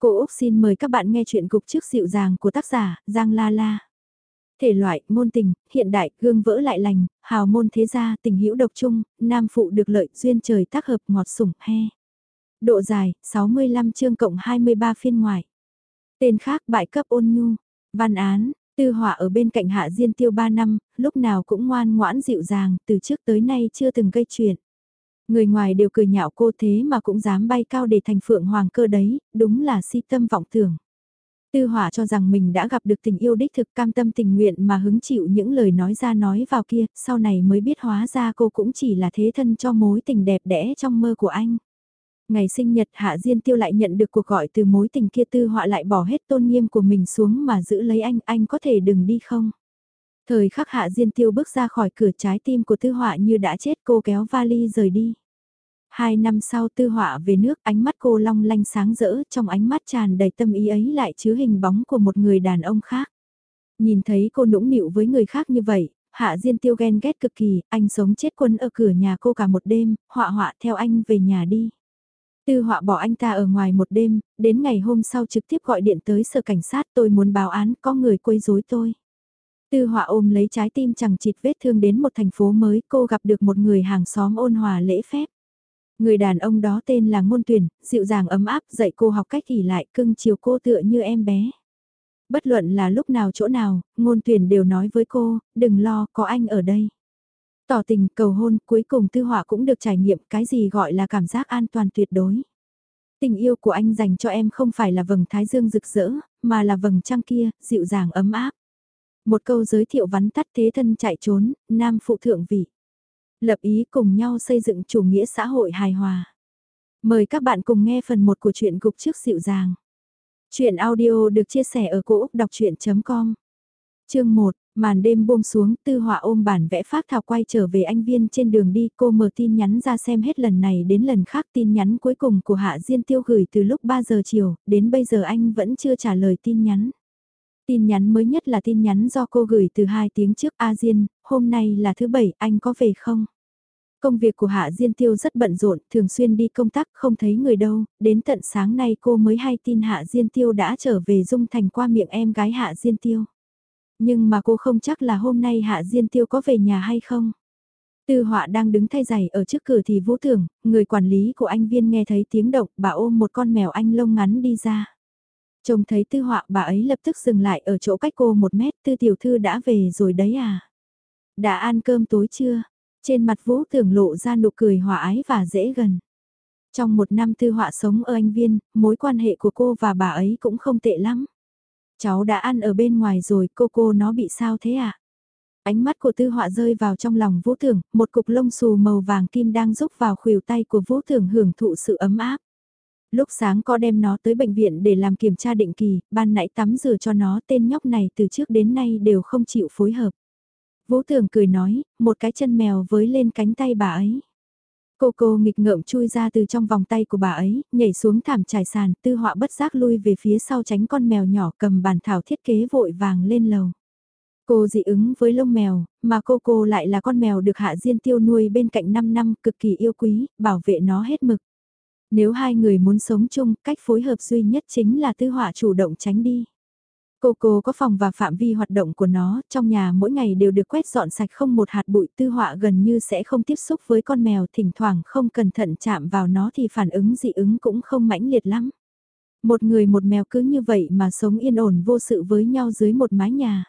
Cô Úc xin mời các bạn nghe chuyện cục trước dịu dàng của tác giả Giang La La. Thể loại, môn tình, hiện đại, gương vỡ lại lành, hào môn thế gia, tình hữu độc trung, nam phụ được lợi, duyên trời tác hợp ngọt sủng, he. Độ dài, 65 chương cộng 23 phiên ngoại. Tên khác bại cấp ôn nhu. Văn án, tư họa ở bên cạnh hạ diên tiêu 3 năm, lúc nào cũng ngoan ngoãn dịu dàng, từ trước tới nay chưa từng gây chuyện. Người ngoài đều cười nhạo cô thế mà cũng dám bay cao để thành phượng hoàng cơ đấy, đúng là si tâm vọng tưởng. Tư hỏa cho rằng mình đã gặp được tình yêu đích thực cam tâm tình nguyện mà hứng chịu những lời nói ra nói vào kia, sau này mới biết hóa ra cô cũng chỉ là thế thân cho mối tình đẹp đẽ trong mơ của anh. Ngày sinh nhật Hạ Diên Tiêu lại nhận được cuộc gọi từ mối tình kia tư họa lại bỏ hết tôn nghiêm của mình xuống mà giữ lấy anh, anh có thể đừng đi không? Thời khắc Hạ Diên Tiêu bước ra khỏi cửa trái tim của tư họa như đã chết cô kéo vali rời đi. Hai năm sau tư họa về nước ánh mắt cô long lanh sáng rỡ trong ánh mắt tràn đầy tâm ý ấy lại chứa hình bóng của một người đàn ông khác. Nhìn thấy cô nũng nịu với người khác như vậy, Hạ Diên Tiêu ghen ghét cực kỳ, anh sống chết quân ở cửa nhà cô cả một đêm, họa họa theo anh về nhà đi. Tư họa bỏ anh ta ở ngoài một đêm, đến ngày hôm sau trực tiếp gọi điện tới sở cảnh sát tôi muốn báo án có người quấy rối tôi. Tư họa ôm lấy trái tim chẳng chịt vết thương đến một thành phố mới cô gặp được một người hàng xóm ôn hòa lễ phép. Người đàn ông đó tên là Ngôn Tuyển, dịu dàng ấm áp dạy cô học cách ỉ lại cưng chiều cô tựa như em bé. Bất luận là lúc nào chỗ nào, Ngôn Tuyển đều nói với cô, đừng lo, có anh ở đây. Tỏ tình cầu hôn cuối cùng tư họa cũng được trải nghiệm cái gì gọi là cảm giác an toàn tuyệt đối. Tình yêu của anh dành cho em không phải là vầng thái dương rực rỡ, mà là vầng trăng kia, dịu dàng ấm áp. Một câu giới thiệu vắn tắt thế thân chạy trốn, nam phụ thượng vị. Lập ý cùng nhau xây dựng chủ nghĩa xã hội hài hòa. Mời các bạn cùng nghe phần 1 của truyện gục trước dịu dàng. Chuyện audio được chia sẻ ở cỗ đọc chuyện.com Chương 1, màn đêm buông xuống tư họa ôm bản vẽ phát thảo quay trở về anh viên trên đường đi cô mở tin nhắn ra xem hết lần này đến lần khác tin nhắn cuối cùng của Hạ Diên Tiêu gửi từ lúc 3 giờ chiều, đến bây giờ anh vẫn chưa trả lời tin nhắn. Tin nhắn mới nhất là tin nhắn do cô gửi từ 2 tiếng trước A Diên, hôm nay là thứ bảy, anh có về không? Công việc của Hạ Diên Tiêu rất bận rộn, thường xuyên đi công tác không thấy người đâu, đến tận sáng nay cô mới hay tin Hạ Diên Tiêu đã trở về Dung Thành qua miệng em gái Hạ Diên Tiêu. Nhưng mà cô không chắc là hôm nay Hạ Diên Tiêu có về nhà hay không. Tư họa đang đứng thay giày ở trước cửa thì vũ tưởng, người quản lý của anh viên nghe thấy tiếng động, bà ôm một con mèo anh lông ngắn đi ra. Trông thấy tư họa bà ấy lập tức dừng lại ở chỗ cách cô một mét, tư tiểu thư đã về rồi đấy à. Đã ăn cơm tối chưa? Trên mặt vũ tưởng lộ ra nụ cười hòa ái và dễ gần. Trong một năm tư họa sống ở anh viên, mối quan hệ của cô và bà ấy cũng không tệ lắm. Cháu đã ăn ở bên ngoài rồi, cô cô nó bị sao thế à? Ánh mắt của tư họa rơi vào trong lòng vũ tưởng, một cục lông xù màu vàng kim đang rúc vào khuỷu tay của vũ tưởng hưởng thụ sự ấm áp. Lúc sáng có đem nó tới bệnh viện để làm kiểm tra định kỳ, ban nãy tắm rửa cho nó tên nhóc này từ trước đến nay đều không chịu phối hợp. Vũ Thường cười nói, một cái chân mèo với lên cánh tay bà ấy. Cô cô nghịch ngợm chui ra từ trong vòng tay của bà ấy, nhảy xuống thảm trải sàn, tư họa bất giác lui về phía sau tránh con mèo nhỏ cầm bàn thảo thiết kế vội vàng lên lầu. Cô dị ứng với lông mèo, mà cô cô lại là con mèo được hạ diên tiêu nuôi bên cạnh 5 năm cực kỳ yêu quý, bảo vệ nó hết mực. Nếu hai người muốn sống chung, cách phối hợp duy nhất chính là tư họa chủ động tránh đi. Cô cô có phòng và phạm vi hoạt động của nó, trong nhà mỗi ngày đều được quét dọn sạch không một hạt bụi tư họa gần như sẽ không tiếp xúc với con mèo, thỉnh thoảng không cẩn thận chạm vào nó thì phản ứng dị ứng cũng không mãnh liệt lắm. Một người một mèo cứ như vậy mà sống yên ổn vô sự với nhau dưới một mái nhà.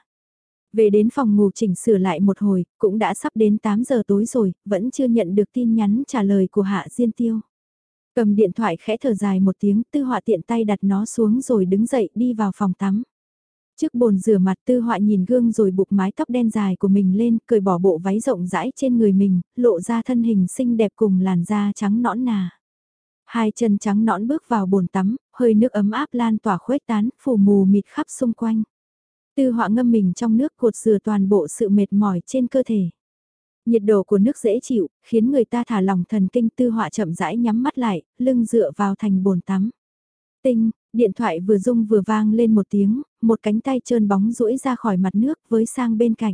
Về đến phòng ngủ chỉnh sửa lại một hồi, cũng đã sắp đến 8 giờ tối rồi, vẫn chưa nhận được tin nhắn trả lời của Hạ Diên Tiêu. Cầm điện thoại khẽ thở dài một tiếng, tư họa tiện tay đặt nó xuống rồi đứng dậy đi vào phòng tắm. Trước bồn rửa mặt tư họa nhìn gương rồi buộc mái tóc đen dài của mình lên, cởi bỏ bộ váy rộng rãi trên người mình, lộ ra thân hình xinh đẹp cùng làn da trắng nõn nà. Hai chân trắng nõn bước vào bồn tắm, hơi nước ấm áp lan tỏa khuếch tán, phủ mù mịt khắp xung quanh. Tư họa ngâm mình trong nước cột rửa toàn bộ sự mệt mỏi trên cơ thể. Nhiệt độ của nước dễ chịu, khiến người ta thả lòng thần kinh tư họa chậm rãi nhắm mắt lại, lưng dựa vào thành bồn tắm. Tinh, điện thoại vừa rung vừa vang lên một tiếng, một cánh tay trơn bóng rũi ra khỏi mặt nước với sang bên cạnh.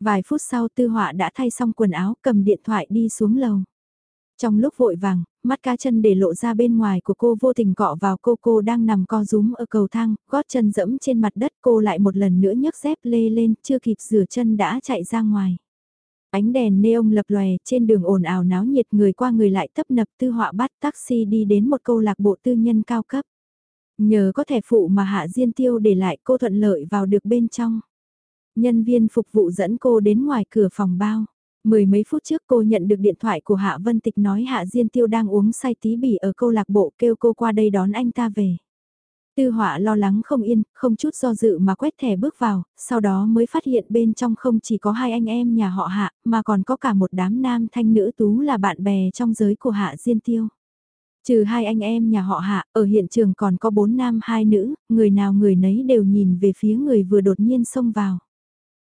Vài phút sau tư họa đã thay xong quần áo cầm điện thoại đi xuống lầu. Trong lúc vội vàng, mắt cá chân để lộ ra bên ngoài của cô vô tình cọ vào cô cô đang nằm co rúm ở cầu thang, gót chân dẫm trên mặt đất cô lại một lần nữa nhấc dép lê lên, chưa kịp rửa chân đã chạy ra ngoài. Ánh đèn neon lập lòe, trên đường ồn ào náo nhiệt, người qua người lại tấp nập, tư họa bắt taxi đi đến một câu lạc bộ tư nhân cao cấp. Nhờ có thẻ phụ mà Hạ Diên Tiêu để lại cô thuận lợi vào được bên trong. Nhân viên phục vụ dẫn cô đến ngoài cửa phòng bao. Mười mấy phút trước cô nhận được điện thoại của Hạ Vân Tịch nói Hạ Diên Tiêu đang uống say tí bỉ ở câu lạc bộ, kêu cô qua đây đón anh ta về. Tư họa lo lắng không yên, không chút do dự mà quét thẻ bước vào, sau đó mới phát hiện bên trong không chỉ có hai anh em nhà họ Hạ, mà còn có cả một đám nam thanh nữ tú là bạn bè trong giới của Hạ Diên Tiêu. Trừ hai anh em nhà họ Hạ, ở hiện trường còn có bốn nam hai nữ, người nào người nấy đều nhìn về phía người vừa đột nhiên xông vào.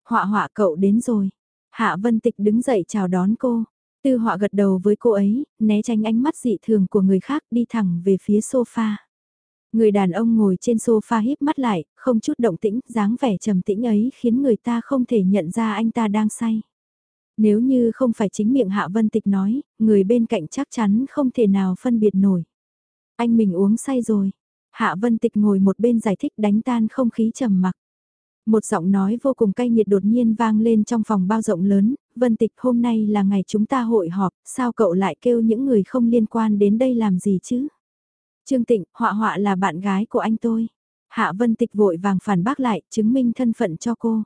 Họa họa cậu đến rồi. Hạ Vân Tịch đứng dậy chào đón cô. Tư họa gật đầu với cô ấy, né tránh ánh mắt dị thường của người khác đi thẳng về phía sofa. Người đàn ông ngồi trên sofa híp mắt lại, không chút động tĩnh, dáng vẻ trầm tĩnh ấy khiến người ta không thể nhận ra anh ta đang say. Nếu như không phải chính miệng Hạ Vân Tịch nói, người bên cạnh chắc chắn không thể nào phân biệt nổi. Anh mình uống say rồi. Hạ Vân Tịch ngồi một bên giải thích đánh tan không khí trầm mặc. Một giọng nói vô cùng cay nghiệt đột nhiên vang lên trong phòng bao rộng lớn, Vân Tịch hôm nay là ngày chúng ta hội họp, sao cậu lại kêu những người không liên quan đến đây làm gì chứ? Trương Tịnh, họa họa là bạn gái của anh tôi. Hạ Vân Tịch vội vàng phản bác lại, chứng minh thân phận cho cô.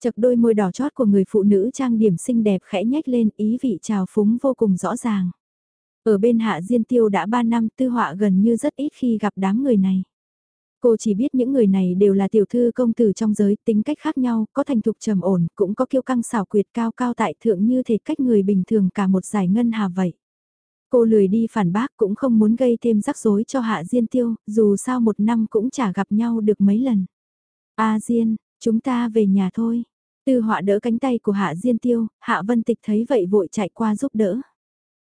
Chật đôi môi đỏ chót của người phụ nữ trang điểm xinh đẹp khẽ nhếch lên ý vị trào phúng vô cùng rõ ràng. Ở bên Hạ Diên Tiêu đã 3 năm tư họa gần như rất ít khi gặp đám người này. Cô chỉ biết những người này đều là tiểu thư công tử trong giới tính cách khác nhau, có thành thục trầm ổn, cũng có kiêu căng xảo quyệt cao cao tại thượng như thể cách người bình thường cả một giải ngân hà vậy. Cô lười đi phản bác cũng không muốn gây thêm rắc rối cho Hạ Diên Tiêu, dù sao một năm cũng chả gặp nhau được mấy lần. A Diên, chúng ta về nhà thôi. Tư họa đỡ cánh tay của Hạ Diên Tiêu, Hạ Vân Tịch thấy vậy vội chạy qua giúp đỡ.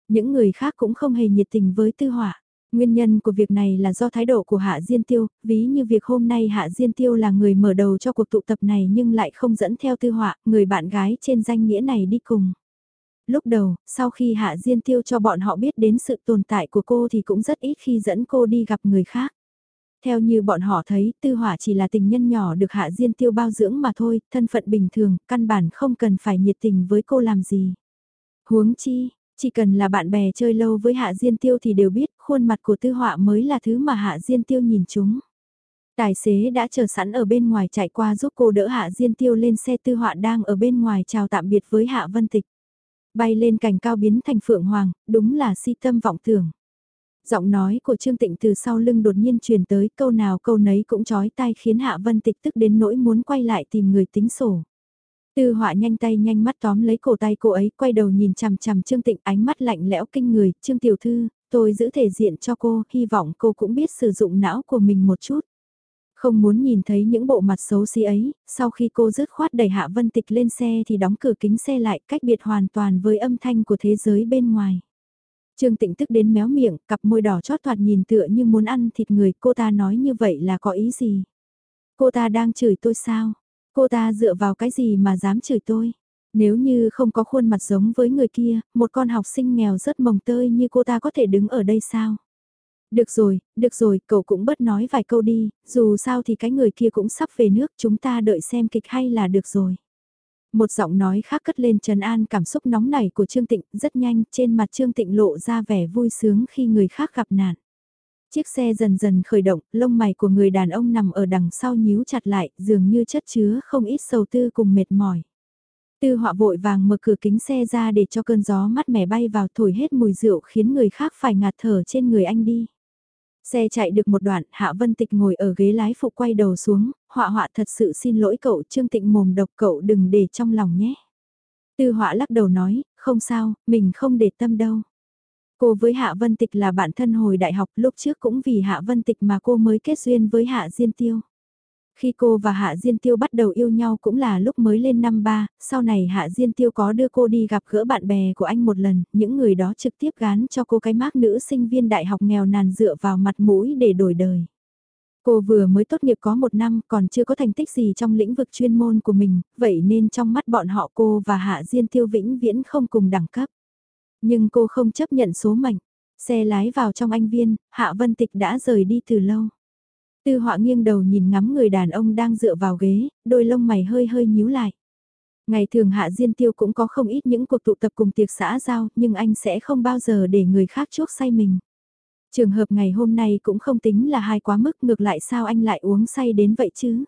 Những người khác cũng không hề nhiệt tình với tư họa. Nguyên nhân của việc này là do thái độ của Hạ Diên Tiêu, ví như việc hôm nay Hạ Diên Tiêu là người mở đầu cho cuộc tụ tập này nhưng lại không dẫn theo tư họa, người bạn gái trên danh nghĩa này đi cùng. Lúc đầu, sau khi Hạ Diên Tiêu cho bọn họ biết đến sự tồn tại của cô thì cũng rất ít khi dẫn cô đi gặp người khác. Theo như bọn họ thấy, Tư Hỏa chỉ là tình nhân nhỏ được Hạ Diên Tiêu bao dưỡng mà thôi, thân phận bình thường, căn bản không cần phải nhiệt tình với cô làm gì. Huống chi, chỉ cần là bạn bè chơi lâu với Hạ Diên Tiêu thì đều biết khuôn mặt của Tư Họa mới là thứ mà Hạ Diên Tiêu nhìn chúng. Tài xế đã chờ sẵn ở bên ngoài chạy qua giúp cô đỡ Hạ Diên Tiêu lên xe Tư Họa đang ở bên ngoài chào tạm biệt với Hạ Vân Tịch. Bay lên cành cao biến thành phượng hoàng, đúng là si tâm vọng tưởng. Giọng nói của Trương Tịnh từ sau lưng đột nhiên truyền tới câu nào câu nấy cũng chói tai khiến Hạ Vân Tịch tức đến nỗi muốn quay lại tìm người tính sổ. Tư họa nhanh tay nhanh mắt tóm lấy cổ tay cô ấy quay đầu nhìn chằm chằm Trương Tịnh ánh mắt lạnh lẽo kinh người, Trương Tiểu Thư, tôi giữ thể diện cho cô, hy vọng cô cũng biết sử dụng não của mình một chút. Không muốn nhìn thấy những bộ mặt xấu xí ấy, sau khi cô dứt khoát đẩy Hạ Vân Tịch lên xe thì đóng cửa kính xe lại cách biệt hoàn toàn với âm thanh của thế giới bên ngoài. Trương Tịnh tức đến méo miệng, cặp môi đỏ chót thoạt nhìn tựa như muốn ăn thịt người, cô ta nói như vậy là có ý gì? Cô ta đang chửi tôi sao? Cô ta dựa vào cái gì mà dám chửi tôi? Nếu như không có khuôn mặt giống với người kia, một con học sinh nghèo rất mồng tơi như cô ta có thể đứng ở đây sao? Được rồi, được rồi, cậu cũng bớt nói vài câu đi, dù sao thì cái người kia cũng sắp về nước, chúng ta đợi xem kịch hay là được rồi. Một giọng nói khác cất lên trần an cảm xúc nóng nảy của Trương Tịnh, rất nhanh, trên mặt Trương Tịnh lộ ra vẻ vui sướng khi người khác gặp nạn. Chiếc xe dần dần khởi động, lông mày của người đàn ông nằm ở đằng sau nhíu chặt lại, dường như chất chứa không ít sầu tư cùng mệt mỏi. Tư họa vội vàng mở cửa kính xe ra để cho cơn gió mát mẻ bay vào thổi hết mùi rượu khiến người khác phải ngạt thở trên người anh đi. Xe chạy được một đoạn, Hạ Vân Tịch ngồi ở ghế lái phụ quay đầu xuống, họa họa thật sự xin lỗi cậu Trương Tịnh mồm độc cậu đừng để trong lòng nhé. Tư họa lắc đầu nói, không sao, mình không để tâm đâu. Cô với Hạ Vân Tịch là bạn thân hồi đại học lúc trước cũng vì Hạ Vân Tịch mà cô mới kết duyên với Hạ Diên Tiêu. Khi cô và Hạ Diên Tiêu bắt đầu yêu nhau cũng là lúc mới lên năm ba, sau này Hạ Diên Tiêu có đưa cô đi gặp gỡ bạn bè của anh một lần, những người đó trực tiếp gán cho cô cái mác nữ sinh viên đại học nghèo nàn dựa vào mặt mũi để đổi đời. Cô vừa mới tốt nghiệp có một năm còn chưa có thành tích gì trong lĩnh vực chuyên môn của mình, vậy nên trong mắt bọn họ cô và Hạ Diên Tiêu vĩnh viễn không cùng đẳng cấp. Nhưng cô không chấp nhận số mệnh. Xe lái vào trong anh viên, Hạ Vân Tịch đã rời đi từ lâu. Tư họa nghiêng đầu nhìn ngắm người đàn ông đang dựa vào ghế, đôi lông mày hơi hơi nhíu lại. Ngày thường Hạ Diên Tiêu cũng có không ít những cuộc tụ tập cùng tiệc xã giao, nhưng anh sẽ không bao giờ để người khác chuốc say mình. Trường hợp ngày hôm nay cũng không tính là hai quá mức ngược lại sao anh lại uống say đến vậy chứ?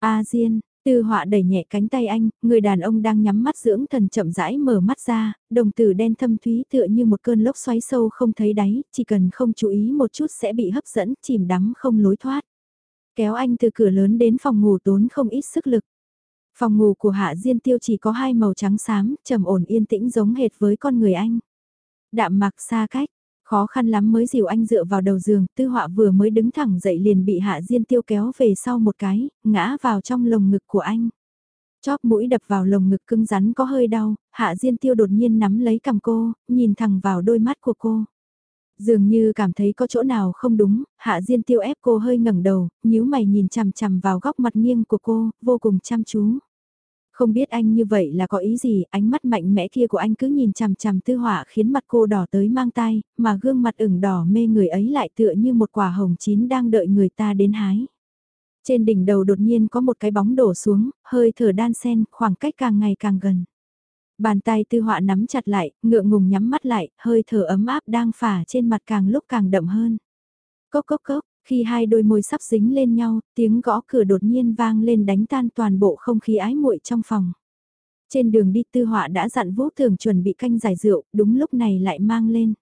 A Diên, Tư họa đẩy nhẹ cánh tay anh, người đàn ông đang nhắm mắt dưỡng thần chậm rãi mở mắt ra, đồng tử đen thâm thúy tựa như một cơn lốc xoáy sâu không thấy đáy, chỉ cần không chú ý một chút sẽ bị hấp dẫn, chìm đắm không lối thoát. Kéo anh từ cửa lớn đến phòng ngủ tốn không ít sức lực. Phòng ngủ của Hạ Diên Tiêu chỉ có hai màu trắng xám, trầm ổn yên tĩnh giống hệt với con người anh. Đạm mặc xa cách, Khó khăn lắm mới dìu anh dựa vào đầu giường, tư họa vừa mới đứng thẳng dậy liền bị hạ diên tiêu kéo về sau một cái, ngã vào trong lồng ngực của anh. Chóp mũi đập vào lồng ngực cứng rắn có hơi đau, hạ diên tiêu đột nhiên nắm lấy cầm cô, nhìn thẳng vào đôi mắt của cô. Dường như cảm thấy có chỗ nào không đúng, hạ diên tiêu ép cô hơi ngẩng đầu, nhíu mày nhìn chằm chằm vào góc mặt nghiêng của cô, vô cùng chăm chú. Không biết anh như vậy là có ý gì, ánh mắt mạnh mẽ kia của anh cứ nhìn chằm chằm tư họa khiến mặt cô đỏ tới mang tay, mà gương mặt ửng đỏ mê người ấy lại tựa như một quả hồng chín đang đợi người ta đến hái. Trên đỉnh đầu đột nhiên có một cái bóng đổ xuống, hơi thở đan sen, khoảng cách càng ngày càng gần. Bàn tay tư họa nắm chặt lại, ngượng ngùng nhắm mắt lại, hơi thở ấm áp đang phả trên mặt càng lúc càng đậm hơn. Cốc cốc cốc, khi hai đôi môi sắp dính lên nhau, tiếng gõ cửa đột nhiên vang lên đánh tan toàn bộ không khí ái muội trong phòng. Trên đường đi tư họa đã dặn vô thường chuẩn bị canh giải rượu, đúng lúc này lại mang lên.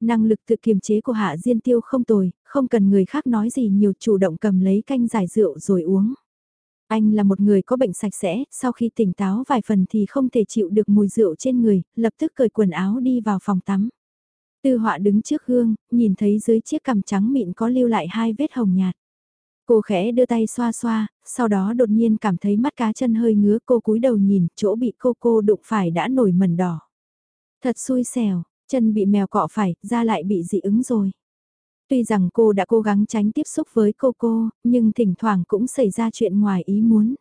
Năng lực tự kiềm chế của Hạ Diên Tiêu không tồi, không cần người khác nói gì nhiều chủ động cầm lấy canh giải rượu rồi uống. Anh là một người có bệnh sạch sẽ, sau khi tỉnh táo vài phần thì không thể chịu được mùi rượu trên người, lập tức cởi quần áo đi vào phòng tắm. Tư họa đứng trước gương, nhìn thấy dưới chiếc cằm trắng mịn có lưu lại hai vết hồng nhạt. Cô khẽ đưa tay xoa xoa, sau đó đột nhiên cảm thấy mắt cá chân hơi ngứa cô cúi đầu nhìn, chỗ bị cô cô đụng phải đã nổi mẩn đỏ. Thật xui xẻo, chân bị mèo cọ phải, da lại bị dị ứng rồi. Tuy rằng cô đã cố gắng tránh tiếp xúc với cô cô, nhưng thỉnh thoảng cũng xảy ra chuyện ngoài ý muốn.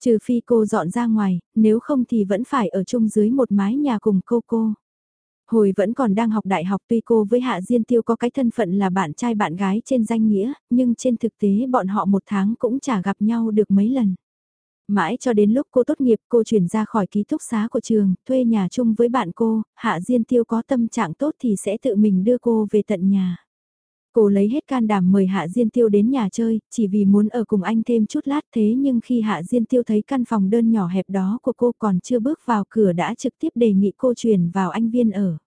Trừ phi cô dọn ra ngoài, nếu không thì vẫn phải ở chung dưới một mái nhà cùng cô cô. Hồi vẫn còn đang học đại học tuy cô với Hạ Diên Tiêu có cái thân phận là bạn trai bạn gái trên danh nghĩa, nhưng trên thực tế bọn họ một tháng cũng chả gặp nhau được mấy lần. Mãi cho đến lúc cô tốt nghiệp cô chuyển ra khỏi ký túc xá của trường, thuê nhà chung với bạn cô, Hạ Diên Tiêu có tâm trạng tốt thì sẽ tự mình đưa cô về tận nhà. Cô lấy hết can đảm mời Hạ Diên Tiêu đến nhà chơi, chỉ vì muốn ở cùng anh thêm chút lát thế nhưng khi Hạ Diên Tiêu thấy căn phòng đơn nhỏ hẹp đó của cô còn chưa bước vào cửa đã trực tiếp đề nghị cô chuyển vào anh viên ở.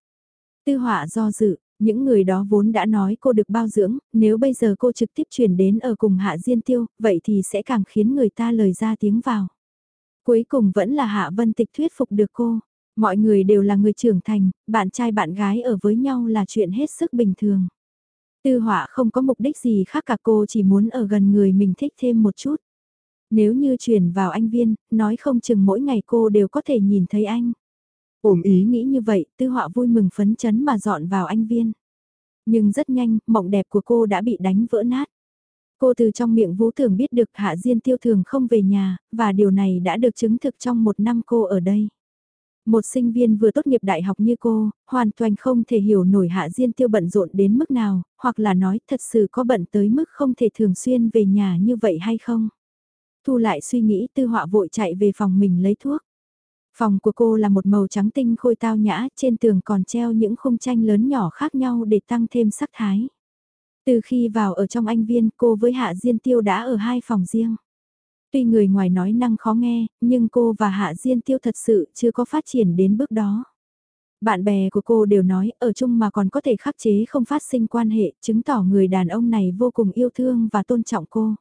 Tư họa do dự, những người đó vốn đã nói cô được bao dưỡng, nếu bây giờ cô trực tiếp chuyển đến ở cùng Hạ Diên Tiêu, vậy thì sẽ càng khiến người ta lời ra tiếng vào. Cuối cùng vẫn là Hạ Vân Tịch thuyết phục được cô. Mọi người đều là người trưởng thành, bạn trai bạn gái ở với nhau là chuyện hết sức bình thường. Tư họa không có mục đích gì khác cả cô chỉ muốn ở gần người mình thích thêm một chút. Nếu như chuyển vào anh viên, nói không chừng mỗi ngày cô đều có thể nhìn thấy anh. Ổn ý nghĩ như vậy, tư họa vui mừng phấn chấn mà dọn vào anh viên. Nhưng rất nhanh, mộng đẹp của cô đã bị đánh vỡ nát. Cô từ trong miệng vũ thường biết được Hạ Diên tiêu thường không về nhà, và điều này đã được chứng thực trong một năm cô ở đây. Một sinh viên vừa tốt nghiệp đại học như cô, hoàn toàn không thể hiểu nổi Hạ Diên tiêu bận rộn đến mức nào, hoặc là nói thật sự có bận tới mức không thể thường xuyên về nhà như vậy hay không. Thu lại suy nghĩ tư họa vội chạy về phòng mình lấy thuốc. Phòng của cô là một màu trắng tinh khôi tao nhã, trên tường còn treo những khung tranh lớn nhỏ khác nhau để tăng thêm sắc thái. Từ khi vào ở trong anh viên cô với Hạ Diên Tiêu đã ở hai phòng riêng. Tuy người ngoài nói năng khó nghe, nhưng cô và Hạ Diên Tiêu thật sự chưa có phát triển đến bước đó. Bạn bè của cô đều nói ở chung mà còn có thể khắc chế không phát sinh quan hệ, chứng tỏ người đàn ông này vô cùng yêu thương và tôn trọng cô.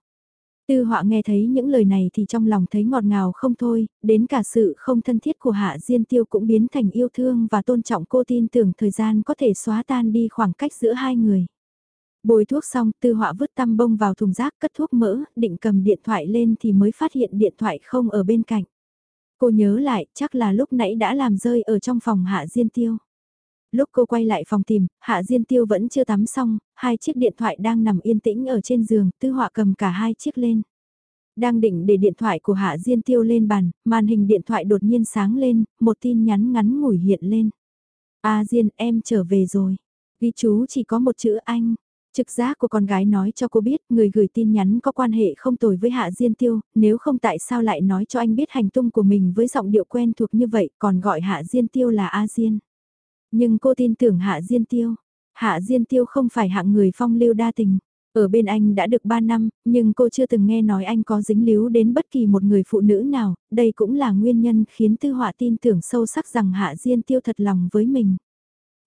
Tư họa nghe thấy những lời này thì trong lòng thấy ngọt ngào không thôi, đến cả sự không thân thiết của Hạ Diên Tiêu cũng biến thành yêu thương và tôn trọng cô tin tưởng thời gian có thể xóa tan đi khoảng cách giữa hai người. Bồi thuốc xong, tư họa vứt tăm bông vào thùng rác cất thuốc mỡ, định cầm điện thoại lên thì mới phát hiện điện thoại không ở bên cạnh. Cô nhớ lại, chắc là lúc nãy đã làm rơi ở trong phòng Hạ Diên Tiêu. Lúc cô quay lại phòng tìm, Hạ Diên Tiêu vẫn chưa tắm xong, hai chiếc điện thoại đang nằm yên tĩnh ở trên giường, tư họa cầm cả hai chiếc lên. Đang định để điện thoại của Hạ Diên Tiêu lên bàn, màn hình điện thoại đột nhiên sáng lên, một tin nhắn ngắn ngủi hiện lên. A Diên em trở về rồi. Ghi chú chỉ có một chữ anh. Trực giác của con gái nói cho cô biết người gửi tin nhắn có quan hệ không tồi với Hạ Diên Tiêu, nếu không tại sao lại nói cho anh biết hành tung của mình với giọng điệu quen thuộc như vậy còn gọi Hạ Diên Tiêu là A Diên. Nhưng cô tin tưởng Hạ Diên Tiêu. Hạ Diên Tiêu không phải hạng người phong lưu đa tình. Ở bên anh đã được 3 năm, nhưng cô chưa từng nghe nói anh có dính líu đến bất kỳ một người phụ nữ nào, đây cũng là nguyên nhân khiến Tư Họa tin tưởng sâu sắc rằng Hạ Diên Tiêu thật lòng với mình.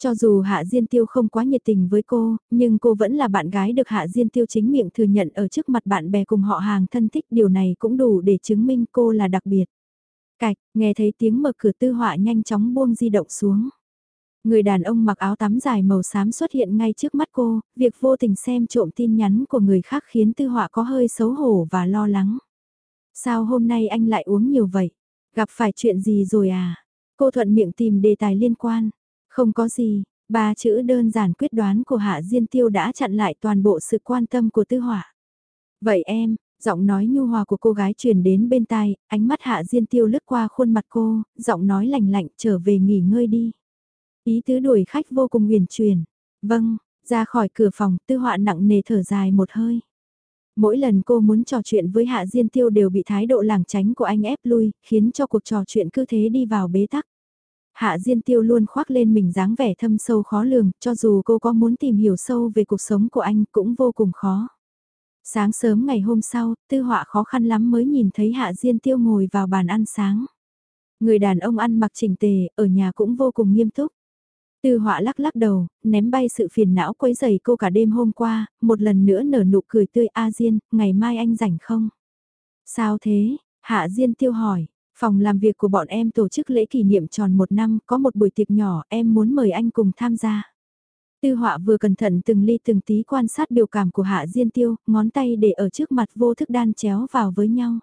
Cho dù Hạ Diên Tiêu không quá nhiệt tình với cô, nhưng cô vẫn là bạn gái được Hạ Diên Tiêu chính miệng thừa nhận ở trước mặt bạn bè cùng họ hàng thân thích điều này cũng đủ để chứng minh cô là đặc biệt. Cạch, nghe thấy tiếng mở cửa tư họa nhanh chóng buông di động xuống. Người đàn ông mặc áo tắm dài màu xám xuất hiện ngay trước mắt cô, việc vô tình xem trộm tin nhắn của người khác khiến tư họa có hơi xấu hổ và lo lắng. Sao hôm nay anh lại uống nhiều vậy? Gặp phải chuyện gì rồi à? Cô thuận miệng tìm đề tài liên quan. Không có gì, ba chữ đơn giản quyết đoán của Hạ Diên Tiêu đã chặn lại toàn bộ sự quan tâm của tư Hỏa. Vậy em, giọng nói nhu hòa của cô gái truyền đến bên tai, ánh mắt Hạ Diên Tiêu lướt qua khuôn mặt cô, giọng nói lạnh lạnh trở về nghỉ ngơi đi. Ý tứ đuổi khách vô cùng huyền truyền. Vâng, ra khỏi cửa phòng tư họa nặng nề thở dài một hơi. Mỗi lần cô muốn trò chuyện với Hạ Diên Tiêu đều bị thái độ làng tránh của anh ép lui, khiến cho cuộc trò chuyện cứ thế đi vào bế tắc. Hạ Diên Tiêu luôn khoác lên mình dáng vẻ thâm sâu khó lường, cho dù cô có muốn tìm hiểu sâu về cuộc sống của anh cũng vô cùng khó. Sáng sớm ngày hôm sau, tư họa khó khăn lắm mới nhìn thấy Hạ Diên Tiêu ngồi vào bàn ăn sáng. Người đàn ông ăn mặc chỉnh tề, ở nhà cũng vô cùng nghiêm túc. Tư họa lắc lắc đầu, ném bay sự phiền não quấy dày cô cả đêm hôm qua, một lần nữa nở nụ cười tươi A Diên, ngày mai anh rảnh không? Sao thế? Hạ Diên tiêu hỏi, phòng làm việc của bọn em tổ chức lễ kỷ niệm tròn một năm, có một buổi tiệc nhỏ, em muốn mời anh cùng tham gia. Tư họa vừa cẩn thận từng ly từng tí quan sát biểu cảm của Hạ Diên Tiêu, ngón tay để ở trước mặt vô thức đan chéo vào với nhau.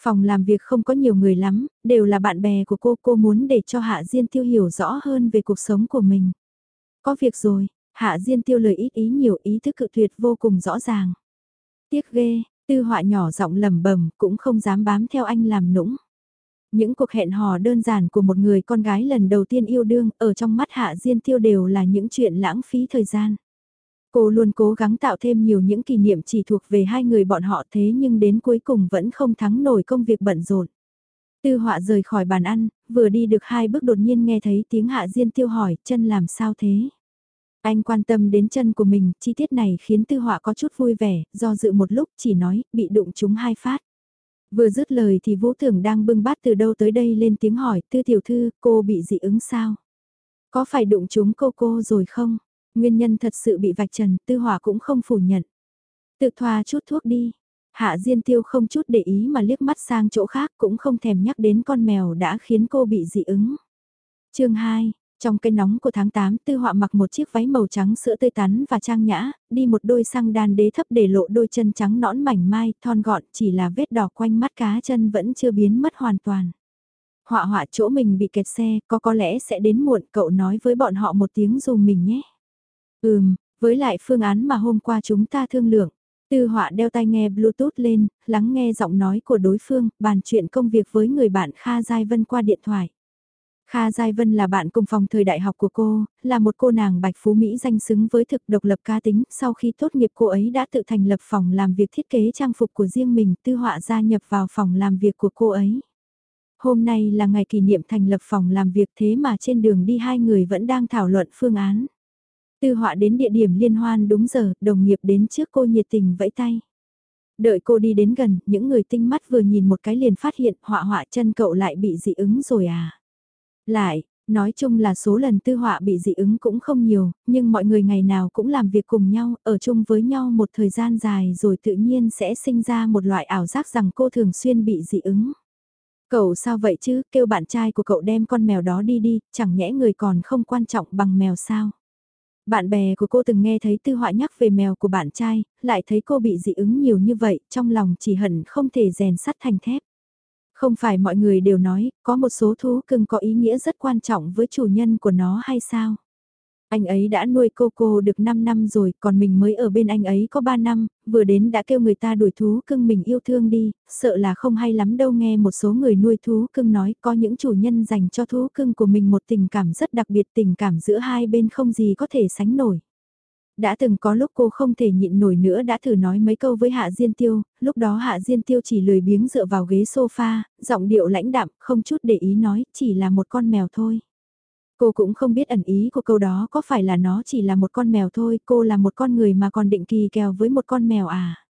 Phòng làm việc không có nhiều người lắm, đều là bạn bè của cô, cô muốn để cho Hạ Diên Tiêu hiểu rõ hơn về cuộc sống của mình. Có việc rồi, Hạ Diên Tiêu lời ít ý nhiều ý thức cự tuyệt vô cùng rõ ràng. Tiếc ghê, tư họa nhỏ giọng lầm bầm cũng không dám bám theo anh làm nũng. Những cuộc hẹn hò đơn giản của một người con gái lần đầu tiên yêu đương ở trong mắt Hạ Diên Tiêu đều là những chuyện lãng phí thời gian. Cô luôn cố gắng tạo thêm nhiều những kỷ niệm chỉ thuộc về hai người bọn họ thế nhưng đến cuối cùng vẫn không thắng nổi công việc bận rộn. Tư họa rời khỏi bàn ăn, vừa đi được hai bước đột nhiên nghe thấy tiếng hạ diên tiêu hỏi chân làm sao thế. Anh quan tâm đến chân của mình, chi tiết này khiến tư họa có chút vui vẻ, do dự một lúc chỉ nói, bị đụng chúng hai phát. Vừa dứt lời thì vũ tưởng đang bưng bát từ đâu tới đây lên tiếng hỏi, tư tiểu thư, cô bị dị ứng sao? Có phải đụng chúng cô cô rồi không? Nguyên nhân thật sự bị vạch trần, tư hỏa cũng không phủ nhận. Tự thoa chút thuốc đi. Hạ Diên Tiêu không chút để ý mà liếc mắt sang chỗ khác cũng không thèm nhắc đến con mèo đã khiến cô bị dị ứng. chương 2, trong cây nóng của tháng 8 tư họa mặc một chiếc váy màu trắng sữa tươi tắn và trang nhã, đi một đôi xăng đan đế thấp để lộ đôi chân trắng nõn mảnh mai, thon gọn chỉ là vết đỏ quanh mắt cá chân vẫn chưa biến mất hoàn toàn. Họa họa chỗ mình bị kẹt xe, có có lẽ sẽ đến muộn cậu nói với bọn họ một tiếng dù mình nhé. Ừm, với lại phương án mà hôm qua chúng ta thương lượng. Tư họa đeo tai nghe Bluetooth lên, lắng nghe giọng nói của đối phương, bàn chuyện công việc với người bạn Kha Giai Vân qua điện thoại. Kha Giai Vân là bạn cùng phòng thời đại học của cô, là một cô nàng bạch phú Mỹ danh xứng với thực độc lập ca tính. Sau khi tốt nghiệp cô ấy đã tự thành lập phòng làm việc thiết kế trang phục của riêng mình, tư họa gia nhập vào phòng làm việc của cô ấy. Hôm nay là ngày kỷ niệm thành lập phòng làm việc thế mà trên đường đi hai người vẫn đang thảo luận phương án. Tư họa đến địa điểm liên hoan đúng giờ, đồng nghiệp đến trước cô nhiệt tình vẫy tay. Đợi cô đi đến gần, những người tinh mắt vừa nhìn một cái liền phát hiện họa họa chân cậu lại bị dị ứng rồi à. Lại, nói chung là số lần tư họa bị dị ứng cũng không nhiều, nhưng mọi người ngày nào cũng làm việc cùng nhau, ở chung với nhau một thời gian dài rồi tự nhiên sẽ sinh ra một loại ảo giác rằng cô thường xuyên bị dị ứng. Cậu sao vậy chứ, kêu bạn trai của cậu đem con mèo đó đi đi, chẳng nhẽ người còn không quan trọng bằng mèo sao. Bạn bè của cô từng nghe thấy tư họa nhắc về mèo của bạn trai, lại thấy cô bị dị ứng nhiều như vậy, trong lòng chỉ hận không thể rèn sắt thành thép. Không phải mọi người đều nói, có một số thú cưng có ý nghĩa rất quan trọng với chủ nhân của nó hay sao? Anh ấy đã nuôi cô cô được 5 năm rồi, còn mình mới ở bên anh ấy có 3 năm, vừa đến đã kêu người ta đuổi thú cưng mình yêu thương đi, sợ là không hay lắm đâu nghe một số người nuôi thú cưng nói có những chủ nhân dành cho thú cưng của mình một tình cảm rất đặc biệt tình cảm giữa hai bên không gì có thể sánh nổi. Đã từng có lúc cô không thể nhịn nổi nữa đã thử nói mấy câu với Hạ Diên Tiêu, lúc đó Hạ Diên Tiêu chỉ lười biếng dựa vào ghế sofa, giọng điệu lãnh đạm, không chút để ý nói, chỉ là một con mèo thôi. Cô cũng không biết ẩn ý của câu đó có phải là nó chỉ là một con mèo thôi, cô là một con người mà còn định kỳ kèo với một con mèo à?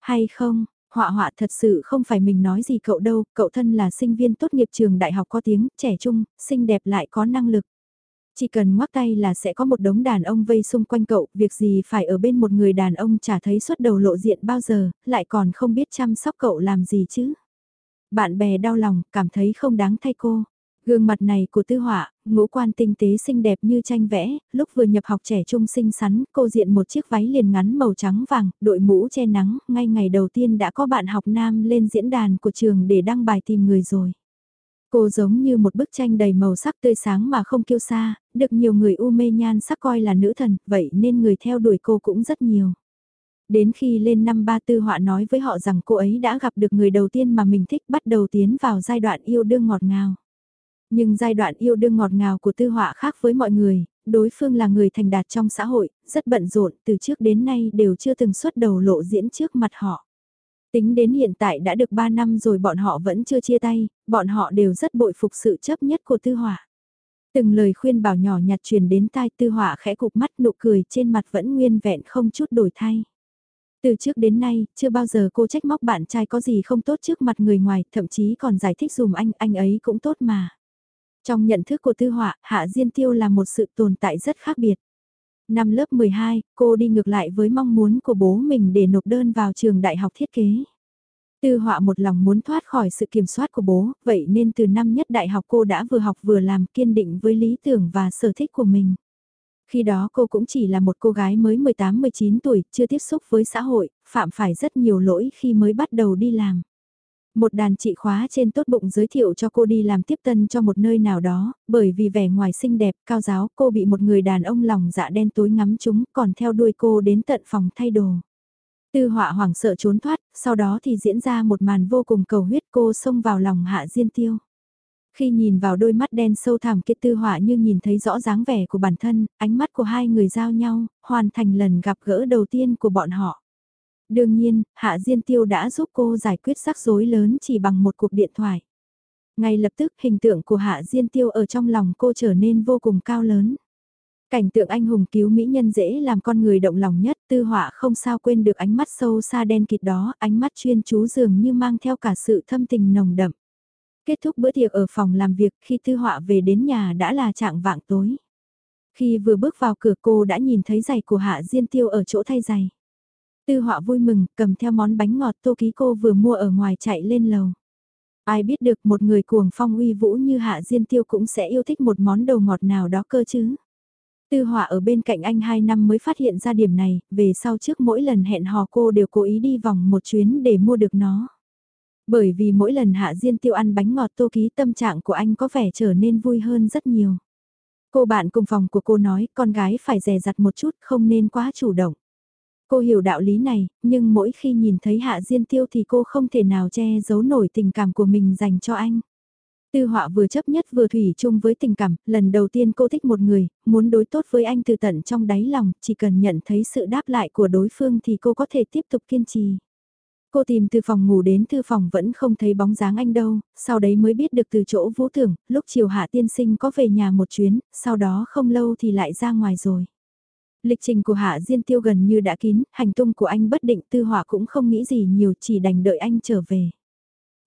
Hay không, họa họa thật sự không phải mình nói gì cậu đâu, cậu thân là sinh viên tốt nghiệp trường đại học có tiếng, trẻ trung, xinh đẹp lại có năng lực. Chỉ cần ngoắc tay là sẽ có một đống đàn ông vây xung quanh cậu, việc gì phải ở bên một người đàn ông chả thấy suốt đầu lộ diện bao giờ, lại còn không biết chăm sóc cậu làm gì chứ. Bạn bè đau lòng, cảm thấy không đáng thay cô. Gương mặt này của tư họa, ngũ quan tinh tế xinh đẹp như tranh vẽ, lúc vừa nhập học trẻ trung xinh xắn, cô diện một chiếc váy liền ngắn màu trắng vàng, đội mũ che nắng, ngay ngày đầu tiên đã có bạn học nam lên diễn đàn của trường để đăng bài tìm người rồi. Cô giống như một bức tranh đầy màu sắc tươi sáng mà không kiêu xa, được nhiều người u mê nhan sắc coi là nữ thần, vậy nên người theo đuổi cô cũng rất nhiều. Đến khi lên năm ba tư họa nói với họ rằng cô ấy đã gặp được người đầu tiên mà mình thích bắt đầu tiến vào giai đoạn yêu đương ngọt ngào. Nhưng giai đoạn yêu đương ngọt ngào của tư họa khác với mọi người, đối phương là người thành đạt trong xã hội, rất bận rộn, từ trước đến nay đều chưa từng xuất đầu lộ diễn trước mặt họ. Tính đến hiện tại đã được 3 năm rồi bọn họ vẫn chưa chia tay, bọn họ đều rất bội phục sự chấp nhất của tư Hỏa. Từng lời khuyên bảo nhỏ nhặt truyền đến tai tư Hỏa khẽ cục mắt nụ cười trên mặt vẫn nguyên vẹn không chút đổi thay. Từ trước đến nay, chưa bao giờ cô trách móc bạn trai có gì không tốt trước mặt người ngoài, thậm chí còn giải thích dùm anh, anh ấy cũng tốt mà. Trong nhận thức của tư họa, Hạ Diên Tiêu là một sự tồn tại rất khác biệt. Năm lớp 12, cô đi ngược lại với mong muốn của bố mình để nộp đơn vào trường đại học thiết kế. Tư họa một lòng muốn thoát khỏi sự kiểm soát của bố, vậy nên từ năm nhất đại học cô đã vừa học vừa làm kiên định với lý tưởng và sở thích của mình. Khi đó cô cũng chỉ là một cô gái mới 18-19 tuổi, chưa tiếp xúc với xã hội, phạm phải rất nhiều lỗi khi mới bắt đầu đi làm. Một đàn chị khóa trên tốt bụng giới thiệu cho cô đi làm tiếp tân cho một nơi nào đó, bởi vì vẻ ngoài xinh đẹp, cao giáo, cô bị một người đàn ông lòng dạ đen tối ngắm chúng, còn theo đuôi cô đến tận phòng thay đồ. Tư họa hoảng sợ trốn thoát, sau đó thì diễn ra một màn vô cùng cầu huyết cô xông vào lòng hạ diên tiêu. Khi nhìn vào đôi mắt đen sâu thẳm kia tư họa như nhìn thấy rõ dáng vẻ của bản thân, ánh mắt của hai người giao nhau, hoàn thành lần gặp gỡ đầu tiên của bọn họ. Đương nhiên, Hạ Diên Tiêu đã giúp cô giải quyết rắc rối lớn chỉ bằng một cuộc điện thoại. Ngay lập tức hình tượng của Hạ Diên Tiêu ở trong lòng cô trở nên vô cùng cao lớn. Cảnh tượng anh hùng cứu mỹ nhân dễ làm con người động lòng nhất, tư họa không sao quên được ánh mắt sâu xa đen kịt đó, ánh mắt chuyên chú dường như mang theo cả sự thâm tình nồng đậm. Kết thúc bữa tiệc ở phòng làm việc khi tư họa về đến nhà đã là trạng vạng tối. Khi vừa bước vào cửa cô đã nhìn thấy giày của Hạ Diên Tiêu ở chỗ thay giày. Tư họa vui mừng, cầm theo món bánh ngọt tô ký cô vừa mua ở ngoài chạy lên lầu. Ai biết được một người cuồng phong uy vũ như Hạ Diên Tiêu cũng sẽ yêu thích một món đầu ngọt nào đó cơ chứ. Tư họa ở bên cạnh anh 2 năm mới phát hiện ra điểm này, về sau trước mỗi lần hẹn hò cô đều cố ý đi vòng một chuyến để mua được nó. Bởi vì mỗi lần Hạ Diên Tiêu ăn bánh ngọt tô ký tâm trạng của anh có vẻ trở nên vui hơn rất nhiều. Cô bạn cùng phòng của cô nói con gái phải dè dặt một chút không nên quá chủ động. Cô hiểu đạo lý này, nhưng mỗi khi nhìn thấy Hạ Diên Tiêu thì cô không thể nào che giấu nổi tình cảm của mình dành cho anh. Tư họa vừa chấp nhất vừa thủy chung với tình cảm, lần đầu tiên cô thích một người, muốn đối tốt với anh từ tận trong đáy lòng, chỉ cần nhận thấy sự đáp lại của đối phương thì cô có thể tiếp tục kiên trì. Cô tìm từ phòng ngủ đến thư phòng vẫn không thấy bóng dáng anh đâu, sau đấy mới biết được từ chỗ vũ tưởng, lúc chiều hạ tiên sinh có về nhà một chuyến, sau đó không lâu thì lại ra ngoài rồi. Lịch trình của Hạ Diên Tiêu gần như đã kín, hành tung của anh bất định tư hỏa cũng không nghĩ gì nhiều chỉ đành đợi anh trở về.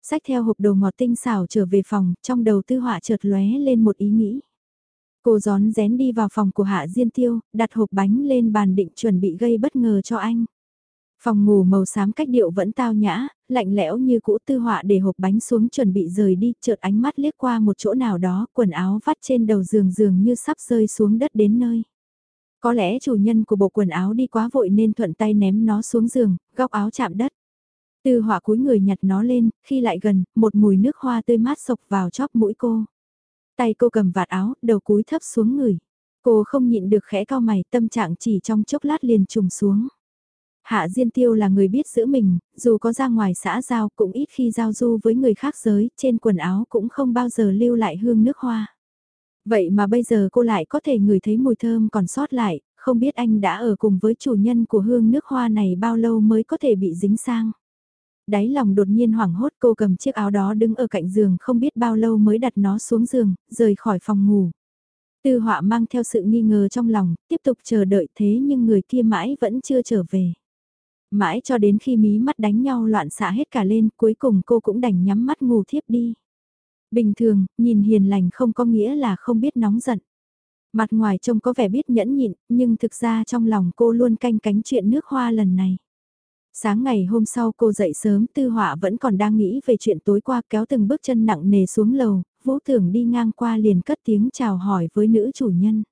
Sách theo hộp đồ ngọt tinh xảo trở về phòng, trong đầu tư hỏa chợt lóe lên một ý nghĩ. Cô gión rén đi vào phòng của Hạ Diên Tiêu, đặt hộp bánh lên bàn định chuẩn bị gây bất ngờ cho anh. Phòng ngủ màu xám cách điệu vẫn tao nhã, lạnh lẽo như cũ tư họa để hộp bánh xuống chuẩn bị rời đi, chợt ánh mắt liếc qua một chỗ nào đó, quần áo vắt trên đầu giường giường như sắp rơi xuống đất đến nơi. Có lẽ chủ nhân của bộ quần áo đi quá vội nên thuận tay ném nó xuống giường, góc áo chạm đất. Từ họa cúi người nhặt nó lên, khi lại gần, một mùi nước hoa tươi mát sộc vào chóp mũi cô. Tay cô cầm vạt áo, đầu cúi thấp xuống người. Cô không nhịn được khẽ cao mày tâm trạng chỉ trong chốc lát liền trùng xuống. Hạ Diên Tiêu là người biết giữ mình, dù có ra ngoài xã giao cũng ít khi giao du với người khác giới, trên quần áo cũng không bao giờ lưu lại hương nước hoa. Vậy mà bây giờ cô lại có thể ngửi thấy mùi thơm còn sót lại, không biết anh đã ở cùng với chủ nhân của hương nước hoa này bao lâu mới có thể bị dính sang. Đáy lòng đột nhiên hoảng hốt cô cầm chiếc áo đó đứng ở cạnh giường không biết bao lâu mới đặt nó xuống giường, rời khỏi phòng ngủ. Tư họa mang theo sự nghi ngờ trong lòng, tiếp tục chờ đợi thế nhưng người kia mãi vẫn chưa trở về. Mãi cho đến khi mí mắt đánh nhau loạn xạ hết cả lên, cuối cùng cô cũng đành nhắm mắt ngủ thiếp đi. Bình thường, nhìn hiền lành không có nghĩa là không biết nóng giận. Mặt ngoài trông có vẻ biết nhẫn nhịn, nhưng thực ra trong lòng cô luôn canh cánh chuyện nước hoa lần này. Sáng ngày hôm sau cô dậy sớm tư họa vẫn còn đang nghĩ về chuyện tối qua kéo từng bước chân nặng nề xuống lầu, vũ tưởng đi ngang qua liền cất tiếng chào hỏi với nữ chủ nhân.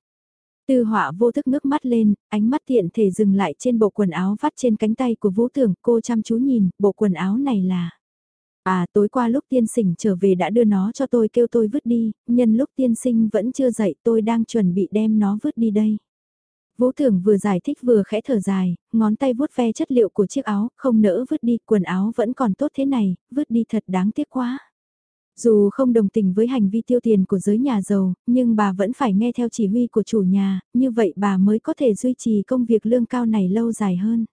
Tư họa vô thức nước mắt lên, ánh mắt tiện thể dừng lại trên bộ quần áo vắt trên cánh tay của vũ tưởng, cô chăm chú nhìn, bộ quần áo này là... À tối qua lúc tiên sinh trở về đã đưa nó cho tôi kêu tôi vứt đi, nhân lúc tiên sinh vẫn chưa dậy tôi đang chuẩn bị đem nó vứt đi đây. Vũ Thường vừa giải thích vừa khẽ thở dài, ngón tay vuốt ve chất liệu của chiếc áo, không nỡ vứt đi, quần áo vẫn còn tốt thế này, vứt đi thật đáng tiếc quá. Dù không đồng tình với hành vi tiêu tiền của giới nhà giàu, nhưng bà vẫn phải nghe theo chỉ huy của chủ nhà, như vậy bà mới có thể duy trì công việc lương cao này lâu dài hơn.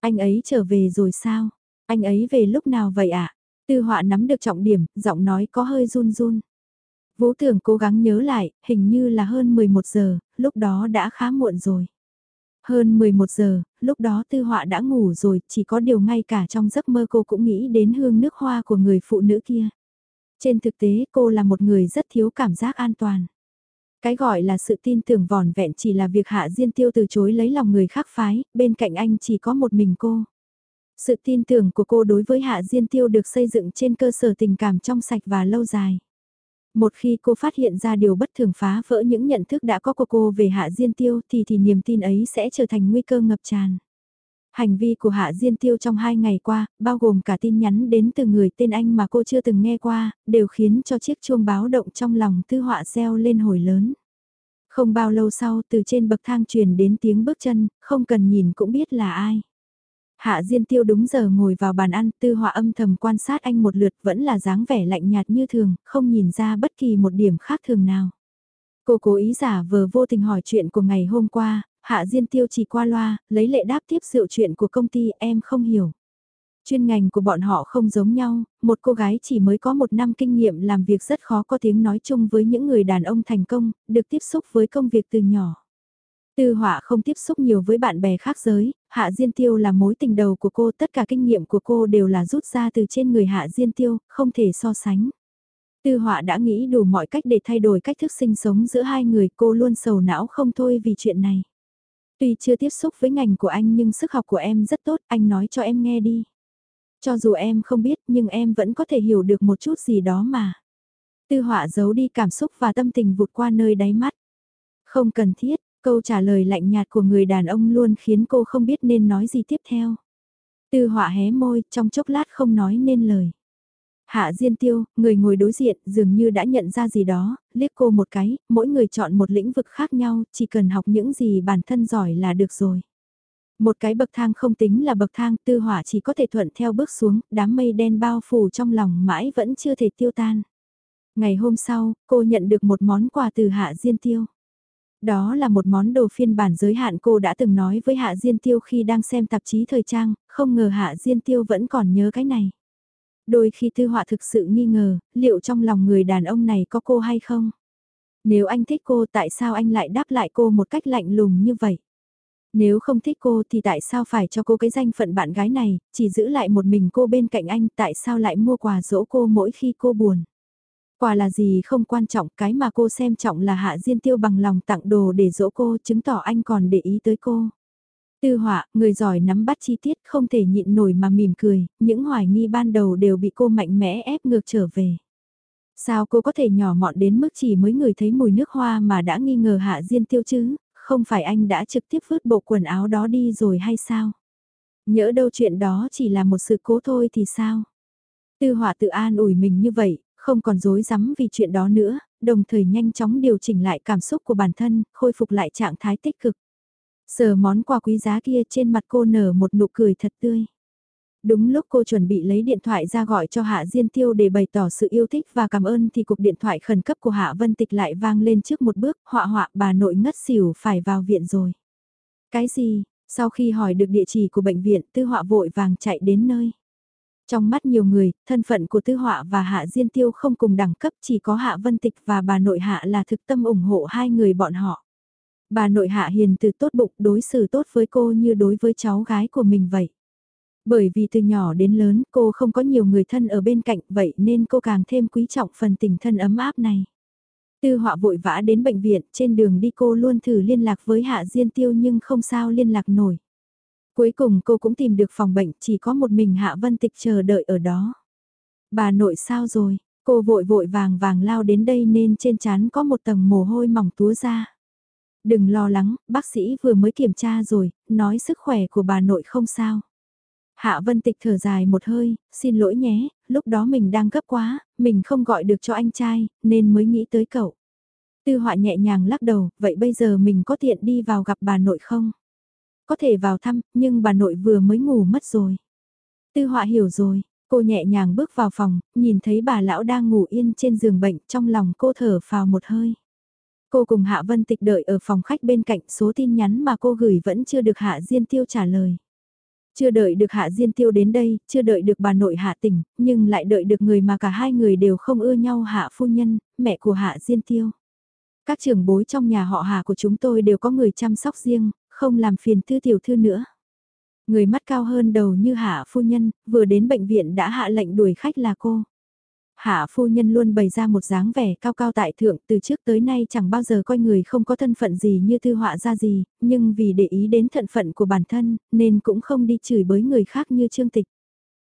Anh ấy trở về rồi sao? Anh ấy về lúc nào vậy ạ? À? Tư họa nắm được trọng điểm, giọng nói có hơi run run. Vũ tưởng cố gắng nhớ lại, hình như là hơn 11 giờ, lúc đó đã khá muộn rồi. Hơn 11 giờ, lúc đó tư họa đã ngủ rồi, chỉ có điều ngay cả trong giấc mơ cô cũng nghĩ đến hương nước hoa của người phụ nữ kia. Trên thực tế cô là một người rất thiếu cảm giác an toàn. Cái gọi là sự tin tưởng vòn vẹn chỉ là việc Hạ Diên Tiêu từ chối lấy lòng người khác phái, bên cạnh anh chỉ có một mình cô. Sự tin tưởng của cô đối với Hạ Diên Tiêu được xây dựng trên cơ sở tình cảm trong sạch và lâu dài. Một khi cô phát hiện ra điều bất thường phá vỡ những nhận thức đã có của cô về Hạ Diên Tiêu thì thì niềm tin ấy sẽ trở thành nguy cơ ngập tràn. Hành vi của Hạ Diên Tiêu trong hai ngày qua, bao gồm cả tin nhắn đến từ người tên anh mà cô chưa từng nghe qua, đều khiến cho chiếc chuông báo động trong lòng tư họa reo lên hồi lớn. Không bao lâu sau từ trên bậc thang truyền đến tiếng bước chân, không cần nhìn cũng biết là ai. Hạ Diên Tiêu đúng giờ ngồi vào bàn ăn, tư họa âm thầm quan sát anh một lượt vẫn là dáng vẻ lạnh nhạt như thường, không nhìn ra bất kỳ một điểm khác thường nào. Cô cố ý giả vờ vô tình hỏi chuyện của ngày hôm qua, Hạ Diên Tiêu chỉ qua loa, lấy lệ đáp tiếp sự chuyện của công ty em không hiểu. Chuyên ngành của bọn họ không giống nhau, một cô gái chỉ mới có một năm kinh nghiệm làm việc rất khó có tiếng nói chung với những người đàn ông thành công, được tiếp xúc với công việc từ nhỏ. Tư họa không tiếp xúc nhiều với bạn bè khác giới, Hạ Diên Tiêu là mối tình đầu của cô, tất cả kinh nghiệm của cô đều là rút ra từ trên người Hạ Diên Tiêu, không thể so sánh. Tư họa đã nghĩ đủ mọi cách để thay đổi cách thức sinh sống giữa hai người, cô luôn sầu não không thôi vì chuyện này. Tuy chưa tiếp xúc với ngành của anh nhưng sức học của em rất tốt, anh nói cho em nghe đi. Cho dù em không biết nhưng em vẫn có thể hiểu được một chút gì đó mà. Tư họa giấu đi cảm xúc và tâm tình vụt qua nơi đáy mắt. Không cần thiết, câu trả lời lạnh nhạt của người đàn ông luôn khiến cô không biết nên nói gì tiếp theo. Tư họa hé môi, trong chốc lát không nói nên lời. Hạ Diên Tiêu, người ngồi đối diện, dường như đã nhận ra gì đó, liếc cô một cái, mỗi người chọn một lĩnh vực khác nhau, chỉ cần học những gì bản thân giỏi là được rồi. Một cái bậc thang không tính là bậc thang, tư hỏa chỉ có thể thuận theo bước xuống, đám mây đen bao phủ trong lòng mãi vẫn chưa thể tiêu tan. Ngày hôm sau, cô nhận được một món quà từ Hạ Diên Tiêu. Đó là một món đồ phiên bản giới hạn cô đã từng nói với Hạ Diên Tiêu khi đang xem tạp chí thời trang, không ngờ Hạ Diên Tiêu vẫn còn nhớ cái này. Đôi khi tư họa thực sự nghi ngờ, liệu trong lòng người đàn ông này có cô hay không? Nếu anh thích cô tại sao anh lại đáp lại cô một cách lạnh lùng như vậy? Nếu không thích cô thì tại sao phải cho cô cái danh phận bạn gái này, chỉ giữ lại một mình cô bên cạnh anh, tại sao lại mua quà dỗ cô mỗi khi cô buồn? Quà là gì không quan trọng, cái mà cô xem trọng là Hạ Diên Tiêu bằng lòng tặng đồ để dỗ cô, chứng tỏ anh còn để ý tới cô. Tư họa, người giỏi nắm bắt chi tiết không thể nhịn nổi mà mỉm cười, những hoài nghi ban đầu đều bị cô mạnh mẽ ép ngược trở về. Sao cô có thể nhỏ mọn đến mức chỉ mới người thấy mùi nước hoa mà đã nghi ngờ hạ diên tiêu chứ, không phải anh đã trực tiếp vứt bộ quần áo đó đi rồi hay sao? Nhỡ đâu chuyện đó chỉ là một sự cố thôi thì sao? Tư họa tự an ủi mình như vậy, không còn dối rắm vì chuyện đó nữa, đồng thời nhanh chóng điều chỉnh lại cảm xúc của bản thân, khôi phục lại trạng thái tích cực. Sờ món quà quý giá kia trên mặt cô nở một nụ cười thật tươi. Đúng lúc cô chuẩn bị lấy điện thoại ra gọi cho Hạ Diên Tiêu để bày tỏ sự yêu thích và cảm ơn thì cuộc điện thoại khẩn cấp của Hạ Vân Tịch lại vang lên trước một bước, họa họa bà nội ngất xỉu phải vào viện rồi. Cái gì? Sau khi hỏi được địa chỉ của bệnh viện, tư họa vội vàng chạy đến nơi. Trong mắt nhiều người, thân phận của Tư Họa và Hạ Diên Tiêu không cùng đẳng cấp chỉ có Hạ Vân Tịch và bà nội Hạ là thực tâm ủng hộ hai người bọn họ. Bà nội Hạ hiền từ tốt bụng đối xử tốt với cô như đối với cháu gái của mình vậy. Bởi vì từ nhỏ đến lớn cô không có nhiều người thân ở bên cạnh vậy nên cô càng thêm quý trọng phần tình thân ấm áp này. Tư họa vội vã đến bệnh viện, trên đường đi cô luôn thử liên lạc với Hạ Diên Tiêu nhưng không sao liên lạc nổi. Cuối cùng cô cũng tìm được phòng bệnh, chỉ có một mình Hạ Vân Tịch chờ đợi ở đó. Bà nội sao rồi, cô vội vội vàng vàng lao đến đây nên trên trán có một tầng mồ hôi mỏng túa ra. Đừng lo lắng, bác sĩ vừa mới kiểm tra rồi, nói sức khỏe của bà nội không sao. Hạ Vân Tịch thở dài một hơi, xin lỗi nhé, lúc đó mình đang gấp quá, mình không gọi được cho anh trai, nên mới nghĩ tới cậu. Tư họa nhẹ nhàng lắc đầu, vậy bây giờ mình có tiện đi vào gặp bà nội không? Có thể vào thăm, nhưng bà nội vừa mới ngủ mất rồi. Tư họa hiểu rồi, cô nhẹ nhàng bước vào phòng, nhìn thấy bà lão đang ngủ yên trên giường bệnh, trong lòng cô thở phào một hơi. Cô cùng Hạ Vân Tịch đợi ở phòng khách bên cạnh số tin nhắn mà cô gửi vẫn chưa được Hạ Diên Tiêu trả lời. Chưa đợi được Hạ Diên Tiêu đến đây, chưa đợi được bà nội Hạ Tỉnh, nhưng lại đợi được người mà cả hai người đều không ưa nhau Hạ Phu Nhân, mẹ của Hạ Diên Tiêu. Các trưởng bối trong nhà họ Hạ của chúng tôi đều có người chăm sóc riêng, không làm phiền thư tiểu thư nữa. Người mắt cao hơn đầu như Hạ Phu Nhân, vừa đến bệnh viện đã hạ lệnh đuổi khách là cô. Hạ phu nhân luôn bày ra một dáng vẻ cao cao tại thượng từ trước tới nay chẳng bao giờ coi người không có thân phận gì như thư họa ra gì, nhưng vì để ý đến thận phận của bản thân, nên cũng không đi chửi bới người khác như trương tịch.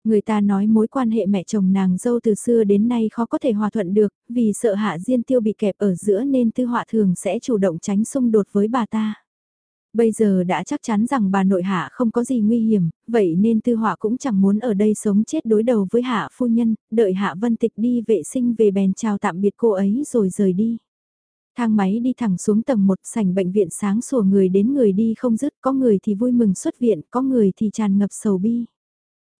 Người ta nói mối quan hệ mẹ chồng nàng dâu từ xưa đến nay khó có thể hòa thuận được, vì sợ hạ diên tiêu bị kẹp ở giữa nên tư họa thường sẽ chủ động tránh xung đột với bà ta. Bây giờ đã chắc chắn rằng bà nội hạ không có gì nguy hiểm, vậy nên tư họa cũng chẳng muốn ở đây sống chết đối đầu với hạ phu nhân, đợi hạ vân tịch đi vệ sinh về bèn chào tạm biệt cô ấy rồi rời đi. Thang máy đi thẳng xuống tầng 1 sảnh bệnh viện sáng sủa người đến người đi không dứt, có người thì vui mừng xuất viện, có người thì tràn ngập sầu bi.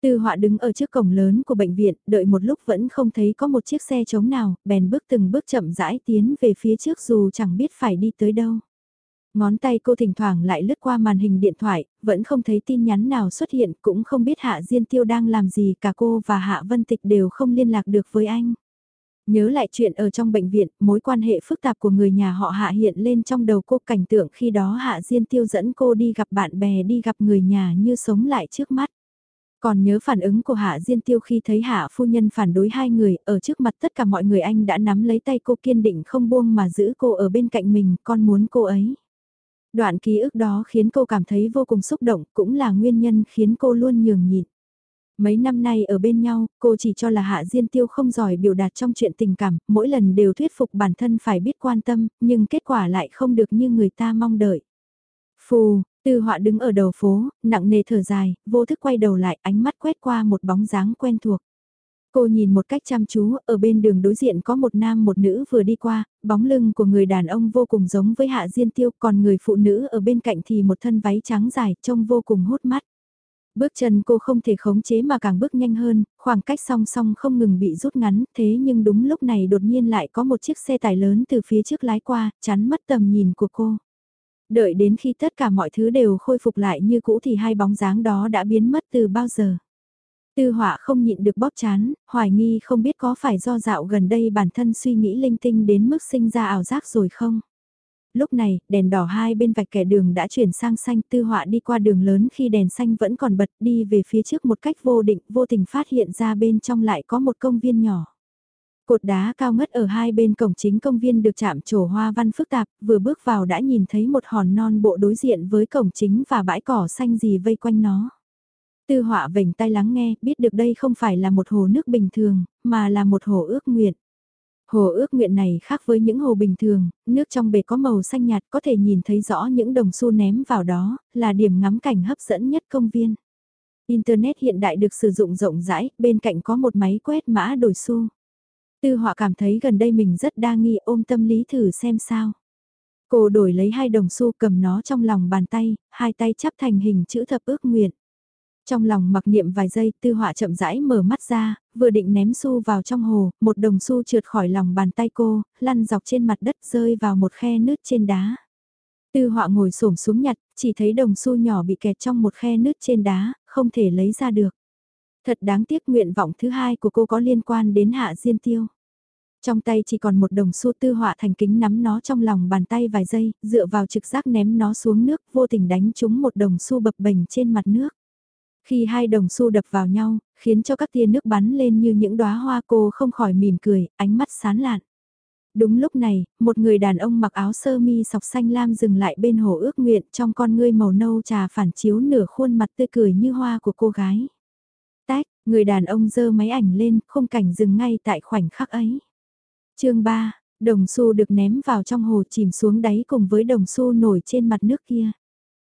Tư họa đứng ở trước cổng lớn của bệnh viện, đợi một lúc vẫn không thấy có một chiếc xe chống nào, bèn bước từng bước chậm rãi tiến về phía trước dù chẳng biết phải đi tới đâu. Ngón tay cô thỉnh thoảng lại lướt qua màn hình điện thoại, vẫn không thấy tin nhắn nào xuất hiện, cũng không biết Hạ Diên Tiêu đang làm gì, cả cô và Hạ Vân Tịch đều không liên lạc được với anh. Nhớ lại chuyện ở trong bệnh viện, mối quan hệ phức tạp của người nhà họ Hạ hiện lên trong đầu cô cảnh tượng khi đó Hạ Diên Tiêu dẫn cô đi gặp bạn bè đi gặp người nhà như sống lại trước mắt. Còn nhớ phản ứng của Hạ Diên Tiêu khi thấy Hạ phu nhân phản đối hai người, ở trước mặt tất cả mọi người anh đã nắm lấy tay cô kiên định không buông mà giữ cô ở bên cạnh mình, con muốn cô ấy. Đoạn ký ức đó khiến cô cảm thấy vô cùng xúc động, cũng là nguyên nhân khiến cô luôn nhường nhịn. Mấy năm nay ở bên nhau, cô chỉ cho là Hạ Diên Tiêu không giỏi biểu đạt trong chuyện tình cảm, mỗi lần đều thuyết phục bản thân phải biết quan tâm, nhưng kết quả lại không được như người ta mong đợi. Phù, tư họa đứng ở đầu phố, nặng nề thở dài, vô thức quay đầu lại, ánh mắt quét qua một bóng dáng quen thuộc. Cô nhìn một cách chăm chú, ở bên đường đối diện có một nam một nữ vừa đi qua, bóng lưng của người đàn ông vô cùng giống với Hạ Diên Tiêu, còn người phụ nữ ở bên cạnh thì một thân váy trắng dài, trông vô cùng hút mắt. Bước chân cô không thể khống chế mà càng bước nhanh hơn, khoảng cách song song không ngừng bị rút ngắn, thế nhưng đúng lúc này đột nhiên lại có một chiếc xe tải lớn từ phía trước lái qua, chắn mất tầm nhìn của cô. Đợi đến khi tất cả mọi thứ đều khôi phục lại như cũ thì hai bóng dáng đó đã biến mất từ bao giờ. Tư họa không nhịn được bóp chán, hoài nghi không biết có phải do dạo gần đây bản thân suy nghĩ linh tinh đến mức sinh ra ảo giác rồi không. Lúc này, đèn đỏ hai bên vạch kẻ đường đã chuyển sang xanh tư họa đi qua đường lớn khi đèn xanh vẫn còn bật đi về phía trước một cách vô định, vô tình phát hiện ra bên trong lại có một công viên nhỏ. Cột đá cao ngất ở hai bên cổng chính công viên được chạm trổ hoa văn phức tạp, vừa bước vào đã nhìn thấy một hòn non bộ đối diện với cổng chính và bãi cỏ xanh gì vây quanh nó. Tư họa vểnh tai lắng nghe, biết được đây không phải là một hồ nước bình thường, mà là một hồ ước nguyện. Hồ ước nguyện này khác với những hồ bình thường, nước trong bể có màu xanh nhạt có thể nhìn thấy rõ những đồng xu ném vào đó, là điểm ngắm cảnh hấp dẫn nhất công viên. Internet hiện đại được sử dụng rộng rãi, bên cạnh có một máy quét mã đổi xu. Tư họa cảm thấy gần đây mình rất đa nghi ôm tâm lý thử xem sao. Cô đổi lấy hai đồng xu cầm nó trong lòng bàn tay, hai tay chắp thành hình chữ thập ước nguyện. Trong lòng mặc niệm vài giây tư họa chậm rãi mở mắt ra, vừa định ném xu vào trong hồ, một đồng xu trượt khỏi lòng bàn tay cô, lăn dọc trên mặt đất rơi vào một khe nứt trên đá. Tư họa ngồi xổm xuống nhặt, chỉ thấy đồng xu nhỏ bị kẹt trong một khe nứt trên đá, không thể lấy ra được. Thật đáng tiếc nguyện vọng thứ hai của cô có liên quan đến hạ diên tiêu. Trong tay chỉ còn một đồng xu tư họa thành kính nắm nó trong lòng bàn tay vài giây, dựa vào trực giác ném nó xuống nước, vô tình đánh trúng một đồng xu bập bềnh trên mặt nước. Khi hai đồng xu đập vào nhau, khiến cho các tia nước bắn lên như những đóa hoa cô không khỏi mỉm cười, ánh mắt sán lạn. Đúng lúc này, một người đàn ông mặc áo sơ mi sọc xanh lam dừng lại bên hồ ước nguyện trong con ngươi màu nâu trà phản chiếu nửa khuôn mặt tươi cười như hoa của cô gái. Tách, người đàn ông dơ máy ảnh lên, khung cảnh dừng ngay tại khoảnh khắc ấy. chương 3, đồng xu được ném vào trong hồ chìm xuống đáy cùng với đồng xu nổi trên mặt nước kia.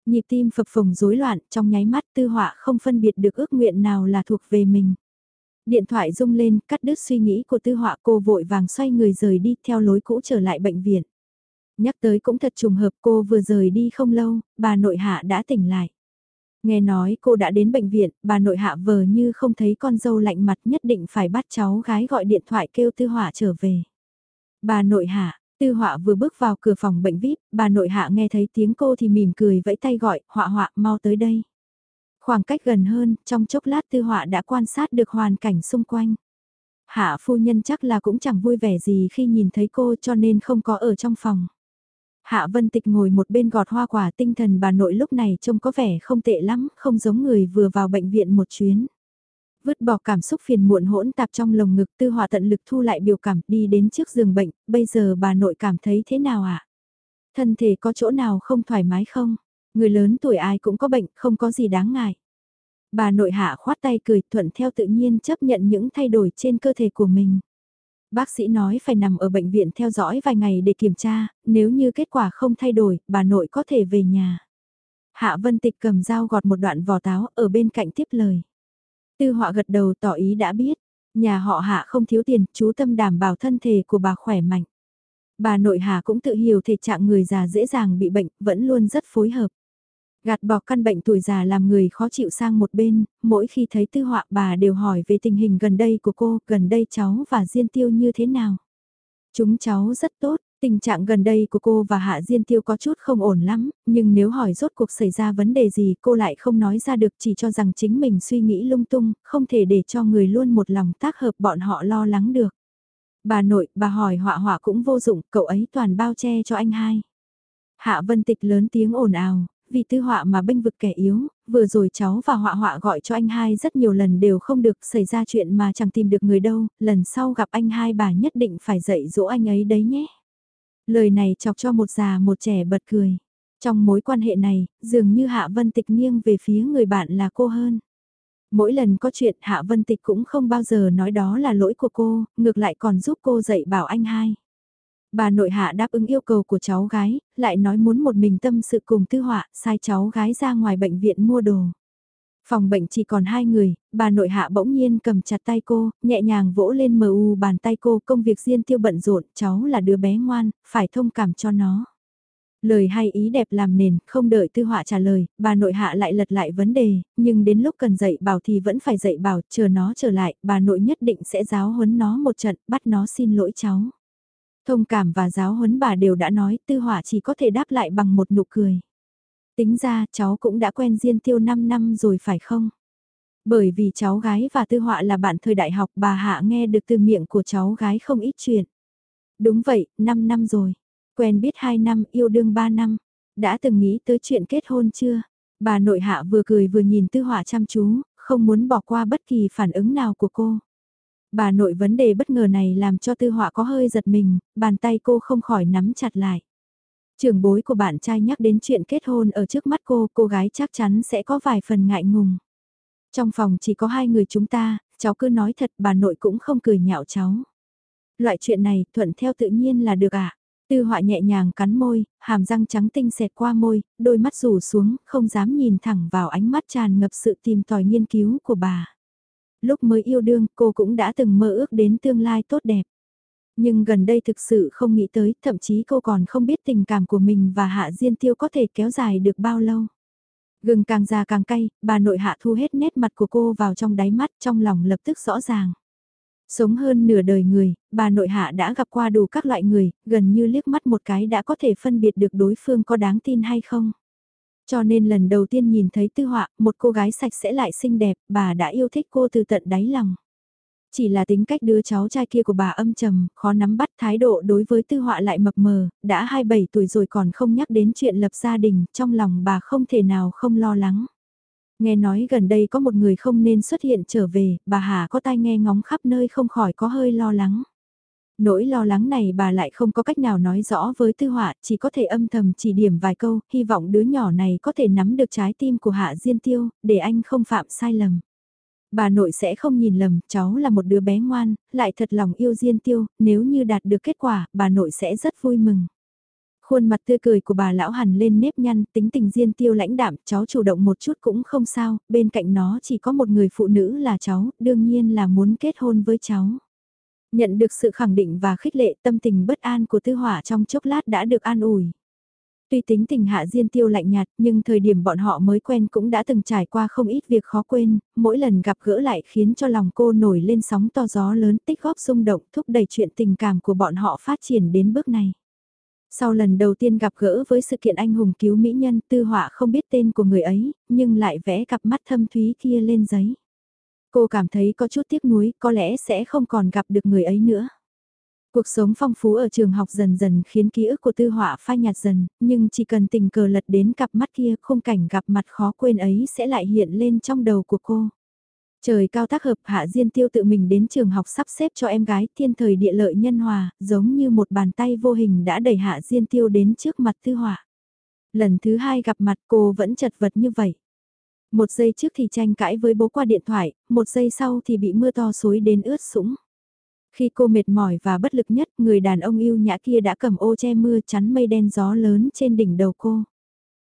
Nhịp tim phập phồng rối loạn, trong nháy mắt tư họa không phân biệt được ước nguyện nào là thuộc về mình. Điện thoại rung lên, cắt đứt suy nghĩ của tư họa cô vội vàng xoay người rời đi theo lối cũ trở lại bệnh viện. Nhắc tới cũng thật trùng hợp cô vừa rời đi không lâu, bà nội hạ đã tỉnh lại. Nghe nói cô đã đến bệnh viện, bà nội hạ vờ như không thấy con dâu lạnh mặt nhất định phải bắt cháu gái gọi điện thoại kêu tư họa trở về. Bà nội hạ, tư họa vừa bước vào cửa phòng bệnh VIP, bà nội hạ nghe thấy tiếng cô thì mỉm cười vẫy tay gọi, họa họa mau tới đây. Khoảng cách gần hơn, trong chốc lát tư họa đã quan sát được hoàn cảnh xung quanh. Hạ phu nhân chắc là cũng chẳng vui vẻ gì khi nhìn thấy cô cho nên không có ở trong phòng. Hạ Vân Tịch ngồi một bên gọt hoa quả tinh thần bà nội lúc này trông có vẻ không tệ lắm, không giống người vừa vào bệnh viện một chuyến. Vứt bỏ cảm xúc phiền muộn hỗn tạp trong lồng ngực tư họa tận lực thu lại biểu cảm đi đến trước giường bệnh, bây giờ bà nội cảm thấy thế nào ạ? À? Thân thể có chỗ nào không thoải mái không? Người lớn tuổi ai cũng có bệnh, không có gì đáng ngại. Bà nội hạ khoát tay cười thuận theo tự nhiên chấp nhận những thay đổi trên cơ thể của mình. Bác sĩ nói phải nằm ở bệnh viện theo dõi vài ngày để kiểm tra, nếu như kết quả không thay đổi, bà nội có thể về nhà. Hạ Vân Tịch cầm dao gọt một đoạn vỏ táo ở bên cạnh tiếp lời. Tư họa gật đầu tỏ ý đã biết, nhà họ hạ không thiếu tiền, chú tâm đảm bảo thân thể của bà khỏe mạnh. Bà nội hạ cũng tự hiểu thể trạng người già dễ dàng bị bệnh, vẫn luôn rất phối hợp. Gạt bỏ căn bệnh tuổi già làm người khó chịu sang một bên, mỗi khi thấy tư họa bà đều hỏi về tình hình gần đây của cô, gần đây cháu và Diên Tiêu như thế nào. Chúng cháu rất tốt, tình trạng gần đây của cô và Hạ Diên Tiêu có chút không ổn lắm, nhưng nếu hỏi rốt cuộc xảy ra vấn đề gì cô lại không nói ra được chỉ cho rằng chính mình suy nghĩ lung tung, không thể để cho người luôn một lòng tác hợp bọn họ lo lắng được. Bà nội, bà hỏi họa họa cũng vô dụng, cậu ấy toàn bao che cho anh hai. Hạ Vân Tịch lớn tiếng ồn ào, vì tư họa mà bênh vực kẻ yếu, vừa rồi cháu và họa họa gọi cho anh hai rất nhiều lần đều không được xảy ra chuyện mà chẳng tìm được người đâu, lần sau gặp anh hai bà nhất định phải dạy dỗ anh ấy đấy nhé. Lời này chọc cho một già một trẻ bật cười. Trong mối quan hệ này, dường như Hạ Vân Tịch nghiêng về phía người bạn là cô hơn. Mỗi lần có chuyện Hạ Vân Tịch cũng không bao giờ nói đó là lỗi của cô, ngược lại còn giúp cô dạy bảo anh hai. Bà nội hạ đáp ứng yêu cầu của cháu gái, lại nói muốn một mình tâm sự cùng tư họa, sai cháu gái ra ngoài bệnh viện mua đồ. Phòng bệnh chỉ còn hai người, bà nội hạ bỗng nhiên cầm chặt tay cô, nhẹ nhàng vỗ lên mờ u bàn tay cô, công việc riêng tiêu bận rộn, cháu là đứa bé ngoan, phải thông cảm cho nó. Lời hay ý đẹp làm nền, không đợi tư họa trả lời, bà nội hạ lại lật lại vấn đề, nhưng đến lúc cần dạy bảo thì vẫn phải dạy bảo, chờ nó trở lại, bà nội nhất định sẽ giáo huấn nó một trận, bắt nó xin lỗi cháu. Thông cảm và giáo huấn bà đều đã nói tư hỏa chỉ có thể đáp lại bằng một nụ cười. Tính ra cháu cũng đã quen Diên Tiêu 5 năm rồi phải không? Bởi vì cháu gái và tư họa là bạn thời đại học bà Hạ nghe được từ miệng của cháu gái không ít chuyện. Đúng vậy, 5 năm rồi. Quen biết 2 năm, yêu đương 3 năm. Đã từng nghĩ tới chuyện kết hôn chưa? Bà nội hạ vừa cười vừa nhìn tư họa chăm chú, không muốn bỏ qua bất kỳ phản ứng nào của cô. Bà nội vấn đề bất ngờ này làm cho tư họa có hơi giật mình, bàn tay cô không khỏi nắm chặt lại. Trường bối của bạn trai nhắc đến chuyện kết hôn ở trước mắt cô, cô gái chắc chắn sẽ có vài phần ngại ngùng. Trong phòng chỉ có hai người chúng ta, cháu cứ nói thật bà nội cũng không cười nhạo cháu. Loại chuyện này thuận theo tự nhiên là được ạ. À? Tư họa nhẹ nhàng cắn môi, hàm răng trắng tinh xẹt qua môi, đôi mắt rủ xuống, không dám nhìn thẳng vào ánh mắt tràn ngập sự tìm tòi nghiên cứu của bà lúc mới yêu đương cô cũng đã từng mơ ước đến tương lai tốt đẹp. Nhưng gần đây thực sự không nghĩ tới, thậm chí cô còn không biết tình cảm của mình và Hạ Diên Tiêu có thể kéo dài được bao lâu. Gừng càng già càng cay, bà nội hạ thu hết nét mặt của cô vào trong đáy mắt trong lòng lập tức rõ ràng. Sống hơn nửa đời người, bà nội hạ đã gặp qua đủ các loại người, gần như liếc mắt một cái đã có thể phân biệt được đối phương có đáng tin hay không. Cho nên lần đầu tiên nhìn thấy tư họa, một cô gái sạch sẽ lại xinh đẹp, bà đã yêu thích cô từ tận đáy lòng. Chỉ là tính cách đứa cháu trai kia của bà âm trầm, khó nắm bắt thái độ đối với tư họa lại mập mờ, đã 27 tuổi rồi còn không nhắc đến chuyện lập gia đình, trong lòng bà không thể nào không lo lắng. Nghe nói gần đây có một người không nên xuất hiện trở về, bà Hà có tai nghe ngóng khắp nơi không khỏi có hơi lo lắng. Nỗi lo lắng này bà lại không có cách nào nói rõ với tư họa, chỉ có thể âm thầm chỉ điểm vài câu, hy vọng đứa nhỏ này có thể nắm được trái tim của Hạ Diên Tiêu, để anh không phạm sai lầm. Bà nội sẽ không nhìn lầm, cháu là một đứa bé ngoan, lại thật lòng yêu Diên Tiêu, nếu như đạt được kết quả, bà nội sẽ rất vui mừng. Khuôn mặt tươi cười của bà lão hẳn lên nếp nhăn, tính tình Diên Tiêu lãnh đạm, cháu chủ động một chút cũng không sao, bên cạnh nó chỉ có một người phụ nữ là cháu, đương nhiên là muốn kết hôn với cháu. Nhận được sự khẳng định và khích lệ tâm tình bất an của tư hỏa trong chốc lát đã được an ủi. Tuy tính tình hạ diên tiêu lạnh nhạt nhưng thời điểm bọn họ mới quen cũng đã từng trải qua không ít việc khó quên, mỗi lần gặp gỡ lại khiến cho lòng cô nổi lên sóng to gió lớn tích góp xung động thúc đẩy chuyện tình cảm của bọn họ phát triển đến bước này. Sau lần đầu tiên gặp gỡ với sự kiện anh hùng cứu mỹ nhân tư họa không biết tên của người ấy, nhưng lại vẽ cặp mắt thâm thúy kia lên giấy. Cô cảm thấy có chút tiếc nuối, có lẽ sẽ không còn gặp được người ấy nữa. Cuộc sống phong phú ở trường học dần dần khiến ký ức của tư họa phai nhạt dần, nhưng chỉ cần tình cờ lật đến cặp mắt kia khung cảnh gặp mặt khó quên ấy sẽ lại hiện lên trong đầu của cô. Trời cao tác hợp Hạ Diên Tiêu tự mình đến trường học sắp xếp cho em gái thiên thời địa lợi nhân hòa, giống như một bàn tay vô hình đã đẩy Hạ Diên Tiêu đến trước mặt tư họa. Lần thứ hai gặp mặt cô vẫn chật vật như vậy. Một giây trước thì tranh cãi với bố qua điện thoại, một giây sau thì bị mưa to xối đến ướt sũng. Khi cô mệt mỏi và bất lực nhất, người đàn ông yêu nhã kia đã cầm ô che mưa chắn mây đen gió lớn trên đỉnh đầu cô.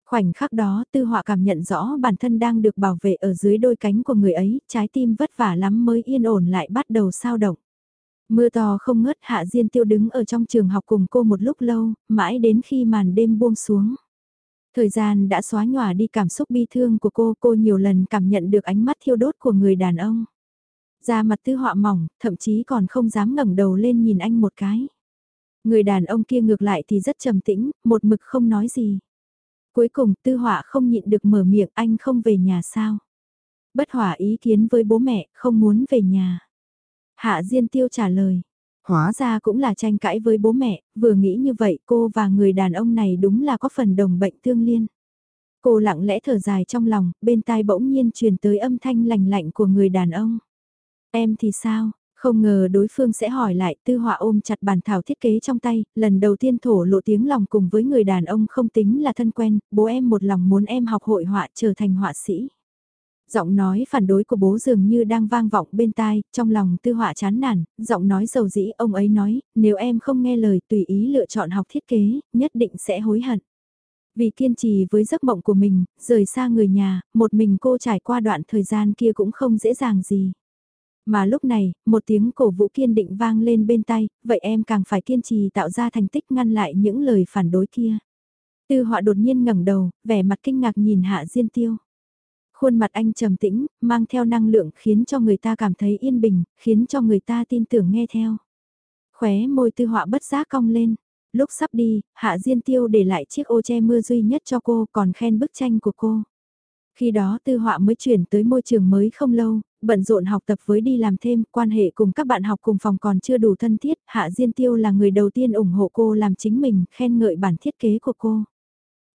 Khoảnh khắc đó tư họa cảm nhận rõ bản thân đang được bảo vệ ở dưới đôi cánh của người ấy, trái tim vất vả lắm mới yên ổn lại bắt đầu sao động. Mưa to không ngớt Hạ Diên Tiêu đứng ở trong trường học cùng cô một lúc lâu, mãi đến khi màn đêm buông xuống. Thời gian đã xóa nhòa đi cảm xúc bi thương của cô, cô nhiều lần cảm nhận được ánh mắt thiêu đốt của người đàn ông. Da mặt tư họa mỏng, thậm chí còn không dám ngẩng đầu lên nhìn anh một cái. Người đàn ông kia ngược lại thì rất trầm tĩnh, một mực không nói gì. Cuối cùng tư họa không nhịn được mở miệng anh không về nhà sao. Bất hỏa ý kiến với bố mẹ, không muốn về nhà. Hạ Diên Tiêu trả lời. Hóa ra cũng là tranh cãi với bố mẹ, vừa nghĩ như vậy cô và người đàn ông này đúng là có phần đồng bệnh tương liên. Cô lặng lẽ thở dài trong lòng, bên tai bỗng nhiên truyền tới âm thanh lành lạnh của người đàn ông. Em thì sao? Không ngờ đối phương sẽ hỏi lại tư họa ôm chặt bản thảo thiết kế trong tay, lần đầu tiên thổ lộ tiếng lòng cùng với người đàn ông không tính là thân quen, bố em một lòng muốn em học hội họa trở thành họa sĩ. Giọng nói phản đối của bố dường như đang vang vọng bên tai, trong lòng tư họa chán nản, giọng nói dầu dĩ ông ấy nói, nếu em không nghe lời tùy ý lựa chọn học thiết kế, nhất định sẽ hối hận. Vì kiên trì với giấc mộng của mình, rời xa người nhà, một mình cô trải qua đoạn thời gian kia cũng không dễ dàng gì. Mà lúc này, một tiếng cổ vũ kiên định vang lên bên tay, vậy em càng phải kiên trì tạo ra thành tích ngăn lại những lời phản đối kia. Tư họa đột nhiên ngẩng đầu, vẻ mặt kinh ngạc nhìn Hạ Diên Tiêu. Khuôn mặt anh trầm tĩnh, mang theo năng lượng khiến cho người ta cảm thấy yên bình, khiến cho người ta tin tưởng nghe theo. Khóe môi tư họa bất giác cong lên. Lúc sắp đi, Hạ Diên Tiêu để lại chiếc ô che mưa duy nhất cho cô còn khen bức tranh của cô. Khi đó tư họa mới chuyển tới môi trường mới không lâu, bận rộn học tập với đi làm thêm, quan hệ cùng các bạn học cùng phòng còn chưa đủ thân thiết, Hạ Diên Tiêu là người đầu tiên ủng hộ cô làm chính mình, khen ngợi bản thiết kế của cô.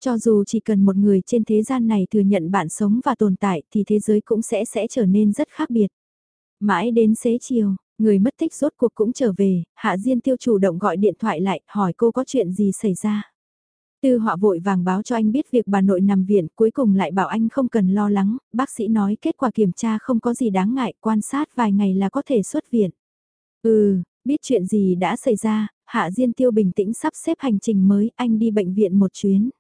Cho dù chỉ cần một người trên thế gian này thừa nhận bạn sống và tồn tại thì thế giới cũng sẽ sẽ trở nên rất khác biệt. Mãi đến xế chiều, người mất tích rốt cuộc cũng trở về, Hạ Diên Tiêu chủ động gọi điện thoại lại hỏi cô có chuyện gì xảy ra. Tư họa vội vàng báo cho anh biết việc bà nội nằm viện, cuối cùng lại bảo anh không cần lo lắng, bác sĩ nói kết quả kiểm tra không có gì đáng ngại, quan sát vài ngày là có thể xuất viện. Ừ, biết chuyện gì đã xảy ra, Hạ Diên Tiêu bình tĩnh sắp xếp hành trình mới, anh đi bệnh viện một chuyến.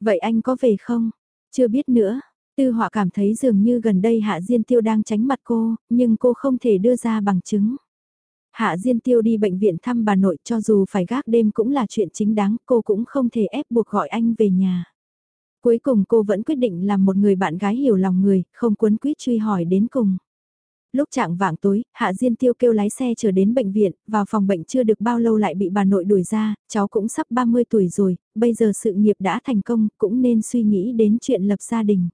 Vậy anh có về không? Chưa biết nữa. Tư họa cảm thấy dường như gần đây Hạ Diên Tiêu đang tránh mặt cô, nhưng cô không thể đưa ra bằng chứng. Hạ Diên Tiêu đi bệnh viện thăm bà nội cho dù phải gác đêm cũng là chuyện chính đáng, cô cũng không thể ép buộc gọi anh về nhà. Cuối cùng cô vẫn quyết định làm một người bạn gái hiểu lòng người, không cuốn quýt truy hỏi đến cùng. Lúc trạng vạng tối, Hạ Diên Tiêu kêu lái xe trở đến bệnh viện, vào phòng bệnh chưa được bao lâu lại bị bà nội đuổi ra, cháu cũng sắp 30 tuổi rồi, bây giờ sự nghiệp đã thành công, cũng nên suy nghĩ đến chuyện lập gia đình.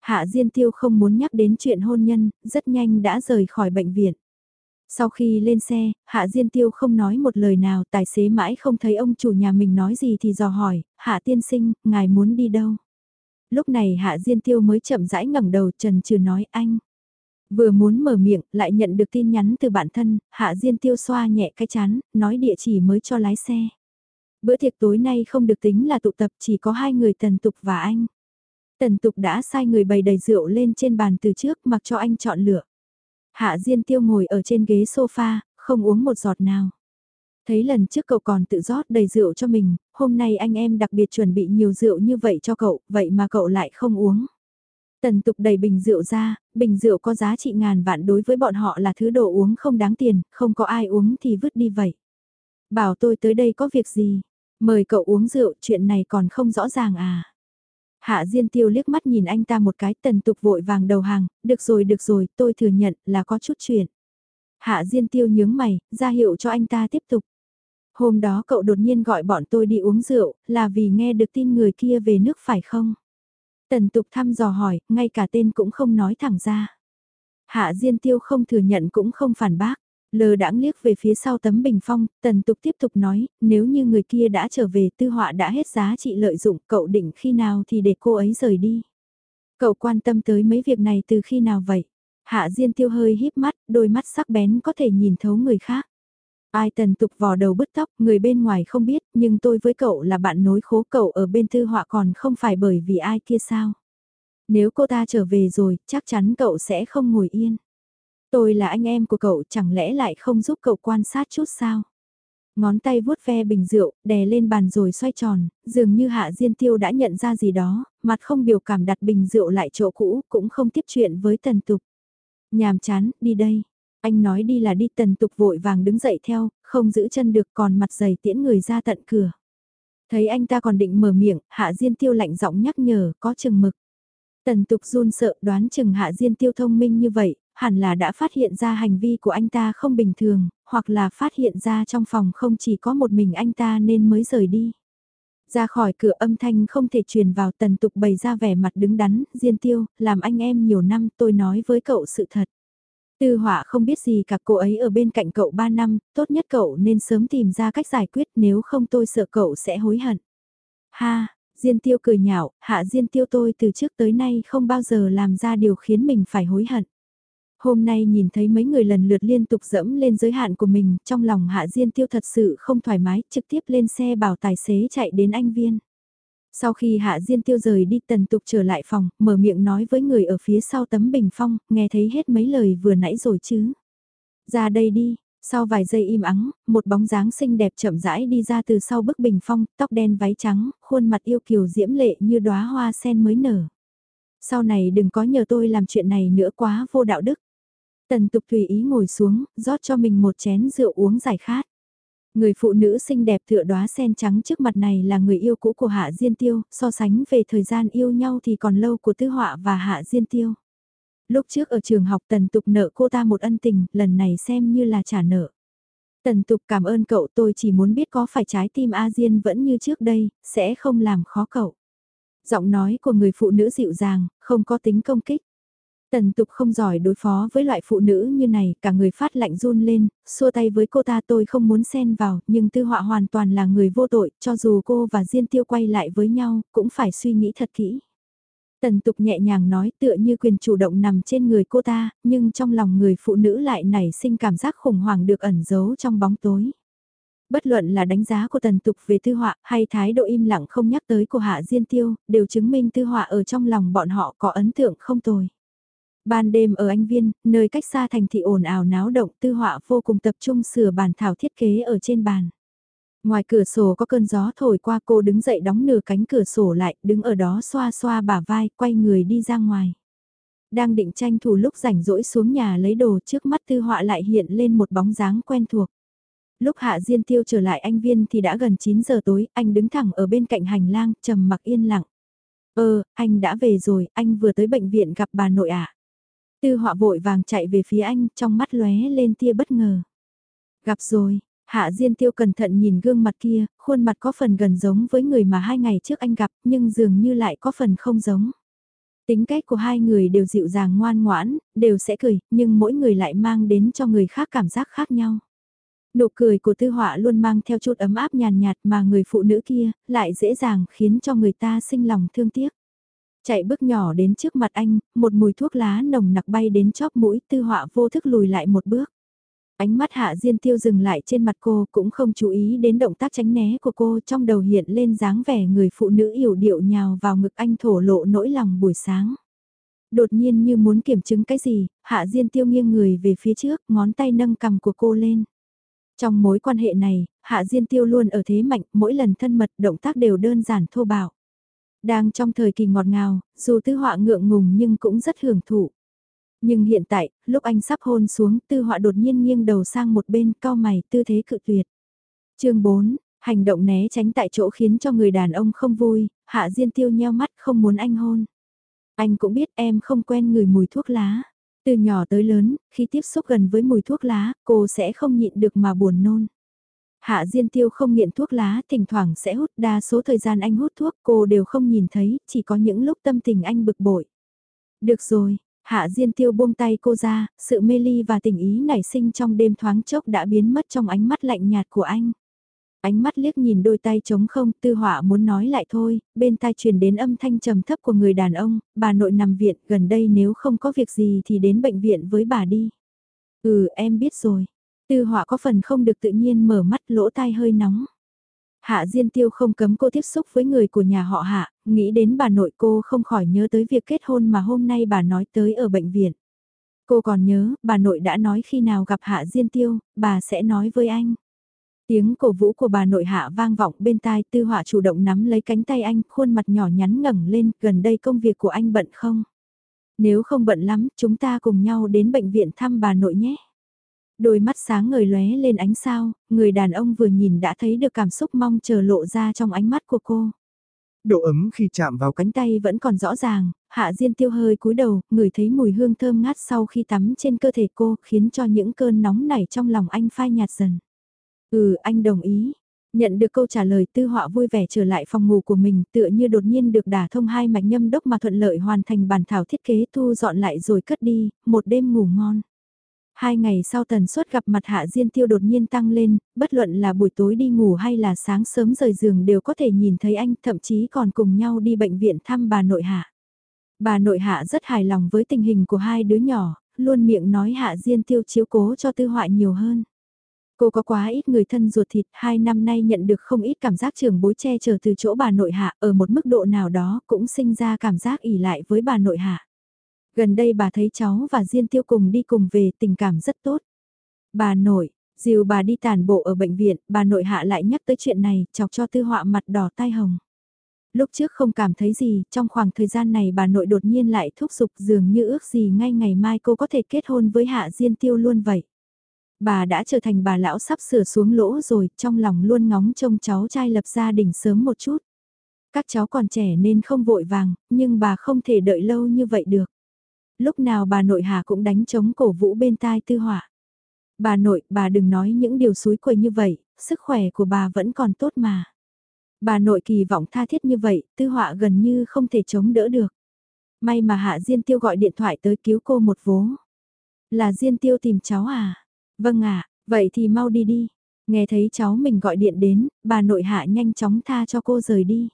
Hạ Diên Tiêu không muốn nhắc đến chuyện hôn nhân, rất nhanh đã rời khỏi bệnh viện. Sau khi lên xe, Hạ Diên Tiêu không nói một lời nào, tài xế mãi không thấy ông chủ nhà mình nói gì thì dò hỏi, Hạ Tiên Sinh, ngài muốn đi đâu? Lúc này Hạ Diên Tiêu mới chậm rãi ngẩng đầu trần trừ nói anh. Vừa muốn mở miệng, lại nhận được tin nhắn từ bản thân, Hạ Diên Tiêu xoa nhẹ cái chán, nói địa chỉ mới cho lái xe. Bữa tiệc tối nay không được tính là tụ tập chỉ có hai người Tần Tục và anh. Tần Tục đã sai người bày đầy rượu lên trên bàn từ trước mặc cho anh chọn lựa. Hạ Diên Tiêu ngồi ở trên ghế sofa, không uống một giọt nào. Thấy lần trước cậu còn tự rót đầy rượu cho mình, hôm nay anh em đặc biệt chuẩn bị nhiều rượu như vậy cho cậu, vậy mà cậu lại không uống. Tần tục đầy bình rượu ra, bình rượu có giá trị ngàn vạn đối với bọn họ là thứ đồ uống không đáng tiền, không có ai uống thì vứt đi vậy. Bảo tôi tới đây có việc gì? Mời cậu uống rượu, chuyện này còn không rõ ràng à? Hạ Diên Tiêu liếc mắt nhìn anh ta một cái tần tục vội vàng đầu hàng, được rồi được rồi, tôi thừa nhận là có chút chuyện. Hạ Diên Tiêu nhướng mày, ra hiệu cho anh ta tiếp tục. Hôm đó cậu đột nhiên gọi bọn tôi đi uống rượu, là vì nghe được tin người kia về nước phải không? Tần tục thăm dò hỏi, ngay cả tên cũng không nói thẳng ra. Hạ Diên Tiêu không thừa nhận cũng không phản bác. Lờ đãng liếc về phía sau tấm bình phong, tần tục tiếp tục nói, nếu như người kia đã trở về tư họa đã hết giá trị lợi dụng, cậu định khi nào thì để cô ấy rời đi. Cậu quan tâm tới mấy việc này từ khi nào vậy? Hạ Diên Tiêu hơi híp mắt, đôi mắt sắc bén có thể nhìn thấu người khác. Ai tần tục vò đầu bứt tóc, người bên ngoài không biết, nhưng tôi với cậu là bạn nối khố cậu ở bên tư họa còn không phải bởi vì ai kia sao. Nếu cô ta trở về rồi, chắc chắn cậu sẽ không ngồi yên. Tôi là anh em của cậu chẳng lẽ lại không giúp cậu quan sát chút sao? Ngón tay vuốt ve bình rượu, đè lên bàn rồi xoay tròn, dường như Hạ Diên Tiêu đã nhận ra gì đó, mặt không biểu cảm đặt bình rượu lại chỗ cũ, cũng không tiếp chuyện với tần tục. Nhàm chán, đi đây. Anh nói đi là đi tần tục vội vàng đứng dậy theo, không giữ chân được còn mặt dày tiễn người ra tận cửa. Thấy anh ta còn định mở miệng, Hạ Diên Tiêu lạnh giọng nhắc nhở, có chừng mực. Tần tục run sợ đoán chừng Hạ Diên Tiêu thông minh như vậy, hẳn là đã phát hiện ra hành vi của anh ta không bình thường, hoặc là phát hiện ra trong phòng không chỉ có một mình anh ta nên mới rời đi. Ra khỏi cửa âm thanh không thể truyền vào tần tục bày ra vẻ mặt đứng đắn, Diên Tiêu, làm anh em nhiều năm tôi nói với cậu sự thật. Tư họa không biết gì cả cô ấy ở bên cạnh cậu 3 năm, tốt nhất cậu nên sớm tìm ra cách giải quyết nếu không tôi sợ cậu sẽ hối hận. Ha, Diên Tiêu cười nhạo, hạ Diên Tiêu tôi từ trước tới nay không bao giờ làm ra điều khiến mình phải hối hận. Hôm nay nhìn thấy mấy người lần lượt liên tục dẫm lên giới hạn của mình, trong lòng Hạ Diên Tiêu thật sự không thoải mái, trực tiếp lên xe bảo tài xế chạy đến anh Viên. Sau khi Hạ Diên Tiêu rời đi tần tục trở lại phòng, mở miệng nói với người ở phía sau tấm bình phong, nghe thấy hết mấy lời vừa nãy rồi chứ. Ra đây đi, sau vài giây im ắng, một bóng dáng xinh đẹp chậm rãi đi ra từ sau bức bình phong, tóc đen váy trắng, khuôn mặt yêu kiều diễm lệ như đóa hoa sen mới nở. Sau này đừng có nhờ tôi làm chuyện này nữa quá vô đạo đức. Tần tục tùy ý ngồi xuống, rót cho mình một chén rượu uống giải khát. Người phụ nữ xinh đẹp tựa đóa sen trắng trước mặt này là người yêu cũ của Hạ Diên Tiêu, so sánh về thời gian yêu nhau thì còn lâu của Tư Họa và Hạ Diên Tiêu. Lúc trước ở trường học Tần Tục nợ cô ta một ân tình, lần này xem như là trả nợ. Tần Tục cảm ơn cậu tôi chỉ muốn biết có phải trái tim A Diên vẫn như trước đây, sẽ không làm khó cậu. Giọng nói của người phụ nữ dịu dàng, không có tính công kích. Tần tục không giỏi đối phó với loại phụ nữ như này, cả người phát lạnh run lên, xua tay với cô ta tôi không muốn xen vào, nhưng tư họa hoàn toàn là người vô tội, cho dù cô và Diên Tiêu quay lại với nhau, cũng phải suy nghĩ thật kỹ. Tần tục nhẹ nhàng nói tựa như quyền chủ động nằm trên người cô ta, nhưng trong lòng người phụ nữ lại nảy sinh cảm giác khủng hoảng được ẩn giấu trong bóng tối. Bất luận là đánh giá của tần tục về tư họa hay thái độ im lặng không nhắc tới của Hạ Diên Tiêu, đều chứng minh tư họa ở trong lòng bọn họ có ấn tượng không tồi. Ban đêm ở Anh Viên, nơi cách xa thành thị ồn ào náo động tư họa vô cùng tập trung sửa bàn thảo thiết kế ở trên bàn. Ngoài cửa sổ có cơn gió thổi qua cô đứng dậy đóng nửa cánh cửa sổ lại, đứng ở đó xoa xoa bả vai, quay người đi ra ngoài. Đang định tranh thủ lúc rảnh rỗi xuống nhà lấy đồ trước mắt tư họa lại hiện lên một bóng dáng quen thuộc. Lúc Hạ Diên Tiêu trở lại anh Viên thì đã gần 9 giờ tối, anh đứng thẳng ở bên cạnh hành lang, trầm mặc yên lặng. Ơ, anh đã về rồi, anh vừa tới bệnh viện gặp bà nội ạ. À? Tư họa vội vàng chạy về phía anh, trong mắt lóe lên tia bất ngờ. Gặp rồi, Hạ Diên Tiêu cẩn thận nhìn gương mặt kia, khuôn mặt có phần gần giống với người mà hai ngày trước anh gặp, nhưng dường như lại có phần không giống. Tính cách của hai người đều dịu dàng ngoan ngoãn, đều sẽ cười, nhưng mỗi người lại mang đến cho người khác cảm giác khác nhau. Nụ cười của tư họa luôn mang theo chút ấm áp nhàn nhạt mà người phụ nữ kia lại dễ dàng khiến cho người ta sinh lòng thương tiếc. Chạy bước nhỏ đến trước mặt anh, một mùi thuốc lá nồng nặc bay đến chóp mũi tư họa vô thức lùi lại một bước. Ánh mắt hạ diên tiêu dừng lại trên mặt cô cũng không chú ý đến động tác tránh né của cô trong đầu hiện lên dáng vẻ người phụ nữ yểu điệu nhào vào ngực anh thổ lộ nỗi lòng buổi sáng. Đột nhiên như muốn kiểm chứng cái gì, hạ diên tiêu nghiêng người về phía trước, ngón tay nâng cầm của cô lên. Trong mối quan hệ này, Hạ Diên Tiêu luôn ở thế mạnh, mỗi lần thân mật động tác đều đơn giản thô bạo. Đang trong thời kỳ ngọt ngào, dù tư họa ngượng ngùng nhưng cũng rất hưởng thụ. Nhưng hiện tại, lúc anh sắp hôn xuống, tư họa đột nhiên nghiêng đầu sang một bên, cao mày, tư thế cự tuyệt. chương 4, hành động né tránh tại chỗ khiến cho người đàn ông không vui, Hạ Diên Tiêu nheo mắt không muốn anh hôn. Anh cũng biết em không quen người mùi thuốc lá. Từ nhỏ tới lớn, khi tiếp xúc gần với mùi thuốc lá, cô sẽ không nhịn được mà buồn nôn. Hạ Diên Tiêu không nghiện thuốc lá, thỉnh thoảng sẽ hút đa số thời gian anh hút thuốc cô đều không nhìn thấy, chỉ có những lúc tâm tình anh bực bội. Được rồi, Hạ Diên Tiêu buông tay cô ra, sự mê ly và tình ý nảy sinh trong đêm thoáng chốc đã biến mất trong ánh mắt lạnh nhạt của anh. Ánh mắt liếc nhìn đôi tay trống không, tư họa muốn nói lại thôi, bên tai truyền đến âm thanh trầm thấp của người đàn ông, bà nội nằm viện, gần đây nếu không có việc gì thì đến bệnh viện với bà đi. Ừ, em biết rồi. Tư họa có phần không được tự nhiên mở mắt lỗ tai hơi nóng. Hạ Diên Tiêu không cấm cô tiếp xúc với người của nhà họ Hạ, nghĩ đến bà nội cô không khỏi nhớ tới việc kết hôn mà hôm nay bà nói tới ở bệnh viện. Cô còn nhớ, bà nội đã nói khi nào gặp Hạ Diên Tiêu, bà sẽ nói với anh. Tiếng cổ vũ của bà nội hạ vang vọng bên tai tư họa chủ động nắm lấy cánh tay anh, khuôn mặt nhỏ nhắn ngẩng lên, gần đây công việc của anh bận không? Nếu không bận lắm, chúng ta cùng nhau đến bệnh viện thăm bà nội nhé. Đôi mắt sáng ngời lóe lên ánh sao, người đàn ông vừa nhìn đã thấy được cảm xúc mong chờ lộ ra trong ánh mắt của cô. Độ ấm khi chạm vào cánh tay vẫn còn rõ ràng, hạ diên tiêu hơi cúi đầu, người thấy mùi hương thơm ngát sau khi tắm trên cơ thể cô, khiến cho những cơn nóng nảy trong lòng anh phai nhạt dần. Ừ, anh đồng ý. Nhận được câu trả lời tư họa vui vẻ trở lại phòng ngủ của mình tựa như đột nhiên được đả thông hai mạch nhâm đốc mà thuận lợi hoàn thành bản thảo thiết kế thu dọn lại rồi cất đi, một đêm ngủ ngon. Hai ngày sau tần suất gặp mặt Hạ Diên Tiêu đột nhiên tăng lên, bất luận là buổi tối đi ngủ hay là sáng sớm rời giường đều có thể nhìn thấy anh, thậm chí còn cùng nhau đi bệnh viện thăm bà nội Hạ. Bà nội Hạ rất hài lòng với tình hình của hai đứa nhỏ, luôn miệng nói Hạ Diên Tiêu chiếu cố cho tư họa nhiều hơn. Cô có quá ít người thân ruột thịt, hai năm nay nhận được không ít cảm giác trường bối che chở từ chỗ bà nội hạ, ở một mức độ nào đó cũng sinh ra cảm giác ỉ lại với bà nội hạ. Gần đây bà thấy cháu và Diên Tiêu cùng đi cùng về tình cảm rất tốt. Bà nội, dìu bà đi tàn bộ ở bệnh viện, bà nội hạ lại nhắc tới chuyện này, chọc cho tư họa mặt đỏ tai hồng. Lúc trước không cảm thấy gì, trong khoảng thời gian này bà nội đột nhiên lại thúc giục dường như ước gì ngay ngày mai cô có thể kết hôn với hạ Diên Tiêu luôn vậy bà đã trở thành bà lão sắp sửa xuống lỗ rồi, trong lòng luôn ngóng trông cháu trai lập gia đình sớm một chút. Các cháu còn trẻ nên không vội vàng, nhưng bà không thể đợi lâu như vậy được. Lúc nào bà nội hà cũng đánh chống cổ vũ bên tai tư họa. Bà nội, bà đừng nói những điều suối quầy như vậy, sức khỏe của bà vẫn còn tốt mà. Bà nội kỳ vọng tha thiết như vậy, tư họa gần như không thể chống đỡ được. May mà Hạ Diên Tiêu gọi điện thoại tới cứu cô một vố. Là Diên Tiêu tìm cháu à? Vâng ạ, vậy thì mau đi đi. Nghe thấy cháu mình gọi điện đến, bà nội hạ nhanh chóng tha cho cô rời đi.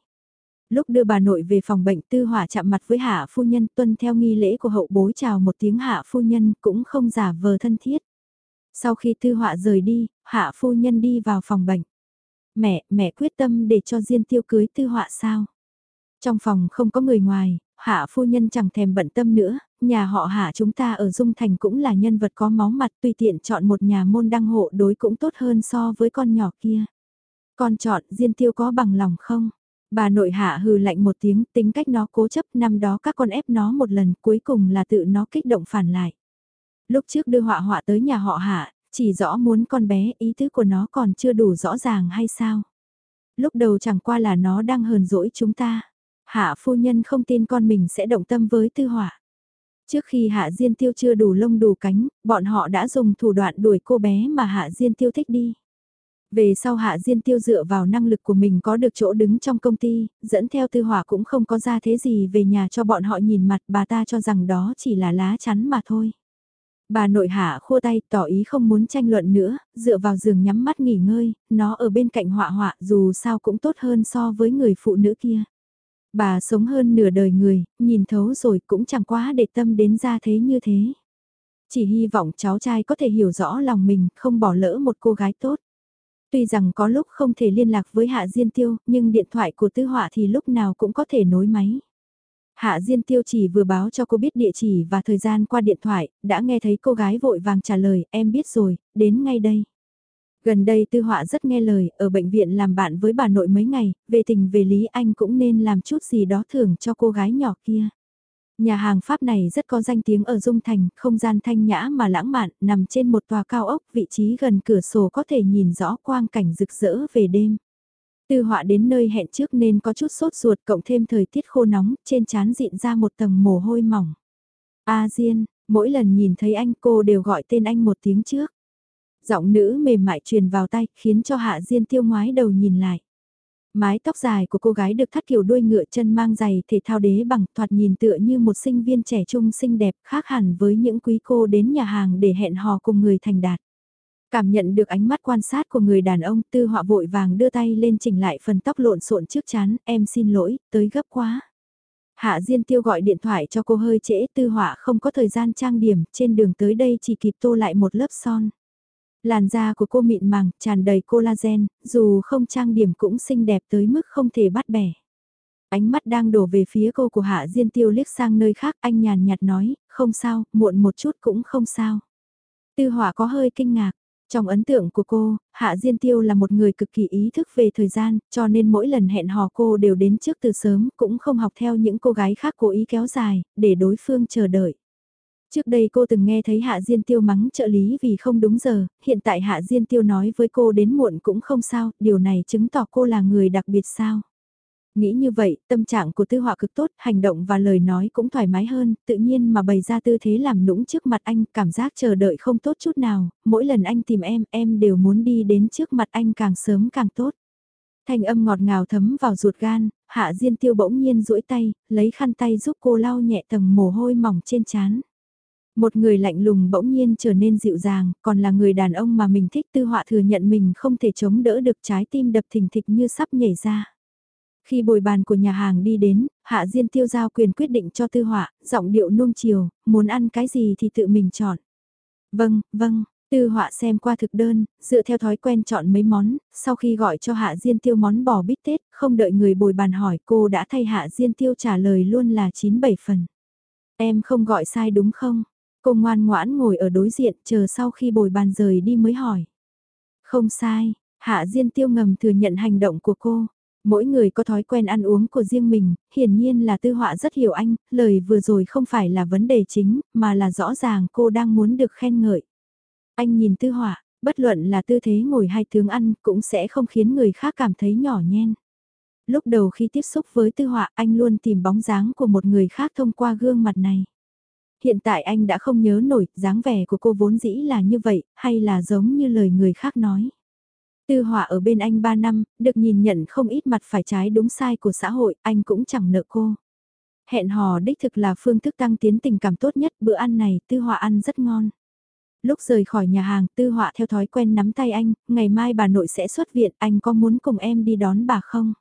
Lúc đưa bà nội về phòng bệnh tư hỏa chạm mặt với hạ phu nhân tuân theo nghi lễ của hậu bối chào một tiếng hạ phu nhân cũng không giả vờ thân thiết. Sau khi tư họa rời đi, hạ phu nhân đi vào phòng bệnh. Mẹ, mẹ quyết tâm để cho Diên tiêu cưới tư họa sao? Trong phòng không có người ngoài, hạ phu nhân chẳng thèm bận tâm nữa, nhà họ hạ chúng ta ở Dung Thành cũng là nhân vật có máu mặt tùy tiện chọn một nhà môn đăng hộ đối cũng tốt hơn so với con nhỏ kia. Con chọn Diên Tiêu có bằng lòng không? Bà nội hạ hừ lạnh một tiếng tính cách nó cố chấp năm đó các con ép nó một lần cuối cùng là tự nó kích động phản lại. Lúc trước đưa họa họa tới nhà họ hạ, chỉ rõ muốn con bé ý tứ của nó còn chưa đủ rõ ràng hay sao. Lúc đầu chẳng qua là nó đang hờn dỗi chúng ta. Hạ phu nhân không tin con mình sẽ động tâm với tư họa. Trước khi Hạ Diên Tiêu chưa đủ lông đủ cánh, bọn họ đã dùng thủ đoạn đuổi cô bé mà Hạ Diên Tiêu thích đi. Về sau Hạ Diên Tiêu dựa vào năng lực của mình có được chỗ đứng trong công ty, dẫn theo tư hỏa cũng không có ra thế gì về nhà cho bọn họ nhìn mặt bà ta cho rằng đó chỉ là lá chắn mà thôi. Bà nội hạ khua tay tỏ ý không muốn tranh luận nữa, dựa vào giường nhắm mắt nghỉ ngơi, nó ở bên cạnh họa họa dù sao cũng tốt hơn so với người phụ nữ kia. Bà sống hơn nửa đời người, nhìn thấu rồi cũng chẳng quá để tâm đến ra thế như thế. Chỉ hy vọng cháu trai có thể hiểu rõ lòng mình, không bỏ lỡ một cô gái tốt. Tuy rằng có lúc không thể liên lạc với Hạ Diên Tiêu, nhưng điện thoại của Tư Họa thì lúc nào cũng có thể nối máy. Hạ Diên Tiêu chỉ vừa báo cho cô biết địa chỉ và thời gian qua điện thoại, đã nghe thấy cô gái vội vàng trả lời, em biết rồi, đến ngay đây. Gần đây Tư Họa rất nghe lời, ở bệnh viện làm bạn với bà nội mấy ngày, về tình về lý anh cũng nên làm chút gì đó thưởng cho cô gái nhỏ kia. Nhà hàng Pháp này rất có danh tiếng ở Dung Thành, không gian thanh nhã mà lãng mạn, nằm trên một tòa cao ốc, vị trí gần cửa sổ có thể nhìn rõ quang cảnh rực rỡ về đêm. Tư họa đến nơi hẹn trước nên có chút sốt ruột cộng thêm thời tiết khô nóng, trên trán dịn ra một tầng mồ hôi mỏng. A Diên, mỗi lần nhìn thấy anh cô đều gọi tên anh một tiếng trước. Giọng nữ mềm mại truyền vào tay, khiến cho Hạ Diên tiêu ngoái đầu nhìn lại. Mái tóc dài của cô gái được thắt kiểu đuôi ngựa chân mang giày thể thao đế bằng thoạt nhìn tựa như một sinh viên trẻ trung xinh đẹp khác hẳn với những quý cô đến nhà hàng để hẹn hò cùng người thành đạt. Cảm nhận được ánh mắt quan sát của người đàn ông tư họa vội vàng đưa tay lên chỉnh lại phần tóc lộn xộn trước chán, em xin lỗi, tới gấp quá. Hạ Diên Tiêu gọi điện thoại cho cô hơi trễ tư họa không có thời gian trang điểm, trên đường tới đây chỉ kịp tô lại một lớp son. Làn da của cô mịn màng, tràn đầy collagen, dù không trang điểm cũng xinh đẹp tới mức không thể bắt bẻ. Ánh mắt đang đổ về phía cô của Hạ Diên Tiêu liếc sang nơi khác, anh nhàn nhạt nói, không sao, muộn một chút cũng không sao. Tư hỏa có hơi kinh ngạc, trong ấn tượng của cô, Hạ Diên Tiêu là một người cực kỳ ý thức về thời gian, cho nên mỗi lần hẹn hò cô đều đến trước từ sớm, cũng không học theo những cô gái khác cố ý kéo dài, để đối phương chờ đợi. Trước đây cô từng nghe thấy Hạ Diên Tiêu mắng trợ lý vì không đúng giờ, hiện tại Hạ Diên Tiêu nói với cô đến muộn cũng không sao, điều này chứng tỏ cô là người đặc biệt sao. Nghĩ như vậy, tâm trạng của tư họa cực tốt, hành động và lời nói cũng thoải mái hơn, tự nhiên mà bày ra tư thế làm nũng trước mặt anh, cảm giác chờ đợi không tốt chút nào, mỗi lần anh tìm em, em đều muốn đi đến trước mặt anh càng sớm càng tốt. Thanh âm ngọt ngào thấm vào ruột gan, hạ diên tiêu bỗng nhiên duỗi tay, lấy khăn tay giúp cô lau nhẹ tầng mồ hôi mỏng trên trán. Một người lạnh lùng bỗng nhiên trở nên dịu dàng, còn là người đàn ông mà mình thích tư họa thừa nhận mình không thể chống đỡ được trái tim đập thình thịch như sắp nhảy ra. Khi bồi bàn của nhà hàng đi đến, Hạ Diên tiêu giao quyền quyết định cho tư họa, giọng điệu nuông chiều, muốn ăn cái gì thì tự mình chọn. Vâng, vâng, tư họa xem qua thực đơn, dựa theo thói quen chọn mấy món, sau khi gọi cho Hạ Diên tiêu món bò bít tết, không đợi người bồi bàn hỏi cô đã thay Hạ Diên tiêu trả lời luôn là 9-7 phần. Em không gọi sai đúng không? Cô ngoan ngoãn ngồi ở đối diện chờ sau khi bồi bàn rời đi mới hỏi. Không sai, Hạ Diên tiêu ngầm thừa nhận hành động của cô. Mỗi người có thói quen ăn uống của riêng mình, hiển nhiên là tư họa rất hiểu anh, lời vừa rồi không phải là vấn đề chính, mà là rõ ràng cô đang muốn được khen ngợi. Anh nhìn tư họa, bất luận là tư thế ngồi hay tướng ăn cũng sẽ không khiến người khác cảm thấy nhỏ nhen. Lúc đầu khi tiếp xúc với tư họa anh luôn tìm bóng dáng của một người khác thông qua gương mặt này. Hiện tại anh đã không nhớ nổi dáng vẻ của cô vốn dĩ là như vậy, hay là giống như lời người khác nói. Tư họa ở bên anh 3 năm, được nhìn nhận không ít mặt phải trái đúng sai của xã hội, anh cũng chẳng nợ cô. Hẹn hò đích thực là phương thức tăng tiến tình cảm tốt nhất, bữa ăn này tư họa ăn rất ngon. Lúc rời khỏi nhà hàng, tư họa theo thói quen nắm tay anh, ngày mai bà nội sẽ xuất viện, anh có muốn cùng em đi đón bà không?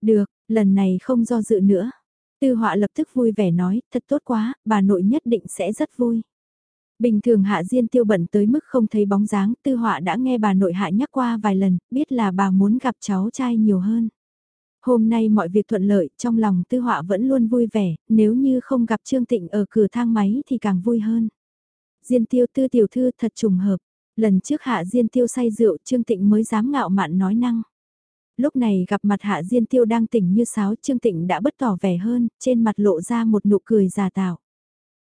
Được, lần này không do dự nữa. Tư họa lập tức vui vẻ nói, thật tốt quá, bà nội nhất định sẽ rất vui. Bình thường Hạ Diên tiêu bận tới mức không thấy bóng dáng, tư họa đã nghe bà nội hạ nhắc qua vài lần, biết là bà muốn gặp cháu trai nhiều hơn. Hôm nay mọi việc thuận lợi, trong lòng tư họa vẫn luôn vui vẻ, nếu như không gặp Trương Tịnh ở cửa thang máy thì càng vui hơn. Diên tiêu tư tiểu thư thật trùng hợp, lần trước Hạ Diên tiêu say rượu Trương Tịnh mới dám ngạo mạn nói năng. Lúc này gặp mặt Hạ Diên Tiêu đang tỉnh như sáo, Trương Tịnh đã bất tỏ vẻ hơn, trên mặt lộ ra một nụ cười già tạo.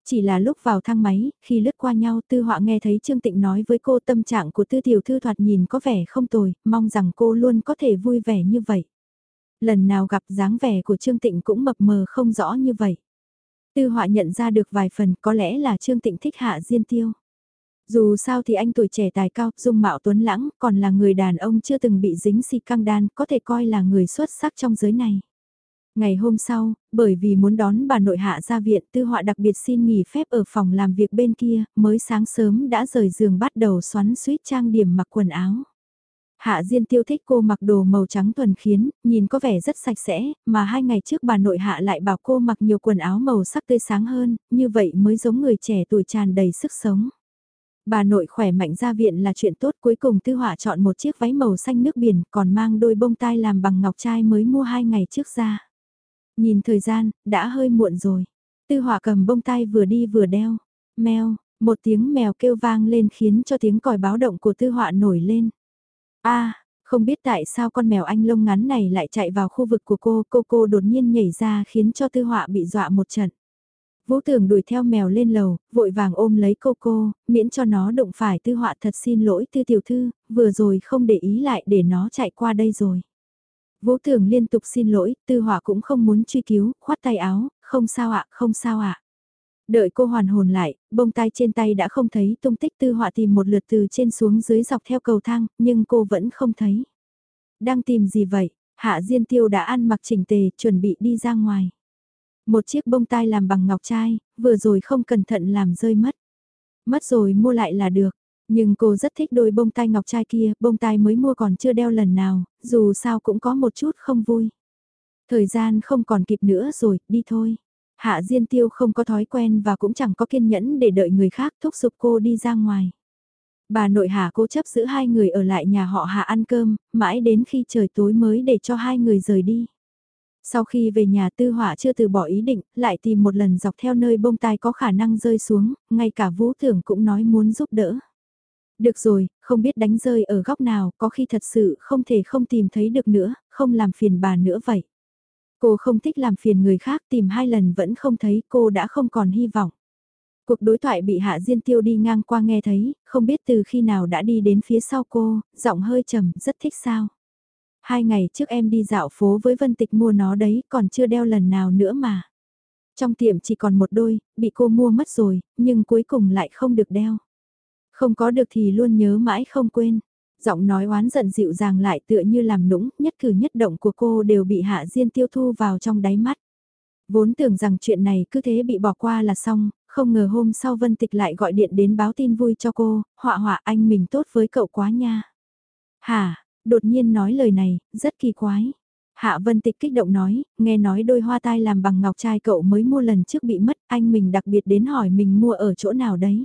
Chỉ là lúc vào thang máy, khi lướt qua nhau Tư Họa nghe thấy Trương Tịnh nói với cô tâm trạng của Tư Tiểu Thư thoạt nhìn có vẻ không tồi, mong rằng cô luôn có thể vui vẻ như vậy. Lần nào gặp dáng vẻ của Trương Tịnh cũng mập mờ không rõ như vậy. Tư Họa nhận ra được vài phần có lẽ là Trương Tịnh thích Hạ Diên Tiêu. Dù sao thì anh tuổi trẻ tài cao, dung mạo tuấn lãng, còn là người đàn ông chưa từng bị dính si căng đan, có thể coi là người xuất sắc trong giới này. Ngày hôm sau, bởi vì muốn đón bà nội hạ ra viện tư họa đặc biệt xin nghỉ phép ở phòng làm việc bên kia, mới sáng sớm đã rời giường bắt đầu xoắn suýt trang điểm mặc quần áo. Hạ Diên tiêu thích cô mặc đồ màu trắng thuần khiến, nhìn có vẻ rất sạch sẽ, mà hai ngày trước bà nội hạ lại bảo cô mặc nhiều quần áo màu sắc tươi sáng hơn, như vậy mới giống người trẻ tuổi tràn đầy sức sống. Bà nội khỏe mạnh ra viện là chuyện tốt cuối cùng tư họa chọn một chiếc váy màu xanh nước biển còn mang đôi bông tai làm bằng ngọc trai mới mua hai ngày trước ra. Nhìn thời gian, đã hơi muộn rồi. Tư họa cầm bông tai vừa đi vừa đeo. Mèo, một tiếng mèo kêu vang lên khiến cho tiếng còi báo động của tư họa nổi lên. a không biết tại sao con mèo anh lông ngắn này lại chạy vào khu vực của cô, cô cô đột nhiên nhảy ra khiến cho tư họa bị dọa một trận. Vũ Tường đuổi theo mèo lên lầu, vội vàng ôm lấy cô cô, miễn cho nó đụng phải tư họa thật xin lỗi tư tiểu thư, vừa rồi không để ý lại để nó chạy qua đây rồi. Vũ Tường liên tục xin lỗi, tư họa cũng không muốn truy cứu, khoát tay áo, không sao ạ, không sao ạ. Đợi cô hoàn hồn lại, bông tai trên tay đã không thấy tung tích tư họa tìm một lượt từ trên xuống dưới dọc theo cầu thang, nhưng cô vẫn không thấy. Đang tìm gì vậy? Hạ Diên Tiêu đã ăn mặc chỉnh tề, chuẩn bị đi ra ngoài. Một chiếc bông tai làm bằng ngọc trai, vừa rồi không cẩn thận làm rơi mất. Mất rồi mua lại là được. Nhưng cô rất thích đôi bông tai ngọc trai kia, bông tai mới mua còn chưa đeo lần nào, dù sao cũng có một chút không vui. Thời gian không còn kịp nữa rồi, đi thôi. Hạ Diên Tiêu không có thói quen và cũng chẳng có kiên nhẫn để đợi người khác thúc giục cô đi ra ngoài. Bà nội Hạ cố chấp giữ hai người ở lại nhà họ Hạ ăn cơm, mãi đến khi trời tối mới để cho hai người rời đi. Sau khi về nhà tư họa chưa từ bỏ ý định, lại tìm một lần dọc theo nơi bông tai có khả năng rơi xuống, ngay cả vũ thưởng cũng nói muốn giúp đỡ. Được rồi, không biết đánh rơi ở góc nào, có khi thật sự không thể không tìm thấy được nữa, không làm phiền bà nữa vậy. Cô không thích làm phiền người khác tìm hai lần vẫn không thấy cô đã không còn hy vọng. Cuộc đối thoại bị Hạ Diên Tiêu đi ngang qua nghe thấy, không biết từ khi nào đã đi đến phía sau cô, giọng hơi trầm, rất thích sao. Hai ngày trước em đi dạo phố với Vân Tịch mua nó đấy, còn chưa đeo lần nào nữa mà. Trong tiệm chỉ còn một đôi, bị cô mua mất rồi, nhưng cuối cùng lại không được đeo. Không có được thì luôn nhớ mãi không quên. Giọng nói oán giận dịu dàng lại tựa như làm nũng, nhất cử nhất động của cô đều bị Hạ Diên tiêu thu vào trong đáy mắt. Vốn tưởng rằng chuyện này cứ thế bị bỏ qua là xong, không ngờ hôm sau Vân Tịch lại gọi điện đến báo tin vui cho cô, họa họa anh mình tốt với cậu quá nha. Hả, đột nhiên nói lời này, rất kỳ quái. Hạ Vân Tịch kích động nói, nghe nói đôi hoa tai làm bằng ngọc trai cậu mới mua lần trước bị mất, anh mình đặc biệt đến hỏi mình mua ở chỗ nào đấy.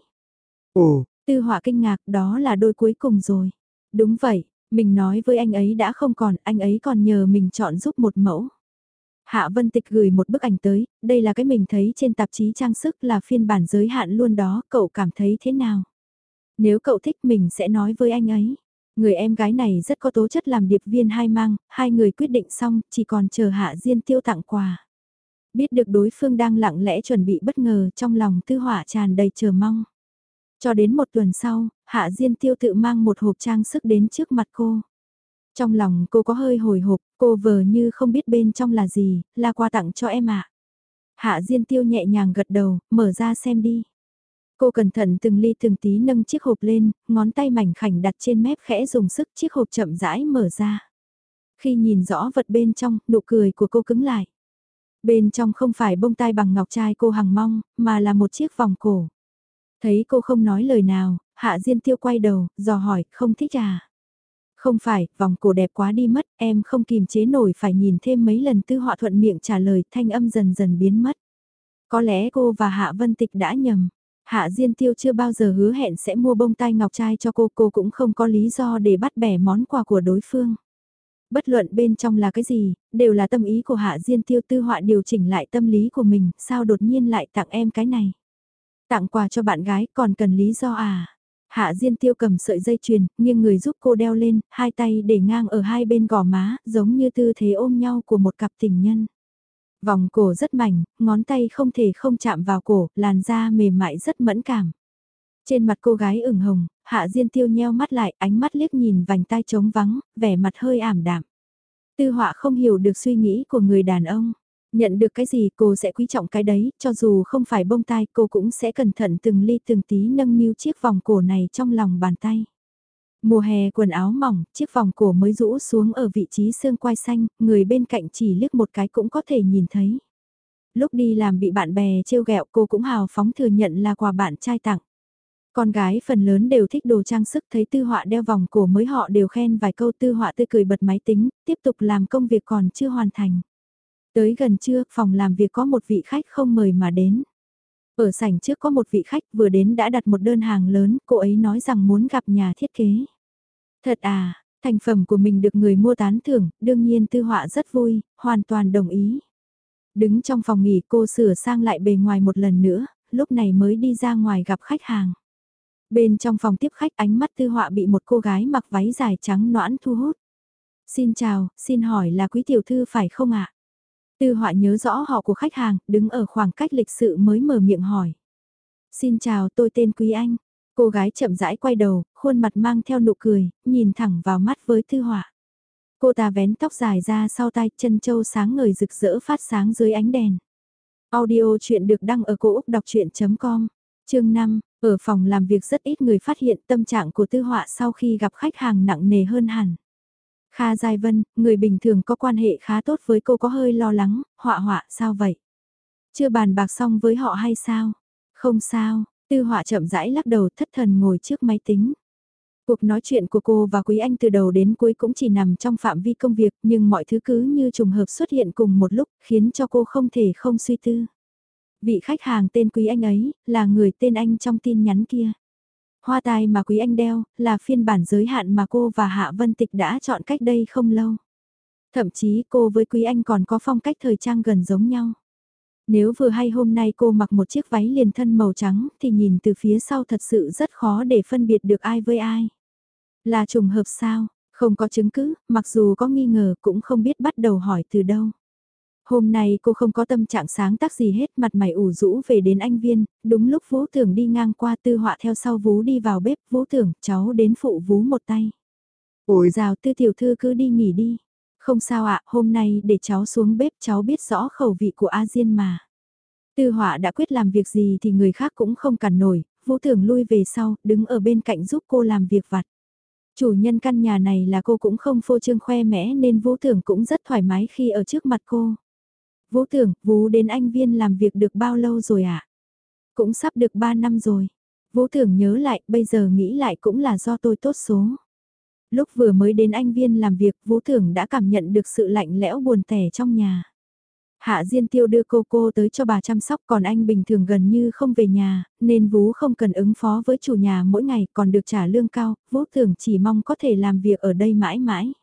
Ồ, Tư họa kinh ngạc đó là đôi cuối cùng rồi. Đúng vậy, mình nói với anh ấy đã không còn, anh ấy còn nhờ mình chọn giúp một mẫu. Hạ Vân Tịch gửi một bức ảnh tới, đây là cái mình thấy trên tạp chí trang sức là phiên bản giới hạn luôn đó, cậu cảm thấy thế nào? Nếu cậu thích mình sẽ nói với anh ấy. Người em gái này rất có tố chất làm điệp viên hai mang, hai người quyết định xong, chỉ còn chờ Hạ Diên tiêu tặng quà. Biết được đối phương đang lặng lẽ chuẩn bị bất ngờ trong lòng tư hỏa tràn đầy chờ mong. Cho đến một tuần sau, Hạ Diên Tiêu tự mang một hộp trang sức đến trước mặt cô. Trong lòng cô có hơi hồi hộp, cô vờ như không biết bên trong là gì, là quà tặng cho em ạ. Hạ Diên Tiêu nhẹ nhàng gật đầu, mở ra xem đi. Cô cẩn thận từng ly từng tí nâng chiếc hộp lên, ngón tay mảnh khảnh đặt trên mép khẽ dùng sức chiếc hộp chậm rãi mở ra. Khi nhìn rõ vật bên trong, nụ cười của cô cứng lại. Bên trong không phải bông tai bằng ngọc trai cô hằng mong, mà là một chiếc vòng cổ. Thấy cô không nói lời nào, Hạ Diên Tiêu quay đầu, dò hỏi, không thích à? Không phải, vòng cổ đẹp quá đi mất, em không kìm chế nổi phải nhìn thêm mấy lần tư họa thuận miệng trả lời, thanh âm dần dần biến mất. Có lẽ cô và Hạ Vân Tịch đã nhầm. Hạ Diên Tiêu chưa bao giờ hứa hẹn sẽ mua bông tai ngọc trai cho cô, cô cũng không có lý do để bắt bẻ món quà của đối phương. Bất luận bên trong là cái gì, đều là tâm ý của Hạ Diên Tiêu tư họa điều chỉnh lại tâm lý của mình, sao đột nhiên lại tặng em cái này. Tặng quà cho bạn gái còn cần lý do à? Hạ Diên Tiêu cầm sợi dây chuyền, nghiêng người giúp cô đeo lên, hai tay để ngang ở hai bên gò má, giống như tư thế ôm nhau của một cặp tình nhân. Vòng cổ rất mảnh, ngón tay không thể không chạm vào cổ, làn da mềm mại rất mẫn cảm. Trên mặt cô gái ửng hồng, Hạ Diên Tiêu nheo mắt lại, ánh mắt liếc nhìn vành tai trống vắng, vẻ mặt hơi ảm đạm. Tư họa không hiểu được suy nghĩ của người đàn ông. Nhận được cái gì cô sẽ quý trọng cái đấy, cho dù không phải bông tai cô cũng sẽ cẩn thận từng ly từng tí nâng niu chiếc vòng cổ này trong lòng bàn tay. Mùa hè quần áo mỏng, chiếc vòng cổ mới rũ xuống ở vị trí xương quai xanh, người bên cạnh chỉ liếc một cái cũng có thể nhìn thấy. Lúc đi làm bị bạn bè trêu ghẹo cô cũng hào phóng thừa nhận là quà bạn trai tặng. Con gái phần lớn đều thích đồ trang sức thấy tư họa đeo vòng cổ mới họ đều khen vài câu tư họa tươi cười bật máy tính, tiếp tục làm công việc còn chưa hoàn thành. Tới gần trưa, phòng làm việc có một vị khách không mời mà đến. Ở sảnh trước có một vị khách vừa đến đã đặt một đơn hàng lớn, cô ấy nói rằng muốn gặp nhà thiết kế. Thật à, thành phẩm của mình được người mua tán thưởng, đương nhiên tư họa rất vui, hoàn toàn đồng ý. Đứng trong phòng nghỉ cô sửa sang lại bề ngoài một lần nữa, lúc này mới đi ra ngoài gặp khách hàng. Bên trong phòng tiếp khách ánh mắt tư họa bị một cô gái mặc váy dài trắng noãn thu hút. Xin chào, xin hỏi là quý tiểu thư phải không ạ? Tư họa nhớ rõ họ của khách hàng, đứng ở khoảng cách lịch sự mới mở miệng hỏi. Xin chào tôi tên Quý Anh. Cô gái chậm rãi quay đầu, khuôn mặt mang theo nụ cười, nhìn thẳng vào mắt với Tư họa. Cô ta vén tóc dài ra sau tai chân châu sáng ngời rực rỡ phát sáng dưới ánh đèn. Audio chuyện được đăng ở cổ Úc đọc chuyện.com, chương 5, ở phòng làm việc rất ít người phát hiện tâm trạng của tư họa sau khi gặp khách hàng nặng nề hơn hẳn. Kha Giai Vân, người bình thường có quan hệ khá tốt với cô có hơi lo lắng, họa họa sao vậy? Chưa bàn bạc xong với họ hay sao? Không sao, tư họa chậm rãi lắc đầu thất thần ngồi trước máy tính. Cuộc nói chuyện của cô và Quý Anh từ đầu đến cuối cũng chỉ nằm trong phạm vi công việc nhưng mọi thứ cứ như trùng hợp xuất hiện cùng một lúc khiến cho cô không thể không suy tư. Vị khách hàng tên Quý Anh ấy là người tên anh trong tin nhắn kia. Hoa tai mà Quý Anh đeo là phiên bản giới hạn mà cô và Hạ Vân Tịch đã chọn cách đây không lâu. Thậm chí cô với Quý Anh còn có phong cách thời trang gần giống nhau. Nếu vừa hay hôm nay cô mặc một chiếc váy liền thân màu trắng thì nhìn từ phía sau thật sự rất khó để phân biệt được ai với ai. Là trùng hợp sao, không có chứng cứ, mặc dù có nghi ngờ cũng không biết bắt đầu hỏi từ đâu. Hôm nay cô không có tâm trạng sáng tác gì hết mặt mày ủ rũ về đến anh viên, đúng lúc Vũ Tưởng đi ngang qua tư họa theo sau Vũ đi vào bếp, Vũ Tưởng, cháu đến phụ Vũ một tay. Ôi rào tư tiểu thư cứ đi nghỉ đi. Không sao ạ, hôm nay để cháu xuống bếp cháu biết rõ khẩu vị của A Diên mà. Tư họa đã quyết làm việc gì thì người khác cũng không cản nổi, Vũ Tưởng lui về sau, đứng ở bên cạnh giúp cô làm việc vặt. Chủ nhân căn nhà này là cô cũng không phô trương khoe mẽ nên Vũ Tưởng cũng rất thoải mái khi ở trước mặt cô. Vũ tưởng, Vũ đến anh viên làm việc được bao lâu rồi ạ? À? Cũng sắp được 3 năm rồi. Vũ tưởng nhớ lại, bây giờ nghĩ lại cũng là do tôi tốt số. Lúc vừa mới đến anh viên làm việc, Vũ tưởng đã cảm nhận được sự lạnh lẽo buồn tẻ trong nhà. Hạ Diên Tiêu đưa cô cô tới cho bà chăm sóc còn anh bình thường gần như không về nhà, nên Vũ không cần ứng phó với chủ nhà mỗi ngày còn được trả lương cao, Vũ tưởng chỉ mong có thể làm việc ở đây mãi mãi.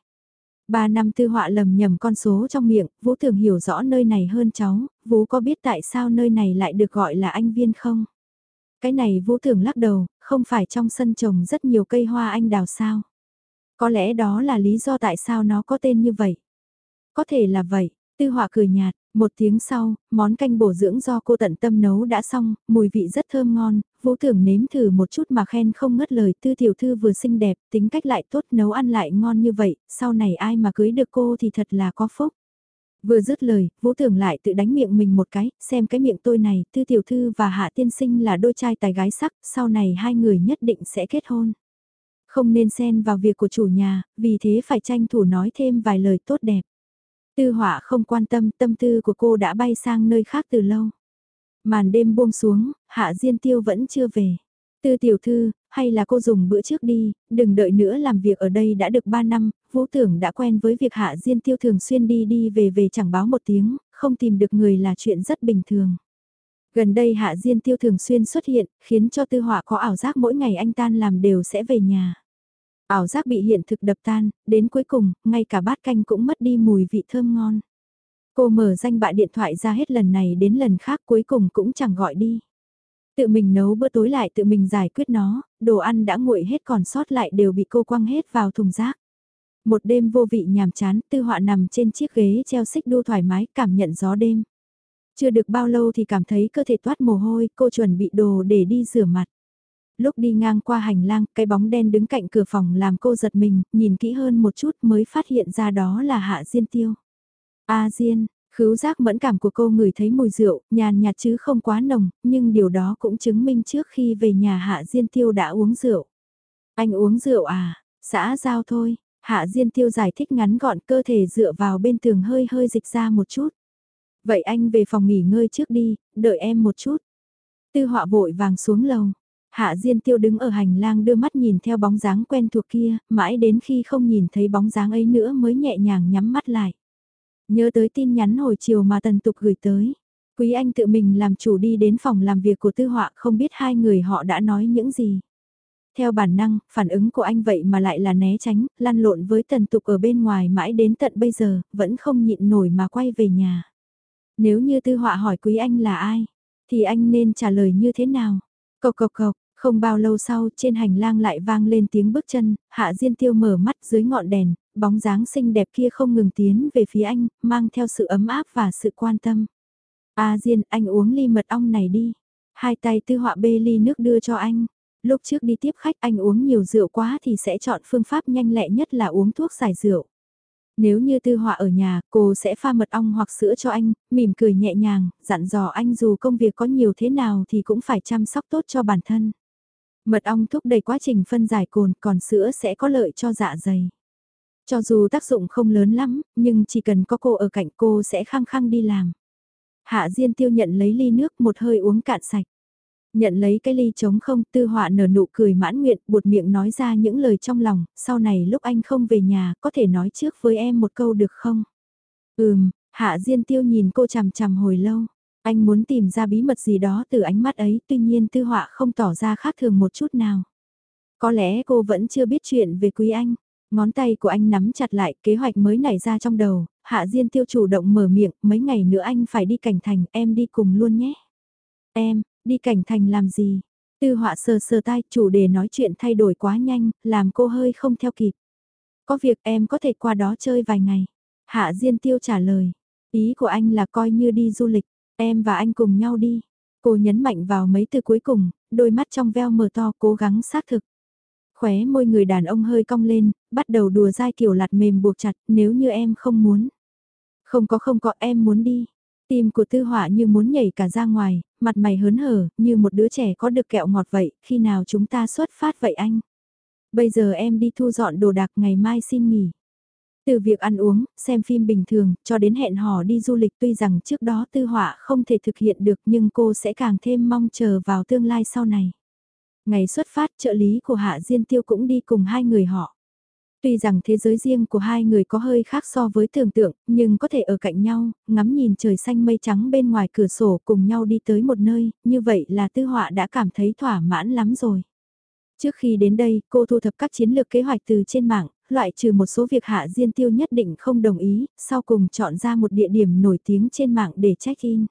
Ba năm tư họa lầm nhầm con số trong miệng, Vũ thường hiểu rõ nơi này hơn cháu, Vũ có biết tại sao nơi này lại được gọi là anh viên không? Cái này Vũ thường lắc đầu, không phải trong sân trồng rất nhiều cây hoa anh đào sao? Có lẽ đó là lý do tại sao nó có tên như vậy. Có thể là vậy, tư họa cười nhạt, một tiếng sau, món canh bổ dưỡng do cô tận tâm nấu đã xong, mùi vị rất thơm ngon, vũ tưởng nếm thử một chút mà khen không ngất lời tư tiểu thư vừa xinh đẹp, tính cách lại tốt nấu ăn lại ngon như vậy, sau này ai mà cưới được cô thì thật là có phúc. Vừa dứt lời, vũ tưởng lại tự đánh miệng mình một cái, xem cái miệng tôi này, tư tiểu thư và hạ tiên sinh là đôi trai tài gái sắc, sau này hai người nhất định sẽ kết hôn. Không nên xen vào việc của chủ nhà, vì thế phải tranh thủ nói thêm vài lời tốt đẹp. Tư họa không quan tâm tâm tư của cô đã bay sang nơi khác từ lâu. Màn đêm buông xuống, hạ diên tiêu vẫn chưa về. Tư tiểu thư, hay là cô dùng bữa trước đi, đừng đợi nữa làm việc ở đây đã được 3 năm, vũ tưởng đã quen với việc hạ diên tiêu thường xuyên đi đi về về chẳng báo một tiếng, không tìm được người là chuyện rất bình thường. Gần đây hạ diên tiêu thường xuyên xuất hiện, khiến cho tư họa có ảo giác mỗi ngày anh tan làm đều sẽ về nhà. Ảo giác bị hiện thực đập tan, đến cuối cùng, ngay cả bát canh cũng mất đi mùi vị thơm ngon. Cô mở danh bạ điện thoại ra hết lần này đến lần khác cuối cùng cũng chẳng gọi đi. Tự mình nấu bữa tối lại tự mình giải quyết nó, đồ ăn đã nguội hết còn sót lại đều bị cô quăng hết vào thùng rác. Một đêm vô vị nhàm chán, tư họa nằm trên chiếc ghế treo xích đu thoải mái cảm nhận gió đêm. Chưa được bao lâu thì cảm thấy cơ thể toát mồ hôi, cô chuẩn bị đồ để đi rửa mặt. Lúc đi ngang qua hành lang, cái bóng đen đứng cạnh cửa phòng làm cô giật mình, nhìn kỹ hơn một chút mới phát hiện ra đó là Hạ Diên Tiêu. A Diên, khứu giác mẫn cảm của cô ngửi thấy mùi rượu, nhàn nhạt chứ không quá nồng, nhưng điều đó cũng chứng minh trước khi về nhà Hạ Diên Tiêu đã uống rượu. Anh uống rượu à? Xã giao thôi. Hạ Diên Tiêu giải thích ngắn gọn cơ thể dựa vào bên tường hơi hơi dịch ra một chút. Vậy anh về phòng nghỉ ngơi trước đi, đợi em một chút. Tư họa vội vàng xuống lầu. Hạ Diên Tiêu đứng ở hành lang đưa mắt nhìn theo bóng dáng quen thuộc kia, mãi đến khi không nhìn thấy bóng dáng ấy nữa mới nhẹ nhàng nhắm mắt lại. Nhớ tới tin nhắn hồi chiều mà Tần Tục gửi tới. Quý Anh tự mình làm chủ đi đến phòng làm việc của Tư Họa không biết hai người họ đã nói những gì. Theo bản năng, phản ứng của anh vậy mà lại là né tránh, lăn lộn với Tần Tục ở bên ngoài mãi đến tận bây giờ, vẫn không nhịn nổi mà quay về nhà. Nếu như Tư Họa hỏi Quý Anh là ai, thì anh nên trả lời như thế nào? Cộc cộc cộc, không bao lâu sau trên hành lang lại vang lên tiếng bước chân, Hạ Diên Tiêu mở mắt dưới ngọn đèn, bóng dáng xinh đẹp kia không ngừng tiến về phía anh, mang theo sự ấm áp và sự quan tâm. A Diên, anh uống ly mật ong này đi. Hai tay tư họa bê ly nước đưa cho anh. Lúc trước đi tiếp khách anh uống nhiều rượu quá thì sẽ chọn phương pháp nhanh lẹ nhất là uống thuốc giải rượu. Nếu như tư họa ở nhà, cô sẽ pha mật ong hoặc sữa cho anh, mỉm cười nhẹ nhàng, dặn dò anh dù công việc có nhiều thế nào thì cũng phải chăm sóc tốt cho bản thân. Mật ong thúc đẩy quá trình phân giải cồn, còn sữa sẽ có lợi cho dạ dày. Cho dù tác dụng không lớn lắm, nhưng chỉ cần có cô ở cạnh cô sẽ khăng khăng đi làm. Hạ Diên Tiêu nhận lấy ly nước một hơi uống cạn sạch. Nhận lấy cái ly trống không tư họa nở nụ cười mãn nguyện buột miệng nói ra những lời trong lòng, sau này lúc anh không về nhà có thể nói trước với em một câu được không? Ừm, Hạ Diên Tiêu nhìn cô chằm chằm hồi lâu. Anh muốn tìm ra bí mật gì đó từ ánh mắt ấy tuy nhiên tư họa không tỏ ra khác thường một chút nào. Có lẽ cô vẫn chưa biết chuyện về quý anh. Ngón tay của anh nắm chặt lại kế hoạch mới nảy ra trong đầu, Hạ Diên Tiêu chủ động mở miệng, mấy ngày nữa anh phải đi cảnh thành, em đi cùng luôn nhé. Em, đi cảnh thành làm gì? Tư họa sờ sờ tai, chủ đề nói chuyện thay đổi quá nhanh, làm cô hơi không theo kịp. Có việc em có thể qua đó chơi vài ngày. Hạ Diên Tiêu trả lời. Ý của anh là coi như đi du lịch, em và anh cùng nhau đi. Cô nhấn mạnh vào mấy từ cuối cùng, đôi mắt trong veo mờ to cố gắng xác thực. Khóe môi người đàn ông hơi cong lên, bắt đầu đùa dai kiểu lạt mềm buộc chặt nếu như em không muốn. Không có không có em muốn đi. Tim của tư họa như muốn nhảy cả ra ngoài, mặt mày hớn hở, như một đứa trẻ có được kẹo ngọt vậy, khi nào chúng ta xuất phát vậy anh? Bây giờ em đi thu dọn đồ đạc ngày mai xin nghỉ. Từ việc ăn uống, xem phim bình thường, cho đến hẹn hò đi du lịch tuy rằng trước đó tư họa không thể thực hiện được nhưng cô sẽ càng thêm mong chờ vào tương lai sau này. Ngày xuất phát trợ lý của Hạ Diên Tiêu cũng đi cùng hai người họ. Tuy rằng thế giới riêng của hai người có hơi khác so với tưởng tượng, nhưng có thể ở cạnh nhau, ngắm nhìn trời xanh mây trắng bên ngoài cửa sổ cùng nhau đi tới một nơi, như vậy là tư họa đã cảm thấy thỏa mãn lắm rồi. Trước khi đến đây, cô thu thập các chiến lược kế hoạch từ trên mạng, loại trừ một số việc Hạ Diên Tiêu nhất định không đồng ý, sau cùng chọn ra một địa điểm nổi tiếng trên mạng để check-in.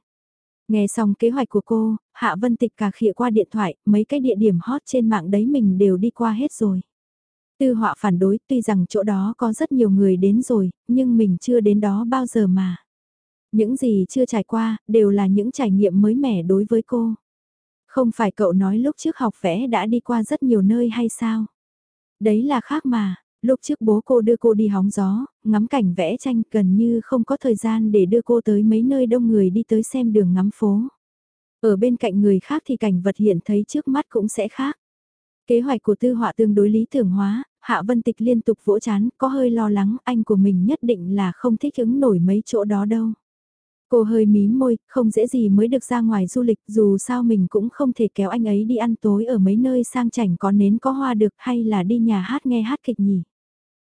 Nghe xong kế hoạch của cô, Hạ Vân Tịch cà khịa qua điện thoại, mấy cái địa điểm hot trên mạng đấy mình đều đi qua hết rồi. Tư họa phản đối tuy rằng chỗ đó có rất nhiều người đến rồi, nhưng mình chưa đến đó bao giờ mà. Những gì chưa trải qua, đều là những trải nghiệm mới mẻ đối với cô. Không phải cậu nói lúc trước học vẽ đã đi qua rất nhiều nơi hay sao? Đấy là khác mà, lúc trước bố cô đưa cô đi hóng gió, ngắm cảnh vẽ tranh gần như không có thời gian để đưa cô tới mấy nơi đông người đi tới xem đường ngắm phố. Ở bên cạnh người khác thì cảnh vật hiện thấy trước mắt cũng sẽ khác. Kế hoạch của tư họa tương đối lý tưởng hóa, Hạ Vân Tịch liên tục vỗ chán, có hơi lo lắng anh của mình nhất định là không thích ứng nổi mấy chỗ đó đâu. Cô hơi mím môi, không dễ gì mới được ra ngoài du lịch dù sao mình cũng không thể kéo anh ấy đi ăn tối ở mấy nơi sang chảnh có nến có hoa được hay là đi nhà hát nghe hát kịch nhỉ.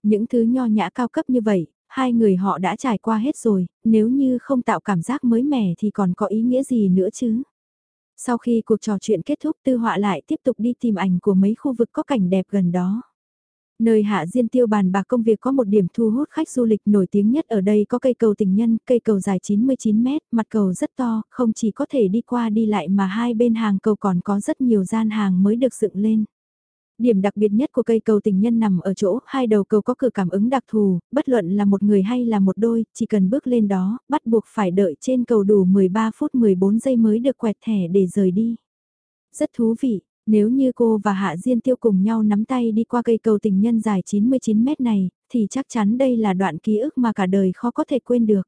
Những thứ nho nhã cao cấp như vậy, hai người họ đã trải qua hết rồi, nếu như không tạo cảm giác mới mẻ thì còn có ý nghĩa gì nữa chứ. Sau khi cuộc trò chuyện kết thúc tư họa lại tiếp tục đi tìm ảnh của mấy khu vực có cảnh đẹp gần đó. Nơi Hạ Diên Tiêu bàn bạc công việc có một điểm thu hút khách du lịch nổi tiếng nhất ở đây có cây cầu tình nhân, cây cầu dài 99 mét, mặt cầu rất to, không chỉ có thể đi qua đi lại mà hai bên hàng cầu còn có rất nhiều gian hàng mới được dựng lên. Điểm đặc biệt nhất của cây cầu tình nhân nằm ở chỗ hai đầu cầu có cửa cảm ứng đặc thù, bất luận là một người hay là một đôi, chỉ cần bước lên đó, bắt buộc phải đợi trên cầu đủ 13 phút 14 giây mới được quẹt thẻ để rời đi. Rất thú vị, nếu như cô và Hạ Diên Tiêu cùng nhau nắm tay đi qua cây cầu tình nhân dài 99 mét này, thì chắc chắn đây là đoạn ký ức mà cả đời khó có thể quên được.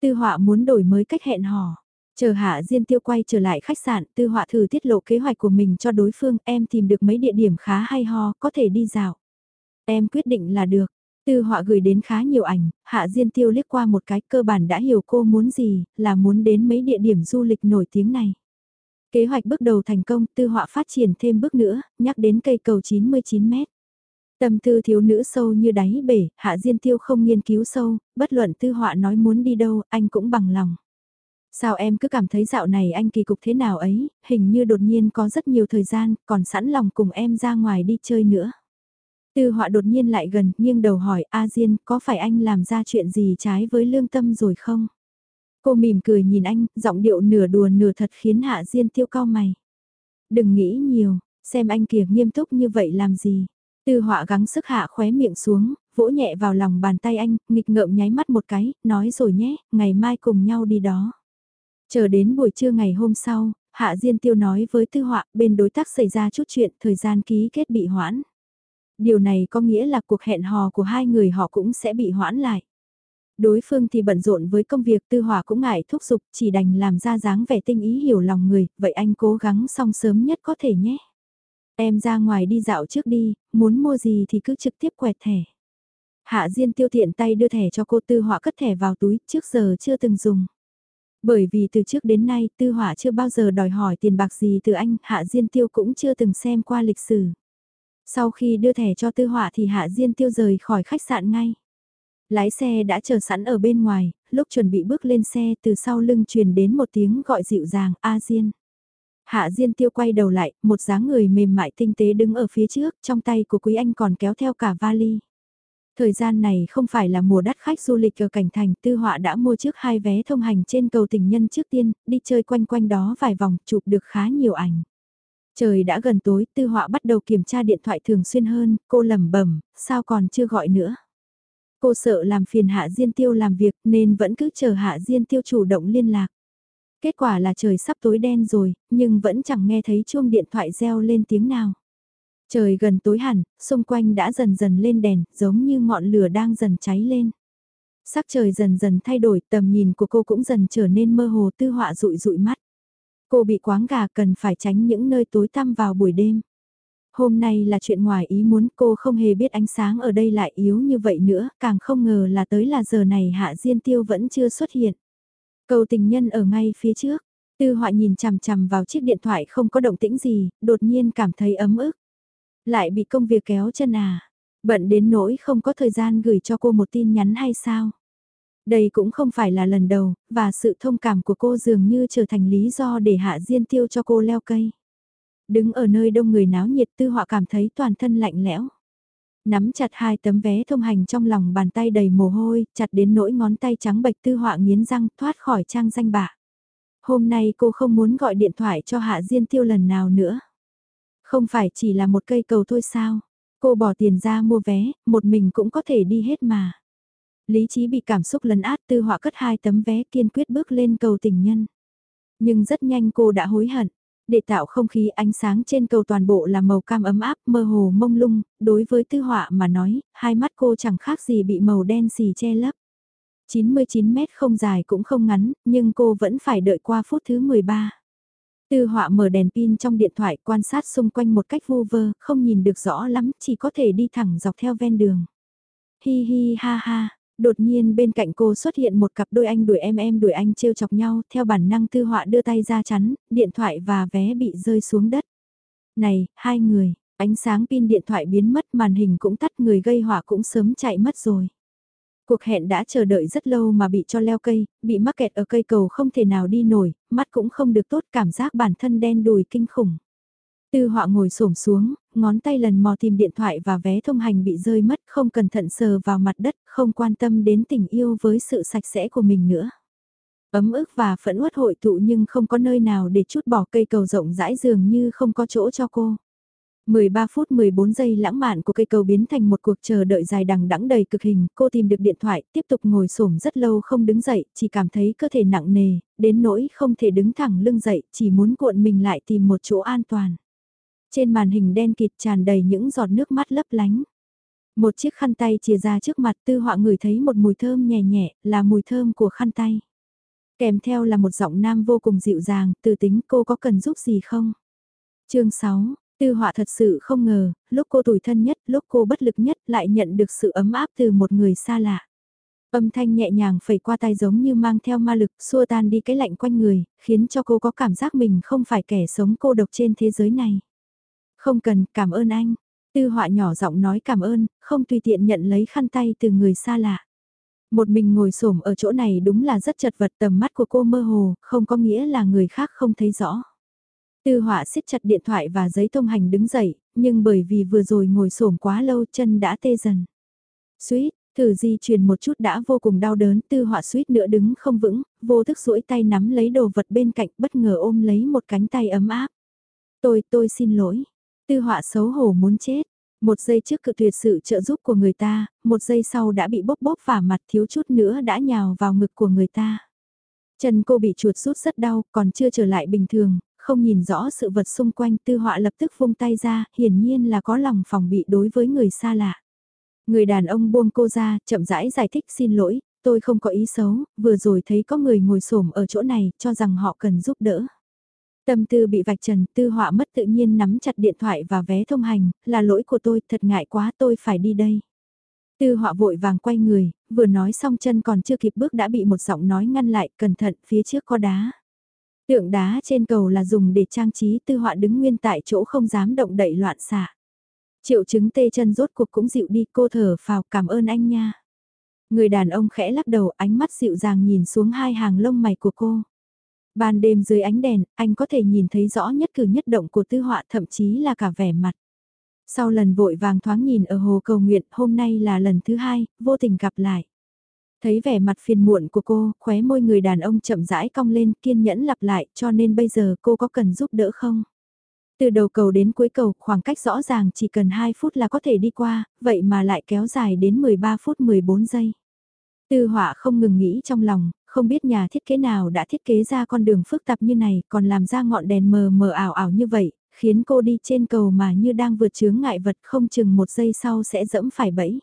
Tư họa muốn đổi mới cách hẹn hò. Chờ Hạ Diên Tiêu quay trở lại khách sạn, Tư họa thử tiết lộ kế hoạch của mình cho đối phương, em tìm được mấy địa điểm khá hay ho, có thể đi dạo. Em quyết định là được. Tư họa gửi đến khá nhiều ảnh, Hạ Diên Tiêu liếc qua một cái cơ bản đã hiểu cô muốn gì, là muốn đến mấy địa điểm du lịch nổi tiếng này. Kế hoạch bước đầu thành công, tư họa phát triển thêm bước nữa, nhắc đến cây cầu 99 mét. Tâm tư thiếu nữ sâu như đáy bể, Hạ Diên Tiêu không nghiên cứu sâu, bất luận tư họa nói muốn đi đâu, anh cũng bằng lòng. Sao em cứ cảm thấy dạo này anh kỳ cục thế nào ấy, hình như đột nhiên có rất nhiều thời gian, còn sẵn lòng cùng em ra ngoài đi chơi nữa. Tư họa đột nhiên lại gần, nghiêng đầu hỏi, A Diên, có phải anh làm ra chuyện gì trái với lương tâm rồi không? Cô mỉm cười nhìn anh, giọng điệu nửa đùa nửa thật khiến Hạ Diên tiêu cao mày. Đừng nghĩ nhiều, xem anh kìa nghiêm túc như vậy làm gì. Tư họa gắng sức hạ khóe miệng xuống, vỗ nhẹ vào lòng bàn tay anh, nghịch ngợm nháy mắt một cái, nói rồi nhé, ngày mai cùng nhau đi đó. Chờ đến buổi trưa ngày hôm sau, Hạ Diên Tiêu nói với Tư Họa bên đối tác xảy ra chút chuyện thời gian ký kết bị hoãn. Điều này có nghĩa là cuộc hẹn hò của hai người họ cũng sẽ bị hoãn lại. Đối phương thì bận rộn với công việc Tư Họa cũng ngại thúc giục chỉ đành làm ra dáng vẻ tinh ý hiểu lòng người, vậy anh cố gắng xong sớm nhất có thể nhé. Em ra ngoài đi dạo trước đi, muốn mua gì thì cứ trực tiếp quẹt thẻ. Hạ Diên tiêu tiện tay đưa thẻ cho cô Tư Họa cất thẻ vào túi, trước giờ chưa từng dùng. Bởi vì từ trước đến nay Tư Hỏa chưa bao giờ đòi hỏi tiền bạc gì từ anh, Hạ Diên Tiêu cũng chưa từng xem qua lịch sử. Sau khi đưa thẻ cho Tư Hỏa thì Hạ Diên Tiêu rời khỏi khách sạn ngay. Lái xe đã chờ sẵn ở bên ngoài, lúc chuẩn bị bước lên xe từ sau lưng truyền đến một tiếng gọi dịu dàng, A Diên. Hạ Diên Tiêu quay đầu lại, một dáng người mềm mại tinh tế đứng ở phía trước, trong tay của Quý Anh còn kéo theo cả vali. Thời gian này không phải là mùa đắt khách du lịch ở cảnh thành, tư họa đã mua trước hai vé thông hành trên cầu tình nhân trước tiên, đi chơi quanh quanh đó vài vòng, chụp được khá nhiều ảnh. Trời đã gần tối, tư họa bắt đầu kiểm tra điện thoại thường xuyên hơn, cô lẩm bẩm, sao còn chưa gọi nữa. Cô sợ làm phiền Hạ Diên Tiêu làm việc nên vẫn cứ chờ Hạ Diên Tiêu chủ động liên lạc. Kết quả là trời sắp tối đen rồi, nhưng vẫn chẳng nghe thấy chuông điện thoại reo lên tiếng nào. Trời gần tối hẳn, xung quanh đã dần dần lên đèn, giống như ngọn lửa đang dần cháy lên. Sắc trời dần dần thay đổi, tầm nhìn của cô cũng dần trở nên mơ hồ tư họa rụi rụi mắt. Cô bị quáng gà cần phải tránh những nơi tối tăm vào buổi đêm. Hôm nay là chuyện ngoài ý muốn cô không hề biết ánh sáng ở đây lại yếu như vậy nữa, càng không ngờ là tới là giờ này Hạ Diên Tiêu vẫn chưa xuất hiện. Cầu tình nhân ở ngay phía trước, tư họa nhìn chằm chằm vào chiếc điện thoại không có động tĩnh gì, đột nhiên cảm thấy ấm ức. Lại bị công việc kéo chân à? Bận đến nỗi không có thời gian gửi cho cô một tin nhắn hay sao? Đây cũng không phải là lần đầu, và sự thông cảm của cô dường như trở thành lý do để hạ diên tiêu cho cô leo cây. Đứng ở nơi đông người náo nhiệt tư họa cảm thấy toàn thân lạnh lẽo. Nắm chặt hai tấm vé thông hành trong lòng bàn tay đầy mồ hôi, chặt đến nỗi ngón tay trắng bạch tư họa nghiến răng thoát khỏi trang danh bạ. Hôm nay cô không muốn gọi điện thoại cho Hạ Diên Tiêu lần nào nữa. Không phải chỉ là một cây cầu thôi sao? Cô bỏ tiền ra mua vé, một mình cũng có thể đi hết mà. Lý trí bị cảm xúc lấn át tư họa cất hai tấm vé kiên quyết bước lên cầu tình nhân. Nhưng rất nhanh cô đã hối hận. Để tạo không khí ánh sáng trên cầu toàn bộ là màu cam ấm áp mơ hồ mông lung, đối với tư họa mà nói, hai mắt cô chẳng khác gì bị màu đen xì che lấp. 99 mét không dài cũng không ngắn, nhưng cô vẫn phải đợi qua phút thứ 13. Tư họa mở đèn pin trong điện thoại quan sát xung quanh một cách vu vơ, không nhìn được rõ lắm, chỉ có thể đi thẳng dọc theo ven đường. Hi hi ha ha, đột nhiên bên cạnh cô xuất hiện một cặp đôi anh đuổi em em đuổi anh trêu chọc nhau, theo bản năng tư họa đưa tay ra chắn, điện thoại và vé bị rơi xuống đất. Này, hai người, ánh sáng pin điện thoại biến mất màn hình cũng tắt người gây họa cũng sớm chạy mất rồi. Cuộc hẹn đã chờ đợi rất lâu mà bị cho leo cây, bị mắc kẹt ở cây cầu không thể nào đi nổi, mắt cũng không được tốt cảm giác bản thân đen đùi kinh khủng. Tư họa ngồi xổm xuống, ngón tay lần mò tìm điện thoại và vé thông hành bị rơi mất không cẩn thận sờ vào mặt đất, không quan tâm đến tình yêu với sự sạch sẽ của mình nữa. Ấm ức và phẫn uất hội tụ nhưng không có nơi nào để chút bỏ cây cầu rộng rãi dường như không có chỗ cho cô. 13 phút 14 giây lãng mạn của cây cầu biến thành một cuộc chờ đợi dài đằng đẵng đầy cực hình, cô tìm được điện thoại, tiếp tục ngồi xổm rất lâu không đứng dậy, chỉ cảm thấy cơ thể nặng nề, đến nỗi không thể đứng thẳng lưng dậy, chỉ muốn cuộn mình lại tìm một chỗ an toàn. Trên màn hình đen kịt tràn đầy những giọt nước mắt lấp lánh. Một chiếc khăn tay chia ra trước mặt tư họa người thấy một mùi thơm nhẹ nhẹ, là mùi thơm của khăn tay. Kèm theo là một giọng nam vô cùng dịu dàng, từ tính cô có cần giúp gì không? chương 6, tư họa thật sự không ngờ, lúc cô tủi thân nhất, lúc cô bất lực nhất lại nhận được sự ấm áp từ một người xa lạ. Âm thanh nhẹ nhàng phẩy qua tay giống như mang theo ma lực xua tan đi cái lạnh quanh người, khiến cho cô có cảm giác mình không phải kẻ sống cô độc trên thế giới này. Không cần, cảm ơn anh. Tư họa nhỏ giọng nói cảm ơn, không tùy tiện nhận lấy khăn tay từ người xa lạ. Một mình ngồi xổm ở chỗ này đúng là rất chật vật tầm mắt của cô mơ hồ, không có nghĩa là người khác không thấy rõ. Tư họa siết chặt điện thoại và giấy thông hành đứng dậy, nhưng bởi vì vừa rồi ngồi xổm quá lâu chân đã tê dần. Suýt, thử di chuyển một chút đã vô cùng đau đớn, tư họa suýt nữa đứng không vững, vô thức duỗi tay nắm lấy đồ vật bên cạnh bất ngờ ôm lấy một cánh tay ấm áp. Tôi, tôi xin lỗi. Tư họa xấu hổ muốn chết. Một giây trước cự tuyệt sự trợ giúp của người ta, một giây sau đã bị bốc bốc vả mặt thiếu chút nữa đã nhào vào ngực của người ta. Chân cô bị chuột rút rất đau, còn chưa trở lại bình thường, không nhìn rõ sự vật xung quanh tư họa lập tức vung tay ra, hiển nhiên là có lòng phòng bị đối với người xa lạ. Người đàn ông buông cô ra, chậm rãi giải thích xin lỗi, tôi không có ý xấu, vừa rồi thấy có người ngồi xổm ở chỗ này, cho rằng họ cần giúp đỡ. Tâm tư bị vạch trần, tư họa mất tự nhiên nắm chặt điện thoại và vé thông hành, là lỗi của tôi, thật ngại quá tôi phải đi đây. Tư họa vội vàng quay người, vừa nói xong chân còn chưa kịp bước đã bị một giọng nói ngăn lại, cẩn thận, phía trước có đá. Tượng đá trên cầu là dùng để trang trí tư họa đứng nguyên tại chỗ không dám động đậy loạn xạ. Triệu chứng tê chân rốt cuộc cũng dịu đi cô thở phào cảm ơn anh nha. Người đàn ông khẽ lắc đầu ánh mắt dịu dàng nhìn xuống hai hàng lông mày của cô. Ban đêm dưới ánh đèn, anh có thể nhìn thấy rõ nhất cử nhất động của tư họa thậm chí là cả vẻ mặt. Sau lần vội vàng thoáng nhìn ở hồ cầu nguyện, hôm nay là lần thứ hai, vô tình gặp lại. Thấy vẻ mặt phiền muộn của cô, khóe môi người đàn ông chậm rãi cong lên, kiên nhẫn lặp lại, cho nên bây giờ cô có cần giúp đỡ không? Từ đầu cầu đến cuối cầu, khoảng cách rõ ràng chỉ cần 2 phút là có thể đi qua, vậy mà lại kéo dài đến 13 phút 14 giây. Tư họa không ngừng nghĩ trong lòng, không biết nhà thiết kế nào đã thiết kế ra con đường phức tạp như này, còn làm ra ngọn đèn mờ mờ ảo ảo như vậy, khiến cô đi trên cầu mà như đang vượt chướng ngại vật không chừng một giây sau sẽ dẫm phải bẫy.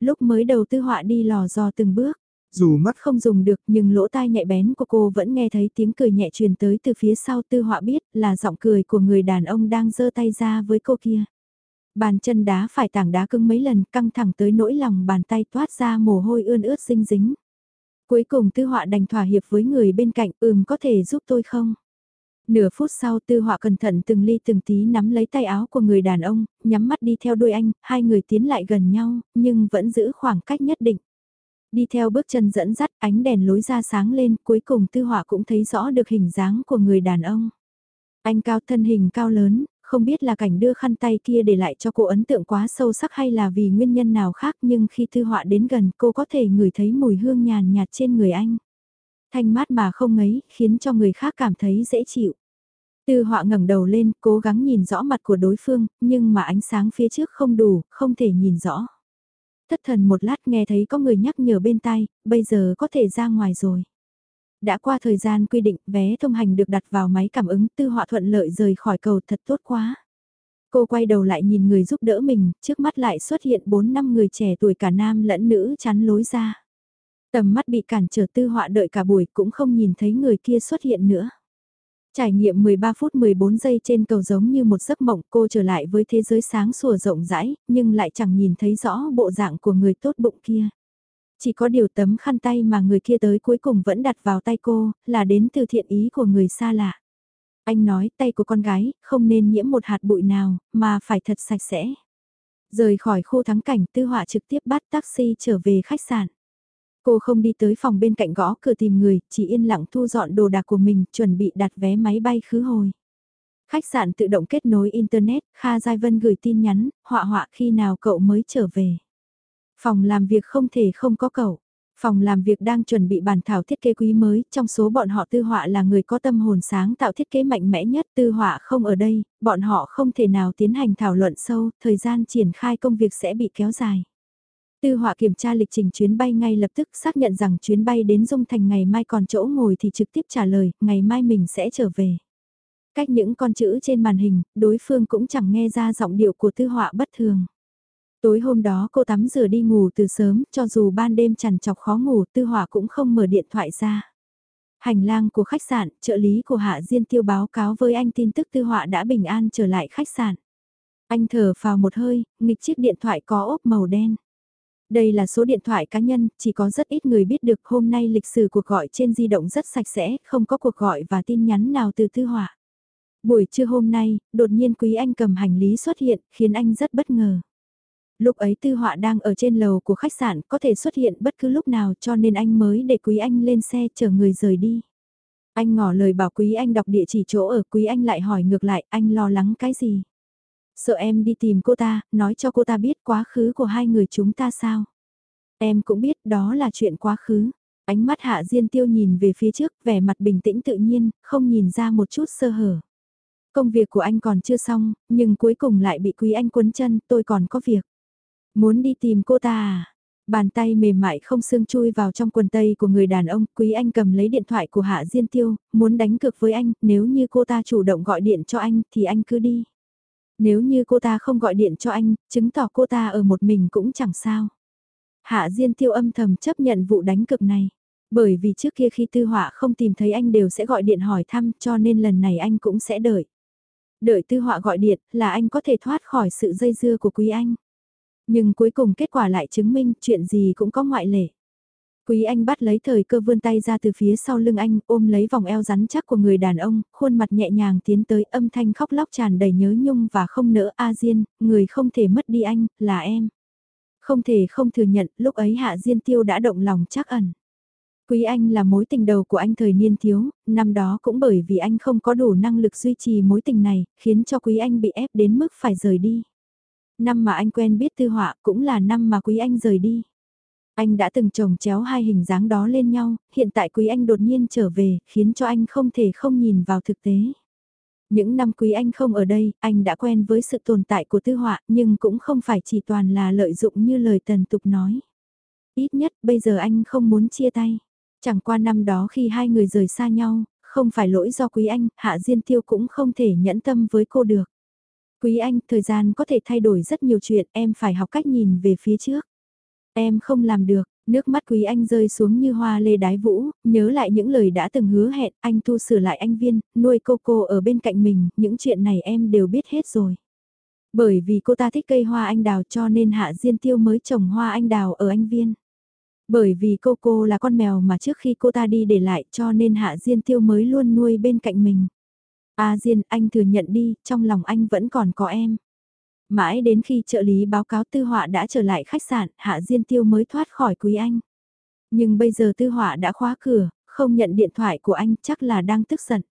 Lúc mới đầu tư họa đi lò dò từng bước, dù mắt không dùng được nhưng lỗ tai nhạy bén của cô vẫn nghe thấy tiếng cười nhẹ truyền tới từ phía sau tư họa biết là giọng cười của người đàn ông đang giơ tay ra với cô kia. Bàn chân đá phải tảng đá cứng mấy lần căng thẳng tới nỗi lòng bàn tay toát ra mồ hôi ươn ướt dinh dính. Cuối cùng tư họa đành thỏa hiệp với người bên cạnh ừm có thể giúp tôi không? Nửa phút sau tư họa cẩn thận từng ly từng tí nắm lấy tay áo của người đàn ông, nhắm mắt đi theo đuôi anh, hai người tiến lại gần nhau, nhưng vẫn giữ khoảng cách nhất định. Đi theo bước chân dẫn dắt ánh đèn lối ra sáng lên, cuối cùng tư họa cũng thấy rõ được hình dáng của người đàn ông. Anh cao thân hình cao lớn, không biết là cảnh đưa khăn tay kia để lại cho cô ấn tượng quá sâu sắc hay là vì nguyên nhân nào khác nhưng khi thư họa đến gần cô có thể ngửi thấy mùi hương nhàn nhạt trên người anh. Thanh mát mà không ngấy, khiến cho người khác cảm thấy dễ chịu. Tư họa ngẩng đầu lên, cố gắng nhìn rõ mặt của đối phương, nhưng mà ánh sáng phía trước không đủ, không thể nhìn rõ. Thất thần một lát nghe thấy có người nhắc nhở bên tai, bây giờ có thể ra ngoài rồi. Đã qua thời gian quy định, vé thông hành được đặt vào máy cảm ứng tư họa thuận lợi rời khỏi cầu thật tốt quá. Cô quay đầu lại nhìn người giúp đỡ mình, trước mắt lại xuất hiện 4 năm người trẻ tuổi cả nam lẫn nữ chắn lối ra. Tầm mắt bị cản trở tư họa đợi cả buổi cũng không nhìn thấy người kia xuất hiện nữa. Trải nghiệm 13 phút 14 giây trên cầu giống như một giấc mộng cô trở lại với thế giới sáng sủa rộng rãi, nhưng lại chẳng nhìn thấy rõ bộ dạng của người tốt bụng kia. Chỉ có điều tấm khăn tay mà người kia tới cuối cùng vẫn đặt vào tay cô, là đến từ thiện ý của người xa lạ. Anh nói tay của con gái không nên nhiễm một hạt bụi nào, mà phải thật sạch sẽ. Rời khỏi khu thắng cảnh tư họa trực tiếp bắt taxi trở về khách sạn. Cô không đi tới phòng bên cạnh gõ cửa tìm người, chỉ yên lặng thu dọn đồ đạc của mình, chuẩn bị đặt vé máy bay khứ hồi. Khách sạn tự động kết nối Internet, Kha Giai Vân gửi tin nhắn, họa họa khi nào cậu mới trở về. Phòng làm việc không thể không có cậu. Phòng làm việc đang chuẩn bị bàn thảo thiết kế quý mới, trong số bọn họ tư họa là người có tâm hồn sáng tạo thiết kế mạnh mẽ nhất, tư họa không ở đây, bọn họ không thể nào tiến hành thảo luận sâu, thời gian triển khai công việc sẽ bị kéo dài. Tư họa kiểm tra lịch trình chuyến bay ngay lập tức xác nhận rằng chuyến bay đến Dung Thành ngày mai còn chỗ ngồi thì trực tiếp trả lời, ngày mai mình sẽ trở về. Cách những con chữ trên màn hình, đối phương cũng chẳng nghe ra giọng điệu của tư họa bất thường. Tối hôm đó cô tắm rửa đi ngủ từ sớm, cho dù ban đêm chằn chọc khó ngủ, tư họa cũng không mở điện thoại ra. Hành lang của khách sạn, trợ lý của Hạ Diên Tiêu báo cáo với anh tin tức tư họa đã bình an trở lại khách sạn. Anh thở vào một hơi, nghịch chiếc điện thoại có ốp màu đen. Đây là số điện thoại cá nhân, chỉ có rất ít người biết được hôm nay lịch sử cuộc gọi trên di động rất sạch sẽ, không có cuộc gọi và tin nhắn nào từ tư họa. Buổi trưa hôm nay, đột nhiên Quý Anh cầm hành lý xuất hiện, khiến anh rất bất ngờ. Lúc ấy tư họa đang ở trên lầu của khách sạn có thể xuất hiện bất cứ lúc nào cho nên anh mới để Quý Anh lên xe chờ người rời đi. Anh ngỏ lời bảo Quý Anh đọc địa chỉ chỗ ở Quý Anh lại hỏi ngược lại anh lo lắng cái gì. Sợ em đi tìm cô ta, nói cho cô ta biết quá khứ của hai người chúng ta sao. Em cũng biết đó là chuyện quá khứ. Ánh mắt Hạ Diên Tiêu nhìn về phía trước, vẻ mặt bình tĩnh tự nhiên, không nhìn ra một chút sơ hở. Công việc của anh còn chưa xong, nhưng cuối cùng lại bị Quý Anh quấn chân, tôi còn có việc. Muốn đi tìm cô ta à? Bàn tay mềm mại không xương chui vào trong quần tây của người đàn ông, Quý Anh cầm lấy điện thoại của Hạ Diên Tiêu, muốn đánh cược với anh, nếu như cô ta chủ động gọi điện cho anh thì anh cứ đi. Nếu như cô ta không gọi điện cho anh, chứng tỏ cô ta ở một mình cũng chẳng sao. Hạ Diên Tiêu âm thầm chấp nhận vụ đánh cược này. Bởi vì trước kia khi tư họa không tìm thấy anh đều sẽ gọi điện hỏi thăm cho nên lần này anh cũng sẽ đợi. Đợi tư họa gọi điện là anh có thể thoát khỏi sự dây dưa của quý anh. Nhưng cuối cùng kết quả lại chứng minh chuyện gì cũng có ngoại lệ. Quý Anh bắt lấy thời cơ vươn tay ra từ phía sau lưng anh, ôm lấy vòng eo rắn chắc của người đàn ông, khuôn mặt nhẹ nhàng tiến tới âm thanh khóc lóc tràn đầy nhớ nhung và không nỡ A Diên, người không thể mất đi anh, là em. Không thể không thừa nhận, lúc ấy Hạ Diên Tiêu đã động lòng chắc ẩn. Quý Anh là mối tình đầu của anh thời niên thiếu, năm đó cũng bởi vì anh không có đủ năng lực duy trì mối tình này, khiến cho Quý Anh bị ép đến mức phải rời đi. Năm mà anh quen biết tư họa cũng là năm mà Quý Anh rời đi. Anh đã từng trồng chéo hai hình dáng đó lên nhau, hiện tại Quý Anh đột nhiên trở về, khiến cho anh không thể không nhìn vào thực tế. Những năm Quý Anh không ở đây, anh đã quen với sự tồn tại của tư họa, nhưng cũng không phải chỉ toàn là lợi dụng như lời tần tục nói. Ít nhất bây giờ anh không muốn chia tay. Chẳng qua năm đó khi hai người rời xa nhau, không phải lỗi do Quý Anh, Hạ Diên Tiêu cũng không thể nhẫn tâm với cô được. Quý Anh, thời gian có thể thay đổi rất nhiều chuyện, em phải học cách nhìn về phía trước. Em không làm được, nước mắt Quý Anh rơi xuống như hoa lê đái vũ, nhớ lại những lời đã từng hứa hẹn, anh thu sửa lại anh Viên, nuôi cô cô ở bên cạnh mình, những chuyện này em đều biết hết rồi. Bởi vì cô ta thích cây hoa anh đào cho nên Hạ Diên Tiêu mới trồng hoa anh đào ở anh Viên. Bởi vì cô cô là con mèo mà trước khi cô ta đi để lại cho nên Hạ Diên Tiêu mới luôn nuôi bên cạnh mình. A Diên, anh thừa nhận đi, trong lòng anh vẫn còn có em. Mãi đến khi trợ lý báo cáo tư họa đã trở lại khách sạn, Hạ Diên Tiêu mới thoát khỏi quý anh. Nhưng bây giờ tư họa đã khóa cửa, không nhận điện thoại của anh chắc là đang tức giận.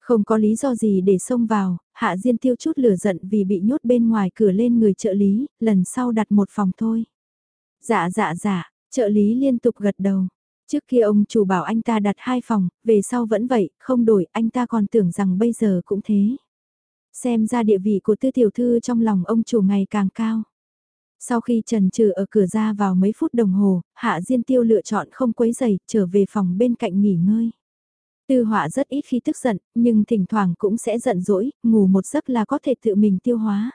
Không có lý do gì để xông vào, Hạ Diên Tiêu chút lửa giận vì bị nhốt bên ngoài cửa lên người trợ lý, lần sau đặt một phòng thôi. Dạ dạ dạ, trợ lý liên tục gật đầu. Trước kia ông chủ bảo anh ta đặt hai phòng, về sau vẫn vậy, không đổi, anh ta còn tưởng rằng bây giờ cũng thế. Xem ra địa vị của tư tiểu thư trong lòng ông chủ ngày càng cao. Sau khi trần trừ ở cửa ra vào mấy phút đồng hồ, Hạ Diên Tiêu lựa chọn không quấy giày, trở về phòng bên cạnh nghỉ ngơi. Tư họa rất ít khi tức giận, nhưng thỉnh thoảng cũng sẽ giận dỗi, ngủ một giấc là có thể tự mình tiêu hóa.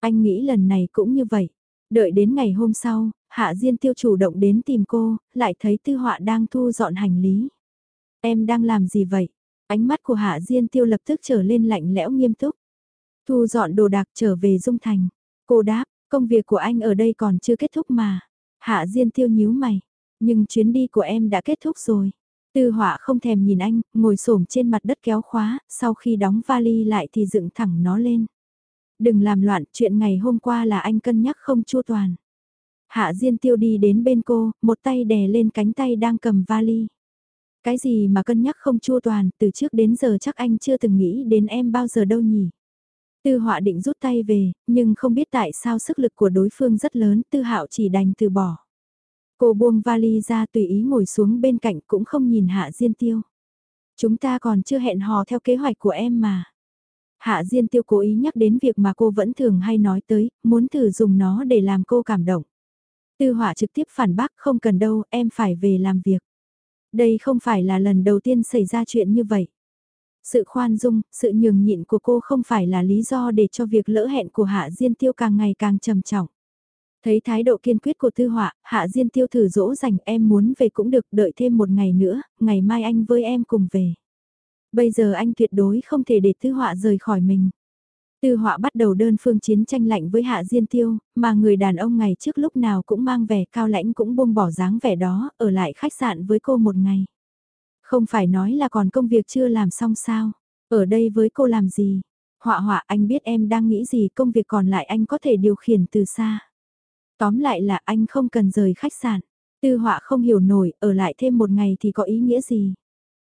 Anh nghĩ lần này cũng như vậy. Đợi đến ngày hôm sau, Hạ Diên Tiêu chủ động đến tìm cô, lại thấy Tư Họa đang thu dọn hành lý. Em đang làm gì vậy? Ánh mắt của Hạ Diên Tiêu lập tức trở lên lạnh lẽo nghiêm túc. Thu dọn đồ đạc trở về Dung Thành. Cô đáp, công việc của anh ở đây còn chưa kết thúc mà. Hạ Diên Tiêu nhíu mày. Nhưng chuyến đi của em đã kết thúc rồi. Tư họa không thèm nhìn anh, ngồi xổm trên mặt đất kéo khóa, sau khi đóng vali lại thì dựng thẳng nó lên. Đừng làm loạn, chuyện ngày hôm qua là anh cân nhắc không chua toàn. Hạ Diên Tiêu đi đến bên cô, một tay đè lên cánh tay đang cầm vali. Cái gì mà cân nhắc không chua toàn, từ trước đến giờ chắc anh chưa từng nghĩ đến em bao giờ đâu nhỉ. Tư họa định rút tay về, nhưng không biết tại sao sức lực của đối phương rất lớn, tư hạo chỉ đành từ bỏ. Cô buông vali ra tùy ý ngồi xuống bên cạnh cũng không nhìn Hạ Diên Tiêu. Chúng ta còn chưa hẹn hò theo kế hoạch của em mà. Hạ Diên Tiêu cố ý nhắc đến việc mà cô vẫn thường hay nói tới, muốn thử dùng nó để làm cô cảm động. Tư Hỏa trực tiếp phản bác không cần đâu, em phải về làm việc. Đây không phải là lần đầu tiên xảy ra chuyện như vậy. Sự khoan dung, sự nhường nhịn của cô không phải là lý do để cho việc lỡ hẹn của Hạ Diên Tiêu càng ngày càng trầm trọng. Thấy thái độ kiên quyết của Tư Họa, Hạ Diên Tiêu thử dỗ dành em muốn về cũng được đợi thêm một ngày nữa, ngày mai anh với em cùng về. Bây giờ anh tuyệt đối không thể để Tư Họa rời khỏi mình. Tư họa bắt đầu đơn phương chiến tranh lạnh với Hạ Diên Tiêu, mà người đàn ông ngày trước lúc nào cũng mang vẻ cao lãnh cũng buông bỏ dáng vẻ đó, ở lại khách sạn với cô một ngày. Không phải nói là còn công việc chưa làm xong sao, ở đây với cô làm gì? Họa họa anh biết em đang nghĩ gì công việc còn lại anh có thể điều khiển từ xa. Tóm lại là anh không cần rời khách sạn. Tư họa không hiểu nổi, ở lại thêm một ngày thì có ý nghĩa gì?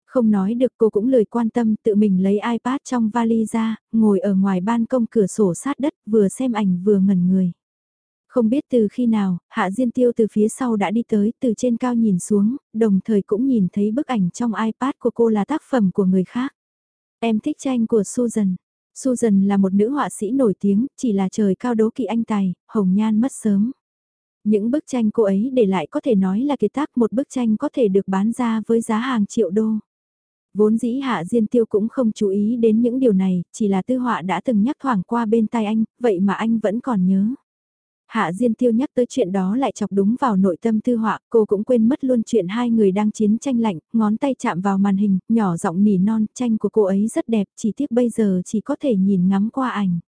Không nói được cô cũng lời quan tâm tự mình lấy iPad trong vali ra, ngồi ở ngoài ban công cửa sổ sát đất vừa xem ảnh vừa ngẩn người. Không biết từ khi nào, Hạ Diên Tiêu từ phía sau đã đi tới, từ trên cao nhìn xuống, đồng thời cũng nhìn thấy bức ảnh trong iPad của cô là tác phẩm của người khác. Em thích tranh của Susan. Susan là một nữ họa sĩ nổi tiếng, chỉ là trời cao đố kỵ anh tài, hồng nhan mất sớm. Những bức tranh cô ấy để lại có thể nói là kiệt tác một bức tranh có thể được bán ra với giá hàng triệu đô. Vốn dĩ Hạ Diên Tiêu cũng không chú ý đến những điều này, chỉ là tư họa đã từng nhắc thoảng qua bên tai anh, vậy mà anh vẫn còn nhớ. Hạ Diên Tiêu nhắc tới chuyện đó lại chọc đúng vào nội tâm tư họa, cô cũng quên mất luôn chuyện hai người đang chiến tranh lạnh, ngón tay chạm vào màn hình, nhỏ giọng nỉ non, tranh của cô ấy rất đẹp, chỉ tiếc bây giờ chỉ có thể nhìn ngắm qua ảnh.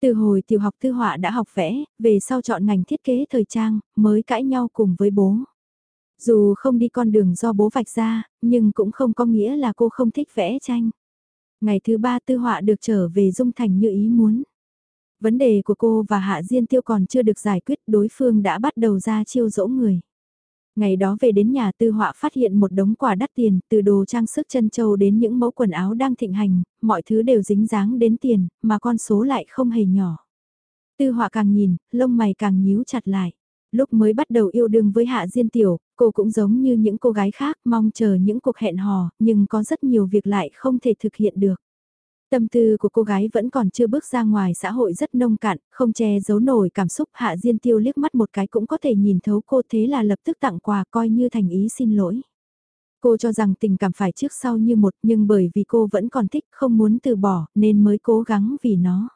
Từ hồi tiểu học tư họa đã học vẽ, về sau chọn ngành thiết kế thời trang, mới cãi nhau cùng với bố. Dù không đi con đường do bố vạch ra, nhưng cũng không có nghĩa là cô không thích vẽ tranh. Ngày thứ ba tư họa được trở về Dung Thành như ý muốn. Vấn đề của cô và Hạ Diên Tiêu còn chưa được giải quyết đối phương đã bắt đầu ra chiêu dỗ người. Ngày đó về đến nhà tư họa phát hiện một đống quà đắt tiền, từ đồ trang sức chân châu đến những mẫu quần áo đang thịnh hành, mọi thứ đều dính dáng đến tiền, mà con số lại không hề nhỏ. Tư họa càng nhìn, lông mày càng nhíu chặt lại. Lúc mới bắt đầu yêu đương với Hạ Diên Tiểu, cô cũng giống như những cô gái khác mong chờ những cuộc hẹn hò, nhưng có rất nhiều việc lại không thể thực hiện được. Tâm tư của cô gái vẫn còn chưa bước ra ngoài xã hội rất nông cạn, không che giấu nổi cảm xúc Hạ Diên Tiêu liếc mắt một cái cũng có thể nhìn thấu cô thế là lập tức tặng quà coi như thành ý xin lỗi. Cô cho rằng tình cảm phải trước sau như một nhưng bởi vì cô vẫn còn thích không muốn từ bỏ nên mới cố gắng vì nó.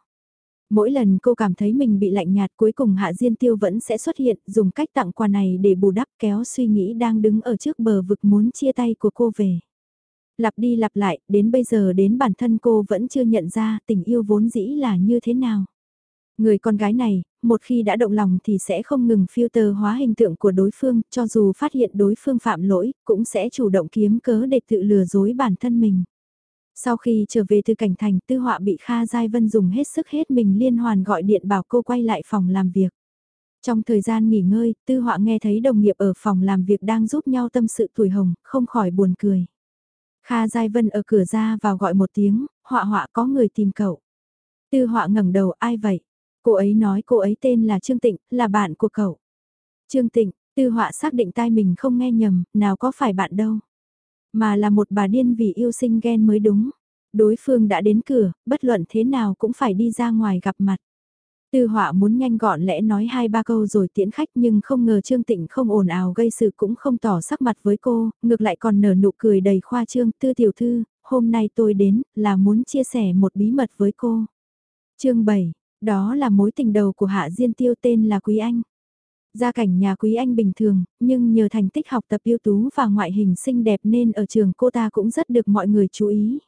Mỗi lần cô cảm thấy mình bị lạnh nhạt cuối cùng Hạ Diên Tiêu vẫn sẽ xuất hiện dùng cách tặng quà này để bù đắp kéo suy nghĩ đang đứng ở trước bờ vực muốn chia tay của cô về. Lặp đi lặp lại, đến bây giờ đến bản thân cô vẫn chưa nhận ra tình yêu vốn dĩ là như thế nào. Người con gái này, một khi đã động lòng thì sẽ không ngừng filter hóa hình tượng của đối phương, cho dù phát hiện đối phương phạm lỗi, cũng sẽ chủ động kiếm cớ để tự lừa dối bản thân mình. Sau khi trở về từ cảnh thành, tư họa bị Kha Giai Vân dùng hết sức hết mình liên hoàn gọi điện bảo cô quay lại phòng làm việc. Trong thời gian nghỉ ngơi, tư họa nghe thấy đồng nghiệp ở phòng làm việc đang giúp nhau tâm sự tuổi hồng, không khỏi buồn cười. Kha Giai Vân ở cửa ra vào gọi một tiếng, họa họa có người tìm cậu. Tư họa ngẩng đầu ai vậy? Cô ấy nói cô ấy tên là Trương Tịnh, là bạn của cậu. Trương Tịnh, tư họa xác định tai mình không nghe nhầm, nào có phải bạn đâu. Mà là một bà điên vì yêu sinh ghen mới đúng. Đối phương đã đến cửa, bất luận thế nào cũng phải đi ra ngoài gặp mặt. Tư họa muốn nhanh gọn lẽ nói hai ba câu rồi tiễn khách nhưng không ngờ Trương Tịnh không ồn ào gây sự cũng không tỏ sắc mặt với cô, ngược lại còn nở nụ cười đầy khoa trương. Tư tiểu thư, hôm nay tôi đến là muốn chia sẻ một bí mật với cô. chương 7, đó là mối tình đầu của Hạ Diên Tiêu tên là Quý Anh. Gia cảnh nhà Quý Anh bình thường, nhưng nhờ thành tích học tập ưu tú và ngoại hình xinh đẹp nên ở trường cô ta cũng rất được mọi người chú ý.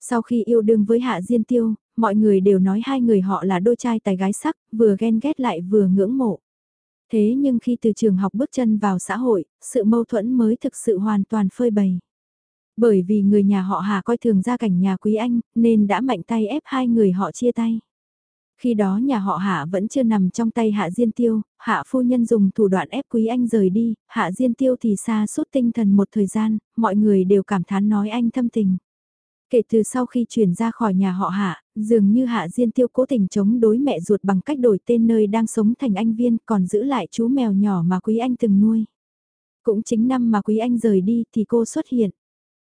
Sau khi yêu đương với Hạ Diên Tiêu, mọi người đều nói hai người họ là đôi trai tài gái sắc, vừa ghen ghét lại vừa ngưỡng mộ. Thế nhưng khi từ trường học bước chân vào xã hội, sự mâu thuẫn mới thực sự hoàn toàn phơi bày. Bởi vì người nhà họ Hà coi thường gia cảnh nhà Quý Anh, nên đã mạnh tay ép hai người họ chia tay. Khi đó nhà họ Hạ vẫn chưa nằm trong tay Hạ Diên Tiêu, Hạ phu nhân dùng thủ đoạn ép Quý Anh rời đi, Hạ Diên Tiêu thì xa suốt tinh thần một thời gian, mọi người đều cảm thán nói anh thâm tình. Kể từ sau khi chuyển ra khỏi nhà họ Hạ, dường như Hạ Diên Tiêu cố tình chống đối mẹ ruột bằng cách đổi tên nơi đang sống thành anh viên còn giữ lại chú mèo nhỏ mà Quý Anh từng nuôi. Cũng chính năm mà Quý Anh rời đi thì cô xuất hiện.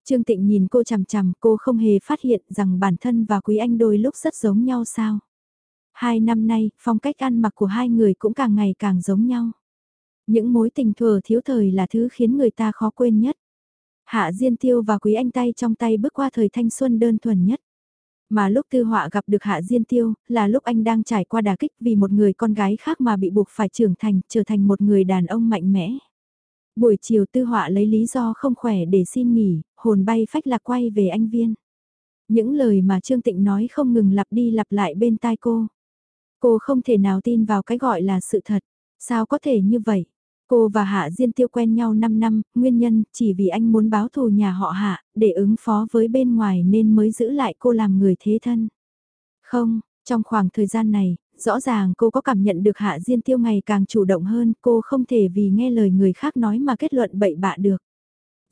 Trương Tịnh nhìn cô chằm chằm cô không hề phát hiện rằng bản thân và Quý Anh đôi lúc rất giống nhau sao. Hai năm nay, phong cách ăn mặc của hai người cũng càng ngày càng giống nhau. Những mối tình thừa thiếu thời là thứ khiến người ta khó quên nhất. Hạ Diên Tiêu và Quý Anh tay trong tay bước qua thời thanh xuân đơn thuần nhất. Mà lúc Tư Họa gặp được Hạ Diên Tiêu, là lúc anh đang trải qua đà kích vì một người con gái khác mà bị buộc phải trưởng thành, trở thành một người đàn ông mạnh mẽ. Buổi chiều Tư Họa lấy lý do không khỏe để xin nghỉ, hồn bay phách lạc quay về anh Viên. Những lời mà Trương Tịnh nói không ngừng lặp đi lặp lại bên tai cô. Cô không thể nào tin vào cái gọi là sự thật. Sao có thể như vậy? Cô và Hạ Diên Tiêu quen nhau 5 năm, nguyên nhân chỉ vì anh muốn báo thù nhà họ Hạ, để ứng phó với bên ngoài nên mới giữ lại cô làm người thế thân. Không, trong khoảng thời gian này, rõ ràng cô có cảm nhận được Hạ Diên Tiêu ngày càng chủ động hơn, cô không thể vì nghe lời người khác nói mà kết luận bậy bạ được.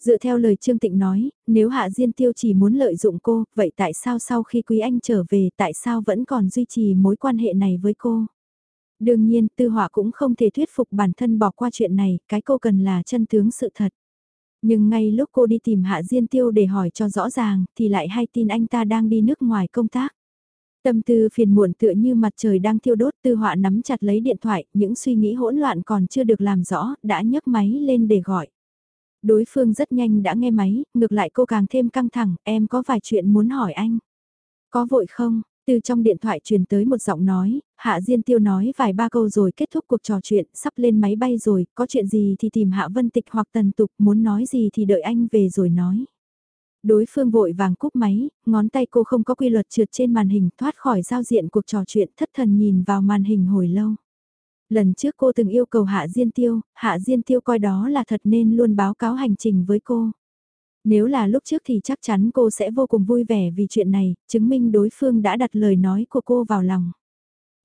Dựa theo lời Trương Tịnh nói, nếu Hạ Diên Tiêu chỉ muốn lợi dụng cô, vậy tại sao sau khi Quý Anh trở về tại sao vẫn còn duy trì mối quan hệ này với cô? Đương nhiên, Tư Họa cũng không thể thuyết phục bản thân bỏ qua chuyện này, cái cô cần là chân tướng sự thật. Nhưng ngay lúc cô đi tìm Hạ Diên Tiêu để hỏi cho rõ ràng, thì lại hay tin anh ta đang đi nước ngoài công tác. Tâm tư phiền muộn tựa như mặt trời đang thiêu đốt tư họa nắm chặt lấy điện thoại, những suy nghĩ hỗn loạn còn chưa được làm rõ, đã nhấc máy lên để gọi. Đối phương rất nhanh đã nghe máy, ngược lại cô càng thêm căng thẳng, em có vài chuyện muốn hỏi anh. Có vội không? Từ trong điện thoại truyền tới một giọng nói, Hạ Diên Tiêu nói vài ba câu rồi kết thúc cuộc trò chuyện, sắp lên máy bay rồi, có chuyện gì thì tìm Hạ Vân Tịch hoặc Tần Tục, muốn nói gì thì đợi anh về rồi nói. Đối phương vội vàng cúp máy, ngón tay cô không có quy luật trượt trên màn hình thoát khỏi giao diện cuộc trò chuyện thất thần nhìn vào màn hình hồi lâu. Lần trước cô từng yêu cầu Hạ Diên Tiêu, Hạ Diên Tiêu coi đó là thật nên luôn báo cáo hành trình với cô. Nếu là lúc trước thì chắc chắn cô sẽ vô cùng vui vẻ vì chuyện này, chứng minh đối phương đã đặt lời nói của cô vào lòng.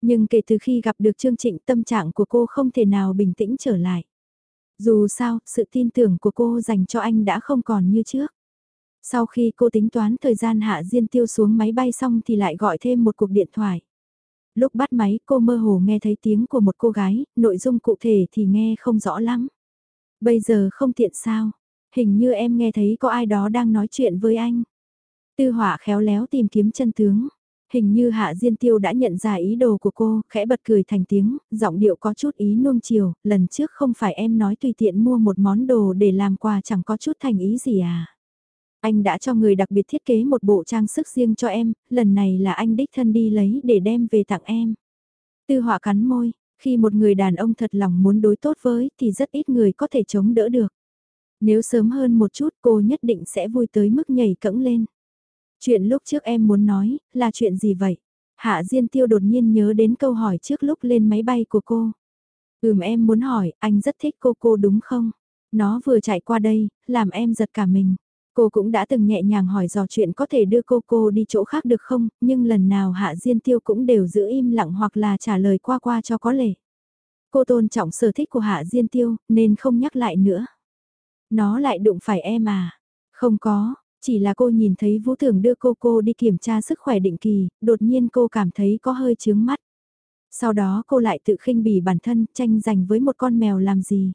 Nhưng kể từ khi gặp được Trương Trịnh tâm trạng của cô không thể nào bình tĩnh trở lại. Dù sao, sự tin tưởng của cô dành cho anh đã không còn như trước. Sau khi cô tính toán thời gian Hạ Diên Tiêu xuống máy bay xong thì lại gọi thêm một cuộc điện thoại. Lúc bắt máy cô mơ hồ nghe thấy tiếng của một cô gái, nội dung cụ thể thì nghe không rõ lắm. Bây giờ không tiện sao, hình như em nghe thấy có ai đó đang nói chuyện với anh. Tư hỏa khéo léo tìm kiếm chân tướng. Hình như Hạ Diên Tiêu đã nhận ra ý đồ của cô, khẽ bật cười thành tiếng, giọng điệu có chút ý nuông chiều, lần trước không phải em nói tùy tiện mua một món đồ để làm quà chẳng có chút thành ý gì à. Anh đã cho người đặc biệt thiết kế một bộ trang sức riêng cho em, lần này là anh đích thân đi lấy để đem về tặng em. Tư họa cắn môi, khi một người đàn ông thật lòng muốn đối tốt với thì rất ít người có thể chống đỡ được. Nếu sớm hơn một chút cô nhất định sẽ vui tới mức nhảy cẫng lên. Chuyện lúc trước em muốn nói, là chuyện gì vậy? Hạ Diên Tiêu đột nhiên nhớ đến câu hỏi trước lúc lên máy bay của cô. Ừm em muốn hỏi, anh rất thích cô cô đúng không? Nó vừa chạy qua đây, làm em giật cả mình. Cô cũng đã từng nhẹ nhàng hỏi dò chuyện có thể đưa cô cô đi chỗ khác được không, nhưng lần nào Hạ Diên Tiêu cũng đều giữ im lặng hoặc là trả lời qua qua cho có lệ. Cô tôn trọng sở thích của Hạ Diên Tiêu, nên không nhắc lại nữa. Nó lại đụng phải em à? Không có, chỉ là cô nhìn thấy Vũ Thường đưa cô cô đi kiểm tra sức khỏe định kỳ, đột nhiên cô cảm thấy có hơi chướng mắt. Sau đó cô lại tự khinh bỉ bản thân, tranh giành với một con mèo làm gì.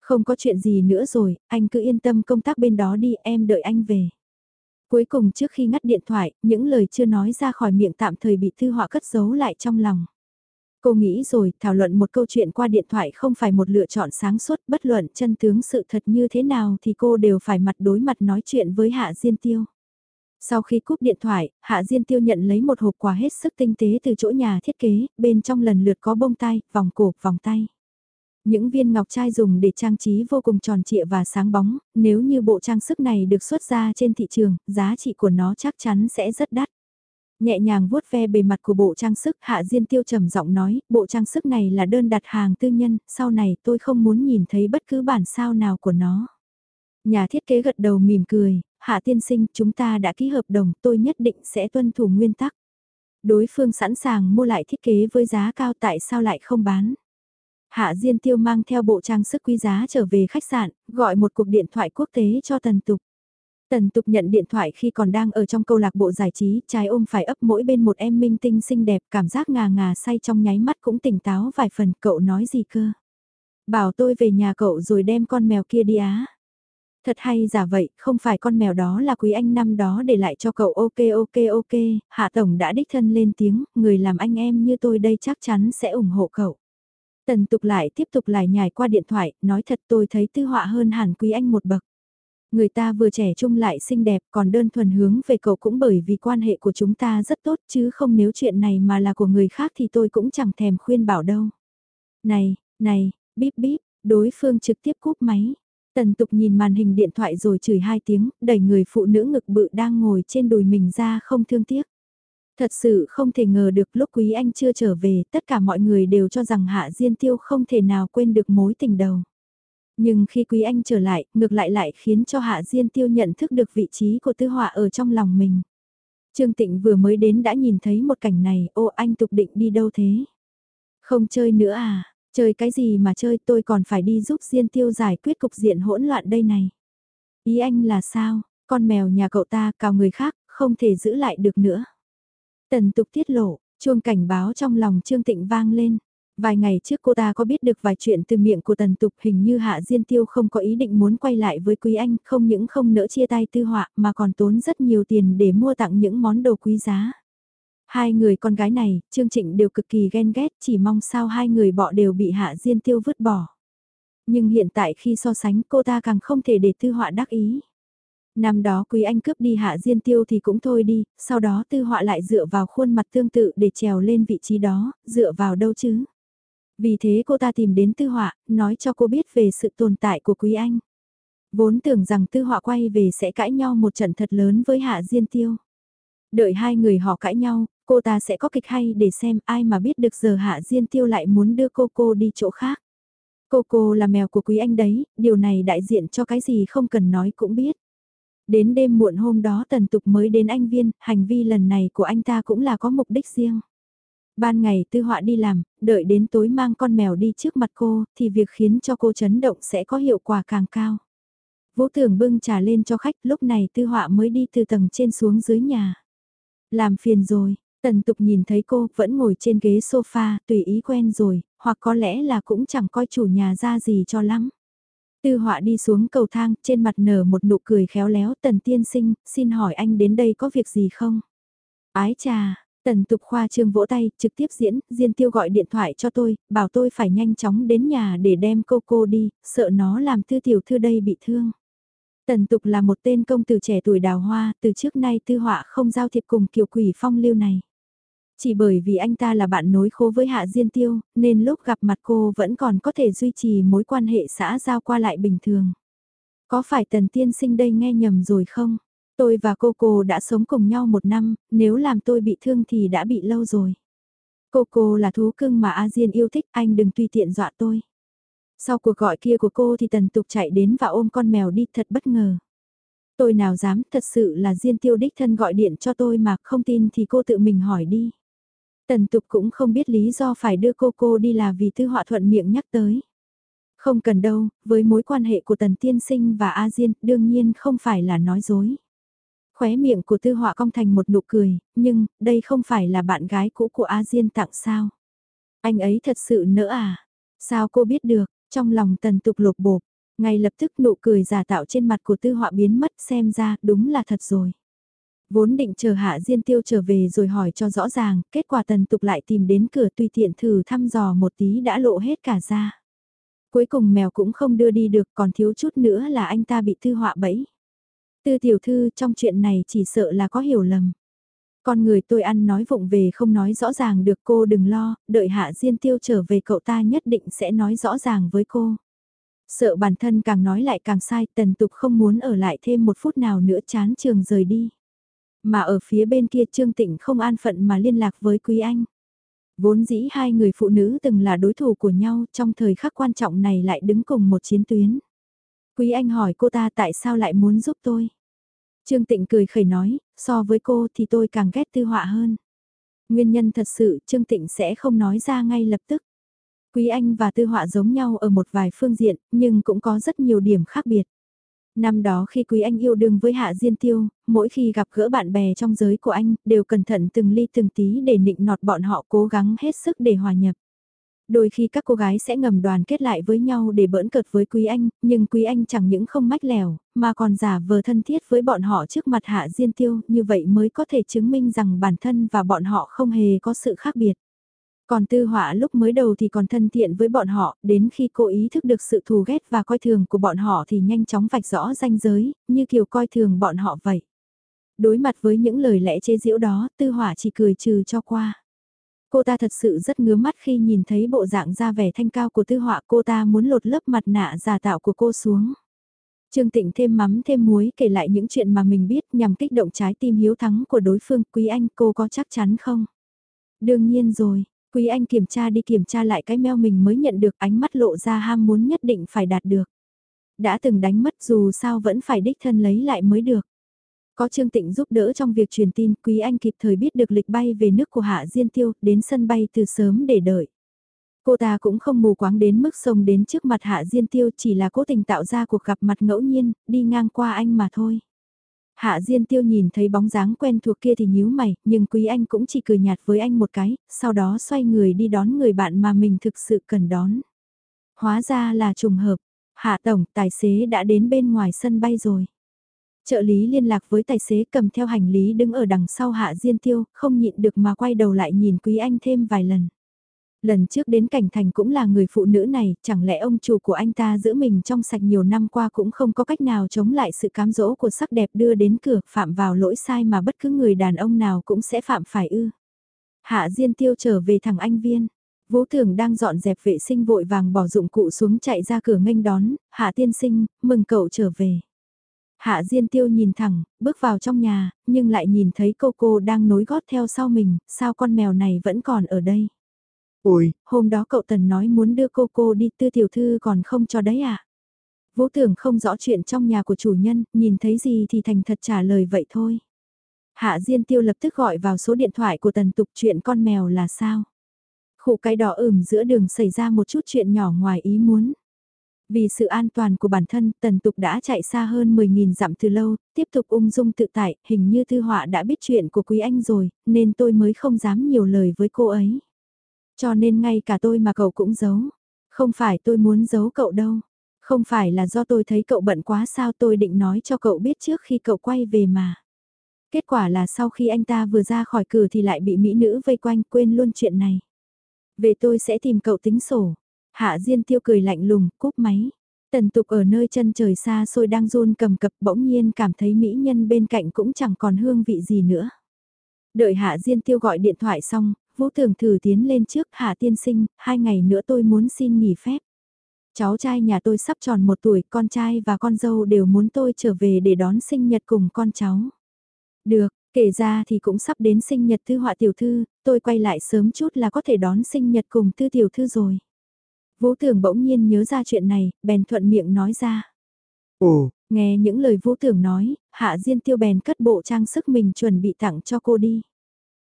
Không có chuyện gì nữa rồi, anh cứ yên tâm công tác bên đó đi, em đợi anh về. Cuối cùng trước khi ngắt điện thoại, những lời chưa nói ra khỏi miệng tạm thời bị thư họa cất giấu lại trong lòng. Cô nghĩ rồi, thảo luận một câu chuyện qua điện thoại không phải một lựa chọn sáng suốt, bất luận chân tướng sự thật như thế nào thì cô đều phải mặt đối mặt nói chuyện với Hạ Diên Tiêu. Sau khi cúp điện thoại, Hạ Diên Tiêu nhận lấy một hộp quà hết sức tinh tế từ chỗ nhà thiết kế, bên trong lần lượt có bông tai, vòng cổ, vòng tay. Những viên ngọc trai dùng để trang trí vô cùng tròn trịa và sáng bóng, nếu như bộ trang sức này được xuất ra trên thị trường, giá trị của nó chắc chắn sẽ rất đắt. Nhẹ nhàng vuốt ve bề mặt của bộ trang sức, Hạ Diên Tiêu trầm giọng nói, bộ trang sức này là đơn đặt hàng tư nhân, sau này tôi không muốn nhìn thấy bất cứ bản sao nào của nó. Nhà thiết kế gật đầu mỉm cười, Hạ Tiên Sinh, chúng ta đã ký hợp đồng, tôi nhất định sẽ tuân thủ nguyên tắc. Đối phương sẵn sàng mua lại thiết kế với giá cao tại sao lại không bán. Hạ Diên Tiêu mang theo bộ trang sức quý giá trở về khách sạn, gọi một cuộc điện thoại quốc tế cho Tần Tục. Tần Tục nhận điện thoại khi còn đang ở trong câu lạc bộ giải trí, trái ôm phải ấp mỗi bên một em minh tinh xinh đẹp, cảm giác ngà ngà say trong nháy mắt cũng tỉnh táo vài phần, cậu nói gì cơ? Bảo tôi về nhà cậu rồi đem con mèo kia đi á. Thật hay giả vậy, không phải con mèo đó là quý anh năm đó để lại cho cậu ok ok ok, Hạ Tổng đã đích thân lên tiếng, người làm anh em như tôi đây chắc chắn sẽ ủng hộ cậu. Tần tục lại tiếp tục lại nhảy qua điện thoại, nói thật tôi thấy tư họa hơn hẳn quý anh một bậc. Người ta vừa trẻ trung lại xinh đẹp còn đơn thuần hướng về cậu cũng bởi vì quan hệ của chúng ta rất tốt chứ không nếu chuyện này mà là của người khác thì tôi cũng chẳng thèm khuyên bảo đâu. Này, này, bíp bíp, đối phương trực tiếp cúp máy. Tần tục nhìn màn hình điện thoại rồi chửi hai tiếng, đẩy người phụ nữ ngực bự đang ngồi trên đùi mình ra không thương tiếc. Thật sự không thể ngờ được lúc Quý Anh chưa trở về, tất cả mọi người đều cho rằng Hạ Diên Tiêu không thể nào quên được mối tình đầu. Nhưng khi Quý Anh trở lại, ngược lại lại khiến cho Hạ Diên Tiêu nhận thức được vị trí của Tư Họa ở trong lòng mình. Trương Tịnh vừa mới đến đã nhìn thấy một cảnh này, ô anh tục định đi đâu thế? Không chơi nữa à? Chơi cái gì mà chơi tôi còn phải đi giúp Diên Tiêu giải quyết cục diện hỗn loạn đây này. Ý anh là sao? Con mèo nhà cậu ta cào người khác, không thể giữ lại được nữa. Tần tục tiết lộ, chuông cảnh báo trong lòng Trương Tịnh vang lên. Vài ngày trước cô ta có biết được vài chuyện từ miệng của tần tục hình như Hạ Diên Tiêu không có ý định muốn quay lại với Quý Anh, không những không nỡ chia tay tư họa mà còn tốn rất nhiều tiền để mua tặng những món đồ quý giá. Hai người con gái này, Trương Trịnh đều cực kỳ ghen ghét, chỉ mong sao hai người bọ đều bị Hạ Diên Tiêu vứt bỏ. Nhưng hiện tại khi so sánh cô ta càng không thể để tư họa đắc ý. Năm đó Quý Anh cướp đi Hạ Diên Tiêu thì cũng thôi đi, sau đó tư họa lại dựa vào khuôn mặt tương tự để trèo lên vị trí đó, dựa vào đâu chứ? Vì thế cô ta tìm đến tư họa, nói cho cô biết về sự tồn tại của Quý Anh. Vốn tưởng rằng tư họa quay về sẽ cãi nhau một trận thật lớn với Hạ Diên Tiêu. Đợi hai người họ cãi nhau, cô ta sẽ có kịch hay để xem ai mà biết được giờ Hạ Diên Tiêu lại muốn đưa cô cô đi chỗ khác. Cô cô là mèo của Quý Anh đấy, điều này đại diện cho cái gì không cần nói cũng biết. Đến đêm muộn hôm đó tần tục mới đến anh viên, hành vi lần này của anh ta cũng là có mục đích riêng. Ban ngày tư họa đi làm, đợi đến tối mang con mèo đi trước mặt cô, thì việc khiến cho cô chấn động sẽ có hiệu quả càng cao. Vũ tưởng bưng trà lên cho khách, lúc này tư họa mới đi từ tầng trên xuống dưới nhà. Làm phiền rồi, tần tục nhìn thấy cô vẫn ngồi trên ghế sofa, tùy ý quen rồi, hoặc có lẽ là cũng chẳng coi chủ nhà ra gì cho lắm. Tư họa đi xuống cầu thang, trên mặt nở một nụ cười khéo léo, tần tiên sinh, xin hỏi anh đến đây có việc gì không? Ái trà, tần tục khoa trương vỗ tay, trực tiếp diễn, Diên Tiêu gọi điện thoại cho tôi, bảo tôi phải nhanh chóng đến nhà để đem cô cô đi, sợ nó làm tư tiểu thư đây bị thương. Tần tục là một tên công tử trẻ tuổi đào hoa, từ trước nay tư họa không giao thiệp cùng kiều quỷ phong lưu này. Chỉ bởi vì anh ta là bạn nối khố với Hạ Diên Tiêu, nên lúc gặp mặt cô vẫn còn có thể duy trì mối quan hệ xã giao qua lại bình thường. Có phải Tần Tiên Sinh đây nghe nhầm rồi không? Tôi và cô cô đã sống cùng nhau một năm, nếu làm tôi bị thương thì đã bị lâu rồi. Cô cô là thú cưng mà A Diên yêu thích, anh đừng tùy tiện dọa tôi. Sau cuộc gọi kia của cô thì Tần Tục chạy đến và ôm con mèo đi thật bất ngờ. Tôi nào dám, thật sự là Diên Tiêu đích thân gọi điện cho tôi mà không tin thì cô tự mình hỏi đi. Tần tục cũng không biết lý do phải đưa cô cô đi là vì tư họa thuận miệng nhắc tới. Không cần đâu, với mối quan hệ của tần tiên sinh và A Diên đương nhiên không phải là nói dối. Khóe miệng của tư họa cong thành một nụ cười, nhưng đây không phải là bạn gái cũ của A Diên tặng sao. Anh ấy thật sự nỡ à? Sao cô biết được, trong lòng tần tục lột bột, ngay lập tức nụ cười giả tạo trên mặt của tư họa biến mất xem ra đúng là thật rồi. Vốn định chờ Hạ Diên Tiêu trở về rồi hỏi cho rõ ràng, kết quả tần tục lại tìm đến cửa tùy tiện thử thăm dò một tí đã lộ hết cả ra. Cuối cùng mèo cũng không đưa đi được còn thiếu chút nữa là anh ta bị Tư họa bẫy. Tư tiểu thư trong chuyện này chỉ sợ là có hiểu lầm. Con người tôi ăn nói vụng về không nói rõ ràng được cô đừng lo, đợi Hạ Diên Tiêu trở về cậu ta nhất định sẽ nói rõ ràng với cô. Sợ bản thân càng nói lại càng sai, tần tục không muốn ở lại thêm một phút nào nữa chán trường rời đi. Mà ở phía bên kia Trương Tịnh không an phận mà liên lạc với Quý Anh. Vốn dĩ hai người phụ nữ từng là đối thủ của nhau trong thời khắc quan trọng này lại đứng cùng một chiến tuyến. Quý Anh hỏi cô ta tại sao lại muốn giúp tôi. Trương Tịnh cười khẩy nói, so với cô thì tôi càng ghét tư họa hơn. Nguyên nhân thật sự Trương Tịnh sẽ không nói ra ngay lập tức. Quý Anh và Tư Họa giống nhau ở một vài phương diện, nhưng cũng có rất nhiều điểm khác biệt. Năm đó khi Quý Anh yêu đương với Hạ Diên Tiêu, mỗi khi gặp gỡ bạn bè trong giới của anh, đều cẩn thận từng ly từng tí để nịnh nọt bọn họ cố gắng hết sức để hòa nhập. Đôi khi các cô gái sẽ ngầm đoàn kết lại với nhau để bỡn cợt với Quý Anh, nhưng Quý Anh chẳng những không mách lèo, mà còn giả vờ thân thiết với bọn họ trước mặt Hạ Diên Tiêu, như vậy mới có thể chứng minh rằng bản thân và bọn họ không hề có sự khác biệt. Còn tư họa lúc mới đầu thì còn thân thiện với bọn họ, đến khi cô ý thức được sự thù ghét và coi thường của bọn họ thì nhanh chóng vạch rõ ranh giới, như kiểu coi thường bọn họ vậy. Đối mặt với những lời lẽ chê giễu đó, tư họa chỉ cười trừ cho qua. Cô ta thật sự rất ngứa mắt khi nhìn thấy bộ dạng da vẻ thanh cao của tư họa cô ta muốn lột lớp mặt nạ giả tạo của cô xuống. Trương Tịnh thêm mắm thêm muối kể lại những chuyện mà mình biết nhằm kích động trái tim hiếu thắng của đối phương quý anh cô có chắc chắn không? Đương nhiên rồi, quý anh kiểm tra đi kiểm tra lại cái mail mình mới nhận được ánh mắt lộ ra ham muốn nhất định phải đạt được. Đã từng đánh mất dù sao vẫn phải đích thân lấy lại mới được. Có Trương Tịnh giúp đỡ trong việc truyền tin, Quý Anh kịp thời biết được lịch bay về nước của Hạ Diên Tiêu, đến sân bay từ sớm để đợi. Cô ta cũng không mù quáng đến mức sông đến trước mặt Hạ Diên Tiêu chỉ là cố tình tạo ra cuộc gặp mặt ngẫu nhiên, đi ngang qua anh mà thôi. Hạ Diên Tiêu nhìn thấy bóng dáng quen thuộc kia thì nhíu mày, nhưng Quý Anh cũng chỉ cười nhạt với anh một cái, sau đó xoay người đi đón người bạn mà mình thực sự cần đón. Hóa ra là trùng hợp, Hạ Tổng, tài xế đã đến bên ngoài sân bay rồi. Trợ lý liên lạc với tài xế cầm theo hành lý đứng ở đằng sau Hạ Diên Tiêu, không nhịn được mà quay đầu lại nhìn Quý Anh thêm vài lần. Lần trước đến cảnh thành cũng là người phụ nữ này, chẳng lẽ ông chủ của anh ta giữ mình trong sạch nhiều năm qua cũng không có cách nào chống lại sự cám dỗ của sắc đẹp đưa đến cửa phạm vào lỗi sai mà bất cứ người đàn ông nào cũng sẽ phạm phải ư. Hạ Diên Tiêu trở về thằng anh viên. Vũ Thường đang dọn dẹp vệ sinh vội vàng bỏ dụng cụ xuống chạy ra cửa nghênh đón, Hạ Tiên Sinh, mừng cậu trở về. Hạ Diên Tiêu nhìn thẳng, bước vào trong nhà, nhưng lại nhìn thấy cô cô đang nối gót theo sau mình, sao con mèo này vẫn còn ở đây. Ôi, hôm đó cậu Tần nói muốn đưa cô cô đi tư tiểu thư còn không cho đấy à? Vũ tưởng không rõ chuyện trong nhà của chủ nhân, nhìn thấy gì thì thành thật trả lời vậy thôi. Hạ Diên Tiêu lập tức gọi vào số điện thoại của Tần Tục chuyện con mèo là sao? Khủ cái đỏ ửm giữa đường xảy ra một chút chuyện nhỏ ngoài ý muốn. Vì sự an toàn của bản thân, Tần Tục đã chạy xa hơn 10.000 dặm từ lâu, tiếp tục ung dung tự tại, hình như Thư Họa đã biết chuyện của Quý Anh rồi, nên tôi mới không dám nhiều lời với cô ấy. Cho nên ngay cả tôi mà cậu cũng giấu. Không phải tôi muốn giấu cậu đâu. Không phải là do tôi thấy cậu bận quá sao tôi định nói cho cậu biết trước khi cậu quay về mà. Kết quả là sau khi anh ta vừa ra khỏi cửa thì lại bị mỹ nữ vây quanh quên luôn chuyện này. Về tôi sẽ tìm cậu tính sổ. Hạ Diên Tiêu cười lạnh lùng, cúp máy. Tần tục ở nơi chân trời xa xôi đang run cầm cập bỗng nhiên cảm thấy mỹ nhân bên cạnh cũng chẳng còn hương vị gì nữa. Đợi Hạ Diên Tiêu gọi điện thoại xong, Vũ Thường thử tiến lên trước Hạ Tiên Sinh, hai ngày nữa tôi muốn xin nghỉ phép. Cháu trai nhà tôi sắp tròn một tuổi, con trai và con dâu đều muốn tôi trở về để đón sinh nhật cùng con cháu. Được, kể ra thì cũng sắp đến sinh nhật thư họa tiểu thư, tôi quay lại sớm chút là có thể đón sinh nhật cùng thư tiểu thư rồi. Vũ Tưởng bỗng nhiên nhớ ra chuyện này, bèn thuận miệng nói ra. Ồ, nghe những lời Vũ Tưởng nói, Hạ Diên Tiêu bèn cất bộ trang sức mình chuẩn bị tặng cho cô đi.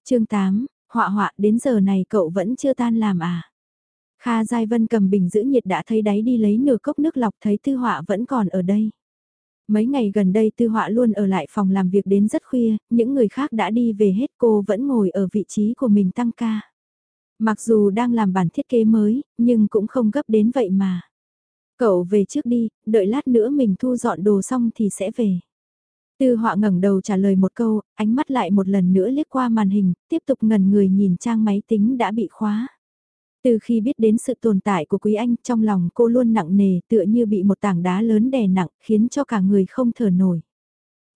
chương 8, họa họa đến giờ này cậu vẫn chưa tan làm à? Kha Giai Vân cầm bình giữ nhiệt đã thấy đáy đi lấy nửa cốc nước lọc thấy Tư Họa vẫn còn ở đây. Mấy ngày gần đây Tư Họa luôn ở lại phòng làm việc đến rất khuya, những người khác đã đi về hết cô vẫn ngồi ở vị trí của mình tăng ca. Mặc dù đang làm bản thiết kế mới, nhưng cũng không gấp đến vậy mà. Cậu về trước đi, đợi lát nữa mình thu dọn đồ xong thì sẽ về. Tư họa ngẩng đầu trả lời một câu, ánh mắt lại một lần nữa liếc qua màn hình, tiếp tục ngần người nhìn trang máy tính đã bị khóa. Từ khi biết đến sự tồn tại của Quý Anh trong lòng cô luôn nặng nề tựa như bị một tảng đá lớn đè nặng khiến cho cả người không thở nổi.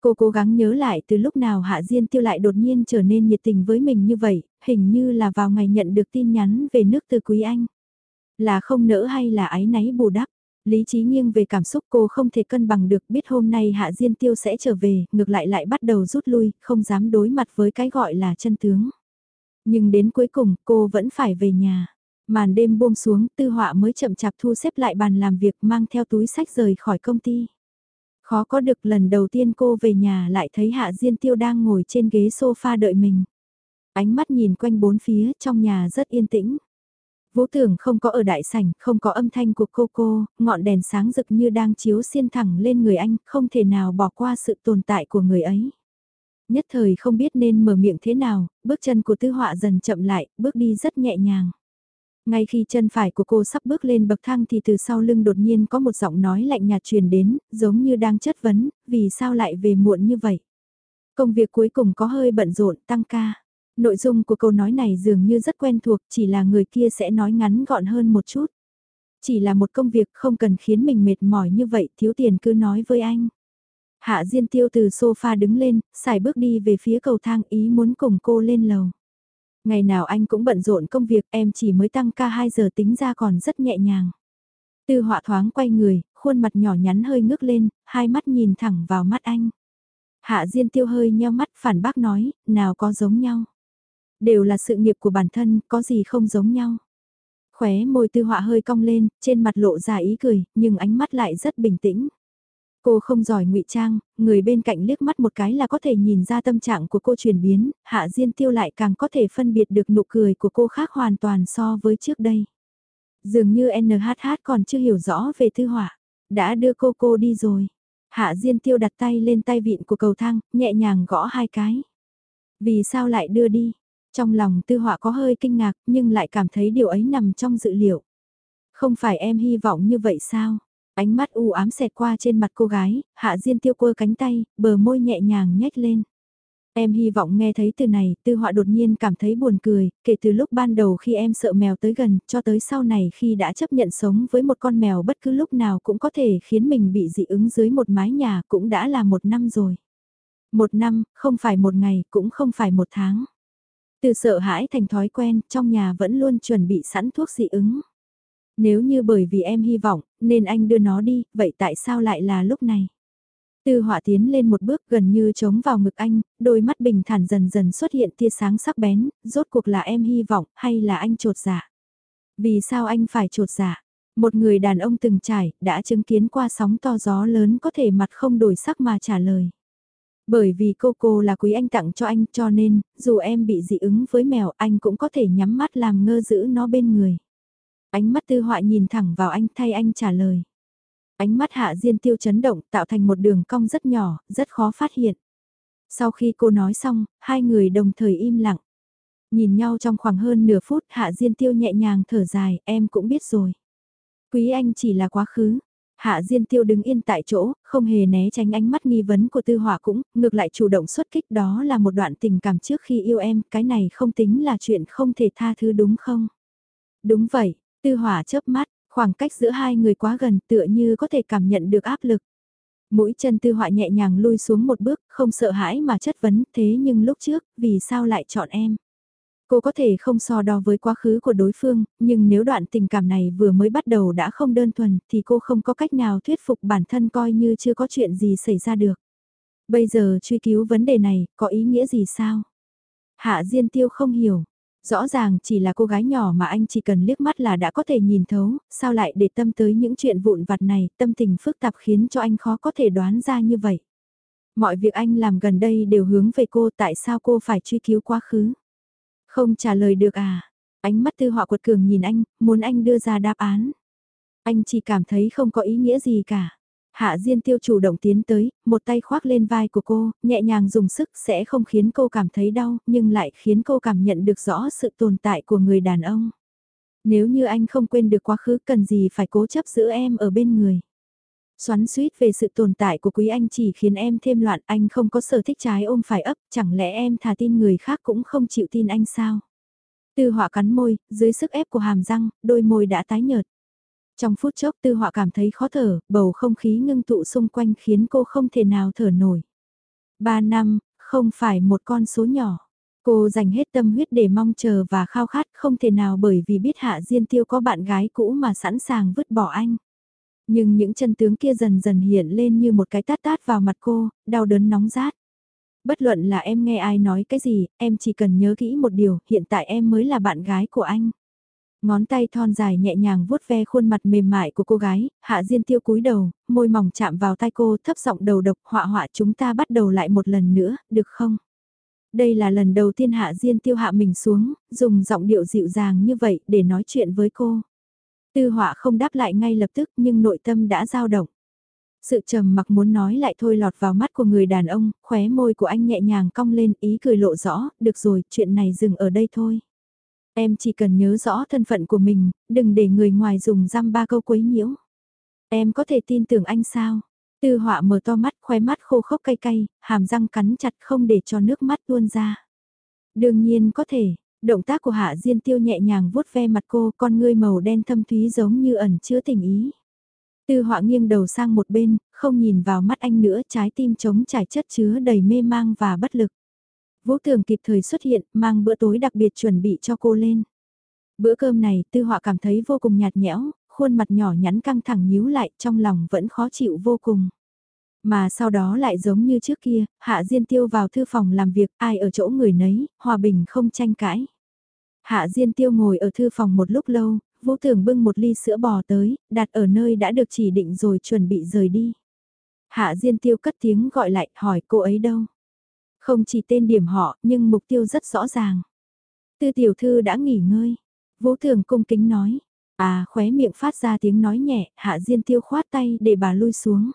Cô cố gắng nhớ lại từ lúc nào Hạ Diên Tiêu lại đột nhiên trở nên nhiệt tình với mình như vậy, hình như là vào ngày nhận được tin nhắn về nước từ Quý Anh. Là không nỡ hay là ái náy bù đắp. Lý trí nghiêng về cảm xúc cô không thể cân bằng được biết hôm nay Hạ Diên Tiêu sẽ trở về, ngược lại lại bắt đầu rút lui, không dám đối mặt với cái gọi là chân tướng. Nhưng đến cuối cùng cô vẫn phải về nhà. Màn đêm buông xuống, tư họa mới chậm chạp thu xếp lại bàn làm việc mang theo túi sách rời khỏi công ty. Khó có được lần đầu tiên cô về nhà lại thấy Hạ Diên Tiêu đang ngồi trên ghế sofa đợi mình. Ánh mắt nhìn quanh bốn phía trong nhà rất yên tĩnh. Vũ tưởng không có ở đại sảnh, không có âm thanh của cô cô, ngọn đèn sáng rực như đang chiếu xiên thẳng lên người anh, không thể nào bỏ qua sự tồn tại của người ấy. Nhất thời không biết nên mở miệng thế nào, bước chân của tư họa dần chậm lại, bước đi rất nhẹ nhàng. Ngay khi chân phải của cô sắp bước lên bậc thang thì từ sau lưng đột nhiên có một giọng nói lạnh nhạt truyền đến, giống như đang chất vấn, vì sao lại về muộn như vậy. Công việc cuối cùng có hơi bận rộn, tăng ca. Nội dung của câu nói này dường như rất quen thuộc, chỉ là người kia sẽ nói ngắn gọn hơn một chút. Chỉ là một công việc không cần khiến mình mệt mỏi như vậy, thiếu tiền cứ nói với anh. Hạ Diên Tiêu từ sofa đứng lên, xài bước đi về phía cầu thang ý muốn cùng cô lên lầu. Ngày nào anh cũng bận rộn công việc em chỉ mới tăng ca 2 giờ tính ra còn rất nhẹ nhàng. Tư họa thoáng quay người, khuôn mặt nhỏ nhắn hơi ngước lên, hai mắt nhìn thẳng vào mắt anh. Hạ Diên Tiêu hơi nheo mắt phản bác nói, nào có giống nhau. Đều là sự nghiệp của bản thân, có gì không giống nhau. Khóe môi tư họa hơi cong lên, trên mặt lộ ra ý cười, nhưng ánh mắt lại rất bình tĩnh. Cô không giỏi ngụy trang, người bên cạnh liếc mắt một cái là có thể nhìn ra tâm trạng của cô chuyển biến, Hạ Diên Tiêu lại càng có thể phân biệt được nụ cười của cô khác hoàn toàn so với trước đây. Dường như NHH còn chưa hiểu rõ về thư họa, đã đưa cô cô đi rồi. Hạ Diên Tiêu đặt tay lên tay vịn của cầu thang, nhẹ nhàng gõ hai cái. Vì sao lại đưa đi? Trong lòng tư họa có hơi kinh ngạc nhưng lại cảm thấy điều ấy nằm trong dự liệu. Không phải em hy vọng như vậy sao? Ánh mắt u ám xẹt qua trên mặt cô gái, hạ diên tiêu quơ cánh tay, bờ môi nhẹ nhàng nhếch lên. Em hy vọng nghe thấy từ này, tư họa đột nhiên cảm thấy buồn cười, kể từ lúc ban đầu khi em sợ mèo tới gần, cho tới sau này khi đã chấp nhận sống với một con mèo bất cứ lúc nào cũng có thể khiến mình bị dị ứng dưới một mái nhà cũng đã là một năm rồi. Một năm, không phải một ngày, cũng không phải một tháng. Từ sợ hãi thành thói quen, trong nhà vẫn luôn chuẩn bị sẵn thuốc dị ứng. Nếu như bởi vì em hy vọng, nên anh đưa nó đi, vậy tại sao lại là lúc này? Tư họa tiến lên một bước gần như chống vào ngực anh, đôi mắt bình thản dần dần xuất hiện tia sáng sắc bén, rốt cuộc là em hy vọng hay là anh trột dạ? Vì sao anh phải trột dạ? Một người đàn ông từng trải, đã chứng kiến qua sóng to gió lớn có thể mặt không đổi sắc mà trả lời. Bởi vì cô cô là quý anh tặng cho anh cho nên, dù em bị dị ứng với mèo anh cũng có thể nhắm mắt làm ngơ giữ nó bên người. Ánh mắt tư họa nhìn thẳng vào anh thay anh trả lời. Ánh mắt hạ diên tiêu chấn động tạo thành một đường cong rất nhỏ, rất khó phát hiện. Sau khi cô nói xong, hai người đồng thời im lặng. Nhìn nhau trong khoảng hơn nửa phút hạ diên tiêu nhẹ nhàng thở dài, em cũng biết rồi. Quý anh chỉ là quá khứ, Hạ Diên Tiêu đứng yên tại chỗ, không hề né tránh ánh mắt nghi vấn của Tư Hỏa cũng, ngược lại chủ động xuất kích đó là một đoạn tình cảm trước khi yêu em, cái này không tính là chuyện không thể tha thứ đúng không? Đúng vậy, Tư Hỏa chớp mắt, khoảng cách giữa hai người quá gần tựa như có thể cảm nhận được áp lực. Mũi chân Tư Hỏa nhẹ nhàng lui xuống một bước, không sợ hãi mà chất vấn thế nhưng lúc trước, vì sao lại chọn em? Cô có thể không so đo với quá khứ của đối phương, nhưng nếu đoạn tình cảm này vừa mới bắt đầu đã không đơn thuần thì cô không có cách nào thuyết phục bản thân coi như chưa có chuyện gì xảy ra được. Bây giờ truy cứu vấn đề này có ý nghĩa gì sao? Hạ Diên Tiêu không hiểu. Rõ ràng chỉ là cô gái nhỏ mà anh chỉ cần liếc mắt là đã có thể nhìn thấu, sao lại để tâm tới những chuyện vụn vặt này, tâm tình phức tạp khiến cho anh khó có thể đoán ra như vậy. Mọi việc anh làm gần đây đều hướng về cô tại sao cô phải truy cứu quá khứ. Không trả lời được à? Ánh mắt tư họa quật cường nhìn anh, muốn anh đưa ra đáp án. Anh chỉ cảm thấy không có ý nghĩa gì cả. Hạ Diên Tiêu chủ động tiến tới, một tay khoác lên vai của cô, nhẹ nhàng dùng sức sẽ không khiến cô cảm thấy đau, nhưng lại khiến cô cảm nhận được rõ sự tồn tại của người đàn ông. Nếu như anh không quên được quá khứ cần gì phải cố chấp giữ em ở bên người. Xoắn suýt về sự tồn tại của quý anh chỉ khiến em thêm loạn anh không có sở thích trái ôm phải ấp, chẳng lẽ em thà tin người khác cũng không chịu tin anh sao? Tư họa cắn môi, dưới sức ép của hàm răng, đôi môi đã tái nhợt. Trong phút chốc tư họa cảm thấy khó thở, bầu không khí ngưng tụ xung quanh khiến cô không thể nào thở nổi. Ba năm, không phải một con số nhỏ. Cô dành hết tâm huyết để mong chờ và khao khát không thể nào bởi vì biết Hạ Diên Tiêu có bạn gái cũ mà sẵn sàng vứt bỏ anh. Nhưng những chân tướng kia dần dần hiện lên như một cái tát tát vào mặt cô, đau đớn nóng rát. Bất luận là em nghe ai nói cái gì, em chỉ cần nhớ kỹ một điều, hiện tại em mới là bạn gái của anh. Ngón tay thon dài nhẹ nhàng vuốt ve khuôn mặt mềm mại của cô gái, hạ diên tiêu cúi đầu, môi mỏng chạm vào tay cô thấp giọng đầu độc họa họa chúng ta bắt đầu lại một lần nữa, được không? Đây là lần đầu tiên Hạ Diên tiêu hạ mình xuống, dùng giọng điệu dịu dàng như vậy để nói chuyện với cô. Tư họa không đáp lại ngay lập tức nhưng nội tâm đã dao động. Sự trầm mặc muốn nói lại thôi lọt vào mắt của người đàn ông, khóe môi của anh nhẹ nhàng cong lên ý cười lộ rõ, được rồi, chuyện này dừng ở đây thôi. Em chỉ cần nhớ rõ thân phận của mình, đừng để người ngoài dùng răm ba câu quấy nhiễu. Em có thể tin tưởng anh sao? Tư họa mở to mắt, khóe mắt khô khốc cay cay, hàm răng cắn chặt không để cho nước mắt tuôn ra. Đương nhiên có thể, động tác của Hạ Diên Tiêu nhẹ nhàng vuốt ve mặt cô, con ngươi màu đen thâm thúy giống như ẩn chứa tình ý. Tư họa nghiêng đầu sang một bên, không nhìn vào mắt anh nữa, trái tim trống trải chất chứa đầy mê mang và bất lực. Vũ Thường kịp thời xuất hiện, mang bữa tối đặc biệt chuẩn bị cho cô lên. Bữa cơm này, tư họa cảm thấy vô cùng nhạt nhẽo, khuôn mặt nhỏ nhắn căng thẳng nhíu lại, trong lòng vẫn khó chịu vô cùng. Mà sau đó lại giống như trước kia, Hạ Diên Tiêu vào thư phòng làm việc, ai ở chỗ người nấy, hòa bình không tranh cãi. Hạ Diên Tiêu ngồi ở thư phòng một lúc lâu, Vũ Thường bưng một ly sữa bò tới, đặt ở nơi đã được chỉ định rồi chuẩn bị rời đi. Hạ Diên Tiêu cất tiếng gọi lại, hỏi cô ấy đâu? Không chỉ tên điểm họ, nhưng mục tiêu rất rõ ràng. Tư tiểu thư đã nghỉ ngơi. Vũ Thường cung kính nói. À khóe miệng phát ra tiếng nói nhẹ, Hạ Diên Tiêu khoát tay để bà lui xuống.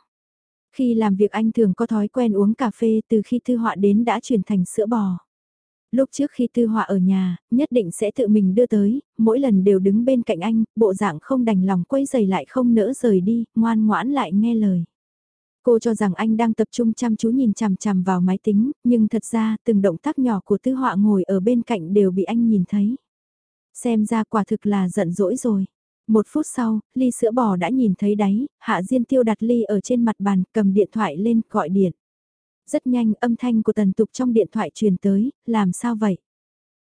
Khi làm việc anh thường có thói quen uống cà phê từ khi thư họa đến đã chuyển thành sữa bò. Lúc trước khi tư họa ở nhà, nhất định sẽ tự mình đưa tới, mỗi lần đều đứng bên cạnh anh, bộ dạng không đành lòng quay giày lại không nỡ rời đi, ngoan ngoãn lại nghe lời. Cô cho rằng anh đang tập trung chăm chú nhìn chằm chằm vào máy tính, nhưng thật ra từng động tác nhỏ của tư họa ngồi ở bên cạnh đều bị anh nhìn thấy. Xem ra quả thực là giận dỗi rồi. Một phút sau, ly sữa bò đã nhìn thấy đáy, Hạ Diên Tiêu đặt ly ở trên mặt bàn, cầm điện thoại lên, gọi điện. Rất nhanh âm thanh của tần tục trong điện thoại truyền tới, làm sao vậy?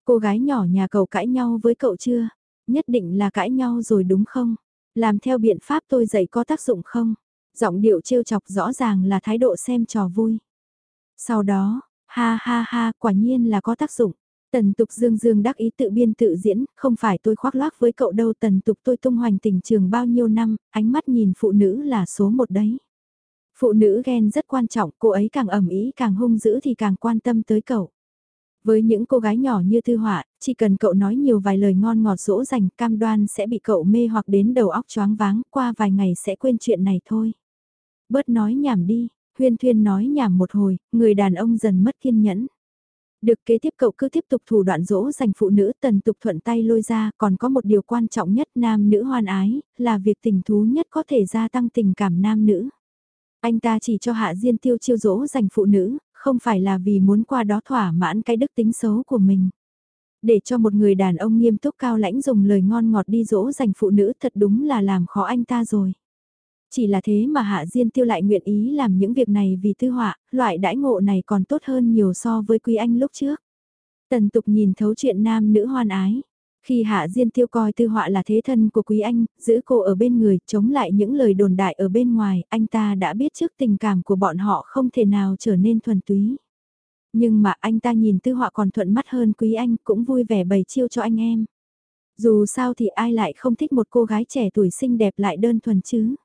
Cô gái nhỏ nhà cậu cãi nhau với cậu chưa? Nhất định là cãi nhau rồi đúng không? Làm theo biện pháp tôi dạy có tác dụng không? Giọng điệu trêu chọc rõ ràng là thái độ xem trò vui. Sau đó, ha ha ha, quả nhiên là có tác dụng. Tần tục dương dương đắc ý tự biên tự diễn, không phải tôi khoác lác với cậu đâu tần tục tôi tung hoành tình trường bao nhiêu năm, ánh mắt nhìn phụ nữ là số một đấy. Phụ nữ ghen rất quan trọng, cô ấy càng ẩm ý càng hung dữ thì càng quan tâm tới cậu. Với những cô gái nhỏ như Thư Họa, chỉ cần cậu nói nhiều vài lời ngon ngọt dỗ dành cam đoan sẽ bị cậu mê hoặc đến đầu óc choáng váng, qua vài ngày sẽ quên chuyện này thôi. Bớt nói nhảm đi, huyên thuyên nói nhảm một hồi, người đàn ông dần mất kiên nhẫn. Được kế tiếp cậu cứ tiếp tục thủ đoạn dỗ dành phụ nữ tần tục thuận tay lôi ra, còn có một điều quan trọng nhất nam nữ hoan ái, là việc tình thú nhất có thể gia tăng tình cảm nam nữ. Anh ta chỉ cho Hạ Diên tiêu chiêu dỗ dành phụ nữ, không phải là vì muốn qua đó thỏa mãn cái đức tính xấu của mình. Để cho một người đàn ông nghiêm túc cao lãnh dùng lời ngon ngọt đi dỗ dành phụ nữ thật đúng là làm khó anh ta rồi. Chỉ là thế mà Hạ Diên Tiêu lại nguyện ý làm những việc này vì tư họa, loại đãi ngộ này còn tốt hơn nhiều so với Quý Anh lúc trước. Tần tục nhìn thấu chuyện nam nữ hoan ái. Khi Hạ Diên Tiêu coi tư họa là thế thân của Quý Anh, giữ cô ở bên người, chống lại những lời đồn đại ở bên ngoài, anh ta đã biết trước tình cảm của bọn họ không thể nào trở nên thuần túy. Nhưng mà anh ta nhìn tư họa còn thuận mắt hơn Quý Anh cũng vui vẻ bày chiêu cho anh em. Dù sao thì ai lại không thích một cô gái trẻ tuổi xinh đẹp lại đơn thuần chứ.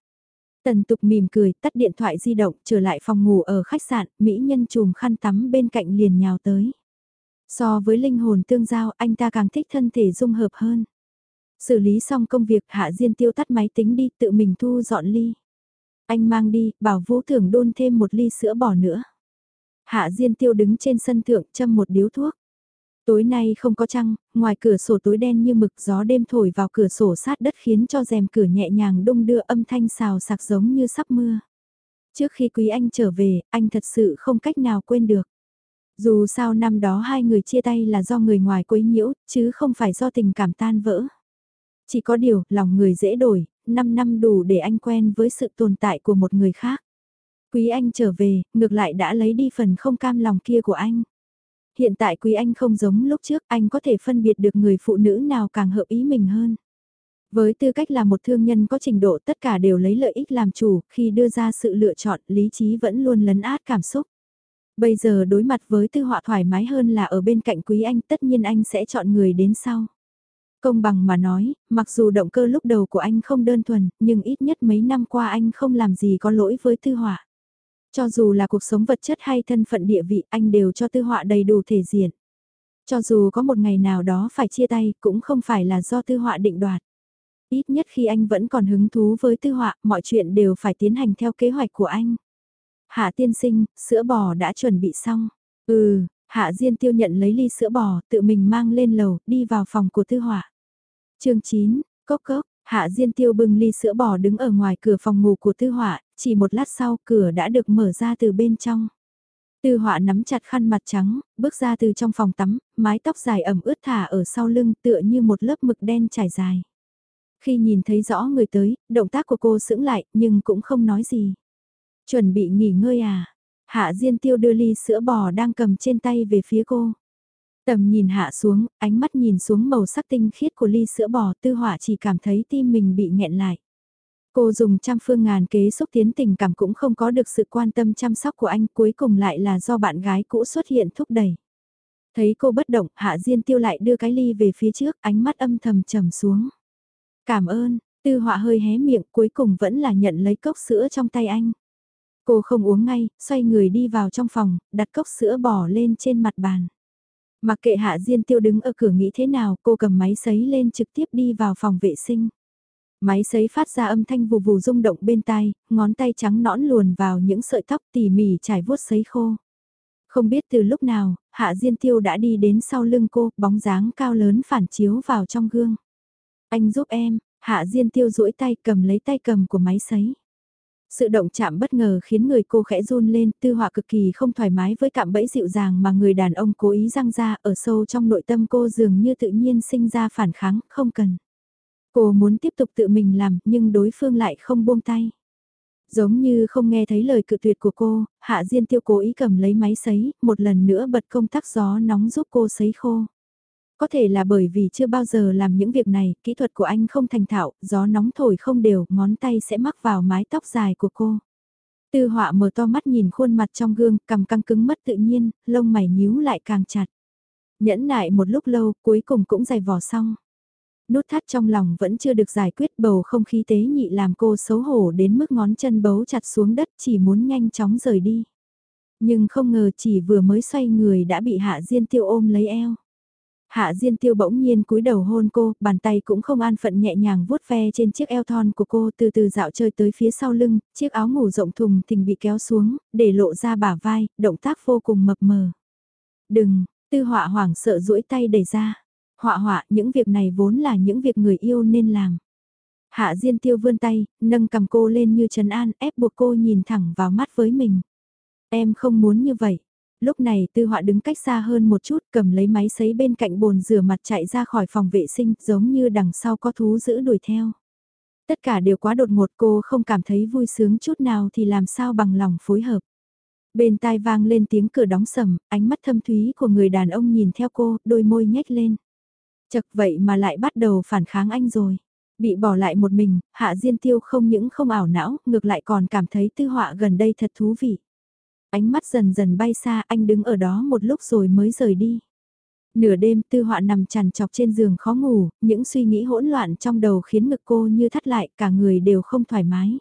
Tần tục mỉm cười, tắt điện thoại di động, trở lại phòng ngủ ở khách sạn, mỹ nhân chùm khăn tắm bên cạnh liền nhào tới. So với linh hồn tương giao, anh ta càng thích thân thể dung hợp hơn. Xử lý xong công việc, Hạ Diên tiêu tắt máy tính đi, tự mình thu dọn ly. Anh mang đi, bảo vũ thưởng đôn thêm một ly sữa bò nữa. Hạ Diên tiêu đứng trên sân thượng châm một điếu thuốc. Tối nay không có trăng, ngoài cửa sổ tối đen như mực gió đêm thổi vào cửa sổ sát đất khiến cho rèm cửa nhẹ nhàng đung đưa âm thanh xào sạc giống như sắp mưa. Trước khi Quý Anh trở về, anh thật sự không cách nào quên được. Dù sao năm đó hai người chia tay là do người ngoài quấy nhiễu, chứ không phải do tình cảm tan vỡ. Chỉ có điều, lòng người dễ đổi, 5 năm đủ để anh quen với sự tồn tại của một người khác. Quý Anh trở về, ngược lại đã lấy đi phần không cam lòng kia của anh. Hiện tại Quý Anh không giống lúc trước, anh có thể phân biệt được người phụ nữ nào càng hợp ý mình hơn. Với tư cách là một thương nhân có trình độ tất cả đều lấy lợi ích làm chủ, khi đưa ra sự lựa chọn, lý trí vẫn luôn lấn át cảm xúc. Bây giờ đối mặt với tư họa thoải mái hơn là ở bên cạnh quý anh tất nhiên anh sẽ chọn người đến sau. Công bằng mà nói, mặc dù động cơ lúc đầu của anh không đơn thuần, nhưng ít nhất mấy năm qua anh không làm gì có lỗi với tư họa. Cho dù là cuộc sống vật chất hay thân phận địa vị anh đều cho tư họa đầy đủ thể diện. Cho dù có một ngày nào đó phải chia tay cũng không phải là do tư họa định đoạt. Ít nhất khi anh vẫn còn hứng thú với tư họa, mọi chuyện đều phải tiến hành theo kế hoạch của anh. Hạ tiên sinh, sữa bò đã chuẩn bị xong. Ừ, Hạ Diên Tiêu nhận lấy ly sữa bò, tự mình mang lên lầu, đi vào phòng của Tư Họa. chương 9, cốc cốc, Hạ Diên Tiêu bưng ly sữa bò đứng ở ngoài cửa phòng ngủ của Tư Họa, chỉ một lát sau cửa đã được mở ra từ bên trong. Tư Họa nắm chặt khăn mặt trắng, bước ra từ trong phòng tắm, mái tóc dài ẩm ướt thả ở sau lưng tựa như một lớp mực đen trải dài. Khi nhìn thấy rõ người tới, động tác của cô sững lại nhưng cũng không nói gì. Chuẩn bị nghỉ ngơi à? Hạ Diên Tiêu đưa ly sữa bò đang cầm trên tay về phía cô. Tầm nhìn hạ xuống, ánh mắt nhìn xuống màu sắc tinh khiết của ly sữa bò tư hỏa chỉ cảm thấy tim mình bị nghẹn lại. Cô dùng trăm phương ngàn kế xúc tiến tình cảm cũng không có được sự quan tâm chăm sóc của anh cuối cùng lại là do bạn gái cũ xuất hiện thúc đẩy. Thấy cô bất động, Hạ Diên Tiêu lại đưa cái ly về phía trước, ánh mắt âm thầm trầm xuống. Cảm ơn, tư họa hơi hé miệng cuối cùng vẫn là nhận lấy cốc sữa trong tay anh. Cô không uống ngay, xoay người đi vào trong phòng, đặt cốc sữa bỏ lên trên mặt bàn. Mặc kệ Hạ Diên Tiêu đứng ở cửa nghĩ thế nào, cô cầm máy sấy lên trực tiếp đi vào phòng vệ sinh. Máy sấy phát ra âm thanh vù vù rung động bên tai, ngón tay trắng nõn luồn vào những sợi tóc tỉ mỉ trải vuốt sấy khô. Không biết từ lúc nào, Hạ Diên Tiêu đã đi đến sau lưng cô, bóng dáng cao lớn phản chiếu vào trong gương. Anh giúp em, Hạ Diên Tiêu duỗi tay cầm lấy tay cầm của máy sấy. Sự động chạm bất ngờ khiến người cô khẽ run lên, tư họa cực kỳ không thoải mái với cạm bẫy dịu dàng mà người đàn ông cố ý răng ra ở sâu trong nội tâm cô dường như tự nhiên sinh ra phản kháng, không cần. Cô muốn tiếp tục tự mình làm nhưng đối phương lại không buông tay. Giống như không nghe thấy lời cự tuyệt của cô, Hạ Diên Tiêu cố ý cầm lấy máy sấy, một lần nữa bật công tắc gió nóng giúp cô sấy khô. Có thể là bởi vì chưa bao giờ làm những việc này, kỹ thuật của anh không thành thạo, gió nóng thổi không đều, ngón tay sẽ mắc vào mái tóc dài của cô. Tư họa mở to mắt nhìn khuôn mặt trong gương, cầm căng cứng mất tự nhiên, lông mày nhíu lại càng chặt. Nhẫn nại một lúc lâu, cuối cùng cũng dài vò xong. Nút thắt trong lòng vẫn chưa được giải quyết bầu không khí tế nhị làm cô xấu hổ đến mức ngón chân bấu chặt xuống đất chỉ muốn nhanh chóng rời đi. Nhưng không ngờ chỉ vừa mới xoay người đã bị Hạ Diên Tiêu ôm lấy eo. Hạ Diên Tiêu bỗng nhiên cúi đầu hôn cô, bàn tay cũng không an phận nhẹ nhàng vuốt ve trên chiếc eo thon của cô từ từ dạo chơi tới phía sau lưng, chiếc áo ngủ rộng thùng thình bị kéo xuống, để lộ ra bả vai, động tác vô cùng mập mờ. Đừng, tư họa hoảng sợ duỗi tay đẩy ra. Họa họa, những việc này vốn là những việc người yêu nên làm. Hạ Diên Tiêu vươn tay, nâng cầm cô lên như trấn an, ép buộc cô nhìn thẳng vào mắt với mình. Em không muốn như vậy. Lúc này tư họa đứng cách xa hơn một chút cầm lấy máy sấy bên cạnh bồn rửa mặt chạy ra khỏi phòng vệ sinh giống như đằng sau có thú giữ đuổi theo. Tất cả đều quá đột ngột cô không cảm thấy vui sướng chút nào thì làm sao bằng lòng phối hợp. Bên tai vang lên tiếng cửa đóng sầm, ánh mắt thâm thúy của người đàn ông nhìn theo cô, đôi môi nhếch lên. Chật vậy mà lại bắt đầu phản kháng anh rồi. Bị bỏ lại một mình, Hạ Diên Tiêu không những không ảo não, ngược lại còn cảm thấy tư họa gần đây thật thú vị. Ánh mắt dần dần bay xa anh đứng ở đó một lúc rồi mới rời đi. Nửa đêm tư họa nằm chằn chọc trên giường khó ngủ, những suy nghĩ hỗn loạn trong đầu khiến ngực cô như thắt lại, cả người đều không thoải mái.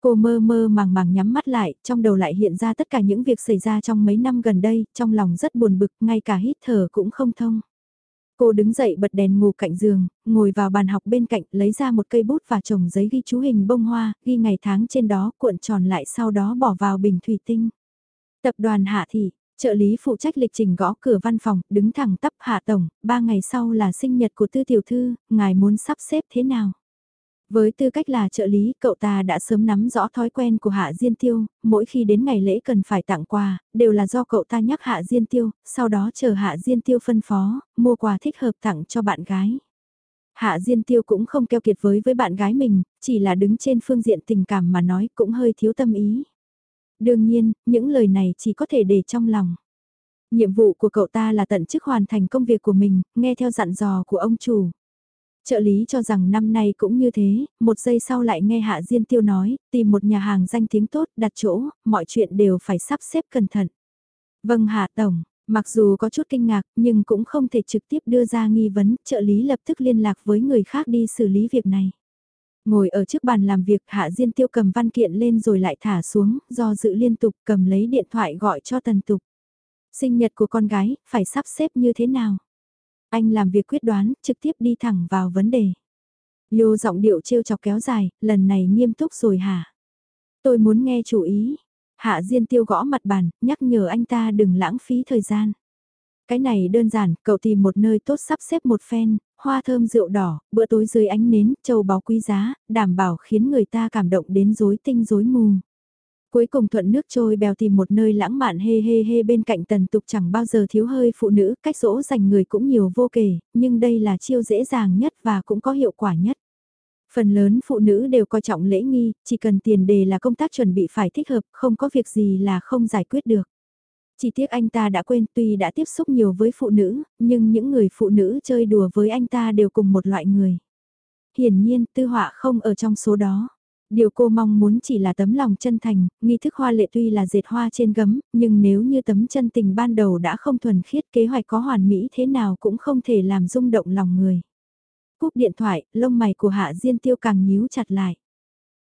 Cô mơ mơ màng màng nhắm mắt lại, trong đầu lại hiện ra tất cả những việc xảy ra trong mấy năm gần đây, trong lòng rất buồn bực, ngay cả hít thở cũng không thông. Cô đứng dậy bật đèn ngủ cạnh giường, ngồi vào bàn học bên cạnh, lấy ra một cây bút và trồng giấy ghi chú hình bông hoa, ghi ngày tháng trên đó, cuộn tròn lại sau đó bỏ vào bình thủy tinh. Tập đoàn Hạ Thị, trợ lý phụ trách lịch trình gõ cửa văn phòng, đứng thẳng tắp Hạ Tổng, ba ngày sau là sinh nhật của Tư Tiểu Thư, ngài muốn sắp xếp thế nào? Với tư cách là trợ lý, cậu ta đã sớm nắm rõ thói quen của Hạ Diên Tiêu, mỗi khi đến ngày lễ cần phải tặng quà, đều là do cậu ta nhắc Hạ Diên Tiêu, sau đó chờ Hạ Diên Tiêu phân phó, mua quà thích hợp tặng cho bạn gái. Hạ Diên Tiêu cũng không keo kiệt với với bạn gái mình, chỉ là đứng trên phương diện tình cảm mà nói cũng hơi thiếu tâm ý. Đương nhiên, những lời này chỉ có thể để trong lòng. Nhiệm vụ của cậu ta là tận chức hoàn thành công việc của mình, nghe theo dặn dò của ông chủ. Trợ lý cho rằng năm nay cũng như thế, một giây sau lại nghe Hạ Diên Tiêu nói, tìm một nhà hàng danh tiếng tốt, đặt chỗ, mọi chuyện đều phải sắp xếp cẩn thận. Vâng Hạ Tổng, mặc dù có chút kinh ngạc nhưng cũng không thể trực tiếp đưa ra nghi vấn, trợ lý lập tức liên lạc với người khác đi xử lý việc này. Ngồi ở trước bàn làm việc Hạ Diên Tiêu cầm văn kiện lên rồi lại thả xuống, do dự liên tục cầm lấy điện thoại gọi cho Tần Tục. Sinh nhật của con gái, phải sắp xếp như thế nào? Anh làm việc quyết đoán, trực tiếp đi thẳng vào vấn đề. Lô giọng điệu trêu chọc kéo dài, lần này nghiêm túc rồi hả? Tôi muốn nghe chủ ý. Hạ Diên Tiêu gõ mặt bàn, nhắc nhở anh ta đừng lãng phí thời gian. Cái này đơn giản, cậu tìm một nơi tốt sắp xếp một phen, hoa thơm rượu đỏ, bữa tối dưới ánh nến, châu báu quý giá, đảm bảo khiến người ta cảm động đến rối tinh rối mù. Cuối cùng thuận nước trôi bèo tìm một nơi lãng mạn hê hê hê bên cạnh tần tục chẳng bao giờ thiếu hơi phụ nữ, cách dỗ dành người cũng nhiều vô kể, nhưng đây là chiêu dễ dàng nhất và cũng có hiệu quả nhất. Phần lớn phụ nữ đều coi trọng lễ nghi, chỉ cần tiền đề là công tác chuẩn bị phải thích hợp, không có việc gì là không giải quyết được. Chỉ tiếc anh ta đã quên tuy đã tiếp xúc nhiều với phụ nữ, nhưng những người phụ nữ chơi đùa với anh ta đều cùng một loại người. Hiển nhiên tư họa không ở trong số đó. Điều cô mong muốn chỉ là tấm lòng chân thành, nghi thức hoa lệ tuy là dệt hoa trên gấm, nhưng nếu như tấm chân tình ban đầu đã không thuần khiết kế hoạch có hoàn mỹ thế nào cũng không thể làm rung động lòng người. Cúp điện thoại, lông mày của Hạ Diên Tiêu càng nhíu chặt lại.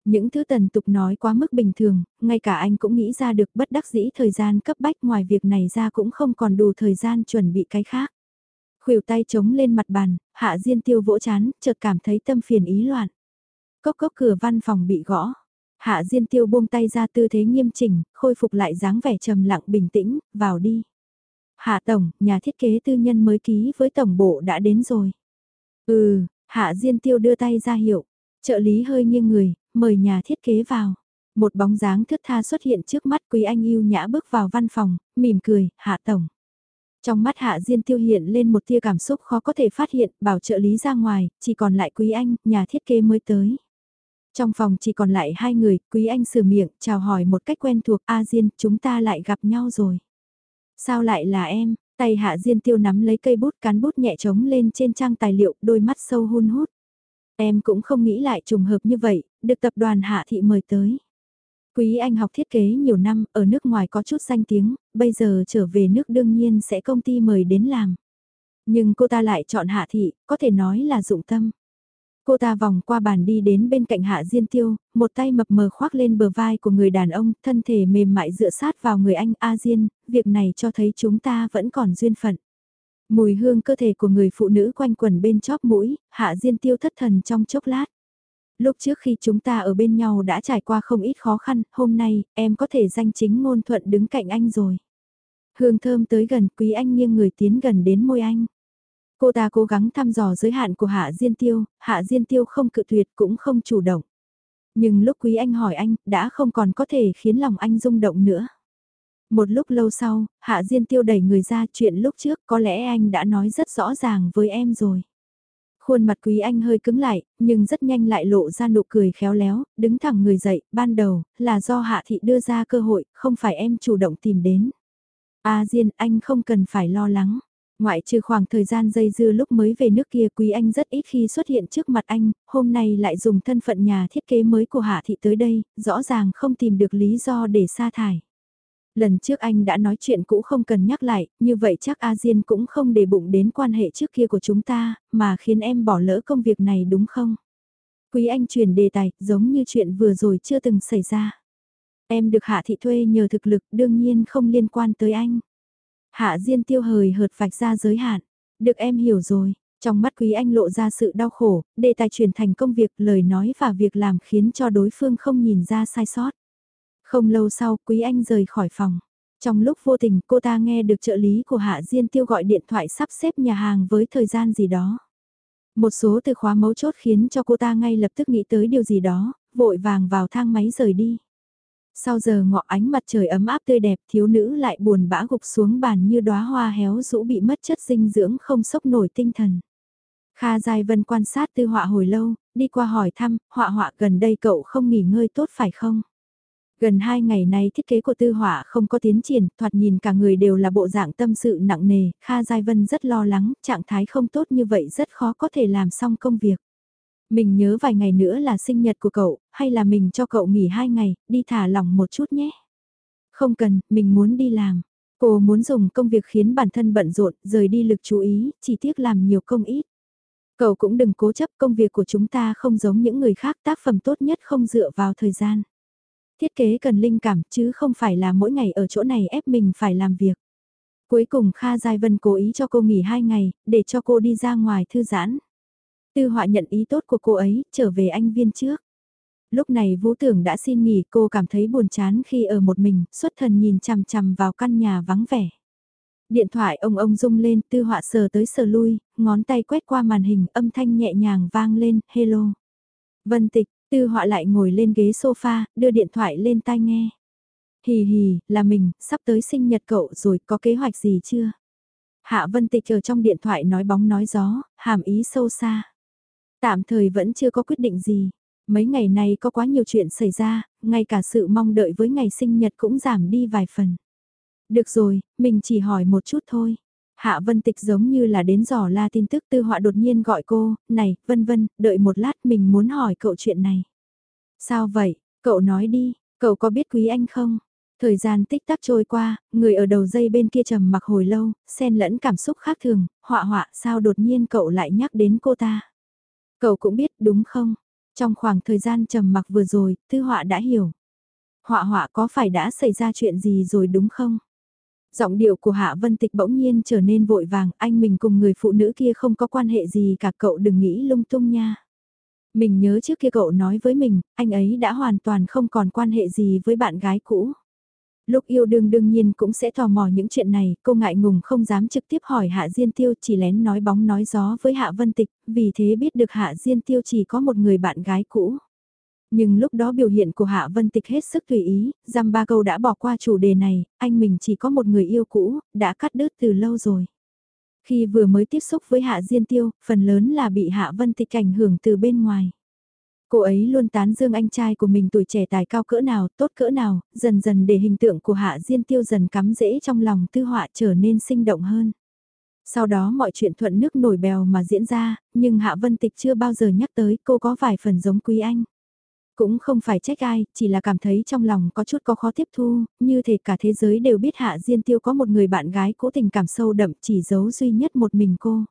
Những thứ tần tục nói quá mức bình thường, ngay cả anh cũng nghĩ ra được bất đắc dĩ thời gian cấp bách ngoài việc này ra cũng không còn đủ thời gian chuẩn bị cái khác. Khuỷu tay chống lên mặt bàn, Hạ Diên Tiêu vỗ chán, chợt cảm thấy tâm phiền ý loạn. Cốc cốc cửa văn phòng bị gõ. Hạ Diên Tiêu buông tay ra tư thế nghiêm chỉnh, khôi phục lại dáng vẻ trầm lặng bình tĩnh, vào đi. Hạ Tổng, nhà thiết kế tư nhân mới ký với Tổng Bộ đã đến rồi. Ừ, Hạ Diên Tiêu đưa tay ra hiệu. Trợ lý hơi nghiêng người, mời nhà thiết kế vào. Một bóng dáng thướt tha xuất hiện trước mắt Quý Anh yêu nhã bước vào văn phòng, mỉm cười, Hạ Tổng. Trong mắt Hạ Diên tiêu hiện lên một tia cảm xúc khó có thể phát hiện, bảo trợ lý ra ngoài, chỉ còn lại Quý Anh, nhà thiết kế mới tới. Trong phòng chỉ còn lại hai người, Quý Anh sửa miệng, chào hỏi một cách quen thuộc, A Diên, chúng ta lại gặp nhau rồi. Sao lại là em? Tay Hạ Diên tiêu nắm lấy cây bút cán bút nhẹ trống lên trên trang tài liệu, đôi mắt sâu hun hút. Em cũng không nghĩ lại trùng hợp như vậy, được tập đoàn Hạ Thị mời tới. Quý Anh học thiết kế nhiều năm, ở nước ngoài có chút danh tiếng, bây giờ trở về nước đương nhiên sẽ công ty mời đến làm. Nhưng cô ta lại chọn Hạ Thị, có thể nói là dụng tâm. Cô ta vòng qua bàn đi đến bên cạnh Hạ Diên Tiêu, một tay mập mờ khoác lên bờ vai của người đàn ông, thân thể mềm mại dựa sát vào người anh A Diên, việc này cho thấy chúng ta vẫn còn duyên phận. Mùi hương cơ thể của người phụ nữ quanh quần bên chóp mũi, Hạ Diên Tiêu thất thần trong chốc lát. Lúc trước khi chúng ta ở bên nhau đã trải qua không ít khó khăn, hôm nay, em có thể danh chính ngôn thuận đứng cạnh anh rồi. Hương thơm tới gần, quý anh nghiêng người tiến gần đến môi anh. Cô ta cố gắng thăm dò giới hạn của Hạ Diên Tiêu, Hạ Diên Tiêu không cự tuyệt cũng không chủ động. Nhưng lúc quý anh hỏi anh, đã không còn có thể khiến lòng anh rung động nữa. Một lúc lâu sau, Hạ Diên Tiêu đẩy người ra chuyện lúc trước có lẽ anh đã nói rất rõ ràng với em rồi. Khuôn mặt quý anh hơi cứng lại, nhưng rất nhanh lại lộ ra nụ cười khéo léo, đứng thẳng người dậy, ban đầu, là do Hạ Thị đưa ra cơ hội, không phải em chủ động tìm đến. A Diên, anh không cần phải lo lắng. Ngoại trừ khoảng thời gian dây dưa lúc mới về nước kia quý anh rất ít khi xuất hiện trước mặt anh, hôm nay lại dùng thân phận nhà thiết kế mới của Hạ Thị tới đây, rõ ràng không tìm được lý do để sa thải. Lần trước anh đã nói chuyện cũ không cần nhắc lại, như vậy chắc A Diên cũng không để bụng đến quan hệ trước kia của chúng ta, mà khiến em bỏ lỡ công việc này đúng không? Quý anh chuyển đề tài, giống như chuyện vừa rồi chưa từng xảy ra. Em được Hạ Thị thuê nhờ thực lực đương nhiên không liên quan tới anh. Hạ Diên tiêu hời hợt vạch ra giới hạn. Được em hiểu rồi, trong mắt Quý Anh lộ ra sự đau khổ, đề tài chuyển thành công việc, lời nói và việc làm khiến cho đối phương không nhìn ra sai sót. Không lâu sau, Quý Anh rời khỏi phòng. Trong lúc vô tình, cô ta nghe được trợ lý của Hạ Diên Tiêu gọi điện thoại sắp xếp nhà hàng với thời gian gì đó. Một số từ khóa mấu chốt khiến cho cô ta ngay lập tức nghĩ tới điều gì đó, vội vàng vào thang máy rời đi. Sau giờ ngọ ánh mặt trời ấm áp tươi đẹp thiếu nữ lại buồn bã gục xuống bàn như đóa hoa héo rũ bị mất chất dinh dưỡng không sốc nổi tinh thần. Kha Giai Vân quan sát tư họa hồi lâu, đi qua hỏi thăm, họa họa gần đây cậu không nghỉ ngơi tốt phải không? Gần hai ngày nay thiết kế của tư họa không có tiến triển, thoạt nhìn cả người đều là bộ dạng tâm sự nặng nề, Kha Giai Vân rất lo lắng, trạng thái không tốt như vậy rất khó có thể làm xong công việc. Mình nhớ vài ngày nữa là sinh nhật của cậu, hay là mình cho cậu nghỉ hai ngày, đi thả lỏng một chút nhé. Không cần, mình muốn đi làm. Cô muốn dùng công việc khiến bản thân bận rộn, rời đi lực chú ý, chỉ tiếc làm nhiều công ít. Cậu cũng đừng cố chấp công việc của chúng ta không giống những người khác tác phẩm tốt nhất không dựa vào thời gian. Thiết kế cần linh cảm chứ không phải là mỗi ngày ở chỗ này ép mình phải làm việc. Cuối cùng Kha Giai Vân cố ý cho cô nghỉ hai ngày, để cho cô đi ra ngoài thư giãn. Tư họa nhận ý tốt của cô ấy, trở về anh viên trước. Lúc này Vũ Tưởng đã xin nghỉ cô cảm thấy buồn chán khi ở một mình, xuất thần nhìn chằm chằm vào căn nhà vắng vẻ. Điện thoại ông ông rung lên, tư họa sờ tới sờ lui, ngón tay quét qua màn hình, âm thanh nhẹ nhàng vang lên, hello. Vân tịch, tư họa lại ngồi lên ghế sofa, đưa điện thoại lên tai nghe. Hì hì, là mình, sắp tới sinh nhật cậu rồi, có kế hoạch gì chưa? Hạ Vân Tịch ở trong điện thoại nói bóng nói gió, hàm ý sâu xa. Tạm thời vẫn chưa có quyết định gì. Mấy ngày nay có quá nhiều chuyện xảy ra, ngay cả sự mong đợi với ngày sinh nhật cũng giảm đi vài phần. Được rồi, mình chỉ hỏi một chút thôi. Hạ Vân Tịch giống như là đến dò la tin tức tư họa đột nhiên gọi cô, này, Vân Vân, đợi một lát mình muốn hỏi cậu chuyện này. Sao vậy, cậu nói đi, cậu có biết quý anh không? Thời gian tích tắc trôi qua, người ở đầu dây bên kia trầm mặc hồi lâu, xen lẫn cảm xúc khác thường, họa họa sao đột nhiên cậu lại nhắc đến cô ta. Cậu cũng biết đúng không? Trong khoảng thời gian trầm mặc vừa rồi, tư họa đã hiểu. Họa họa có phải đã xảy ra chuyện gì rồi đúng không? Giọng điệu của Hạ Vân Tịch bỗng nhiên trở nên vội vàng, anh mình cùng người phụ nữ kia không có quan hệ gì cả cậu đừng nghĩ lung tung nha. Mình nhớ trước kia cậu nói với mình, anh ấy đã hoàn toàn không còn quan hệ gì với bạn gái cũ. Lúc yêu đương đương nhiên cũng sẽ tò mò những chuyện này, cô ngại ngùng không dám trực tiếp hỏi Hạ Diên Tiêu chỉ lén nói bóng nói gió với Hạ Vân Tịch, vì thế biết được Hạ Diên Tiêu chỉ có một người bạn gái cũ. Nhưng lúc đó biểu hiện của Hạ Vân Tịch hết sức tùy ý, giam ba câu đã bỏ qua chủ đề này, anh mình chỉ có một người yêu cũ, đã cắt đứt từ lâu rồi. Khi vừa mới tiếp xúc với Hạ Diên Tiêu, phần lớn là bị Hạ Vân Tịch ảnh hưởng từ bên ngoài. Cô ấy luôn tán dương anh trai của mình tuổi trẻ tài cao cỡ nào, tốt cỡ nào, dần dần để hình tượng của Hạ Diên Tiêu dần cắm rễ trong lòng tư họa trở nên sinh động hơn. Sau đó mọi chuyện thuận nước nổi bèo mà diễn ra, nhưng Hạ Vân Tịch chưa bao giờ nhắc tới cô có vài phần giống Quý Anh. Cũng không phải trách ai, chỉ là cảm thấy trong lòng có chút có khó tiếp thu, như thể cả thế giới đều biết Hạ Diên Tiêu có một người bạn gái cố tình cảm sâu đậm chỉ giấu duy nhất một mình cô.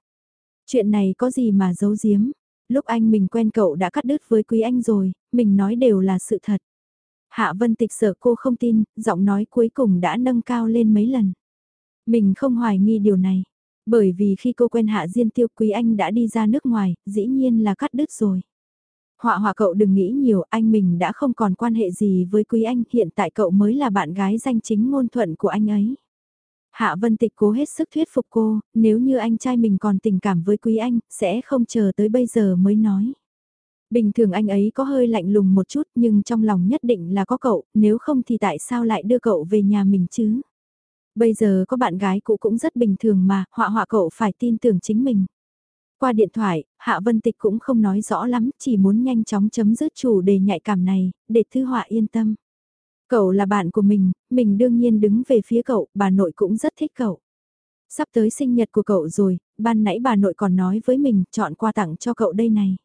Chuyện này có gì mà giấu giếm, lúc anh mình quen cậu đã cắt đứt với Quý Anh rồi, mình nói đều là sự thật. Hạ Vân Tịch sợ cô không tin, giọng nói cuối cùng đã nâng cao lên mấy lần. Mình không hoài nghi điều này, bởi vì khi cô quen Hạ Diên Tiêu Quý Anh đã đi ra nước ngoài, dĩ nhiên là cắt đứt rồi. Họa họa cậu đừng nghĩ nhiều, anh mình đã không còn quan hệ gì với Quý Anh, hiện tại cậu mới là bạn gái danh chính ngôn thuận của anh ấy. Hạ Vân Tịch cố hết sức thuyết phục cô, nếu như anh trai mình còn tình cảm với Quý Anh, sẽ không chờ tới bây giờ mới nói. Bình thường anh ấy có hơi lạnh lùng một chút nhưng trong lòng nhất định là có cậu, nếu không thì tại sao lại đưa cậu về nhà mình chứ? Bây giờ có bạn gái cũ cũng rất bình thường mà, họa họa cậu phải tin tưởng chính mình. Qua điện thoại, Hạ Vân Tịch cũng không nói rõ lắm, chỉ muốn nhanh chóng chấm dứt chủ đề nhạy cảm này, để Thư Họa yên tâm. Cậu là bạn của mình, mình đương nhiên đứng về phía cậu, bà nội cũng rất thích cậu. Sắp tới sinh nhật của cậu rồi, ban nãy bà nội còn nói với mình chọn quà tặng cho cậu đây này.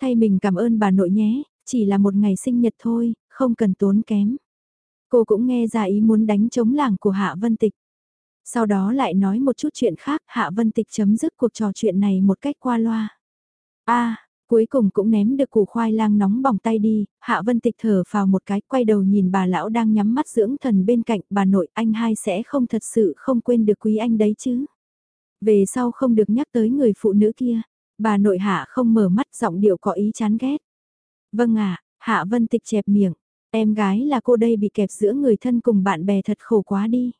Thay mình cảm ơn bà nội nhé, chỉ là một ngày sinh nhật thôi, không cần tốn kém. Cô cũng nghe ra ý muốn đánh chống làng của Hạ Vân Tịch. Sau đó lại nói một chút chuyện khác, Hạ Vân Tịch chấm dứt cuộc trò chuyện này một cách qua loa. a cuối cùng cũng ném được củ khoai lang nóng bỏng tay đi, Hạ Vân Tịch thở vào một cái, quay đầu nhìn bà lão đang nhắm mắt dưỡng thần bên cạnh, bà nội anh hai sẽ không thật sự không quên được quý anh đấy chứ. Về sau không được nhắc tới người phụ nữ kia, bà nội Hạ không mở mắt giọng điệu có ý chán ghét. Vâng ạ, Hạ Vân Tịch chẹp miệng, em gái là cô đây bị kẹp giữa người thân cùng bạn bè thật khổ quá đi.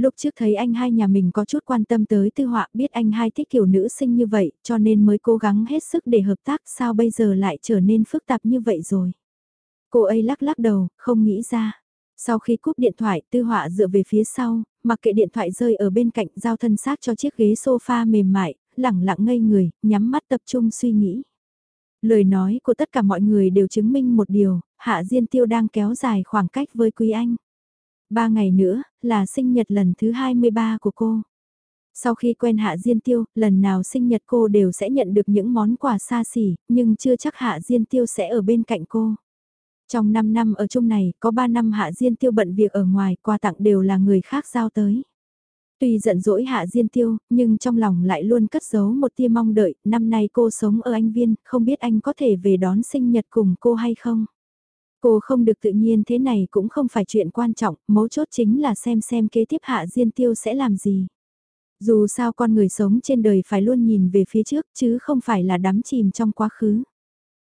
Lúc trước thấy anh hai nhà mình có chút quan tâm tới tư họa biết anh hai thích kiểu nữ sinh như vậy cho nên mới cố gắng hết sức để hợp tác sao bây giờ lại trở nên phức tạp như vậy rồi. Cô ấy lắc lắc đầu, không nghĩ ra. Sau khi cúp điện thoại tư họa dựa về phía sau, mặc kệ điện thoại rơi ở bên cạnh giao thân xác cho chiếc ghế sofa mềm mại, lẳng lặng ngây người, nhắm mắt tập trung suy nghĩ. Lời nói của tất cả mọi người đều chứng minh một điều, Hạ Diên Tiêu đang kéo dài khoảng cách với Quý Anh. Ba ngày nữa, là sinh nhật lần thứ 23 của cô. Sau khi quen Hạ Diên Tiêu, lần nào sinh nhật cô đều sẽ nhận được những món quà xa xỉ, nhưng chưa chắc Hạ Diên Tiêu sẽ ở bên cạnh cô. Trong 5 năm ở chung này, có 3 năm Hạ Diên Tiêu bận việc ở ngoài, quà tặng đều là người khác giao tới. Tuy giận dỗi Hạ Diên Tiêu, nhưng trong lòng lại luôn cất giấu một tia mong đợi, năm nay cô sống ở Anh Viên, không biết anh có thể về đón sinh nhật cùng cô hay không. Cô không được tự nhiên thế này cũng không phải chuyện quan trọng, mấu chốt chính là xem xem kế tiếp Hạ Diên Tiêu sẽ làm gì. Dù sao con người sống trên đời phải luôn nhìn về phía trước chứ không phải là đắm chìm trong quá khứ.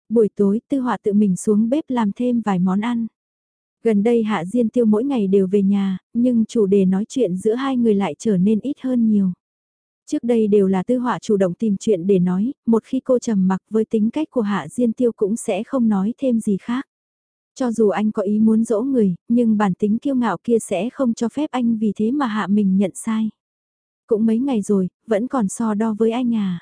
Buổi tối tư họa tự mình xuống bếp làm thêm vài món ăn. Gần đây Hạ Diên Tiêu mỗi ngày đều về nhà, nhưng chủ đề nói chuyện giữa hai người lại trở nên ít hơn nhiều. Trước đây đều là tư họa chủ động tìm chuyện để nói, một khi cô trầm mặc với tính cách của Hạ Diên Tiêu cũng sẽ không nói thêm gì khác. Cho dù anh có ý muốn dỗ người, nhưng bản tính kiêu ngạo kia sẽ không cho phép anh vì thế mà hạ mình nhận sai. Cũng mấy ngày rồi, vẫn còn so đo với anh à.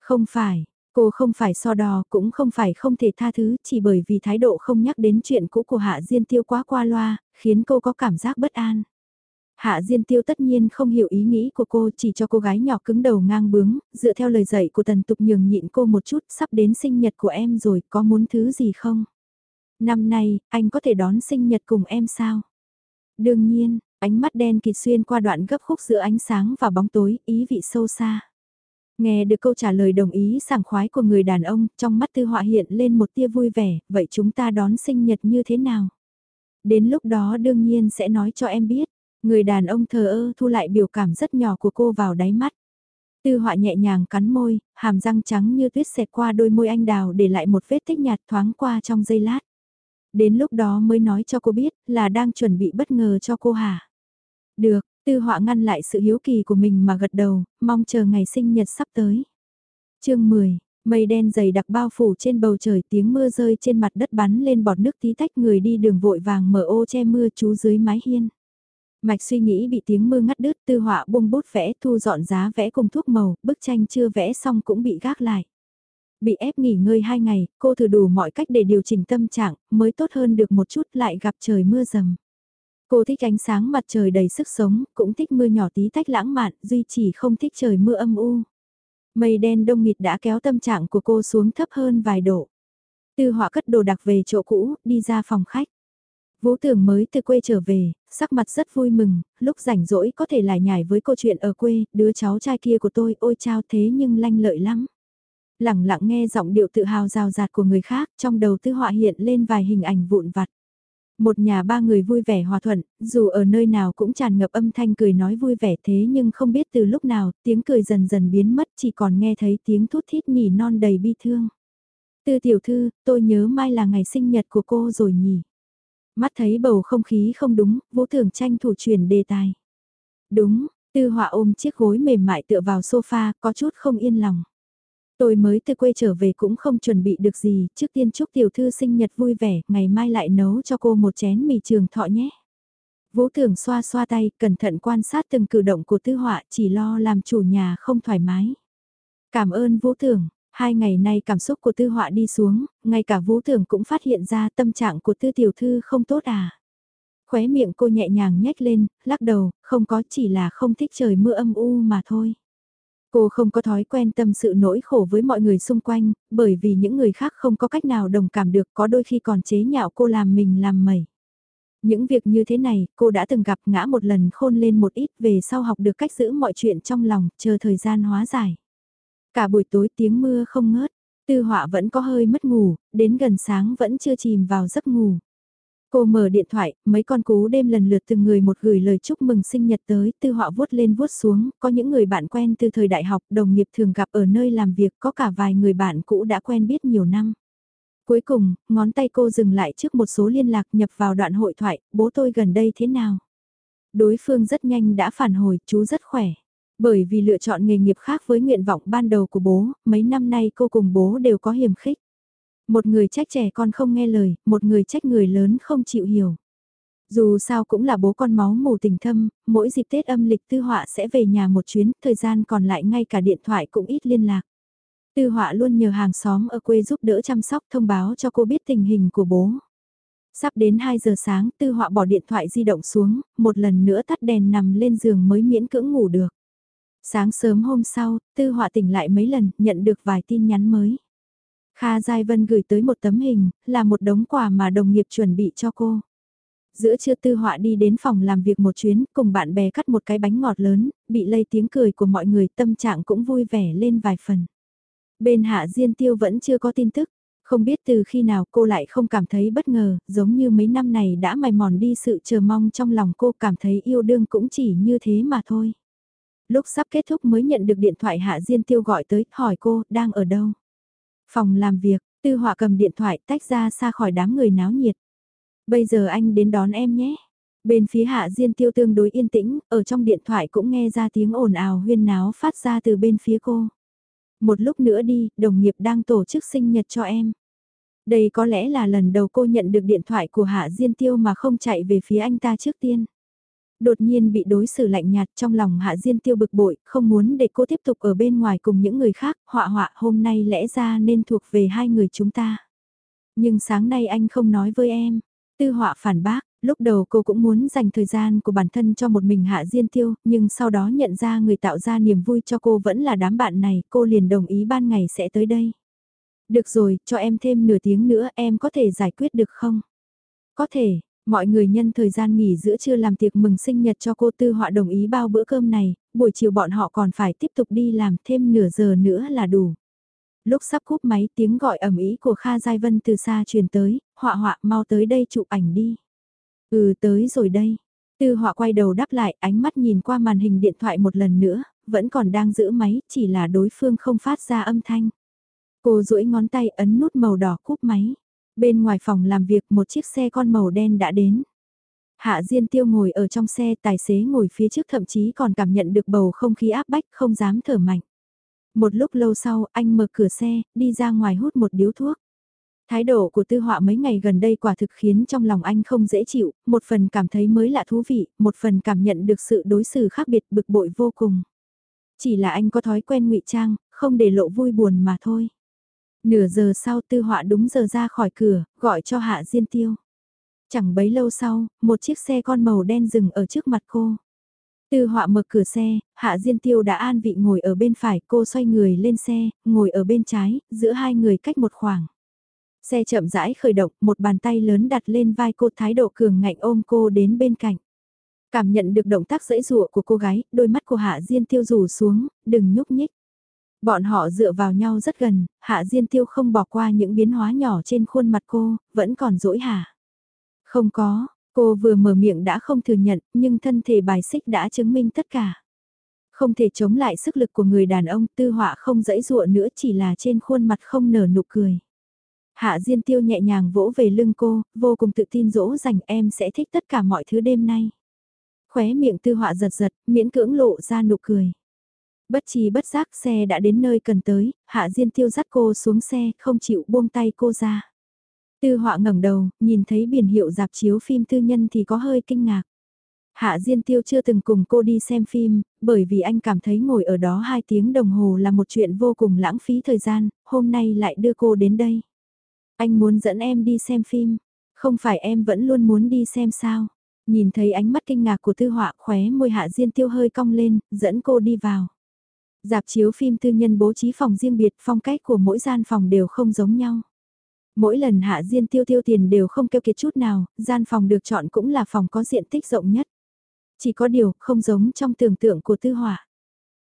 Không phải, cô không phải so đo, cũng không phải không thể tha thứ, chỉ bởi vì thái độ không nhắc đến chuyện cũ của Hạ Diên Tiêu quá qua loa, khiến cô có cảm giác bất an. Hạ Diên Tiêu tất nhiên không hiểu ý nghĩ của cô chỉ cho cô gái nhỏ cứng đầu ngang bướng, dựa theo lời dạy của Tần Tục nhường nhịn cô một chút, sắp đến sinh nhật của em rồi, có muốn thứ gì không? Năm nay, anh có thể đón sinh nhật cùng em sao? Đương nhiên, ánh mắt đen kịt xuyên qua đoạn gấp khúc giữa ánh sáng và bóng tối, ý vị sâu xa. Nghe được câu trả lời đồng ý sảng khoái của người đàn ông, trong mắt tư họa hiện lên một tia vui vẻ, vậy chúng ta đón sinh nhật như thế nào? Đến lúc đó đương nhiên sẽ nói cho em biết. Người đàn ông thờ ơ thu lại biểu cảm rất nhỏ của cô vào đáy mắt. Tư họa nhẹ nhàng cắn môi, hàm răng trắng như tuyết xẹt qua đôi môi anh đào để lại một vết tích nhạt thoáng qua trong giây lát. Đến lúc đó mới nói cho cô biết là đang chuẩn bị bất ngờ cho cô hả? Được, tư họa ngăn lại sự hiếu kỳ của mình mà gật đầu, mong chờ ngày sinh nhật sắp tới. chương 10, mây đen dày đặc bao phủ trên bầu trời tiếng mưa rơi trên mặt đất bắn lên bọt nước tí tách người đi đường vội vàng mở ô che mưa chú dưới mái hiên. Mạch suy nghĩ bị tiếng mưa ngắt đứt tư họa buông bút vẽ thu dọn giá vẽ cùng thuốc màu, bức tranh chưa vẽ xong cũng bị gác lại. Bị ép nghỉ ngơi hai ngày, cô thử đủ mọi cách để điều chỉnh tâm trạng, mới tốt hơn được một chút lại gặp trời mưa rầm. Cô thích ánh sáng mặt trời đầy sức sống, cũng thích mưa nhỏ tí tách lãng mạn, duy chỉ không thích trời mưa âm u. Mây đen đông nghịt đã kéo tâm trạng của cô xuống thấp hơn vài độ. Tư họa cất đồ đặc về chỗ cũ, đi ra phòng khách. Vũ tưởng mới từ quê trở về, sắc mặt rất vui mừng, lúc rảnh rỗi có thể lại nhảy với câu chuyện ở quê, đứa cháu trai kia của tôi ôi chao thế nhưng lanh lợi lắm. Lặng lặng nghe giọng điệu tự hào rào rạt của người khác, trong đầu tư họa hiện lên vài hình ảnh vụn vặt. Một nhà ba người vui vẻ hòa thuận, dù ở nơi nào cũng tràn ngập âm thanh cười nói vui vẻ thế nhưng không biết từ lúc nào, tiếng cười dần dần biến mất chỉ còn nghe thấy tiếng thút thít nhỉ non đầy bi thương. Tư tiểu thư, tôi nhớ mai là ngày sinh nhật của cô rồi nhỉ. Mắt thấy bầu không khí không đúng, vũ thường tranh thủ chuyển đề tài. Đúng, tư họa ôm chiếc gối mềm mại tựa vào sofa, có chút không yên lòng. Tôi mới từ quê trở về cũng không chuẩn bị được gì, trước tiên chúc tiểu thư sinh nhật vui vẻ, ngày mai lại nấu cho cô một chén mì trường thọ nhé. Vũ Thường xoa xoa tay, cẩn thận quan sát từng cử động của tư họa, chỉ lo làm chủ nhà không thoải mái. Cảm ơn vũ Thường, hai ngày nay cảm xúc của tư họa đi xuống, ngay cả vũ Thường cũng phát hiện ra tâm trạng của tư tiểu thư không tốt à. Khóe miệng cô nhẹ nhàng nhếch lên, lắc đầu, không có chỉ là không thích trời mưa âm u mà thôi. Cô không có thói quen tâm sự nỗi khổ với mọi người xung quanh, bởi vì những người khác không có cách nào đồng cảm được có đôi khi còn chế nhạo cô làm mình làm mẩy. Những việc như thế này, cô đã từng gặp ngã một lần khôn lên một ít về sau học được cách giữ mọi chuyện trong lòng, chờ thời gian hóa giải. Cả buổi tối tiếng mưa không ngớt, tư họa vẫn có hơi mất ngủ, đến gần sáng vẫn chưa chìm vào giấc ngủ. Cô mở điện thoại, mấy con cú đêm lần lượt từng người một gửi lời chúc mừng sinh nhật tới, tư họ vuốt lên vuốt xuống, có những người bạn quen từ thời đại học, đồng nghiệp thường gặp ở nơi làm việc, có cả vài người bạn cũ đã quen biết nhiều năm. Cuối cùng, ngón tay cô dừng lại trước một số liên lạc nhập vào đoạn hội thoại, bố tôi gần đây thế nào? Đối phương rất nhanh đã phản hồi, chú rất khỏe. Bởi vì lựa chọn nghề nghiệp khác với nguyện vọng ban đầu của bố, mấy năm nay cô cùng bố đều có hiểm khích. Một người trách trẻ con không nghe lời, một người trách người lớn không chịu hiểu. Dù sao cũng là bố con máu mù tình thâm, mỗi dịp Tết âm lịch tư họa sẽ về nhà một chuyến, thời gian còn lại ngay cả điện thoại cũng ít liên lạc. Tư họa luôn nhờ hàng xóm ở quê giúp đỡ chăm sóc thông báo cho cô biết tình hình của bố. Sắp đến 2 giờ sáng, tư họa bỏ điện thoại di động xuống, một lần nữa tắt đèn nằm lên giường mới miễn cưỡng ngủ được. Sáng sớm hôm sau, tư họa tỉnh lại mấy lần, nhận được vài tin nhắn mới. Kha Giai Vân gửi tới một tấm hình, là một đống quà mà đồng nghiệp chuẩn bị cho cô. Giữa trưa tư họa đi đến phòng làm việc một chuyến, cùng bạn bè cắt một cái bánh ngọt lớn, bị lây tiếng cười của mọi người, tâm trạng cũng vui vẻ lên vài phần. Bên Hạ Diên Tiêu vẫn chưa có tin tức, không biết từ khi nào cô lại không cảm thấy bất ngờ, giống như mấy năm này đã mài mòn đi sự chờ mong trong lòng cô cảm thấy yêu đương cũng chỉ như thế mà thôi. Lúc sắp kết thúc mới nhận được điện thoại Hạ Diên Tiêu gọi tới, hỏi cô, đang ở đâu? Phòng làm việc, tư họa cầm điện thoại tách ra xa khỏi đám người náo nhiệt. Bây giờ anh đến đón em nhé. Bên phía Hạ Diên Tiêu tương đối yên tĩnh, ở trong điện thoại cũng nghe ra tiếng ồn ào huyên náo phát ra từ bên phía cô. Một lúc nữa đi, đồng nghiệp đang tổ chức sinh nhật cho em. Đây có lẽ là lần đầu cô nhận được điện thoại của Hạ Diên Tiêu mà không chạy về phía anh ta trước tiên. Đột nhiên bị đối xử lạnh nhạt trong lòng Hạ Diên Tiêu bực bội, không muốn để cô tiếp tục ở bên ngoài cùng những người khác, họa họa hôm nay lẽ ra nên thuộc về hai người chúng ta. Nhưng sáng nay anh không nói với em, tư họa phản bác, lúc đầu cô cũng muốn dành thời gian của bản thân cho một mình Hạ Diên Tiêu, nhưng sau đó nhận ra người tạo ra niềm vui cho cô vẫn là đám bạn này, cô liền đồng ý ban ngày sẽ tới đây. Được rồi, cho em thêm nửa tiếng nữa em có thể giải quyết được không? Có thể, mọi người nhân thời gian nghỉ giữa trưa làm tiệc mừng sinh nhật cho cô tư họa đồng ý bao bữa cơm này, buổi chiều bọn họ còn phải tiếp tục đi làm thêm nửa giờ nữa là đủ. Lúc sắp cúp máy tiếng gọi ẩm ý của Kha Giai Vân từ xa truyền tới, họa họa mau tới đây chụp ảnh đi. Ừ tới rồi đây. Tư họa quay đầu đáp lại ánh mắt nhìn qua màn hình điện thoại một lần nữa, vẫn còn đang giữ máy, chỉ là đối phương không phát ra âm thanh. Cô duỗi ngón tay ấn nút màu đỏ cúp máy. Bên ngoài phòng làm việc một chiếc xe con màu đen đã đến. Hạ Diên Tiêu ngồi ở trong xe, tài xế ngồi phía trước thậm chí còn cảm nhận được bầu không khí áp bách, không dám thở mạnh. Một lúc lâu sau, anh mở cửa xe, đi ra ngoài hút một điếu thuốc. Thái độ của tư họa mấy ngày gần đây quả thực khiến trong lòng anh không dễ chịu, một phần cảm thấy mới lạ thú vị, một phần cảm nhận được sự đối xử khác biệt bực bội vô cùng. Chỉ là anh có thói quen ngụy trang, không để lộ vui buồn mà thôi. Nửa giờ sau tư họa đúng giờ ra khỏi cửa, gọi cho Hạ Diên Tiêu. Chẳng bấy lâu sau, một chiếc xe con màu đen dừng ở trước mặt cô. Tư họa mở cửa xe, Hạ Diên Tiêu đã an vị ngồi ở bên phải, cô xoay người lên xe, ngồi ở bên trái, giữa hai người cách một khoảng. Xe chậm rãi khởi động, một bàn tay lớn đặt lên vai cô thái độ cường ngạnh ôm cô đến bên cạnh. Cảm nhận được động tác dễ dụa của cô gái, đôi mắt của Hạ Diên Tiêu rủ xuống, đừng nhúc nhích. Bọn họ dựa vào nhau rất gần, Hạ Diên Tiêu không bỏ qua những biến hóa nhỏ trên khuôn mặt cô, vẫn còn dỗi hả? Không có, cô vừa mở miệng đã không thừa nhận, nhưng thân thể bài xích đã chứng minh tất cả. Không thể chống lại sức lực của người đàn ông, tư họa không dẫy dụa nữa chỉ là trên khuôn mặt không nở nụ cười. Hạ Diên Tiêu nhẹ nhàng vỗ về lưng cô, vô cùng tự tin dỗ dành em sẽ thích tất cả mọi thứ đêm nay. Khóe miệng tư họa giật giật, miễn cưỡng lộ ra nụ cười. Bất chi bất giác xe đã đến nơi cần tới, Hạ Diên Tiêu dắt cô xuống xe, không chịu buông tay cô ra. Tư họa ngẩng đầu, nhìn thấy biển hiệu dạp chiếu phim tư nhân thì có hơi kinh ngạc. Hạ Diên Tiêu chưa từng cùng cô đi xem phim, bởi vì anh cảm thấy ngồi ở đó 2 tiếng đồng hồ là một chuyện vô cùng lãng phí thời gian, hôm nay lại đưa cô đến đây. Anh muốn dẫn em đi xem phim, không phải em vẫn luôn muốn đi xem sao. Nhìn thấy ánh mắt kinh ngạc của tư họa khóe môi Hạ Diên Tiêu hơi cong lên, dẫn cô đi vào. Dạp chiếu phim tư nhân bố trí phòng riêng biệt phong cách của mỗi gian phòng đều không giống nhau. Mỗi lần hạ diên tiêu tiêu tiền đều không keo kiệt chút nào, gian phòng được chọn cũng là phòng có diện tích rộng nhất. Chỉ có điều không giống trong tưởng tượng của tư Hỏa.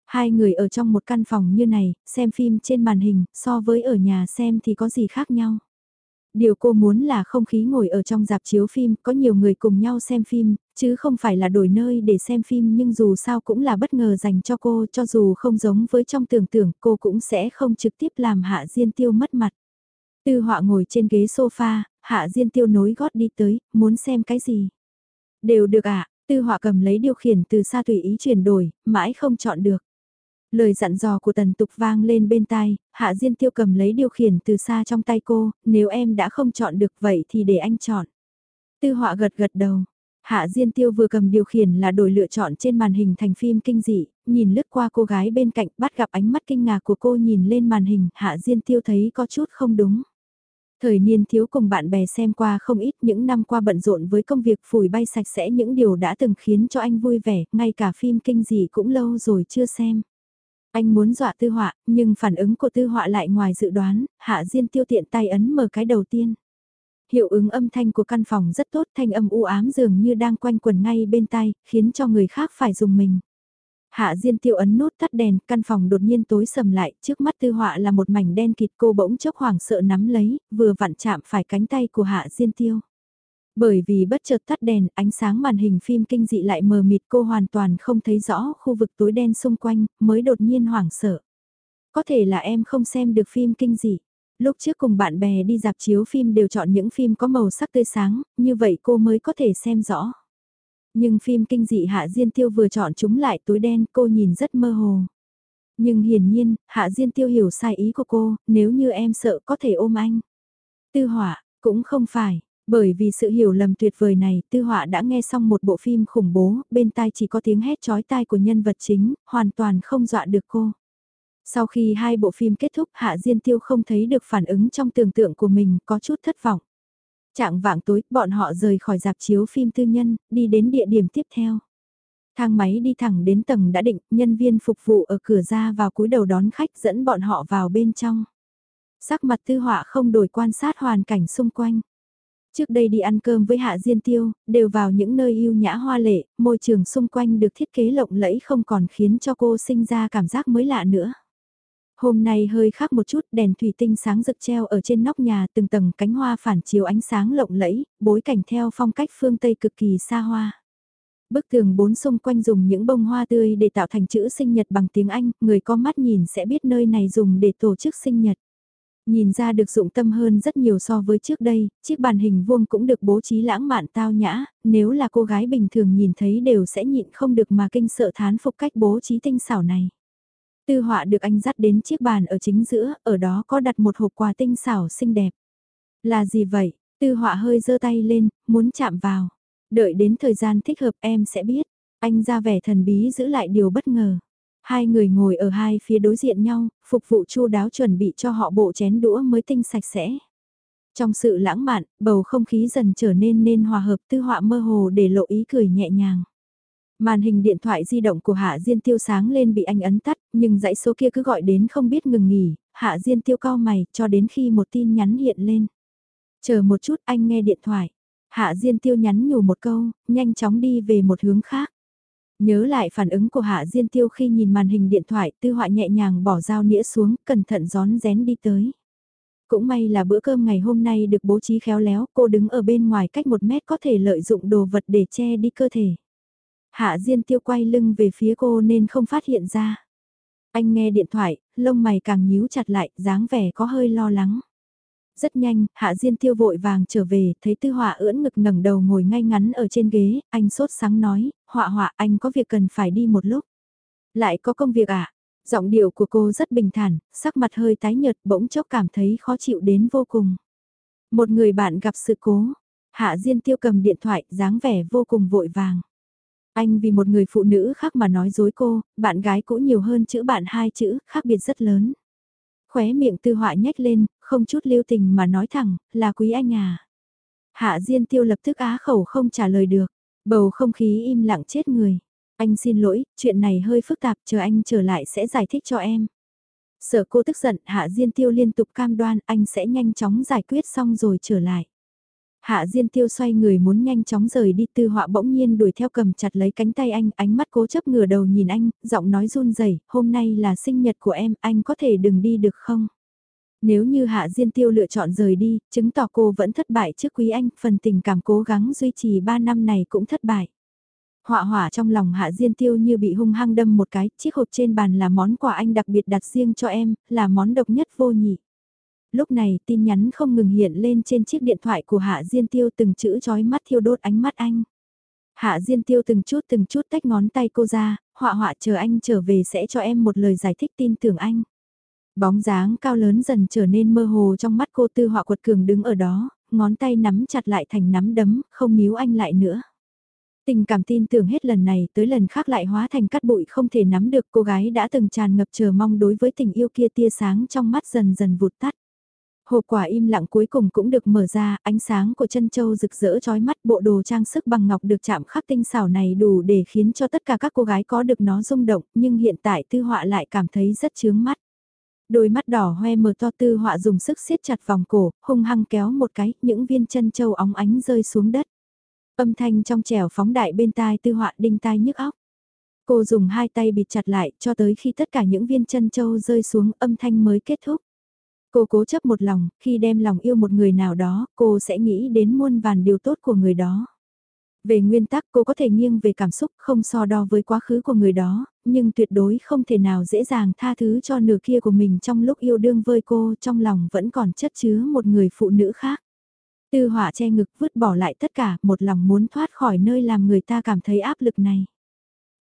Hai người ở trong một căn phòng như này, xem phim trên màn hình, so với ở nhà xem thì có gì khác nhau. Điều cô muốn là không khí ngồi ở trong dạp chiếu phim, có nhiều người cùng nhau xem phim, chứ không phải là đổi nơi để xem phim nhưng dù sao cũng là bất ngờ dành cho cô, cho dù không giống với trong tưởng tượng cô cũng sẽ không trực tiếp làm Hạ Diên Tiêu mất mặt. Tư họa ngồi trên ghế sofa, Hạ Diên Tiêu nối gót đi tới, muốn xem cái gì? Đều được ạ, tư họa cầm lấy điều khiển từ xa tùy ý chuyển đổi, mãi không chọn được. Lời dặn dò của tần tục vang lên bên tai, Hạ Diên Tiêu cầm lấy điều khiển từ xa trong tay cô, nếu em đã không chọn được vậy thì để anh chọn. Tư họa gật gật đầu. Hạ Diên Tiêu vừa cầm điều khiển là đổi lựa chọn trên màn hình thành phim kinh dị, nhìn lướt qua cô gái bên cạnh bắt gặp ánh mắt kinh ngạc của cô nhìn lên màn hình, Hạ Diên Tiêu thấy có chút không đúng. Thời niên thiếu cùng bạn bè xem qua không ít những năm qua bận rộn với công việc phủi bay sạch sẽ những điều đã từng khiến cho anh vui vẻ, ngay cả phim kinh dị cũng lâu rồi chưa xem. Anh muốn dọa tư họa, nhưng phản ứng của tư họa lại ngoài dự đoán, hạ diên tiêu tiện tay ấn mở cái đầu tiên. Hiệu ứng âm thanh của căn phòng rất tốt, thanh âm u ám dường như đang quanh quần ngay bên tai, khiến cho người khác phải dùng mình. Hạ Diên Tiêu ấn nút tắt đèn, căn phòng đột nhiên tối sầm lại, trước mắt tư họa là một mảnh đen kịt cô bỗng chốc hoảng sợ nắm lấy, vừa vặn chạm phải cánh tay của Hạ Diên Tiêu. Bởi vì bất chợt tắt đèn, ánh sáng màn hình phim kinh dị lại mờ mịt cô hoàn toàn không thấy rõ khu vực tối đen xung quanh, mới đột nhiên hoảng sợ. Có thể là em không xem được phim kinh dị. Lúc trước cùng bạn bè đi dạp chiếu phim đều chọn những phim có màu sắc tươi sáng, như vậy cô mới có thể xem rõ. Nhưng phim kinh dị Hạ Diên Tiêu vừa chọn chúng lại tối đen cô nhìn rất mơ hồ. Nhưng hiển nhiên, Hạ Diên Tiêu hiểu sai ý của cô, nếu như em sợ có thể ôm anh. Tư họa, cũng không phải, bởi vì sự hiểu lầm tuyệt vời này, Tư họa đã nghe xong một bộ phim khủng bố, bên tai chỉ có tiếng hét chói tai của nhân vật chính, hoàn toàn không dọa được cô. Sau khi hai bộ phim kết thúc Hạ Diên Tiêu không thấy được phản ứng trong tưởng tượng của mình có chút thất vọng. Trạng vạng tối, bọn họ rời khỏi dạp chiếu phim tư nhân, đi đến địa điểm tiếp theo. Thang máy đi thẳng đến tầng đã định, nhân viên phục vụ ở cửa ra vào cúi đầu đón khách dẫn bọn họ vào bên trong. Sắc mặt tư họa không đổi quan sát hoàn cảnh xung quanh. Trước đây đi ăn cơm với Hạ Diên Tiêu, đều vào những nơi yêu nhã hoa lệ, môi trường xung quanh được thiết kế lộng lẫy không còn khiến cho cô sinh ra cảm giác mới lạ nữa. Hôm nay hơi khác một chút, đèn thủy tinh sáng rực treo ở trên nóc nhà từng tầng cánh hoa phản chiếu ánh sáng lộng lẫy, bối cảnh theo phong cách phương Tây cực kỳ xa hoa. Bức tường bốn xung quanh dùng những bông hoa tươi để tạo thành chữ sinh nhật bằng tiếng Anh, người có mắt nhìn sẽ biết nơi này dùng để tổ chức sinh nhật. Nhìn ra được dụng tâm hơn rất nhiều so với trước đây, chiếc bàn hình vuông cũng được bố trí lãng mạn tao nhã, nếu là cô gái bình thường nhìn thấy đều sẽ nhịn không được mà kinh sợ thán phục cách bố trí tinh xảo này. Tư họa được anh dắt đến chiếc bàn ở chính giữa, ở đó có đặt một hộp quà tinh xảo xinh đẹp. Là gì vậy? Tư họa hơi giơ tay lên, muốn chạm vào. Đợi đến thời gian thích hợp em sẽ biết. Anh ra vẻ thần bí giữ lại điều bất ngờ. Hai người ngồi ở hai phía đối diện nhau, phục vụ chu đáo chuẩn bị cho họ bộ chén đũa mới tinh sạch sẽ. Trong sự lãng mạn, bầu không khí dần trở nên nên hòa hợp tư họa mơ hồ để lộ ý cười nhẹ nhàng. Màn hình điện thoại di động của Hạ Diên Tiêu sáng lên bị anh ấn tắt, nhưng dãy số kia cứ gọi đến không biết ngừng nghỉ, Hạ Diên Tiêu cao mày cho đến khi một tin nhắn hiện lên. Chờ một chút anh nghe điện thoại. Hạ Diên Tiêu nhắn nhủ một câu, nhanh chóng đi về một hướng khác. Nhớ lại phản ứng của Hạ Diên Tiêu khi nhìn màn hình điện thoại, tư họa nhẹ nhàng bỏ dao nĩa xuống, cẩn thận gión rén đi tới. Cũng may là bữa cơm ngày hôm nay được bố trí khéo léo, cô đứng ở bên ngoài cách một mét có thể lợi dụng đồ vật để che đi cơ thể. Hạ Diên Tiêu quay lưng về phía cô nên không phát hiện ra. Anh nghe điện thoại, lông mày càng nhíu chặt lại, dáng vẻ có hơi lo lắng. Rất nhanh, Hạ Diên Tiêu vội vàng trở về, thấy Tư Họa ưỡn ngực ngẩng đầu ngồi ngay ngắn ở trên ghế, anh sốt sáng nói, Họa Họa anh có việc cần phải đi một lúc. Lại có công việc à? Giọng điệu của cô rất bình thản, sắc mặt hơi tái nhợt bỗng chốc cảm thấy khó chịu đến vô cùng. Một người bạn gặp sự cố, Hạ Diên Tiêu cầm điện thoại, dáng vẻ vô cùng vội vàng. Anh vì một người phụ nữ khác mà nói dối cô, bạn gái cũng nhiều hơn chữ bạn hai chữ, khác biệt rất lớn. Khóe miệng tư họa nhếch lên, không chút lưu tình mà nói thẳng, là quý anh à. Hạ Diên Tiêu lập tức á khẩu không trả lời được, bầu không khí im lặng chết người. Anh xin lỗi, chuyện này hơi phức tạp, chờ anh trở lại sẽ giải thích cho em. Sợ cô tức giận, Hạ Diên Tiêu liên tục cam đoan anh sẽ nhanh chóng giải quyết xong rồi trở lại. Hạ Diên Tiêu xoay người muốn nhanh chóng rời đi tư họa bỗng nhiên đuổi theo cầm chặt lấy cánh tay anh, ánh mắt cố chấp ngửa đầu nhìn anh, giọng nói run rẩy hôm nay là sinh nhật của em, anh có thể đừng đi được không? Nếu như Hạ Diên Tiêu lựa chọn rời đi, chứng tỏ cô vẫn thất bại trước quý anh, phần tình cảm cố gắng duy trì 3 năm này cũng thất bại. Họa hỏa trong lòng Hạ Diên Tiêu như bị hung hăng đâm một cái, chiếc hộp trên bàn là món quà anh đặc biệt đặt riêng cho em, là món độc nhất vô nhị lúc này tin nhắn không ngừng hiện lên trên chiếc điện thoại của Hạ Diên Tiêu từng chữ chói mắt thiêu đốt ánh mắt anh. Hạ Diên Tiêu từng chút từng chút tách ngón tay cô ra, họa họa chờ anh trở về sẽ cho em một lời giải thích tin tưởng anh. Bóng dáng cao lớn dần trở nên mơ hồ trong mắt cô tư họa quật cường đứng ở đó, ngón tay nắm chặt lại thành nắm đấm, không níu anh lại nữa. Tình cảm tin tưởng hết lần này tới lần khác lại hóa thành cát bụi không thể nắm được cô gái đã từng tràn ngập chờ mong đối với tình yêu kia tia sáng trong mắt dần dần vụt tắt. Hộp quả im lặng cuối cùng cũng được mở ra, ánh sáng của chân châu rực rỡ chói mắt bộ đồ trang sức bằng ngọc được chạm khắc tinh xảo này đủ để khiến cho tất cả các cô gái có được nó rung động, nhưng hiện tại tư họa lại cảm thấy rất chướng mắt. Đôi mắt đỏ hoe mờ to tư họa dùng sức siết chặt vòng cổ, hung hăng kéo một cái, những viên chân châu óng ánh rơi xuống đất. Âm thanh trong trẻo phóng đại bên tai tư họa đinh tai nhức óc. Cô dùng hai tay bịt chặt lại cho tới khi tất cả những viên chân châu rơi xuống âm thanh mới kết thúc. Cô cố chấp một lòng, khi đem lòng yêu một người nào đó, cô sẽ nghĩ đến muôn vàn điều tốt của người đó. Về nguyên tắc cô có thể nghiêng về cảm xúc không so đo với quá khứ của người đó, nhưng tuyệt đối không thể nào dễ dàng tha thứ cho nửa kia của mình trong lúc yêu đương với cô trong lòng vẫn còn chất chứa một người phụ nữ khác. Tư họa che ngực vứt bỏ lại tất cả một lòng muốn thoát khỏi nơi làm người ta cảm thấy áp lực này.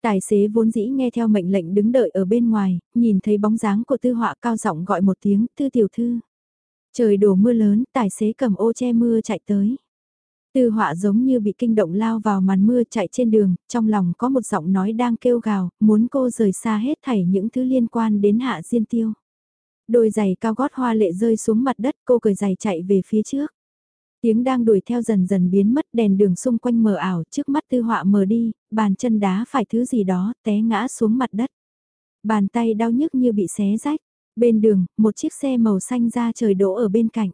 Tài xế vốn dĩ nghe theo mệnh lệnh đứng đợi ở bên ngoài, nhìn thấy bóng dáng của tư họa cao giọng gọi một tiếng, tư tiểu thư. Trời đổ mưa lớn, tài xế cầm ô che mưa chạy tới. Tư họa giống như bị kinh động lao vào màn mưa chạy trên đường, trong lòng có một giọng nói đang kêu gào, muốn cô rời xa hết thảy những thứ liên quan đến hạ diên tiêu. Đôi giày cao gót hoa lệ rơi xuống mặt đất cô cởi giày chạy về phía trước. Tiếng đang đuổi theo dần dần biến mất đèn đường xung quanh mờ ảo trước mắt tư họa mờ đi, bàn chân đá phải thứ gì đó té ngã xuống mặt đất. Bàn tay đau nhức như bị xé rách. Bên đường, một chiếc xe màu xanh ra trời đỗ ở bên cạnh.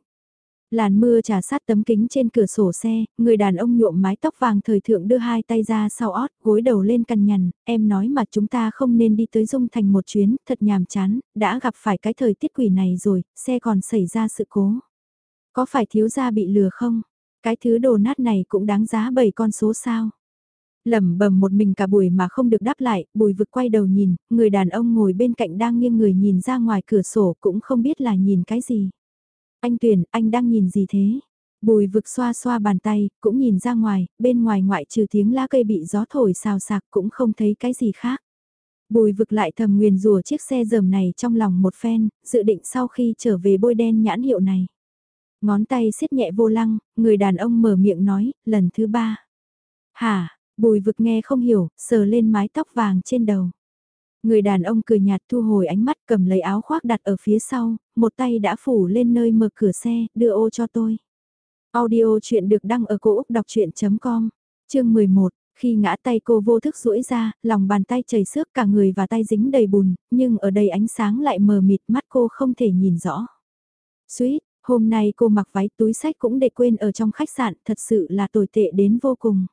Làn mưa trà sát tấm kính trên cửa sổ xe, người đàn ông nhuộm mái tóc vàng thời thượng đưa hai tay ra sau ót, gối đầu lên cằn nhằn, em nói mà chúng ta không nên đi tới Dung Thành một chuyến, thật nhàm chán, đã gặp phải cái thời tiết quỷ này rồi, xe còn xảy ra sự cố. Có phải thiếu gia bị lừa không? Cái thứ đồ nát này cũng đáng giá bảy con số sao? lẩm bẩm một mình cả buổi mà không được đáp lại, bùi vực quay đầu nhìn, người đàn ông ngồi bên cạnh đang nghiêng người nhìn ra ngoài cửa sổ cũng không biết là nhìn cái gì. Anh Tuyền, anh đang nhìn gì thế? Bùi vực xoa xoa bàn tay, cũng nhìn ra ngoài, bên ngoài ngoại trừ tiếng lá cây bị gió thổi xào sạc cũng không thấy cái gì khác. Bùi vực lại thầm nguyền rùa chiếc xe dầm này trong lòng một phen, dự định sau khi trở về bôi đen nhãn hiệu này. Ngón tay siết nhẹ vô lăng, người đàn ông mở miệng nói, lần thứ ba. Hả, bùi vực nghe không hiểu, sờ lên mái tóc vàng trên đầu. Người đàn ông cười nhạt thu hồi ánh mắt cầm lấy áo khoác đặt ở phía sau, một tay đã phủ lên nơi mở cửa xe, đưa ô cho tôi. Audio chuyện được đăng ở cổ Úc đọc chuyện.com, chương 11. Khi ngã tay cô vô thức duỗi ra, lòng bàn tay chảy xước cả người và tay dính đầy bùn, nhưng ở đây ánh sáng lại mờ mịt mắt cô không thể nhìn rõ. Suýt, hôm nay cô mặc váy túi sách cũng để quên ở trong khách sạn, thật sự là tồi tệ đến vô cùng.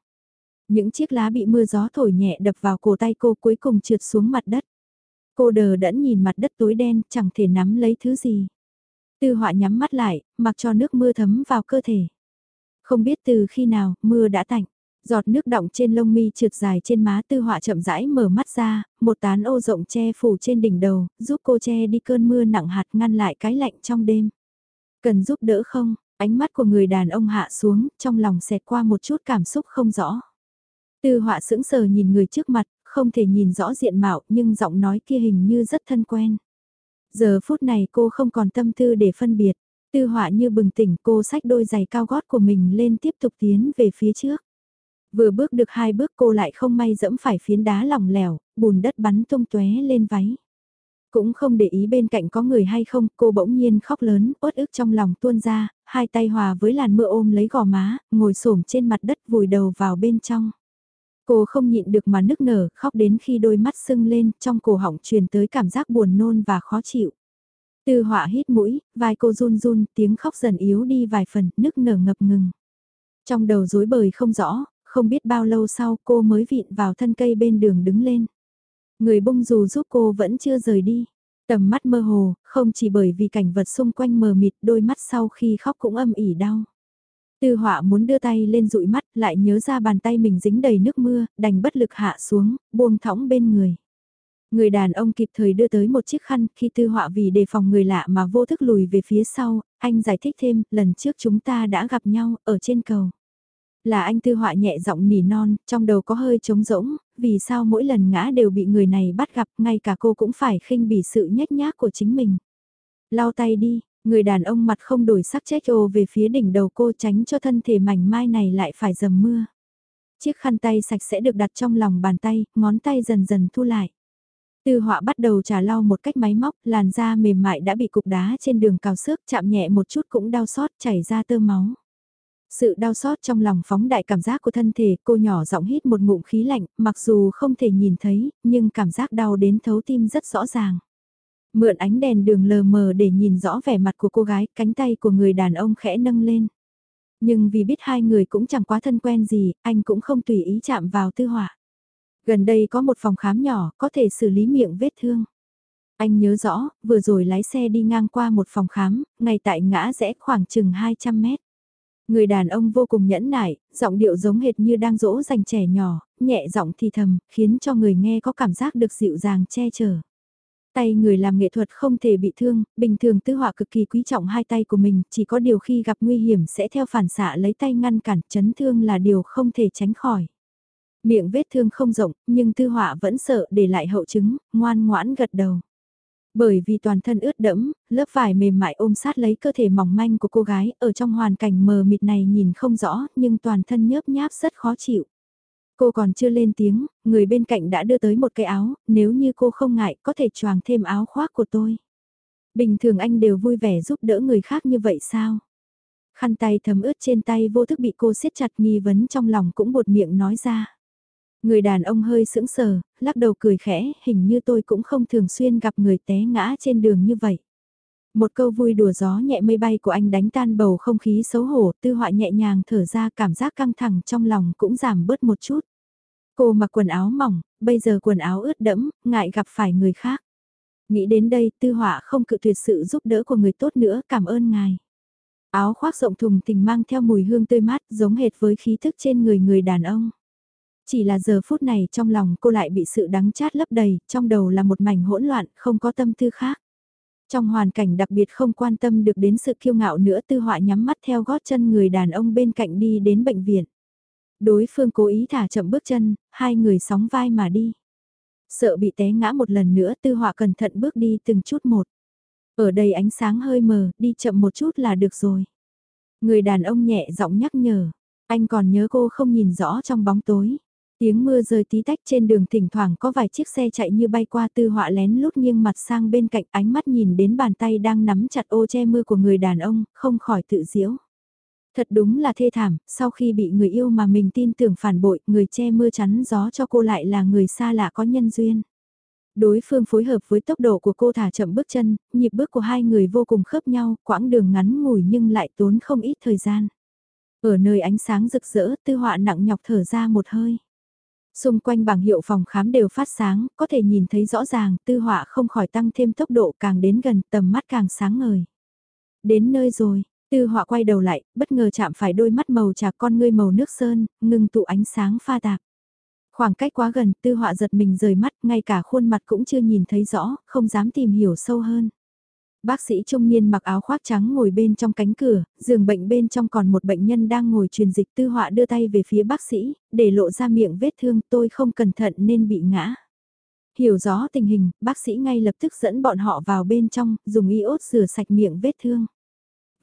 Những chiếc lá bị mưa gió thổi nhẹ đập vào cổ tay cô cuối cùng trượt xuống mặt đất. Cô đờ đẫn nhìn mặt đất tối đen, chẳng thể nắm lấy thứ gì. Tư họa nhắm mắt lại, mặc cho nước mưa thấm vào cơ thể. Không biết từ khi nào, mưa đã tạnh. Giọt nước đọng trên lông mi trượt dài trên má tư họa chậm rãi mở mắt ra, một tán ô rộng che phủ trên đỉnh đầu, giúp cô che đi cơn mưa nặng hạt ngăn lại cái lạnh trong đêm. Cần giúp đỡ không? Ánh mắt của người đàn ông hạ xuống, trong lòng xẹt qua một chút cảm xúc không rõ. Tư họa sững sờ nhìn người trước mặt, không thể nhìn rõ diện mạo nhưng giọng nói kia hình như rất thân quen. Giờ phút này cô không còn tâm tư để phân biệt. Tư họa như bừng tỉnh cô xách đôi giày cao gót của mình lên tiếp tục tiến về phía trước. Vừa bước được hai bước cô lại không may dẫm phải phiến đá lỏng lẻo, bùn đất bắn tung tóe lên váy. Cũng không để ý bên cạnh có người hay không, cô bỗng nhiên khóc lớn, uất ức trong lòng tuôn ra, hai tay hòa với làn mưa ôm lấy gò má, ngồi xổm trên mặt đất vùi đầu vào bên trong. Cô không nhịn được mà nức nở, khóc đến khi đôi mắt sưng lên, trong cổ họng truyền tới cảm giác buồn nôn và khó chịu. Tư họa hít mũi, vai cô run run, tiếng khóc dần yếu đi vài phần, nức nở ngập ngừng. Trong đầu rối bời không rõ, không biết bao lâu sau cô mới vịn vào thân cây bên đường đứng lên. Người bung dù giúp cô vẫn chưa rời đi. Tầm mắt mơ hồ, không chỉ bởi vì cảnh vật xung quanh mờ mịt đôi mắt sau khi khóc cũng âm ỉ đau. Tư họa muốn đưa tay lên dụi mắt, lại nhớ ra bàn tay mình dính đầy nước mưa, đành bất lực hạ xuống, buông thõng bên người. Người đàn ông kịp thời đưa tới một chiếc khăn, khi tư họa vì đề phòng người lạ mà vô thức lùi về phía sau, anh giải thích thêm, lần trước chúng ta đã gặp nhau, ở trên cầu. Là anh tư họa nhẹ giọng nỉ non, trong đầu có hơi trống rỗng, vì sao mỗi lần ngã đều bị người này bắt gặp, ngay cả cô cũng phải khinh bỉ sự nhếch nhác của chính mình. Lau tay đi, Người đàn ông mặt không đổi sắc chết ô về phía đỉnh đầu cô tránh cho thân thể mảnh mai này lại phải dầm mưa. Chiếc khăn tay sạch sẽ được đặt trong lòng bàn tay, ngón tay dần dần thu lại. Tư họa bắt đầu trả lau một cách máy móc, làn da mềm mại đã bị cục đá trên đường cào xước chạm nhẹ một chút cũng đau xót chảy ra tơ máu. Sự đau xót trong lòng phóng đại cảm giác của thân thể cô nhỏ giọng hít một ngụm khí lạnh, mặc dù không thể nhìn thấy, nhưng cảm giác đau đến thấu tim rất rõ ràng. Mượn ánh đèn đường lờ mờ để nhìn rõ vẻ mặt của cô gái, cánh tay của người đàn ông khẽ nâng lên. Nhưng vì biết hai người cũng chẳng quá thân quen gì, anh cũng không tùy ý chạm vào tư họa. Gần đây có một phòng khám nhỏ, có thể xử lý miệng vết thương. Anh nhớ rõ, vừa rồi lái xe đi ngang qua một phòng khám, ngay tại ngã rẽ khoảng chừng 200 mét. Người đàn ông vô cùng nhẫn nại, giọng điệu giống hệt như đang dỗ dành trẻ nhỏ, nhẹ giọng thì thầm, khiến cho người nghe có cảm giác được dịu dàng che chở. Tay người làm nghệ thuật không thể bị thương, bình thường tư họa cực kỳ quý trọng hai tay của mình, chỉ có điều khi gặp nguy hiểm sẽ theo phản xạ lấy tay ngăn cản, chấn thương là điều không thể tránh khỏi. Miệng vết thương không rộng, nhưng tư họa vẫn sợ để lại hậu chứng, ngoan ngoãn gật đầu. Bởi vì toàn thân ướt đẫm, lớp vải mềm mại ôm sát lấy cơ thể mỏng manh của cô gái ở trong hoàn cảnh mờ mịt này nhìn không rõ nhưng toàn thân nhớp nháp rất khó chịu. Cô còn chưa lên tiếng, người bên cạnh đã đưa tới một cái áo, nếu như cô không ngại có thể choàng thêm áo khoác của tôi. Bình thường anh đều vui vẻ giúp đỡ người khác như vậy sao? Khăn tay thấm ướt trên tay vô thức bị cô siết chặt nghi vấn trong lòng cũng buột miệng nói ra. Người đàn ông hơi sững sờ, lắc đầu cười khẽ, hình như tôi cũng không thường xuyên gặp người té ngã trên đường như vậy. Một câu vui đùa gió nhẹ mây bay của anh đánh tan bầu không khí xấu hổ, tư họa nhẹ nhàng thở ra cảm giác căng thẳng trong lòng cũng giảm bớt một chút. Cô mặc quần áo mỏng, bây giờ quần áo ướt đẫm, ngại gặp phải người khác. Nghĩ đến đây, tư họa không cự tuyệt sự giúp đỡ của người tốt nữa, cảm ơn ngài. Áo khoác rộng thùng tình mang theo mùi hương tươi mát giống hệt với khí thức trên người người đàn ông. Chỉ là giờ phút này trong lòng cô lại bị sự đắng chát lấp đầy, trong đầu là một mảnh hỗn loạn, không có tâm tư khác. Trong hoàn cảnh đặc biệt không quan tâm được đến sự kiêu ngạo nữa tư họa nhắm mắt theo gót chân người đàn ông bên cạnh đi đến bệnh viện. Đối phương cố ý thả chậm bước chân, hai người sóng vai mà đi. Sợ bị té ngã một lần nữa tư họa cẩn thận bước đi từng chút một. Ở đây ánh sáng hơi mờ, đi chậm một chút là được rồi. Người đàn ông nhẹ giọng nhắc nhở, anh còn nhớ cô không nhìn rõ trong bóng tối. Tiếng mưa rơi tí tách trên đường thỉnh thoảng có vài chiếc xe chạy như bay qua tư họa lén lút nghiêng mặt sang bên cạnh ánh mắt nhìn đến bàn tay đang nắm chặt ô che mưa của người đàn ông, không khỏi tự diễu. Thật đúng là thê thảm, sau khi bị người yêu mà mình tin tưởng phản bội, người che mưa chắn gió cho cô lại là người xa lạ có nhân duyên. Đối phương phối hợp với tốc độ của cô thả chậm bước chân, nhịp bước của hai người vô cùng khớp nhau, quãng đường ngắn ngủi nhưng lại tốn không ít thời gian. Ở nơi ánh sáng rực rỡ, tư họa nặng nhọc thở ra một hơi. Xung quanh bảng hiệu phòng khám đều phát sáng, có thể nhìn thấy rõ ràng, tư họa không khỏi tăng thêm tốc độ càng đến gần, tầm mắt càng sáng ngời. Đến nơi rồi, tư họa quay đầu lại, bất ngờ chạm phải đôi mắt màu trà con ngươi màu nước sơn, ngừng tụ ánh sáng pha tạp. Khoảng cách quá gần, tư họa giật mình rời mắt, ngay cả khuôn mặt cũng chưa nhìn thấy rõ, không dám tìm hiểu sâu hơn. Bác sĩ trung niên mặc áo khoác trắng ngồi bên trong cánh cửa, giường bệnh bên trong còn một bệnh nhân đang ngồi truyền dịch tư họa đưa tay về phía bác sĩ, để lộ ra miệng vết thương tôi không cẩn thận nên bị ngã. Hiểu rõ tình hình, bác sĩ ngay lập tức dẫn bọn họ vào bên trong, dùng iốt rửa sạch miệng vết thương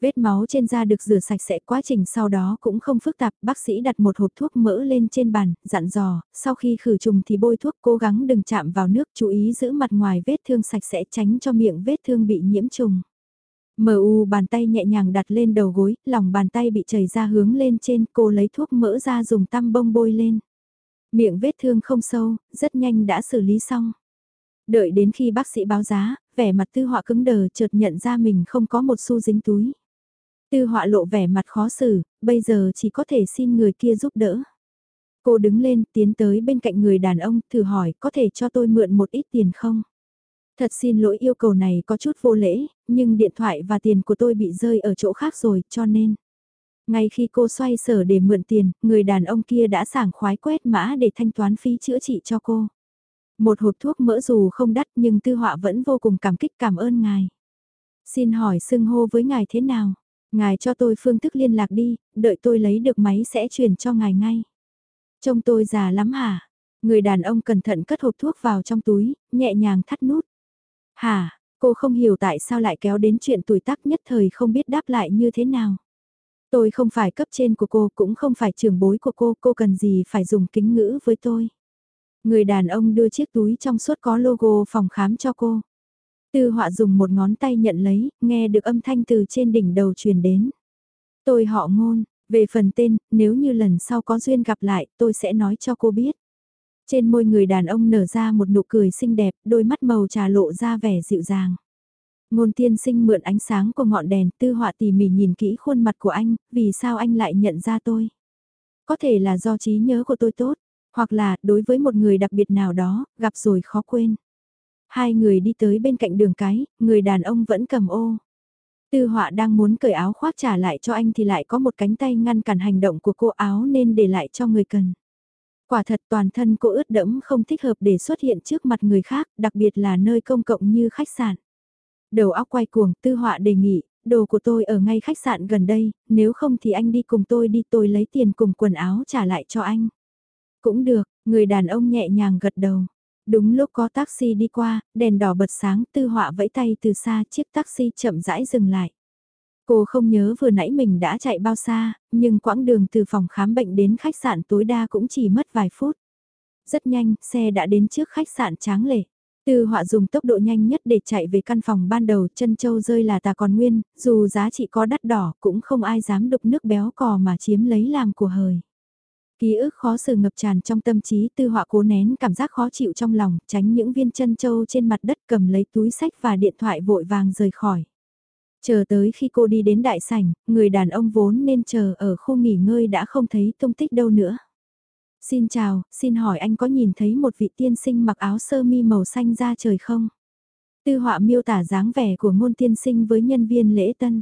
vết máu trên da được rửa sạch sẽ quá trình sau đó cũng không phức tạp, bác sĩ đặt một hộp thuốc mỡ lên trên bàn, dặn dò, sau khi khử trùng thì bôi thuốc cố gắng đừng chạm vào nước, chú ý giữ mặt ngoài vết thương sạch sẽ tránh cho miệng vết thương bị nhiễm trùng. MU bàn tay nhẹ nhàng đặt lên đầu gối, lòng bàn tay bị chảy ra hướng lên trên, cô lấy thuốc mỡ ra dùng tăm bông bôi lên. Miệng vết thương không sâu, rất nhanh đã xử lý xong. Đợi đến khi bác sĩ báo giá, vẻ mặt tư họa cứng đờ chợt nhận ra mình không có một xu dính túi. Tư họa lộ vẻ mặt khó xử, bây giờ chỉ có thể xin người kia giúp đỡ. Cô đứng lên, tiến tới bên cạnh người đàn ông, thử hỏi có thể cho tôi mượn một ít tiền không? Thật xin lỗi yêu cầu này có chút vô lễ, nhưng điện thoại và tiền của tôi bị rơi ở chỗ khác rồi, cho nên. Ngay khi cô xoay sở để mượn tiền, người đàn ông kia đã sảng khoái quét mã để thanh toán phí chữa trị cho cô. Một hộp thuốc mỡ dù không đắt nhưng tư họa vẫn vô cùng cảm kích cảm ơn ngài. Xin hỏi xưng hô với ngài thế nào? Ngài cho tôi phương thức liên lạc đi, đợi tôi lấy được máy sẽ chuyển cho ngài ngay. Trông tôi già lắm hả? Người đàn ông cẩn thận cất hộp thuốc vào trong túi, nhẹ nhàng thắt nút. Hả, cô không hiểu tại sao lại kéo đến chuyện tuổi tác nhất thời không biết đáp lại như thế nào. Tôi không phải cấp trên của cô cũng không phải trưởng bối của cô, cô cần gì phải dùng kính ngữ với tôi. Người đàn ông đưa chiếc túi trong suốt có logo phòng khám cho cô. Tư họa dùng một ngón tay nhận lấy, nghe được âm thanh từ trên đỉnh đầu truyền đến. Tôi họ ngôn, về phần tên, nếu như lần sau có duyên gặp lại, tôi sẽ nói cho cô biết. Trên môi người đàn ông nở ra một nụ cười xinh đẹp, đôi mắt màu trà lộ ra vẻ dịu dàng. Ngôn tiên sinh mượn ánh sáng của ngọn đèn tư họa tỉ mỉ nhìn kỹ khuôn mặt của anh, vì sao anh lại nhận ra tôi? Có thể là do trí nhớ của tôi tốt, hoặc là đối với một người đặc biệt nào đó, gặp rồi khó quên. Hai người đi tới bên cạnh đường cái, người đàn ông vẫn cầm ô. Tư họa đang muốn cởi áo khoác trả lại cho anh thì lại có một cánh tay ngăn cản hành động của cô áo nên để lại cho người cần. Quả thật toàn thân cô ướt đẫm không thích hợp để xuất hiện trước mặt người khác, đặc biệt là nơi công cộng như khách sạn. Đầu óc quay cuồng, tư họa đề nghị, đồ của tôi ở ngay khách sạn gần đây, nếu không thì anh đi cùng tôi đi tôi lấy tiền cùng quần áo trả lại cho anh. Cũng được, người đàn ông nhẹ nhàng gật đầu. Đúng lúc có taxi đi qua, đèn đỏ bật sáng tư họa vẫy tay từ xa chiếc taxi chậm rãi dừng lại. Cô không nhớ vừa nãy mình đã chạy bao xa, nhưng quãng đường từ phòng khám bệnh đến khách sạn tối đa cũng chỉ mất vài phút. Rất nhanh, xe đã đến trước khách sạn tráng lệ. Tư họa dùng tốc độ nhanh nhất để chạy về căn phòng ban đầu chân châu rơi là tà còn nguyên, dù giá trị có đắt đỏ cũng không ai dám đục nước béo cò mà chiếm lấy làm của hời. Ký ức khó xử ngập tràn trong tâm trí tư họa cố nén cảm giác khó chịu trong lòng, tránh những viên chân châu trên mặt đất cầm lấy túi sách và điện thoại vội vàng rời khỏi. Chờ tới khi cô đi đến đại sảnh, người đàn ông vốn nên chờ ở khu nghỉ ngơi đã không thấy tung tích đâu nữa. Xin chào, xin hỏi anh có nhìn thấy một vị tiên sinh mặc áo sơ mi màu xanh ra trời không? Tư họa miêu tả dáng vẻ của ngôn tiên sinh với nhân viên lễ tân.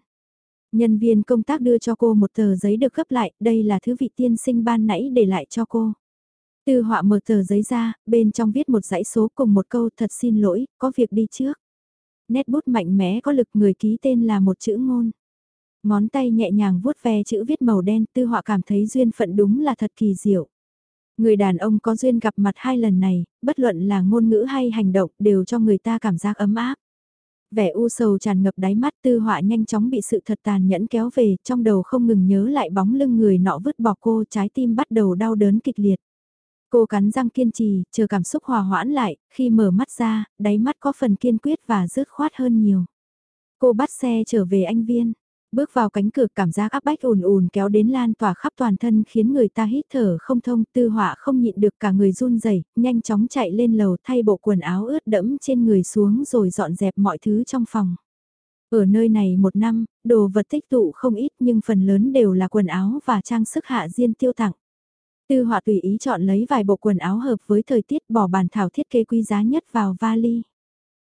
Nhân viên công tác đưa cho cô một tờ giấy được gấp lại, đây là thứ vị tiên sinh ban nãy để lại cho cô. Tư họa mở tờ giấy ra, bên trong viết một dãy số cùng một câu thật xin lỗi, có việc đi trước. Nét bút mạnh mẽ có lực người ký tên là một chữ ngôn. Ngón tay nhẹ nhàng vuốt ve chữ viết màu đen tư họa cảm thấy duyên phận đúng là thật kỳ diệu. Người đàn ông có duyên gặp mặt hai lần này, bất luận là ngôn ngữ hay hành động đều cho người ta cảm giác ấm áp. Vẻ u sầu tràn ngập đáy mắt tư họa nhanh chóng bị sự thật tàn nhẫn kéo về, trong đầu không ngừng nhớ lại bóng lưng người nọ vứt bỏ cô, trái tim bắt đầu đau đớn kịch liệt. Cô cắn răng kiên trì, chờ cảm xúc hòa hoãn lại, khi mở mắt ra, đáy mắt có phần kiên quyết và dứt khoát hơn nhiều. Cô bắt xe trở về anh viên. Bước vào cánh cửa cảm giác áp bách ùn ùn kéo đến lan tỏa khắp toàn thân khiến người ta hít thở không thông tư họa không nhịn được cả người run rẩy nhanh chóng chạy lên lầu thay bộ quần áo ướt đẫm trên người xuống rồi dọn dẹp mọi thứ trong phòng. Ở nơi này một năm, đồ vật tích tụ không ít nhưng phần lớn đều là quần áo và trang sức hạ diên tiêu tặng. Tư họa tùy ý chọn lấy vài bộ quần áo hợp với thời tiết bỏ bàn thảo thiết kế quý giá nhất vào vali.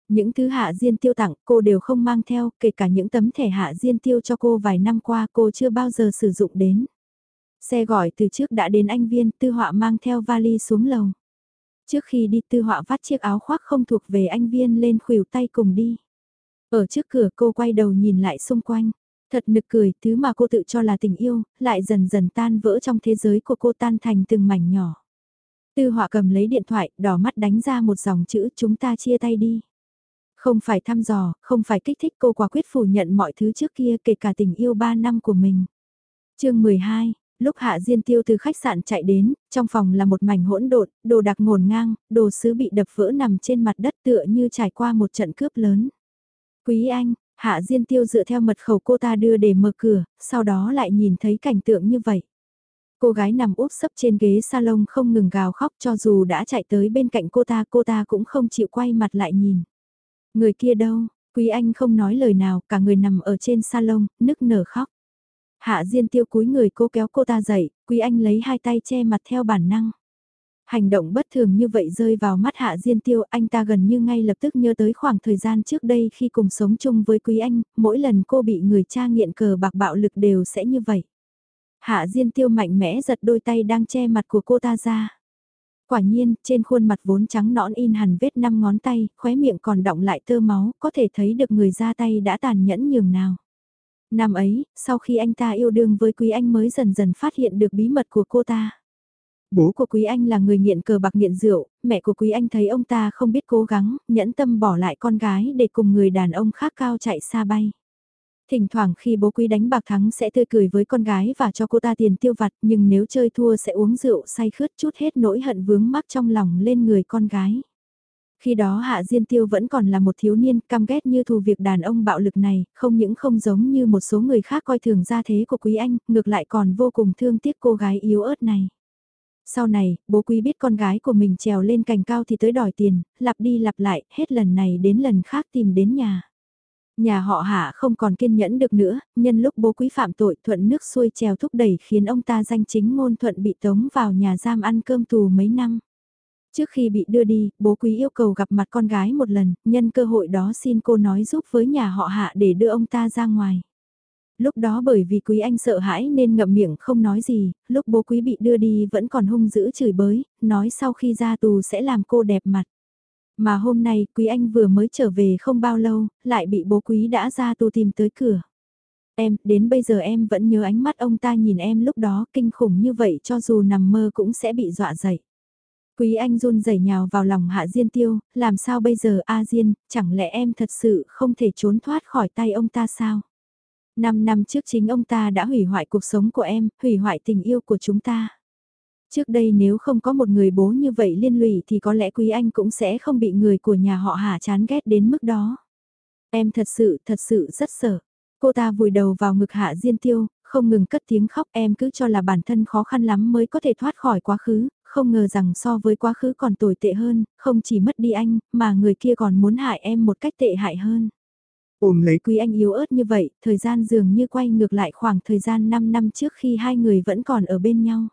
Những thứ hạ diên tiêu tặng cô đều không mang theo, kể cả những tấm thẻ hạ diên tiêu cho cô vài năm qua cô chưa bao giờ sử dụng đến. Xe gọi từ trước đã đến anh viên, tư họa mang theo vali xuống lầu. Trước khi đi tư họa vắt chiếc áo khoác không thuộc về anh viên lên khuỷu tay cùng đi. Ở trước cửa cô quay đầu nhìn lại xung quanh. Thật nực cười, thứ mà cô tự cho là tình yêu, lại dần dần tan vỡ trong thế giới của cô tan thành từng mảnh nhỏ. Tư họa cầm lấy điện thoại, đỏ mắt đánh ra một dòng chữ chúng ta chia tay đi. Không phải thăm dò, không phải kích thích cô quả quyết phủ nhận mọi thứ trước kia kể cả tình yêu 3 năm của mình. chương 12, lúc Hạ Diên Tiêu từ khách sạn chạy đến, trong phòng là một mảnh hỗn độn, đồ đặc ngổn ngang, đồ sứ bị đập vỡ nằm trên mặt đất tựa như trải qua một trận cướp lớn. Quý anh, Hạ Diên Tiêu dựa theo mật khẩu cô ta đưa để mở cửa, sau đó lại nhìn thấy cảnh tượng như vậy. Cô gái nằm úp sấp trên ghế salon không ngừng gào khóc cho dù đã chạy tới bên cạnh cô ta cô ta cũng không chịu quay mặt lại nhìn. Người kia đâu, Quý Anh không nói lời nào, cả người nằm ở trên salon, nức nở khóc. Hạ Diên Tiêu cúi người cô kéo cô ta dậy, Quý Anh lấy hai tay che mặt theo bản năng. Hành động bất thường như vậy rơi vào mắt Hạ Diên Tiêu, anh ta gần như ngay lập tức nhớ tới khoảng thời gian trước đây khi cùng sống chung với Quý Anh, mỗi lần cô bị người cha nghiện cờ bạc bạo lực đều sẽ như vậy. Hạ Diên Tiêu mạnh mẽ giật đôi tay đang che mặt của cô ta ra. Quả nhiên, trên khuôn mặt vốn trắng nõn in hẳn vết năm ngón tay, khóe miệng còn đọng lại tơ máu, có thể thấy được người ra tay đã tàn nhẫn nhường nào. Năm ấy, sau khi anh ta yêu đương với Quý Anh mới dần dần phát hiện được bí mật của cô ta. Bố của Quý Anh là người nghiện cờ bạc nghiện rượu, mẹ của Quý Anh thấy ông ta không biết cố gắng, nhẫn tâm bỏ lại con gái để cùng người đàn ông khác cao chạy xa bay. Thỉnh thoảng khi bố quý đánh bạc thắng sẽ tươi cười với con gái và cho cô ta tiền tiêu vặt nhưng nếu chơi thua sẽ uống rượu say khướt chút hết nỗi hận vướng mắc trong lòng lên người con gái. Khi đó Hạ Diên Tiêu vẫn còn là một thiếu niên căm ghét như thù việc đàn ông bạo lực này, không những không giống như một số người khác coi thường gia thế của Quý Anh, ngược lại còn vô cùng thương tiếc cô gái yếu ớt này. Sau này, bố quý biết con gái của mình trèo lên cành cao thì tới đòi tiền, lặp đi lặp lại, hết lần này đến lần khác tìm đến nhà. Nhà họ hạ không còn kiên nhẫn được nữa, nhân lúc bố quý phạm tội thuận nước xuôi trèo thúc đẩy khiến ông ta danh chính ngôn thuận bị tống vào nhà giam ăn cơm tù mấy năm. Trước khi bị đưa đi, bố quý yêu cầu gặp mặt con gái một lần, nhân cơ hội đó xin cô nói giúp với nhà họ hạ để đưa ông ta ra ngoài. Lúc đó bởi vì quý anh sợ hãi nên ngậm miệng không nói gì, lúc bố quý bị đưa đi vẫn còn hung dữ chửi bới, nói sau khi ra tù sẽ làm cô đẹp mặt. Mà hôm nay quý anh vừa mới trở về không bao lâu, lại bị bố quý đã ra tù tìm tới cửa. Em, đến bây giờ em vẫn nhớ ánh mắt ông ta nhìn em lúc đó kinh khủng như vậy cho dù nằm mơ cũng sẽ bị dọa dậy. Quý anh run rẩy nhào vào lòng Hạ Diên Tiêu, làm sao bây giờ A Diên, chẳng lẽ em thật sự không thể trốn thoát khỏi tay ông ta sao? Năm năm trước chính ông ta đã hủy hoại cuộc sống của em, hủy hoại tình yêu của chúng ta. Trước đây nếu không có một người bố như vậy liên lụy thì có lẽ Quý Anh cũng sẽ không bị người của nhà họ Hạ chán ghét đến mức đó. Em thật sự, thật sự rất sợ. Cô ta vùi đầu vào ngực Hạ Diên Tiêu, không ngừng cất tiếng khóc em cứ cho là bản thân khó khăn lắm mới có thể thoát khỏi quá khứ, không ngờ rằng so với quá khứ còn tồi tệ hơn, không chỉ mất đi anh, mà người kia còn muốn hại em một cách tệ hại hơn. Ôm lấy quý anh yếu ớt như vậy, thời gian dường như quay ngược lại khoảng thời gian 5 năm trước khi hai người vẫn còn ở bên nhau.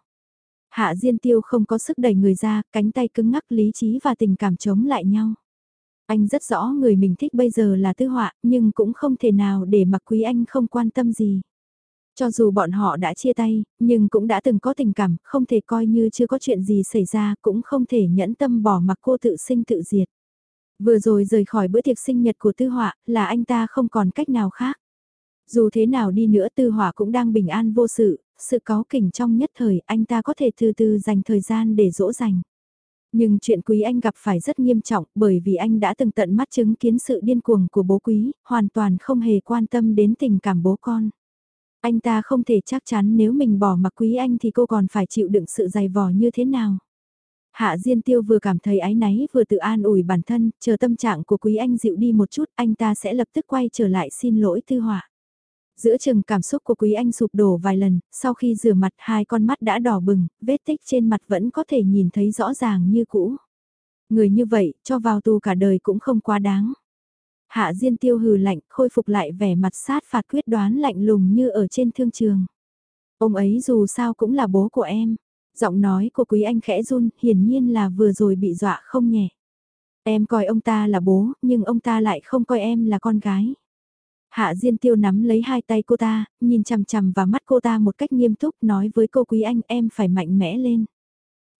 Hạ Diên Tiêu không có sức đẩy người ra, cánh tay cứng ngắc lý trí và tình cảm chống lại nhau. Anh rất rõ người mình thích bây giờ là tư họa, nhưng cũng không thể nào để mặc quý anh không quan tâm gì. Cho dù bọn họ đã chia tay, nhưng cũng đã từng có tình cảm, không thể coi như chưa có chuyện gì xảy ra, cũng không thể nhẫn tâm bỏ mặc cô tự sinh tự diệt. Vừa rồi rời khỏi bữa tiệc sinh nhật của Tư Họa, là anh ta không còn cách nào khác. Dù thế nào đi nữa Tư Họa cũng đang bình an vô sự, sự có kỉnh trong nhất thời anh ta có thể từ từ dành thời gian để dỗ dành. Nhưng chuyện quý anh gặp phải rất nghiêm trọng bởi vì anh đã từng tận mắt chứng kiến sự điên cuồng của bố quý, hoàn toàn không hề quan tâm đến tình cảm bố con. Anh ta không thể chắc chắn nếu mình bỏ mặc quý anh thì cô còn phải chịu đựng sự dày vò như thế nào. Hạ Diên Tiêu vừa cảm thấy ái náy vừa tự an ủi bản thân, chờ tâm trạng của quý anh dịu đi một chút, anh ta sẽ lập tức quay trở lại xin lỗi tư họa. Giữa chừng cảm xúc của quý anh sụp đổ vài lần, sau khi rửa mặt hai con mắt đã đỏ bừng, vết tích trên mặt vẫn có thể nhìn thấy rõ ràng như cũ. Người như vậy, cho vào tù cả đời cũng không quá đáng. Hạ Diên Tiêu hừ lạnh, khôi phục lại vẻ mặt sát phạt quyết đoán lạnh lùng như ở trên thương trường. Ông ấy dù sao cũng là bố của em. Giọng nói của Quý Anh khẽ run, hiển nhiên là vừa rồi bị dọa không nhẹ. Em coi ông ta là bố, nhưng ông ta lại không coi em là con gái. Hạ Diên Tiêu nắm lấy hai tay cô ta, nhìn chằm chằm vào mắt cô ta một cách nghiêm túc nói với cô Quý Anh em phải mạnh mẽ lên.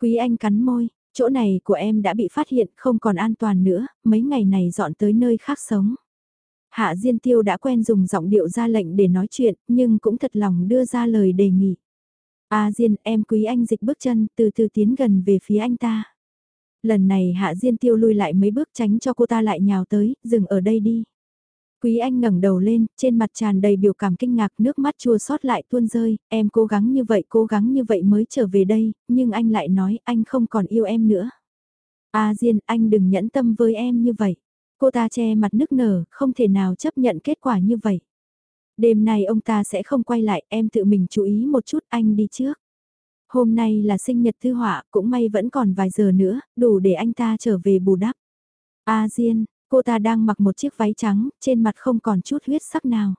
Quý Anh cắn môi, chỗ này của em đã bị phát hiện không còn an toàn nữa, mấy ngày này dọn tới nơi khác sống. Hạ Diên Tiêu đã quen dùng giọng điệu ra lệnh để nói chuyện, nhưng cũng thật lòng đưa ra lời đề nghị. A Diên, em quý anh dịch bước chân, từ từ tiến gần về phía anh ta. Lần này Hạ Diên Tiêu lui lại mấy bước tránh cho cô ta lại nhào tới, dừng ở đây đi. Quý anh ngẩng đầu lên, trên mặt tràn đầy biểu cảm kinh ngạc, nước mắt chua xót lại tuôn rơi, em cố gắng như vậy, cố gắng như vậy mới trở về đây, nhưng anh lại nói anh không còn yêu em nữa. A Diên, anh đừng nhẫn tâm với em như vậy. Cô ta che mặt nức nở, không thể nào chấp nhận kết quả như vậy. Đêm nay ông ta sẽ không quay lại, em tự mình chú ý một chút, anh đi trước. Hôm nay là sinh nhật thư họa, cũng may vẫn còn vài giờ nữa, đủ để anh ta trở về bù đắp. A Diên, cô ta đang mặc một chiếc váy trắng, trên mặt không còn chút huyết sắc nào.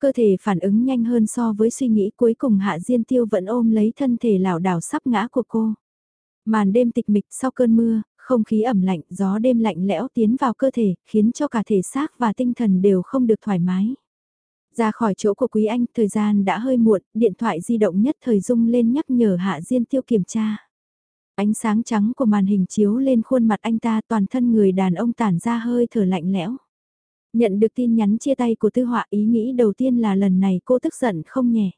Cơ thể phản ứng nhanh hơn so với suy nghĩ cuối cùng Hạ Diên Tiêu vẫn ôm lấy thân thể lảo đảo sắp ngã của cô. Màn đêm tịch mịch sau cơn mưa, không khí ẩm lạnh, gió đêm lạnh lẽo tiến vào cơ thể, khiến cho cả thể xác và tinh thần đều không được thoải mái. Ra khỏi chỗ của Quý Anh, thời gian đã hơi muộn, điện thoại di động nhất thời rung lên nhắc nhở Hạ Diên Tiêu kiểm tra. Ánh sáng trắng của màn hình chiếu lên khuôn mặt anh ta toàn thân người đàn ông tản ra hơi thở lạnh lẽo. Nhận được tin nhắn chia tay của tư họa ý nghĩ đầu tiên là lần này cô tức giận không nhẹ.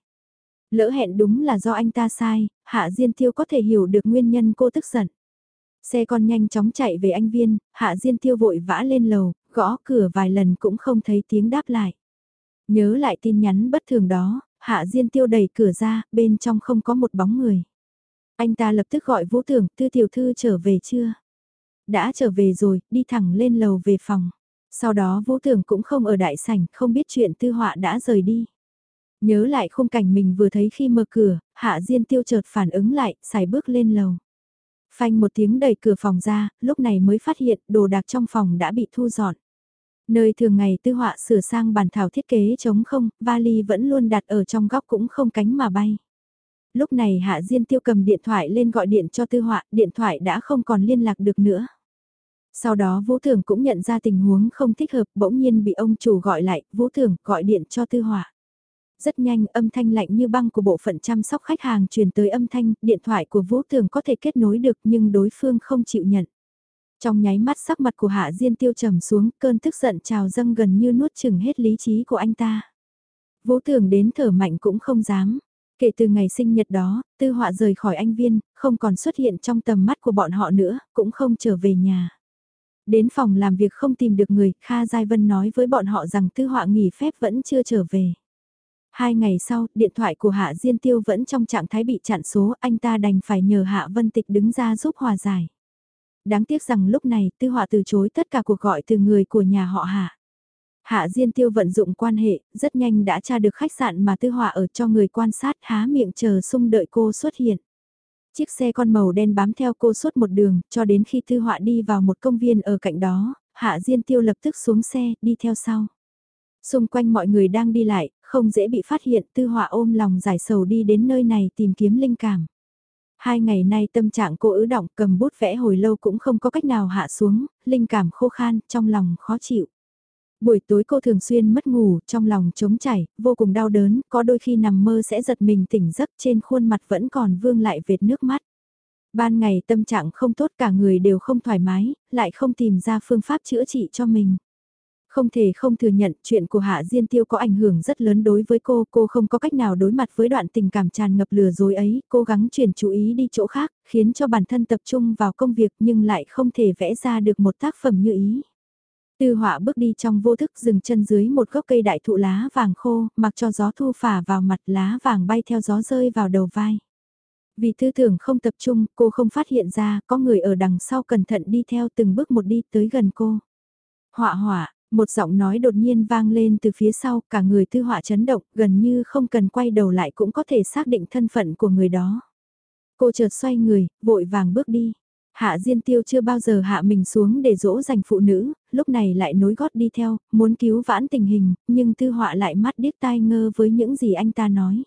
Lỡ hẹn đúng là do anh ta sai, Hạ Diên Tiêu có thể hiểu được nguyên nhân cô tức giận. Xe con nhanh chóng chạy về anh Viên, Hạ Diên Tiêu vội vã lên lầu, gõ cửa vài lần cũng không thấy tiếng đáp lại. Nhớ lại tin nhắn bất thường đó, Hạ Diên Tiêu đẩy cửa ra, bên trong không có một bóng người. Anh ta lập tức gọi Vũ Tưởng, Tư Tiểu Thư trở về chưa? Đã trở về rồi, đi thẳng lên lầu về phòng. Sau đó Vũ Tưởng cũng không ở đại sảnh, không biết chuyện Tư Họa đã rời đi. Nhớ lại khung cảnh mình vừa thấy khi mở cửa, Hạ Diên Tiêu chợt phản ứng lại, xài bước lên lầu. Phanh một tiếng đẩy cửa phòng ra, lúc này mới phát hiện đồ đạc trong phòng đã bị thu dọn. Nơi thường ngày tư họa sửa sang bàn thảo thiết kế chống không, vali vẫn luôn đặt ở trong góc cũng không cánh mà bay. Lúc này Hạ Diên Tiêu cầm điện thoại lên gọi điện cho tư họa, điện thoại đã không còn liên lạc được nữa. Sau đó Vũ Thường cũng nhận ra tình huống không thích hợp, bỗng nhiên bị ông chủ gọi lại, Vũ Thường gọi điện cho tư họa. Rất nhanh âm thanh lạnh như băng của bộ phận chăm sóc khách hàng truyền tới âm thanh, điện thoại của Vũ Thường có thể kết nối được nhưng đối phương không chịu nhận. Trong nháy mắt sắc mặt của Hạ Diên tiêu trầm xuống, cơn tức giận trào dâng gần như nuốt chừng hết lý trí của anh ta. Vũ Thường đến thở mạnh cũng không dám. Kể từ ngày sinh nhật đó, tư họa rời khỏi anh viên, không còn xuất hiện trong tầm mắt của bọn họ nữa, cũng không trở về nhà. Đến phòng làm việc không tìm được người, Kha Giai Vân nói với bọn họ rằng tư họa nghỉ phép vẫn chưa trở về. Hai ngày sau, điện thoại của Hạ Diên Tiêu vẫn trong trạng thái bị chặn số, anh ta đành phải nhờ Hạ Vân Tịch đứng ra giúp hòa giải. Đáng tiếc rằng lúc này, Tư Họa từ chối tất cả cuộc gọi từ người của nhà họ Hạ. Hạ Diên Tiêu vận dụng quan hệ, rất nhanh đã tra được khách sạn mà Tư Họa ở cho người quan sát há miệng chờ sung đợi cô xuất hiện. Chiếc xe con màu đen bám theo cô suốt một đường, cho đến khi Tư Họa đi vào một công viên ở cạnh đó, Hạ Diên Tiêu lập tức xuống xe, đi theo sau. Xung quanh mọi người đang đi lại, không dễ bị phát hiện tư họa ôm lòng giải sầu đi đến nơi này tìm kiếm linh cảm. Hai ngày nay tâm trạng cô ứ động cầm bút vẽ hồi lâu cũng không có cách nào hạ xuống, linh cảm khô khan, trong lòng khó chịu. Buổi tối cô thường xuyên mất ngủ, trong lòng trống chảy, vô cùng đau đớn, có đôi khi nằm mơ sẽ giật mình tỉnh giấc trên khuôn mặt vẫn còn vương lại vệt nước mắt. Ban ngày tâm trạng không tốt cả người đều không thoải mái, lại không tìm ra phương pháp chữa trị cho mình. Không thể không thừa nhận chuyện của Hạ Diên Tiêu có ảnh hưởng rất lớn đối với cô, cô không có cách nào đối mặt với đoạn tình cảm tràn ngập lừa dối ấy, cố gắng chuyển chú ý đi chỗ khác, khiến cho bản thân tập trung vào công việc nhưng lại không thể vẽ ra được một tác phẩm như ý. Tư họa bước đi trong vô thức dừng chân dưới một gốc cây đại thụ lá vàng khô, mặc cho gió thu phả vào mặt lá vàng bay theo gió rơi vào đầu vai. Vì tư tưởng không tập trung, cô không phát hiện ra có người ở đằng sau cẩn thận đi theo từng bước một đi tới gần cô. Họa họa, một giọng nói đột nhiên vang lên từ phía sau, cả người tư họa chấn động, gần như không cần quay đầu lại cũng có thể xác định thân phận của người đó. Cô chợt xoay người, vội vàng bước đi. Hạ Diên Tiêu chưa bao giờ hạ mình xuống để dỗ dành phụ nữ, lúc này lại nối gót đi theo, muốn cứu vãn tình hình, nhưng tư họa lại mắt điếc tai ngơ với những gì anh ta nói.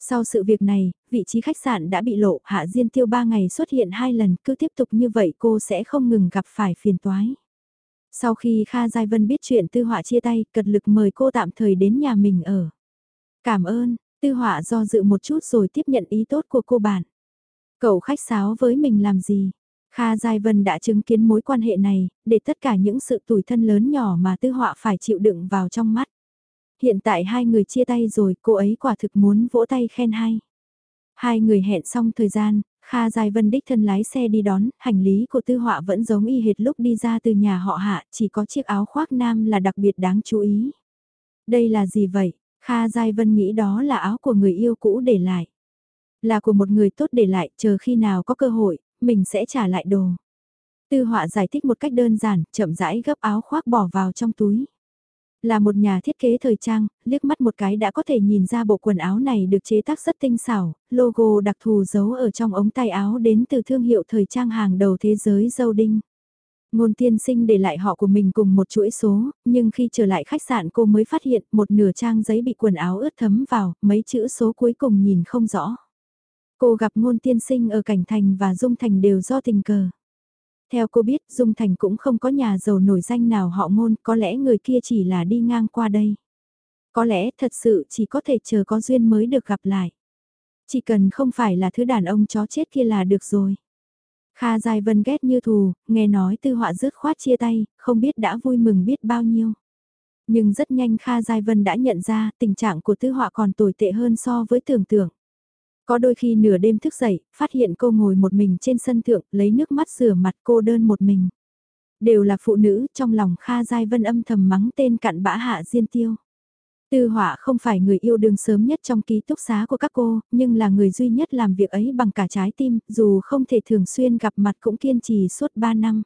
Sau sự việc này, vị trí khách sạn đã bị lộ, Hạ Diên Tiêu ba ngày xuất hiện hai lần, cứ tiếp tục như vậy cô sẽ không ngừng gặp phải phiền toái. Sau khi Kha Giai Vân biết chuyện Tư Họa chia tay, cật lực mời cô tạm thời đến nhà mình ở. Cảm ơn, Tư Họa do dự một chút rồi tiếp nhận ý tốt của cô bạn. Cậu khách sáo với mình làm gì? Kha Giai Vân đã chứng kiến mối quan hệ này, để tất cả những sự tủi thân lớn nhỏ mà Tư Họa phải chịu đựng vào trong mắt. Hiện tại hai người chia tay rồi, cô ấy quả thực muốn vỗ tay khen hay. Hai người hẹn xong thời gian, Kha Giai Vân đích thân lái xe đi đón, hành lý của tư họa vẫn giống y hệt lúc đi ra từ nhà họ hạ, chỉ có chiếc áo khoác nam là đặc biệt đáng chú ý. Đây là gì vậy? Kha Giai Vân nghĩ đó là áo của người yêu cũ để lại. Là của một người tốt để lại, chờ khi nào có cơ hội, mình sẽ trả lại đồ. Tư họa giải thích một cách đơn giản, chậm rãi gấp áo khoác bỏ vào trong túi. Là một nhà thiết kế thời trang, liếc mắt một cái đã có thể nhìn ra bộ quần áo này được chế tác rất tinh xảo, logo đặc thù giấu ở trong ống tay áo đến từ thương hiệu thời trang hàng đầu thế giới dâu đinh. Ngôn tiên sinh để lại họ của mình cùng một chuỗi số, nhưng khi trở lại khách sạn cô mới phát hiện một nửa trang giấy bị quần áo ướt thấm vào, mấy chữ số cuối cùng nhìn không rõ. Cô gặp ngôn tiên sinh ở Cảnh Thành và Dung Thành đều do tình cờ. Theo cô biết Dung Thành cũng không có nhà giàu nổi danh nào họ ngôn, có lẽ người kia chỉ là đi ngang qua đây. Có lẽ thật sự chỉ có thể chờ có duyên mới được gặp lại. Chỉ cần không phải là thứ đàn ông chó chết kia là được rồi. Kha Giai Vân ghét như thù, nghe nói tư họa rứt khoát chia tay, không biết đã vui mừng biết bao nhiêu. Nhưng rất nhanh Kha Giai Vân đã nhận ra tình trạng của tư họa còn tồi tệ hơn so với tưởng tượng. Có đôi khi nửa đêm thức dậy, phát hiện cô ngồi một mình trên sân thượng, lấy nước mắt rửa mặt cô đơn một mình. Đều là phụ nữ, trong lòng Kha Giai Vân âm thầm mắng tên cặn bã hạ Diên Tiêu. Tư họa không phải người yêu đương sớm nhất trong ký túc xá của các cô, nhưng là người duy nhất làm việc ấy bằng cả trái tim, dù không thể thường xuyên gặp mặt cũng kiên trì suốt 3 năm.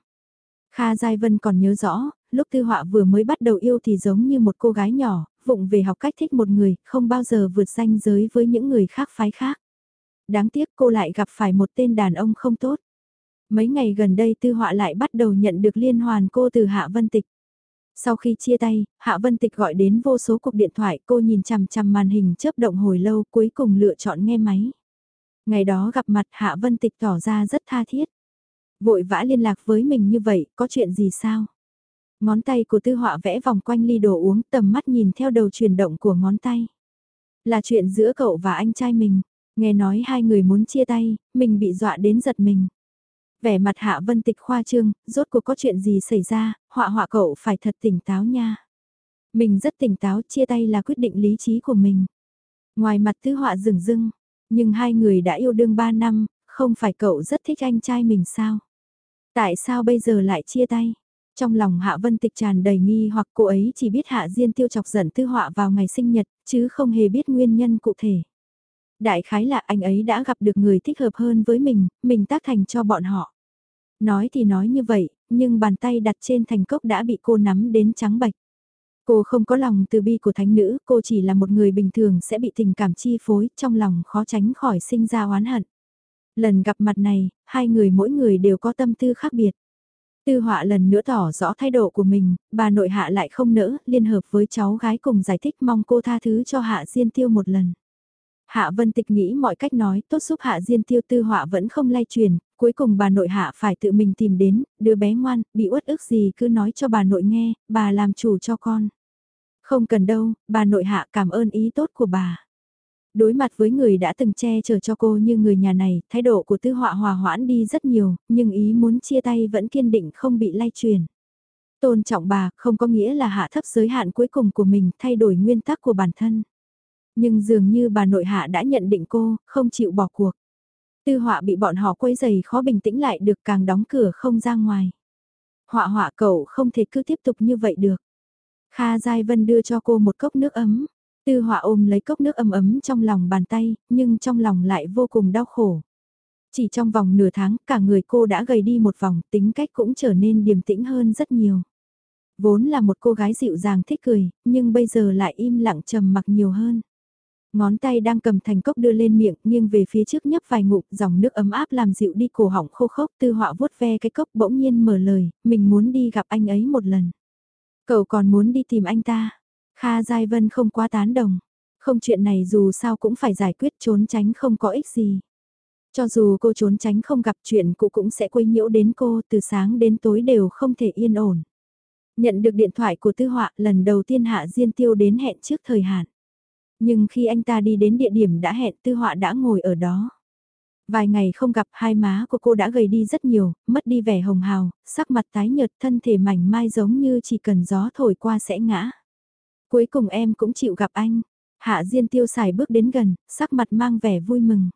Kha Giai Vân còn nhớ rõ, lúc tư họa vừa mới bắt đầu yêu thì giống như một cô gái nhỏ, vụng về học cách thích một người, không bao giờ vượt ranh giới với những người khác phái khác. Đáng tiếc cô lại gặp phải một tên đàn ông không tốt. Mấy ngày gần đây tư họa lại bắt đầu nhận được liên hoàn cô từ Hạ Vân Tịch. Sau khi chia tay, Hạ Vân Tịch gọi đến vô số cuộc điện thoại cô nhìn chằm chằm màn hình chớp động hồi lâu cuối cùng lựa chọn nghe máy. Ngày đó gặp mặt Hạ Vân Tịch tỏ ra rất tha thiết. Vội vã liên lạc với mình như vậy, có chuyện gì sao? Ngón tay của tư họa vẽ vòng quanh ly đồ uống tầm mắt nhìn theo đầu chuyển động của ngón tay. Là chuyện giữa cậu và anh trai mình. Nghe nói hai người muốn chia tay, mình bị dọa đến giật mình. Vẻ mặt hạ vân tịch khoa trương, rốt cuộc có chuyện gì xảy ra, họa họa cậu phải thật tỉnh táo nha. Mình rất tỉnh táo, chia tay là quyết định lý trí của mình. Ngoài mặt tư họa rừng rưng, nhưng hai người đã yêu đương ba năm, không phải cậu rất thích anh trai mình sao? Tại sao bây giờ lại chia tay? Trong lòng Hạ Vân Tịch tràn đầy nghi hoặc cô ấy chỉ biết Hạ Diên tiêu chọc giận tư họa vào ngày sinh nhật, chứ không hề biết nguyên nhân cụ thể. Đại khái là anh ấy đã gặp được người thích hợp hơn với mình, mình tác thành cho bọn họ. Nói thì nói như vậy, nhưng bàn tay đặt trên thành cốc đã bị cô nắm đến trắng bạch. Cô không có lòng từ bi của thánh nữ, cô chỉ là một người bình thường sẽ bị tình cảm chi phối, trong lòng khó tránh khỏi sinh ra oán hận. Lần gặp mặt này, hai người mỗi người đều có tâm tư khác biệt. Tư họa lần nữa tỏ rõ thái độ của mình, bà nội hạ lại không nỡ, liên hợp với cháu gái cùng giải thích mong cô tha thứ cho hạ diên tiêu một lần. Hạ Vân Tịch nghĩ mọi cách nói tốt giúp Hạ Diên Tiêu tư họa vẫn không lay truyền, cuối cùng bà nội Hạ phải tự mình tìm đến, đứa bé ngoan, bị uất ức gì cứ nói cho bà nội nghe, bà làm chủ cho con. Không cần đâu, bà nội Hạ cảm ơn ý tốt của bà. Đối mặt với người đã từng che chở cho cô như người nhà này, thái độ của tư họa hòa hoãn đi rất nhiều, nhưng ý muốn chia tay vẫn kiên định không bị lay truyền. Tôn trọng bà không có nghĩa là hạ thấp giới hạn cuối cùng của mình thay đổi nguyên tắc của bản thân. Nhưng dường như bà nội hạ đã nhận định cô, không chịu bỏ cuộc. Tư họa bị bọn họ quấy giày khó bình tĩnh lại được càng đóng cửa không ra ngoài. Họa họa cậu không thể cứ tiếp tục như vậy được. Kha Giai Vân đưa cho cô một cốc nước ấm. Tư họa ôm lấy cốc nước ấm ấm trong lòng bàn tay, nhưng trong lòng lại vô cùng đau khổ. Chỉ trong vòng nửa tháng, cả người cô đã gầy đi một vòng, tính cách cũng trở nên điềm tĩnh hơn rất nhiều. Vốn là một cô gái dịu dàng thích cười, nhưng bây giờ lại im lặng trầm mặc nhiều hơn. Ngón tay đang cầm thành cốc đưa lên miệng, nghiêng về phía trước nhấp vài ngụm, dòng nước ấm áp làm dịu đi cổ họng khô khốc, tư họa vuốt ve cái cốc bỗng nhiên mở lời, mình muốn đi gặp anh ấy một lần. Cậu còn muốn đi tìm anh ta. Kha Giai Vân không quá tán đồng. Không chuyện này dù sao cũng phải giải quyết trốn tránh không có ích gì. Cho dù cô trốn tránh không gặp chuyện cụ cũng sẽ quấy nhiễu đến cô từ sáng đến tối đều không thể yên ổn. Nhận được điện thoại của tư họa lần đầu tiên Hạ Diên Tiêu đến hẹn trước thời hạn. Nhưng khi anh ta đi đến địa điểm đã hẹn tư họa đã ngồi ở đó. Vài ngày không gặp hai má của cô đã gầy đi rất nhiều, mất đi vẻ hồng hào, sắc mặt tái nhợt thân thể mảnh mai giống như chỉ cần gió thổi qua sẽ ngã. Cuối cùng em cũng chịu gặp anh. Hạ Diên tiêu xài bước đến gần, sắc mặt mang vẻ vui mừng.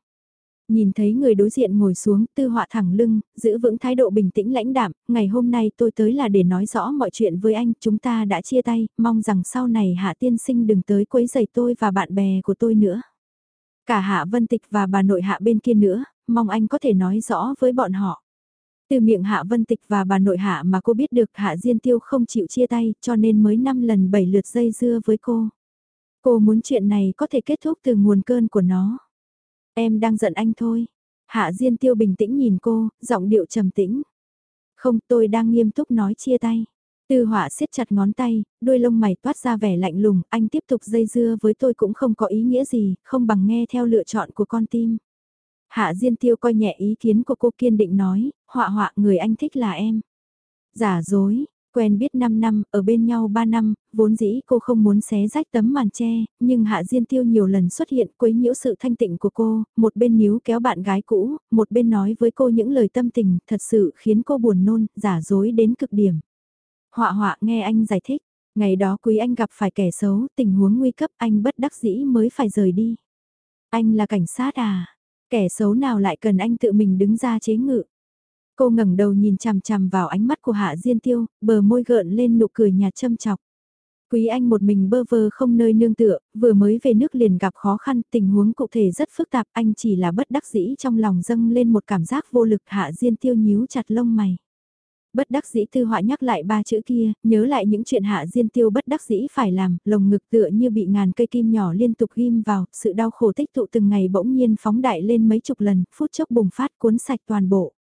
Nhìn thấy người đối diện ngồi xuống, tư họa thẳng lưng, giữ vững thái độ bình tĩnh lãnh đạm, ngày hôm nay tôi tới là để nói rõ mọi chuyện với anh, chúng ta đã chia tay, mong rằng sau này hạ tiên sinh đừng tới quấy rầy tôi và bạn bè của tôi nữa. Cả hạ vân tịch và bà nội hạ bên kia nữa, mong anh có thể nói rõ với bọn họ. Từ miệng Hạ Vân Tịch và bà nội Hạ mà cô biết được Hạ Diên Tiêu không chịu chia tay cho nên mới 5 lần 7 lượt dây dưa với cô. Cô muốn chuyện này có thể kết thúc từ nguồn cơn của nó. Em đang giận anh thôi. Hạ Diên Tiêu bình tĩnh nhìn cô, giọng điệu trầm tĩnh. Không tôi đang nghiêm túc nói chia tay. Tư họa siết chặt ngón tay, đôi lông mày toát ra vẻ lạnh lùng, anh tiếp tục dây dưa với tôi cũng không có ý nghĩa gì, không bằng nghe theo lựa chọn của con tim. Hạ Diên Tiêu coi nhẹ ý kiến của cô kiên định nói, họa họa người anh thích là em. Giả dối, quen biết 5 năm, ở bên nhau 3 năm, vốn dĩ cô không muốn xé rách tấm màn che, nhưng Hạ Diên Tiêu nhiều lần xuất hiện quấy nhiễu sự thanh tịnh của cô, một bên níu kéo bạn gái cũ, một bên nói với cô những lời tâm tình thật sự khiến cô buồn nôn, giả dối đến cực điểm. Họa họa nghe anh giải thích, ngày đó quý anh gặp phải kẻ xấu, tình huống nguy cấp anh bất đắc dĩ mới phải rời đi. Anh là cảnh sát à? Kẻ xấu nào lại cần anh tự mình đứng ra chế ngự? Cô ngẩng đầu nhìn chằm chằm vào ánh mắt của Hạ Diên Tiêu, bờ môi gợn lên nụ cười nhạt châm chọc. Quý Anh một mình bơ vơ không nơi nương tựa, vừa mới về nước liền gặp khó khăn, tình huống cụ thể rất phức tạp, anh chỉ là bất đắc dĩ trong lòng dâng lên một cảm giác vô lực Hạ Diên Tiêu nhíu chặt lông mày. Bất đắc dĩ tư họa nhắc lại ba chữ kia, nhớ lại những chuyện hạ diên tiêu bất đắc dĩ phải làm, lồng ngực tựa như bị ngàn cây kim nhỏ liên tục ghim vào, sự đau khổ tích tụ từng ngày bỗng nhiên phóng đại lên mấy chục lần, phút chốc bùng phát cuốn sạch toàn bộ.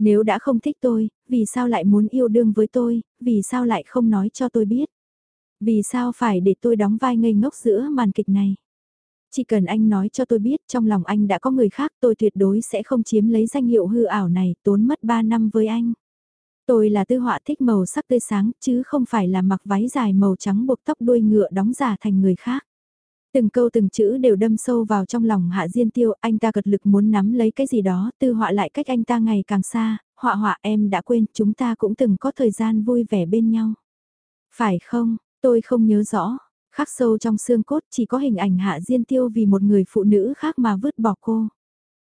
Nếu đã không thích tôi, vì sao lại muốn yêu đương với tôi, vì sao lại không nói cho tôi biết? Vì sao phải để tôi đóng vai ngây ngốc giữa màn kịch này? Chỉ cần anh nói cho tôi biết trong lòng anh đã có người khác tôi tuyệt đối sẽ không chiếm lấy danh hiệu hư ảo này tốn mất 3 năm với anh. Tôi là tư họa thích màu sắc tươi sáng chứ không phải là mặc váy dài màu trắng buộc tóc đuôi ngựa đóng giả thành người khác. Từng câu từng chữ đều đâm sâu vào trong lòng Hạ Diên Tiêu, anh ta cật lực muốn nắm lấy cái gì đó, tư họa lại cách anh ta ngày càng xa, họa họa em đã quên, chúng ta cũng từng có thời gian vui vẻ bên nhau. Phải không, tôi không nhớ rõ, khắc sâu trong xương cốt chỉ có hình ảnh Hạ Diên Tiêu vì một người phụ nữ khác mà vứt bỏ cô.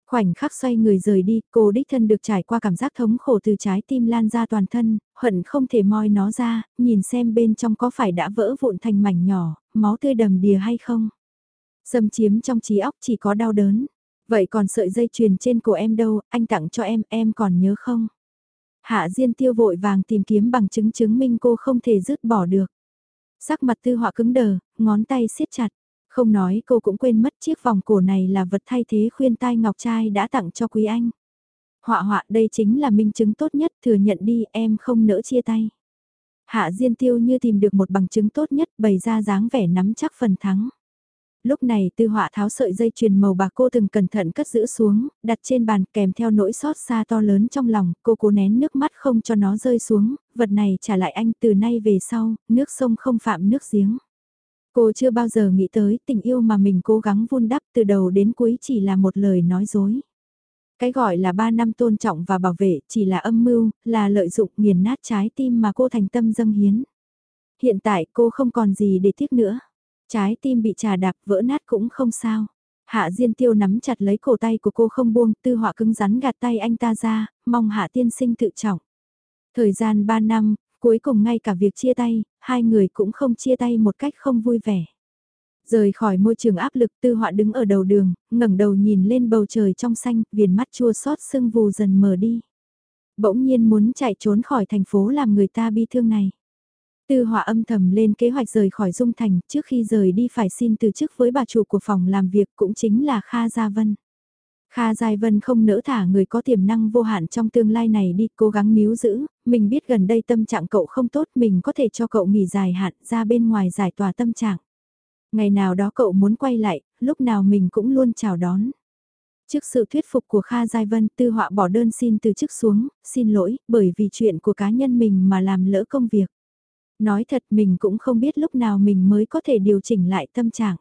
Khoảnh khắc xoay người rời đi, cô đích thân được trải qua cảm giác thống khổ từ trái tim lan ra toàn thân, hận không thể moi nó ra, nhìn xem bên trong có phải đã vỡ vụn thành mảnh nhỏ, máu tươi đầm đìa hay không. Xâm chiếm trong trí óc chỉ có đau đớn. Vậy còn sợi dây chuyền trên cổ em đâu, anh tặng cho em, em còn nhớ không? Hạ Diên tiêu vội vàng tìm kiếm bằng chứng chứng minh cô không thể dứt bỏ được. Sắc mặt tư họa cứng đờ, ngón tay siết chặt. Không nói cô cũng quên mất chiếc vòng cổ này là vật thay thế khuyên tai ngọc trai đã tặng cho quý anh. Họa họa đây chính là minh chứng tốt nhất thừa nhận đi em không nỡ chia tay. Hạ Diên Tiêu như tìm được một bằng chứng tốt nhất bày ra dáng vẻ nắm chắc phần thắng. Lúc này tư họa tháo sợi dây chuyền màu bạc cô từng cẩn thận cất giữ xuống, đặt trên bàn kèm theo nỗi xót xa to lớn trong lòng, cô cố nén nước mắt không cho nó rơi xuống, vật này trả lại anh từ nay về sau, nước sông không phạm nước giếng. Cô chưa bao giờ nghĩ tới tình yêu mà mình cố gắng vun đắp từ đầu đến cuối chỉ là một lời nói dối. Cái gọi là ba năm tôn trọng và bảo vệ chỉ là âm mưu, là lợi dụng nghiền nát trái tim mà cô thành tâm dâng hiến. Hiện tại cô không còn gì để tiếc nữa. Trái tim bị trà đạp vỡ nát cũng không sao. Hạ Diên Tiêu nắm chặt lấy cổ tay của cô không buông, tư họa cứng rắn gạt tay anh ta ra, mong Hạ Tiên Sinh tự trọng. Thời gian 3 năm, cuối cùng ngay cả việc chia tay, hai người cũng không chia tay một cách không vui vẻ. Rời khỏi môi trường áp lực tư họa đứng ở đầu đường, ngẩng đầu nhìn lên bầu trời trong xanh, viền mắt chua xót sưng vù dần mờ đi. Bỗng nhiên muốn chạy trốn khỏi thành phố làm người ta bi thương này. Tư họa âm thầm lên kế hoạch rời khỏi Dung Thành, trước khi rời đi phải xin từ chức với bà chủ của phòng làm việc cũng chính là Kha Gia Vân. Kha Giai Vân không nỡ thả người có tiềm năng vô hạn trong tương lai này đi, cố gắng níu giữ, mình biết gần đây tâm trạng cậu không tốt, mình có thể cho cậu nghỉ dài hạn ra bên ngoài giải tỏa tâm trạng. Ngày nào đó cậu muốn quay lại, lúc nào mình cũng luôn chào đón. Trước sự thuyết phục của Kha Giai Vân, tư họa bỏ đơn xin từ chức xuống, xin lỗi, bởi vì chuyện của cá nhân mình mà làm lỡ công việc. Nói thật mình cũng không biết lúc nào mình mới có thể điều chỉnh lại tâm trạng.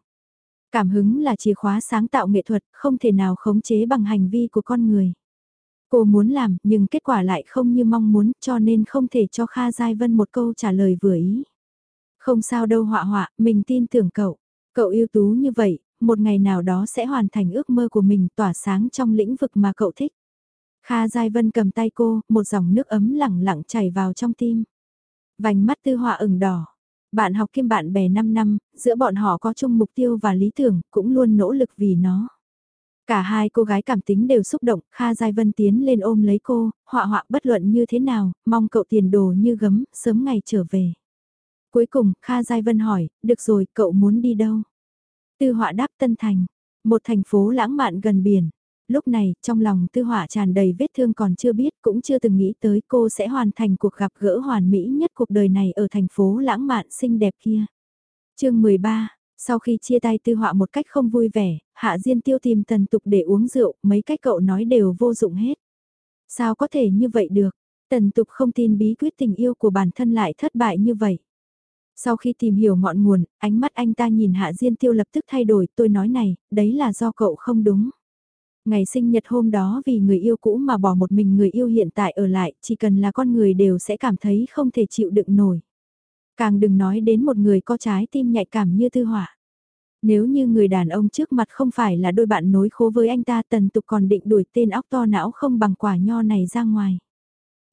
Cảm hứng là chìa khóa sáng tạo nghệ thuật, không thể nào khống chế bằng hành vi của con người. Cô muốn làm, nhưng kết quả lại không như mong muốn, cho nên không thể cho Kha Giai Vân một câu trả lời vừa ý. Không sao đâu họa họa, mình tin tưởng cậu. Cậu ưu tú như vậy, một ngày nào đó sẽ hoàn thành ước mơ của mình tỏa sáng trong lĩnh vực mà cậu thích. Kha Giai Vân cầm tay cô, một dòng nước ấm lẳng lặng chảy vào trong tim. Vành mắt tư họa ửng đỏ. Bạn học kiêm bạn bè 5 năm, giữa bọn họ có chung mục tiêu và lý tưởng, cũng luôn nỗ lực vì nó. Cả hai cô gái cảm tính đều xúc động, Kha Giai Vân tiến lên ôm lấy cô, họa họa bất luận như thế nào, mong cậu tiền đồ như gấm, sớm ngày trở về. Cuối cùng, Kha Giai Vân hỏi, được rồi, cậu muốn đi đâu? Tư họa đáp Tân Thành, một thành phố lãng mạn gần biển. Lúc này, trong lòng tư họa tràn đầy vết thương còn chưa biết, cũng chưa từng nghĩ tới cô sẽ hoàn thành cuộc gặp gỡ hoàn mỹ nhất cuộc đời này ở thành phố lãng mạn xinh đẹp kia. chương 13, sau khi chia tay tư họa một cách không vui vẻ, Hạ Diên Tiêu tìm tần tục để uống rượu, mấy cách cậu nói đều vô dụng hết. Sao có thể như vậy được? Tần tục không tin bí quyết tình yêu của bản thân lại thất bại như vậy. Sau khi tìm hiểu ngọn nguồn, ánh mắt anh ta nhìn Hạ Diên Tiêu lập tức thay đổi, tôi nói này, đấy là do cậu không đúng. Ngày sinh nhật hôm đó vì người yêu cũ mà bỏ một mình người yêu hiện tại ở lại, chỉ cần là con người đều sẽ cảm thấy không thể chịu đựng nổi. Càng đừng nói đến một người có trái tim nhạy cảm như tư hỏa. Nếu như người đàn ông trước mặt không phải là đôi bạn nối khố với anh ta tần tục còn định đuổi tên óc to não không bằng quả nho này ra ngoài.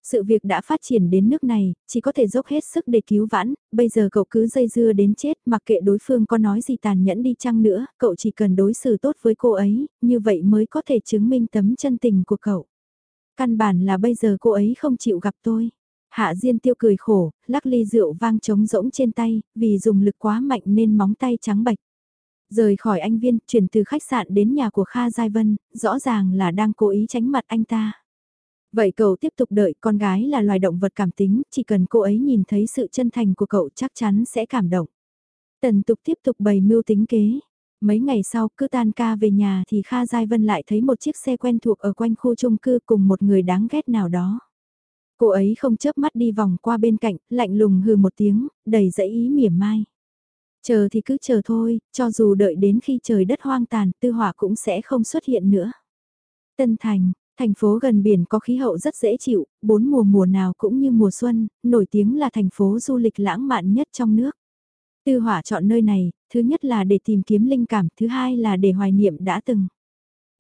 Sự việc đã phát triển đến nước này, chỉ có thể dốc hết sức để cứu vãn, bây giờ cậu cứ dây dưa đến chết mặc kệ đối phương có nói gì tàn nhẫn đi chăng nữa, cậu chỉ cần đối xử tốt với cô ấy, như vậy mới có thể chứng minh tấm chân tình của cậu. Căn bản là bây giờ cô ấy không chịu gặp tôi. Hạ Diên Tiêu cười khổ, lắc ly rượu vang trống rỗng trên tay, vì dùng lực quá mạnh nên móng tay trắng bạch. Rời khỏi anh viên, chuyển từ khách sạn đến nhà của Kha Giai Vân, rõ ràng là đang cố ý tránh mặt anh ta. Vậy cậu tiếp tục đợi, con gái là loài động vật cảm tính, chỉ cần cô ấy nhìn thấy sự chân thành của cậu chắc chắn sẽ cảm động. Tần tục tiếp tục bày mưu tính kế. Mấy ngày sau cứ tan ca về nhà thì Kha Giai Vân lại thấy một chiếc xe quen thuộc ở quanh khu chung cư cùng một người đáng ghét nào đó. Cô ấy không chớp mắt đi vòng qua bên cạnh, lạnh lùng hừ một tiếng, đầy dẫy ý mỉa mai. Chờ thì cứ chờ thôi, cho dù đợi đến khi trời đất hoang tàn, tư hỏa cũng sẽ không xuất hiện nữa. Tân Thành, thành phố gần biển có khí hậu rất dễ chịu, bốn mùa mùa nào cũng như mùa xuân, nổi tiếng là thành phố du lịch lãng mạn nhất trong nước. Tư hỏa chọn nơi này, thứ nhất là để tìm kiếm linh cảm, thứ hai là để hoài niệm đã từng.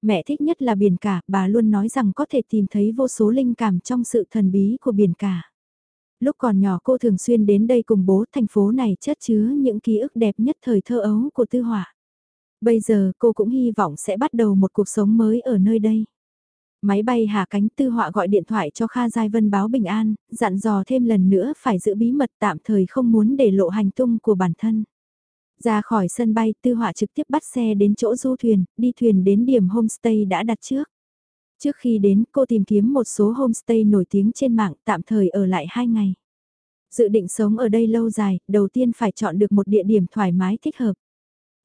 Mẹ thích nhất là biển cả, bà luôn nói rằng có thể tìm thấy vô số linh cảm trong sự thần bí của biển cả. Lúc còn nhỏ cô thường xuyên đến đây cùng bố thành phố này chất chứa những ký ức đẹp nhất thời thơ ấu của tư hỏa. Bây giờ cô cũng hy vọng sẽ bắt đầu một cuộc sống mới ở nơi đây. Máy bay hạ cánh tư họa gọi điện thoại cho Kha Giai Vân báo bình an, dặn dò thêm lần nữa phải giữ bí mật tạm thời không muốn để lộ hành tung của bản thân. Ra khỏi sân bay tư họa trực tiếp bắt xe đến chỗ du thuyền, đi thuyền đến điểm homestay đã đặt trước. Trước khi đến cô tìm kiếm một số homestay nổi tiếng trên mạng tạm thời ở lại 2 ngày. Dự định sống ở đây lâu dài, đầu tiên phải chọn được một địa điểm thoải mái thích hợp.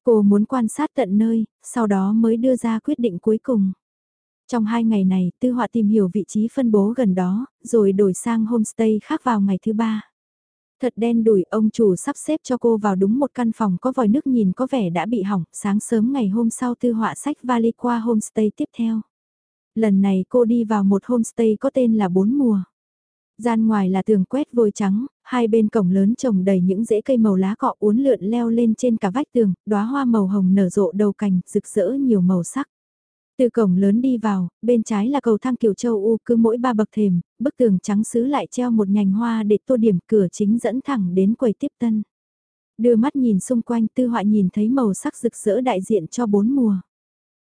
Cô muốn quan sát tận nơi, sau đó mới đưa ra quyết định cuối cùng. Trong hai ngày này, Tư Họa tìm hiểu vị trí phân bố gần đó, rồi đổi sang homestay khác vào ngày thứ ba. Thật đen đủi, ông chủ sắp xếp cho cô vào đúng một căn phòng có vòi nước nhìn có vẻ đã bị hỏng, sáng sớm ngày hôm sau Tư Họa sách vali qua homestay tiếp theo. Lần này cô đi vào một homestay có tên là Bốn Mùa. Gian ngoài là tường quét vôi trắng, hai bên cổng lớn trồng đầy những rễ cây màu lá cọ uốn lượn leo lên trên cả vách tường, đóa hoa màu hồng nở rộ đầu cành, rực rỡ nhiều màu sắc. Từ cổng lớn đi vào, bên trái là cầu thang kiểu châu U cứ mỗi ba bậc thềm, bức tường trắng sứ lại treo một nhành hoa để tô điểm cửa chính dẫn thẳng đến quầy tiếp tân. Đưa mắt nhìn xung quanh tư họa nhìn thấy màu sắc rực rỡ đại diện cho bốn mùa.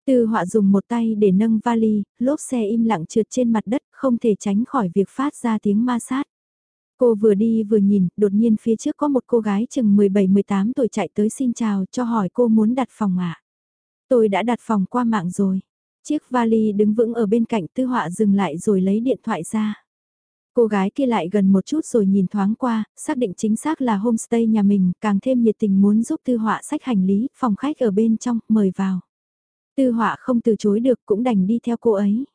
Tư họa dùng một tay để nâng vali, lốp xe im lặng trượt trên mặt đất, không thể tránh khỏi việc phát ra tiếng ma sát. Cô vừa đi vừa nhìn, đột nhiên phía trước có một cô gái chừng 17-18 tuổi chạy tới xin chào cho hỏi cô muốn đặt phòng ạ. À? Tôi đã đặt phòng qua mạng rồi. Chiếc vali đứng vững ở bên cạnh tư họa dừng lại rồi lấy điện thoại ra. Cô gái kia lại gần một chút rồi nhìn thoáng qua, xác định chính xác là homestay nhà mình, càng thêm nhiệt tình muốn giúp tư họa sách hành lý, phòng khách ở bên trong, mời vào. Tư họa không từ chối được cũng đành đi theo cô ấy.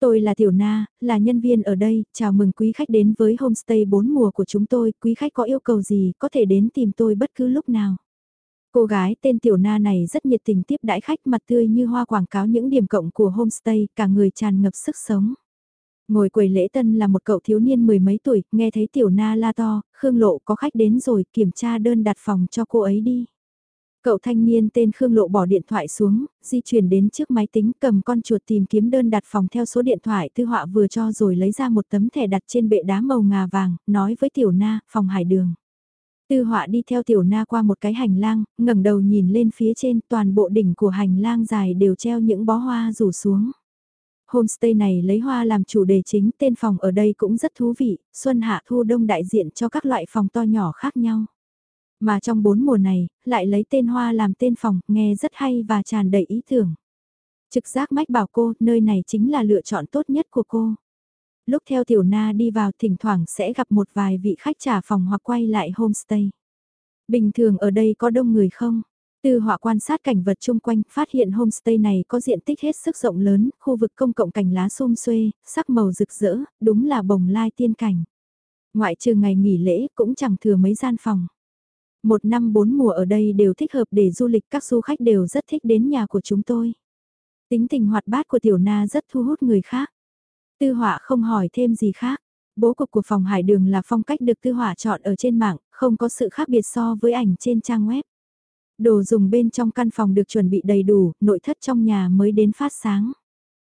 Tôi là Tiểu Na, là nhân viên ở đây, chào mừng quý khách đến với homestay 4 mùa của chúng tôi, quý khách có yêu cầu gì có thể đến tìm tôi bất cứ lúc nào. Cô gái tên Tiểu Na này rất nhiệt tình tiếp đãi khách mặt tươi như hoa quảng cáo những điểm cộng của homestay, cả người tràn ngập sức sống. Ngồi quầy lễ tân là một cậu thiếu niên mười mấy tuổi, nghe thấy Tiểu Na la to, Khương Lộ có khách đến rồi, kiểm tra đơn đặt phòng cho cô ấy đi. Cậu thanh niên tên Khương Lộ bỏ điện thoại xuống, di chuyển đến trước máy tính cầm con chuột tìm kiếm đơn đặt phòng theo số điện thoại thư họa vừa cho rồi lấy ra một tấm thẻ đặt trên bệ đá màu ngà vàng, nói với Tiểu Na, phòng hải đường. Tư họa đi theo tiểu na qua một cái hành lang, ngẩng đầu nhìn lên phía trên toàn bộ đỉnh của hành lang dài đều treo những bó hoa rủ xuống. Homestay này lấy hoa làm chủ đề chính, tên phòng ở đây cũng rất thú vị, xuân hạ thu đông đại diện cho các loại phòng to nhỏ khác nhau. Mà trong bốn mùa này, lại lấy tên hoa làm tên phòng, nghe rất hay và tràn đầy ý tưởng. Trực giác mách bảo cô, nơi này chính là lựa chọn tốt nhất của cô lúc theo Tiểu Na đi vào thỉnh thoảng sẽ gặp một vài vị khách trả phòng hoặc quay lại homestay. Bình thường ở đây có đông người không? Từ họa quan sát cảnh vật chung quanh, phát hiện homestay này có diện tích hết sức rộng lớn, khu vực công cộng cảnh lá xôm xuê, sắc màu rực rỡ, đúng là bồng lai tiên cảnh. Ngoại trừ ngày nghỉ lễ cũng chẳng thừa mấy gian phòng. Một năm bốn mùa ở đây đều thích hợp để du lịch các du khách đều rất thích đến nhà của chúng tôi. Tính tình hoạt bát của tiểu na rất thu hút người khác. Tư họa không hỏi thêm gì khác. Bố cục của phòng hải đường là phong cách được tư họa chọn ở trên mạng, không có sự khác biệt so với ảnh trên trang web. Đồ dùng bên trong căn phòng được chuẩn bị đầy đủ, nội thất trong nhà mới đến phát sáng.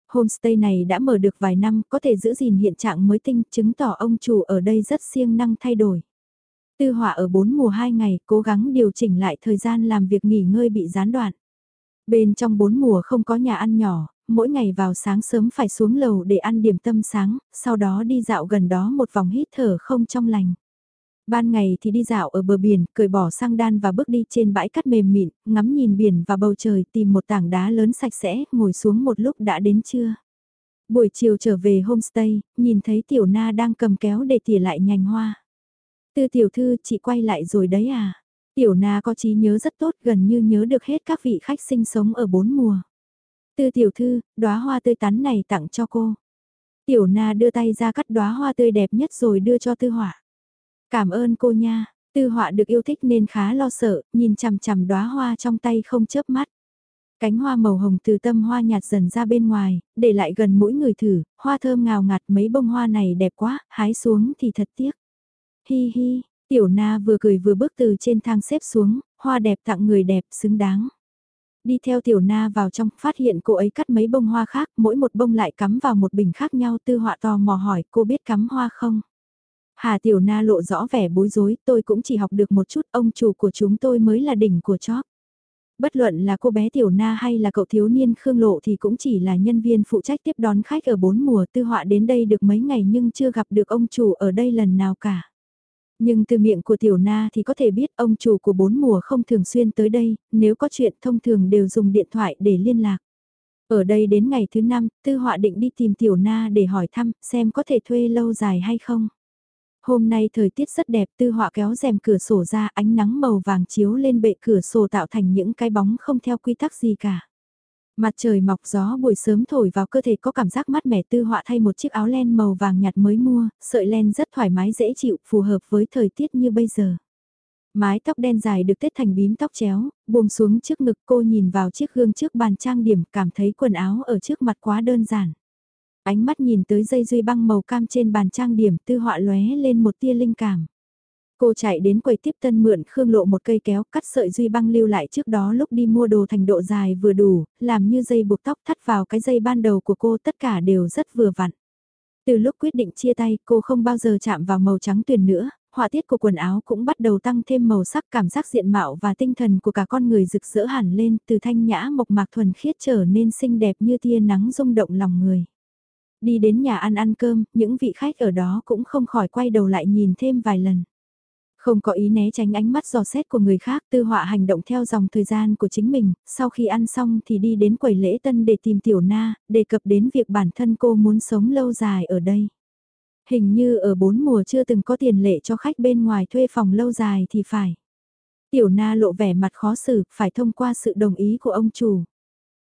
Homestay này đã mở được vài năm, có thể giữ gìn hiện trạng mới tinh, chứng tỏ ông chủ ở đây rất siêng năng thay đổi. Tư họa ở 4 mùa 2 ngày, cố gắng điều chỉnh lại thời gian làm việc nghỉ ngơi bị gián đoạn. Bên trong bốn mùa không có nhà ăn nhỏ, mỗi ngày vào sáng sớm phải xuống lầu để ăn điểm tâm sáng, sau đó đi dạo gần đó một vòng hít thở không trong lành. Ban ngày thì đi dạo ở bờ biển, cởi bỏ sang đan và bước đi trên bãi cát mềm mịn, ngắm nhìn biển và bầu trời tìm một tảng đá lớn sạch sẽ, ngồi xuống một lúc đã đến trưa. Buổi chiều trở về homestay, nhìn thấy tiểu na đang cầm kéo để tỉa lại nhành hoa. Tư tiểu thư chị quay lại rồi đấy à? Tiểu na có trí nhớ rất tốt gần như nhớ được hết các vị khách sinh sống ở bốn mùa. Tư tiểu thư, đóa hoa tươi tắn này tặng cho cô. Tiểu na đưa tay ra cắt đóa hoa tươi đẹp nhất rồi đưa cho tư họa. Cảm ơn cô nha, tư họa được yêu thích nên khá lo sợ, nhìn chằm chằm đóa hoa trong tay không chớp mắt. Cánh hoa màu hồng từ tâm hoa nhạt dần ra bên ngoài, để lại gần mỗi người thử, hoa thơm ngào ngạt mấy bông hoa này đẹp quá, hái xuống thì thật tiếc. Hi hi, tiểu na vừa cười vừa bước từ trên thang xếp xuống, hoa đẹp tặng người đẹp xứng đáng. Đi theo tiểu na vào trong, phát hiện cô ấy cắt mấy bông hoa khác, mỗi một bông lại cắm vào một bình khác nhau tư họa tò mò hỏi cô biết cắm hoa không? Hà Tiểu Na lộ rõ vẻ bối rối, tôi cũng chỉ học được một chút, ông chủ của chúng tôi mới là đỉnh của chóp. Bất luận là cô bé Tiểu Na hay là cậu thiếu niên Khương Lộ thì cũng chỉ là nhân viên phụ trách tiếp đón khách ở bốn mùa tư họa đến đây được mấy ngày nhưng chưa gặp được ông chủ ở đây lần nào cả. Nhưng từ miệng của Tiểu Na thì có thể biết ông chủ của bốn mùa không thường xuyên tới đây, nếu có chuyện thông thường đều dùng điện thoại để liên lạc. Ở đây đến ngày thứ năm, Tư Họa định đi tìm Tiểu Na để hỏi thăm xem có thể thuê lâu dài hay không. Hôm nay thời tiết rất đẹp tư họa kéo rèm cửa sổ ra ánh nắng màu vàng chiếu lên bệ cửa sổ tạo thành những cái bóng không theo quy tắc gì cả. Mặt trời mọc gió buổi sớm thổi vào cơ thể có cảm giác mát mẻ tư họa thay một chiếc áo len màu vàng nhạt mới mua, sợi len rất thoải mái dễ chịu, phù hợp với thời tiết như bây giờ. Mái tóc đen dài được tết thành bím tóc chéo, buông xuống trước ngực cô nhìn vào chiếc gương trước bàn trang điểm cảm thấy quần áo ở trước mặt quá đơn giản. Ánh mắt nhìn tới dây duy băng màu cam trên bàn trang điểm tư họa lóe lên một tia linh cảm. Cô chạy đến quầy tiếp tân mượn Khương Lộ một cây kéo cắt sợi duy băng lưu lại trước đó lúc đi mua đồ thành độ dài vừa đủ, làm như dây buộc tóc thắt vào cái dây ban đầu của cô tất cả đều rất vừa vặn. Từ lúc quyết định chia tay cô không bao giờ chạm vào màu trắng tuyền nữa, họa tiết của quần áo cũng bắt đầu tăng thêm màu sắc cảm giác diện mạo và tinh thần của cả con người rực rỡ hẳn lên từ thanh nhã mộc mạc thuần khiết trở nên xinh đẹp như tia nắng rung động lòng người. Đi đến nhà ăn ăn cơm, những vị khách ở đó cũng không khỏi quay đầu lại nhìn thêm vài lần. Không có ý né tránh ánh mắt dò xét của người khác tư họa hành động theo dòng thời gian của chính mình, sau khi ăn xong thì đi đến quầy lễ tân để tìm tiểu na, đề cập đến việc bản thân cô muốn sống lâu dài ở đây. Hình như ở bốn mùa chưa từng có tiền lệ cho khách bên ngoài thuê phòng lâu dài thì phải. Tiểu na lộ vẻ mặt khó xử, phải thông qua sự đồng ý của ông chủ.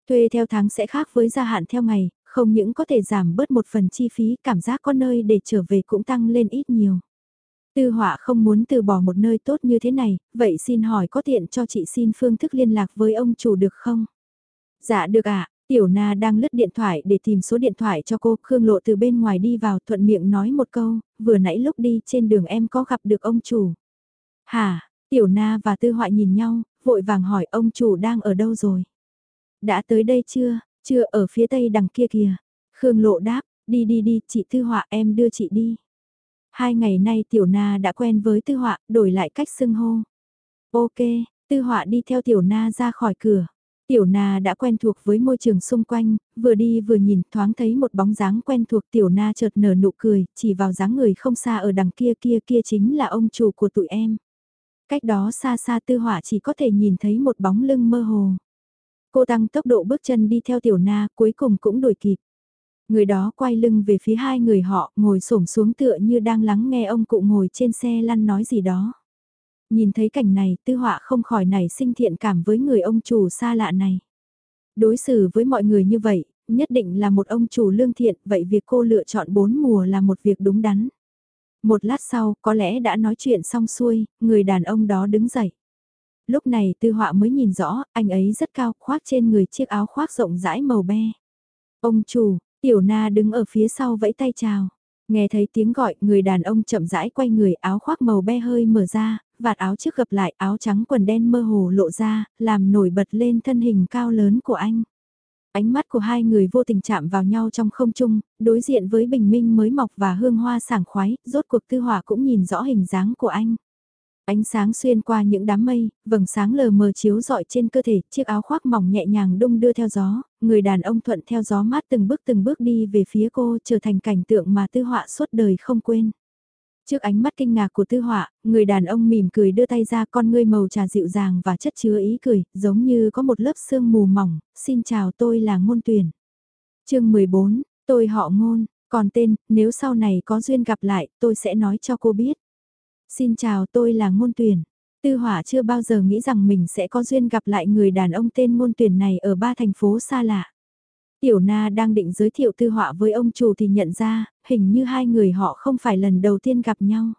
Thuê theo tháng sẽ khác với gia hạn theo ngày, không những có thể giảm bớt một phần chi phí, cảm giác có nơi để trở về cũng tăng lên ít nhiều. Tư họa không muốn từ bỏ một nơi tốt như thế này, vậy xin hỏi có tiện cho chị xin phương thức liên lạc với ông chủ được không? Dạ được ạ, Tiểu Na đang lướt điện thoại để tìm số điện thoại cho cô, Khương Lộ từ bên ngoài đi vào thuận miệng nói một câu, vừa nãy lúc đi trên đường em có gặp được ông chủ. Hà, Tiểu Na và Tư Họa nhìn nhau, vội vàng hỏi ông chủ đang ở đâu rồi? Đã tới đây chưa? Chưa ở phía tây đằng kia kìa. Khương Lộ đáp, đi đi đi, chị Tư Họa em đưa chị đi. Hai ngày nay Tiểu Na đã quen với Tư Họa, đổi lại cách xưng hô. Ok, Tư Họa đi theo Tiểu Na ra khỏi cửa. Tiểu Na đã quen thuộc với môi trường xung quanh, vừa đi vừa nhìn thoáng thấy một bóng dáng quen thuộc Tiểu Na chợt nở nụ cười, chỉ vào dáng người không xa ở đằng kia kia kia chính là ông chủ của tụi em. Cách đó xa xa tư họa chỉ có thể nhìn thấy một bóng lưng mơ hồ. Cô tăng tốc độ bước chân đi theo tiểu na, cuối cùng cũng đuổi kịp. Người đó quay lưng về phía hai người họ, ngồi xổm xuống tựa như đang lắng nghe ông cụ ngồi trên xe lăn nói gì đó. Nhìn thấy cảnh này, tư họa không khỏi nảy sinh thiện cảm với người ông chủ xa lạ này. Đối xử với mọi người như vậy, nhất định là một ông chủ lương thiện, vậy việc cô lựa chọn bốn mùa là một việc đúng đắn. Một lát sau, có lẽ đã nói chuyện xong xuôi, người đàn ông đó đứng dậy lúc này tư họa mới nhìn rõ, anh ấy rất cao, khoác trên người chiếc áo khoác rộng rãi màu be. Ông chủ, tiểu na đứng ở phía sau vẫy tay chào. Nghe thấy tiếng gọi, người đàn ông chậm rãi quay người áo khoác màu be hơi mở ra, vạt áo trước gập lại áo trắng quần đen mơ hồ lộ ra, làm nổi bật lên thân hình cao lớn của anh. Ánh mắt của hai người vô tình chạm vào nhau trong không trung, đối diện với bình minh mới mọc và hương hoa sảng khoái, rốt cuộc tư hỏa cũng nhìn rõ hình dáng của anh. Ánh sáng xuyên qua những đám mây, vầng sáng lờ mờ chiếu rọi trên cơ thể, chiếc áo khoác mỏng nhẹ nhàng đung đưa theo gió, người đàn ông thuận theo gió mát từng bước từng bước đi về phía cô trở thành cảnh tượng mà tư họa suốt đời không quên. Trước ánh mắt kinh ngạc của tư họa, người đàn ông mỉm cười đưa tay ra con ngươi màu trà dịu dàng và chất chứa ý cười, giống như có một lớp sương mù mỏng, xin chào tôi là ngôn tuyển. chương 14, tôi họ ngôn, còn tên, nếu sau này có duyên gặp lại, tôi sẽ nói cho cô biết. Xin chào tôi là ngôn tuyển. Tư hỏa chưa bao giờ nghĩ rằng mình sẽ có duyên gặp lại người đàn ông tên ngôn tuyển này ở ba thành phố xa lạ. Tiểu Na đang định giới thiệu tư họa với ông chủ thì nhận ra, hình như hai người họ không phải lần đầu tiên gặp nhau.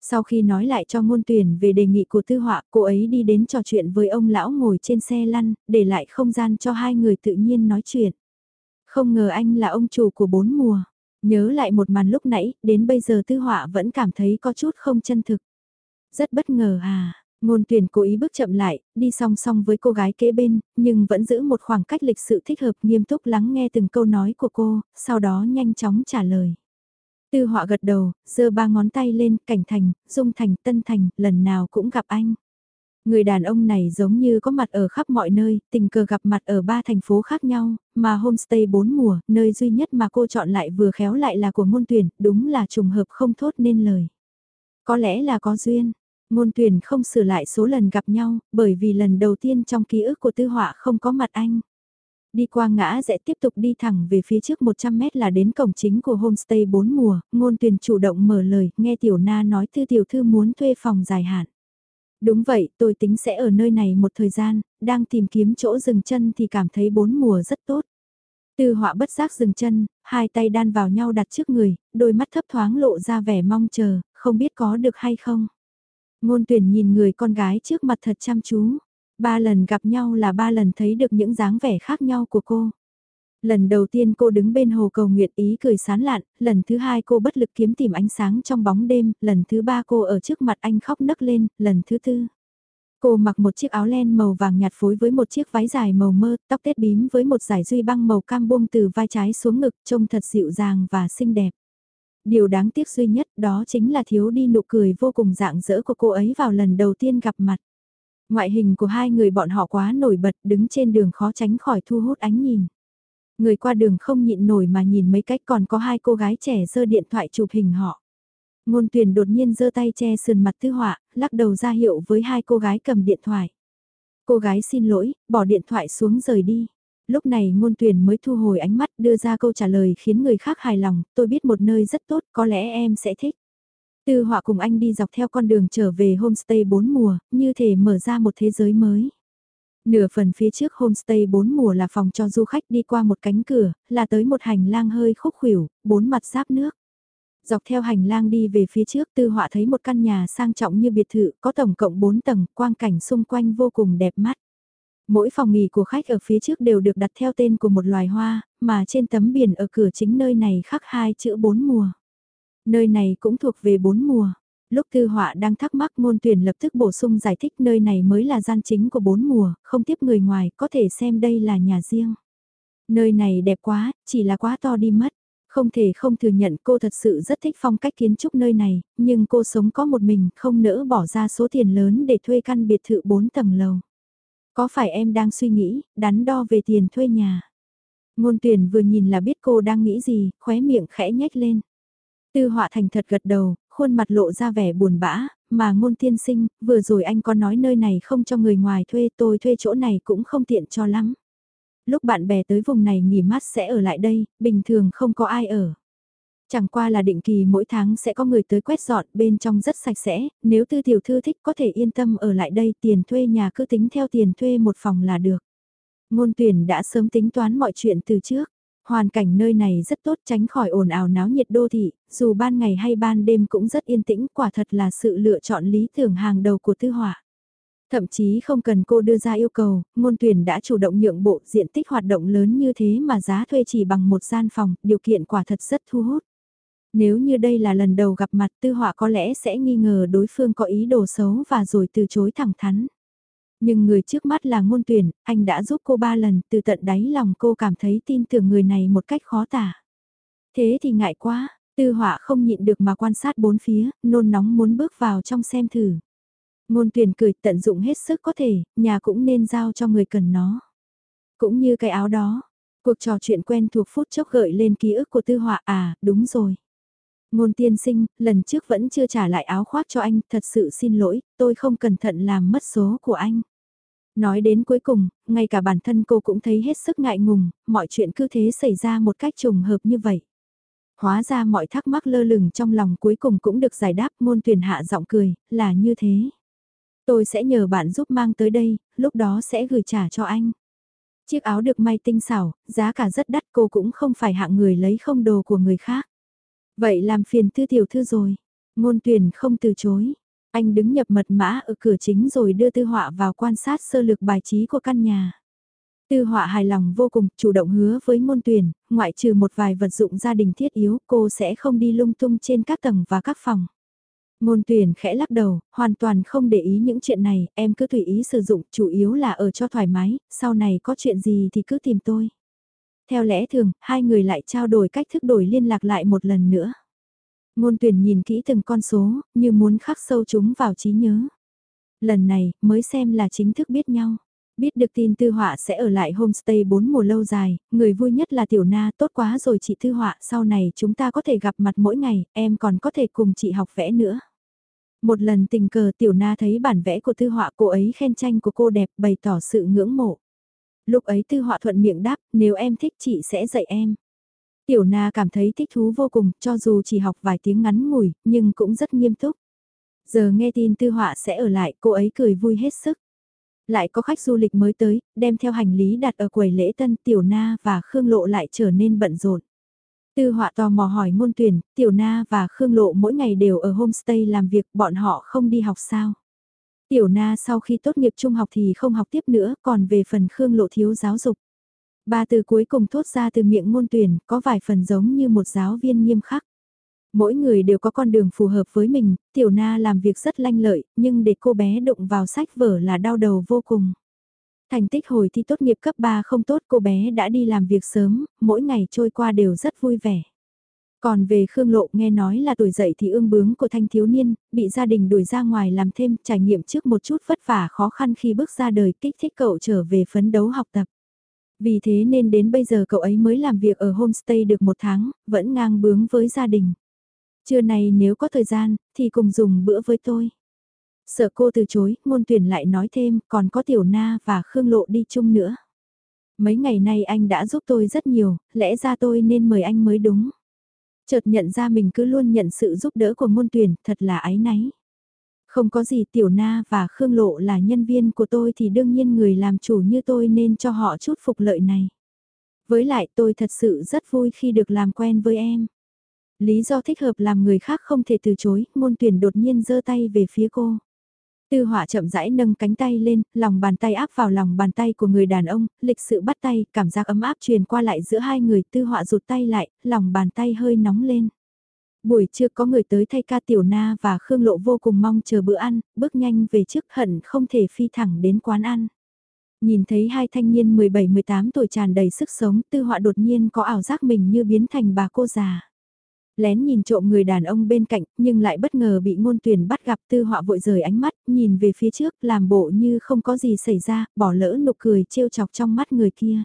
Sau khi nói lại cho ngôn tuyển về đề nghị của tư họa, cô ấy đi đến trò chuyện với ông lão ngồi trên xe lăn, để lại không gian cho hai người tự nhiên nói chuyện. Không ngờ anh là ông chủ của bốn mùa. Nhớ lại một màn lúc nãy, đến bây giờ tư họa vẫn cảm thấy có chút không chân thực. Rất bất ngờ à, ngôn tuyển cố ý bước chậm lại, đi song song với cô gái kế bên, nhưng vẫn giữ một khoảng cách lịch sự thích hợp nghiêm túc lắng nghe từng câu nói của cô, sau đó nhanh chóng trả lời. Tư họa gật đầu, giơ ba ngón tay lên, cảnh thành, dung thành, tân thành, lần nào cũng gặp anh. Người đàn ông này giống như có mặt ở khắp mọi nơi, tình cờ gặp mặt ở ba thành phố khác nhau, mà homestay bốn mùa, nơi duy nhất mà cô chọn lại vừa khéo lại là của ngôn tuyển, đúng là trùng hợp không thốt nên lời. Có lẽ là có duyên, ngôn tuyển không sửa lại số lần gặp nhau, bởi vì lần đầu tiên trong ký ức của tư họa không có mặt anh. Đi qua ngã rẽ tiếp tục đi thẳng về phía trước 100 mét là đến cổng chính của homestay bốn mùa, ngôn tuyển chủ động mở lời, nghe tiểu na nói thư tiểu thư muốn thuê phòng dài hạn. Đúng vậy, tôi tính sẽ ở nơi này một thời gian, đang tìm kiếm chỗ dừng chân thì cảm thấy bốn mùa rất tốt. từ họa bất giác dừng chân, hai tay đan vào nhau đặt trước người, đôi mắt thấp thoáng lộ ra vẻ mong chờ, không biết có được hay không. Ngôn tuyển nhìn người con gái trước mặt thật chăm chú. Ba lần gặp nhau là ba lần thấy được những dáng vẻ khác nhau của cô. Lần đầu tiên cô đứng bên hồ cầu nguyện ý cười sán lạn, lần thứ hai cô bất lực kiếm tìm ánh sáng trong bóng đêm, lần thứ ba cô ở trước mặt anh khóc nấc lên, lần thứ tư. Cô mặc một chiếc áo len màu vàng nhạt phối với một chiếc váy dài màu mơ, tóc tết bím với một giải duy băng màu cam buông từ vai trái xuống ngực trông thật dịu dàng và xinh đẹp. Điều đáng tiếc duy nhất đó chính là thiếu đi nụ cười vô cùng dạng dỡ của cô ấy vào lần đầu tiên gặp mặt. Ngoại hình của hai người bọn họ quá nổi bật đứng trên đường khó tránh khỏi thu hút ánh nhìn. Người qua đường không nhịn nổi mà nhìn mấy cách còn có hai cô gái trẻ giơ điện thoại chụp hình họ. Ngôn tuyển đột nhiên giơ tay che sườn mặt tư họa, lắc đầu ra hiệu với hai cô gái cầm điện thoại. Cô gái xin lỗi, bỏ điện thoại xuống rời đi. Lúc này ngôn tuyển mới thu hồi ánh mắt đưa ra câu trả lời khiến người khác hài lòng, tôi biết một nơi rất tốt, có lẽ em sẽ thích. Tư họa cùng anh đi dọc theo con đường trở về homestay bốn mùa, như thể mở ra một thế giới mới. Nửa phần phía trước homestay bốn mùa là phòng cho du khách đi qua một cánh cửa, là tới một hành lang hơi khúc khuỷu, bốn mặt giáp nước. Dọc theo hành lang đi về phía trước tư họa thấy một căn nhà sang trọng như biệt thự, có tổng cộng 4 tầng, quang cảnh xung quanh vô cùng đẹp mắt. Mỗi phòng nghỉ của khách ở phía trước đều được đặt theo tên của một loài hoa, mà trên tấm biển ở cửa chính nơi này khắc hai chữ bốn mùa. Nơi này cũng thuộc về bốn mùa. Lúc tư họa đang thắc mắc ngôn tuyển lập tức bổ sung giải thích nơi này mới là gian chính của bốn mùa, không tiếp người ngoài, có thể xem đây là nhà riêng. Nơi này đẹp quá, chỉ là quá to đi mất. Không thể không thừa nhận cô thật sự rất thích phong cách kiến trúc nơi này, nhưng cô sống có một mình, không nỡ bỏ ra số tiền lớn để thuê căn biệt thự 4 tầng lầu. Có phải em đang suy nghĩ, đắn đo về tiền thuê nhà? Ngôn tuyển vừa nhìn là biết cô đang nghĩ gì, khóe miệng khẽ nhếch lên. Tư họa thành thật gật đầu, khuôn mặt lộ ra vẻ buồn bã, mà ngôn tiên sinh, vừa rồi anh có nói nơi này không cho người ngoài thuê tôi thuê chỗ này cũng không tiện cho lắm. Lúc bạn bè tới vùng này nghỉ mát sẽ ở lại đây, bình thường không có ai ở. Chẳng qua là định kỳ mỗi tháng sẽ có người tới quét dọn bên trong rất sạch sẽ, nếu tư tiểu thư thích có thể yên tâm ở lại đây tiền thuê nhà cứ tính theo tiền thuê một phòng là được. Ngôn tuyển đã sớm tính toán mọi chuyện từ trước. Hoàn cảnh nơi này rất tốt tránh khỏi ồn ào náo nhiệt đô thị, dù ban ngày hay ban đêm cũng rất yên tĩnh, quả thật là sự lựa chọn lý tưởng hàng đầu của tư họa. Thậm chí không cần cô đưa ra yêu cầu, ngôn tuyển đã chủ động nhượng bộ diện tích hoạt động lớn như thế mà giá thuê chỉ bằng một gian phòng, điều kiện quả thật rất thu hút. Nếu như đây là lần đầu gặp mặt tư họa có lẽ sẽ nghi ngờ đối phương có ý đồ xấu và rồi từ chối thẳng thắn. Nhưng người trước mắt là ngôn tuyển, anh đã giúp cô ba lần, từ tận đáy lòng cô cảm thấy tin tưởng người này một cách khó tả. Thế thì ngại quá, tư họa không nhịn được mà quan sát bốn phía, nôn nóng muốn bước vào trong xem thử. Ngôn tuyển cười tận dụng hết sức có thể, nhà cũng nên giao cho người cần nó. Cũng như cái áo đó, cuộc trò chuyện quen thuộc phút chốc gợi lên ký ức của tư họa à, đúng rồi. Ngôn tiên sinh, lần trước vẫn chưa trả lại áo khoác cho anh, thật sự xin lỗi, tôi không cẩn thận làm mất số của anh. Nói đến cuối cùng, ngay cả bản thân cô cũng thấy hết sức ngại ngùng, mọi chuyện cứ thế xảy ra một cách trùng hợp như vậy. Hóa ra mọi thắc mắc lơ lửng trong lòng cuối cùng cũng được giải đáp Môn tuyển hạ giọng cười, là như thế. Tôi sẽ nhờ bạn giúp mang tới đây, lúc đó sẽ gửi trả cho anh. Chiếc áo được may tinh xảo, giá cả rất đắt cô cũng không phải hạng người lấy không đồ của người khác. Vậy làm phiền tư tiểu thư rồi. Ngôn tuyển không từ chối. Anh đứng nhập mật mã ở cửa chính rồi đưa tư họa vào quan sát sơ lược bài trí của căn nhà. Tư họa hài lòng vô cùng, chủ động hứa với môn tuyển, ngoại trừ một vài vật dụng gia đình thiết yếu, cô sẽ không đi lung tung trên các tầng và các phòng. Ngôn tuyển khẽ lắc đầu, hoàn toàn không để ý những chuyện này, em cứ tùy ý sử dụng, chủ yếu là ở cho thoải mái, sau này có chuyện gì thì cứ tìm tôi. Theo lẽ thường, hai người lại trao đổi cách thức đổi liên lạc lại một lần nữa. Ngôn tuyển nhìn kỹ từng con số, như muốn khắc sâu chúng vào trí nhớ. Lần này, mới xem là chính thức biết nhau. Biết được tin Tư Họa sẽ ở lại homestay 4 mùa lâu dài, người vui nhất là Tiểu Na tốt quá rồi chị Tư Họa, sau này chúng ta có thể gặp mặt mỗi ngày, em còn có thể cùng chị học vẽ nữa. Một lần tình cờ Tiểu Na thấy bản vẽ của Tư Họa cô ấy khen tranh của cô đẹp bày tỏ sự ngưỡng mộ. Lúc ấy Tư Họa thuận miệng đáp, nếu em thích chị sẽ dạy em. Tiểu Na cảm thấy thích thú vô cùng, cho dù chỉ học vài tiếng ngắn ngủi, nhưng cũng rất nghiêm túc. Giờ nghe tin Tư Họa sẽ ở lại, cô ấy cười vui hết sức. Lại có khách du lịch mới tới, đem theo hành lý đặt ở quầy lễ tân Tiểu Na và Khương Lộ lại trở nên bận rộn. Tư họa tò mò hỏi môn tuyển, Tiểu Na và Khương Lộ mỗi ngày đều ở homestay làm việc, bọn họ không đi học sao? Tiểu Na sau khi tốt nghiệp trung học thì không học tiếp nữa, còn về phần Khương Lộ thiếu giáo dục. Ba từ cuối cùng thốt ra từ miệng ngôn tuyển, có vài phần giống như một giáo viên nghiêm khắc. Mỗi người đều có con đường phù hợp với mình, Tiểu Na làm việc rất lanh lợi, nhưng để cô bé đụng vào sách vở là đau đầu vô cùng. Thành tích hồi thi tốt nghiệp cấp 3 không tốt cô bé đã đi làm việc sớm, mỗi ngày trôi qua đều rất vui vẻ. Còn về Khương Lộ nghe nói là tuổi dậy thì ương bướng của thanh thiếu niên, bị gia đình đuổi ra ngoài làm thêm trải nghiệm trước một chút vất vả khó khăn khi bước ra đời kích thích cậu trở về phấn đấu học tập. Vì thế nên đến bây giờ cậu ấy mới làm việc ở homestay được một tháng, vẫn ngang bướng với gia đình. Trưa này nếu có thời gian, thì cùng dùng bữa với tôi. Sợ cô từ chối, ngôn tuyển lại nói thêm, còn có Tiểu Na và Khương Lộ đi chung nữa. Mấy ngày nay anh đã giúp tôi rất nhiều, lẽ ra tôi nên mời anh mới đúng. Chợt nhận ra mình cứ luôn nhận sự giúp đỡ của ngôn tuyển, thật là ái náy. Không có gì Tiểu Na và Khương Lộ là nhân viên của tôi thì đương nhiên người làm chủ như tôi nên cho họ chút phục lợi này. Với lại tôi thật sự rất vui khi được làm quen với em. Lý do thích hợp làm người khác không thể từ chối, môn tuyển đột nhiên giơ tay về phía cô. Tư họa chậm rãi nâng cánh tay lên, lòng bàn tay áp vào lòng bàn tay của người đàn ông, lịch sự bắt tay, cảm giác ấm áp truyền qua lại giữa hai người, tư họa rụt tay lại, lòng bàn tay hơi nóng lên. Buổi trưa có người tới thay ca tiểu na và Khương Lộ vô cùng mong chờ bữa ăn, bước nhanh về trước hận không thể phi thẳng đến quán ăn. Nhìn thấy hai thanh niên 17-18 tuổi tràn đầy sức sống, tư họa đột nhiên có ảo giác mình như biến thành bà cô già lén nhìn trộm người đàn ông bên cạnh, nhưng lại bất ngờ bị ngôn tuyển bắt gặp tư họa vội rời ánh mắt, nhìn về phía trước, làm bộ như không có gì xảy ra, bỏ lỡ nụ cười trêu chọc trong mắt người kia.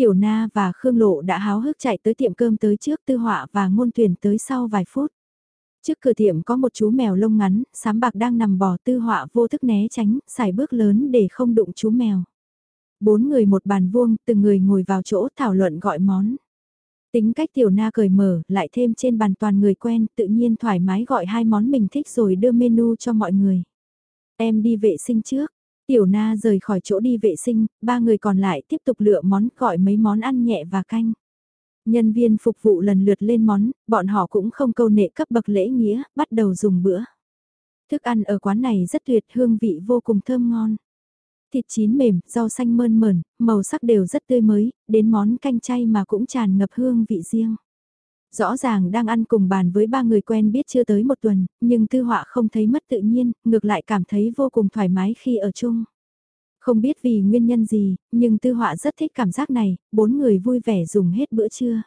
Tiểu Na và Khương Lộ đã háo hức chạy tới tiệm cơm tới trước tư họa và ngôn tuyển tới sau vài phút. Trước cửa tiệm có một chú mèo lông ngắn, sám bạc đang nằm bò tư họa vô thức né tránh, xài bước lớn để không đụng chú mèo. Bốn người một bàn vuông, từng người ngồi vào chỗ thảo luận gọi món. Tính cách tiểu na cởi mở, lại thêm trên bàn toàn người quen, tự nhiên thoải mái gọi hai món mình thích rồi đưa menu cho mọi người. Em đi vệ sinh trước. Tiểu na rời khỏi chỗ đi vệ sinh, ba người còn lại tiếp tục lựa món gọi mấy món ăn nhẹ và canh. Nhân viên phục vụ lần lượt lên món, bọn họ cũng không câu nệ cấp bậc lễ nghĩa, bắt đầu dùng bữa. Thức ăn ở quán này rất tuyệt hương vị vô cùng thơm ngon thịt chín mềm, rau xanh mơn mởn, màu sắc đều rất tươi mới, đến món canh chay mà cũng tràn ngập hương vị riêng. Rõ ràng đang ăn cùng bàn với ba người quen biết chưa tới một tuần, nhưng tư họa không thấy mất tự nhiên, ngược lại cảm thấy vô cùng thoải mái khi ở chung. Không biết vì nguyên nhân gì, nhưng tư họa rất thích cảm giác này, bốn người vui vẻ dùng hết bữa trưa.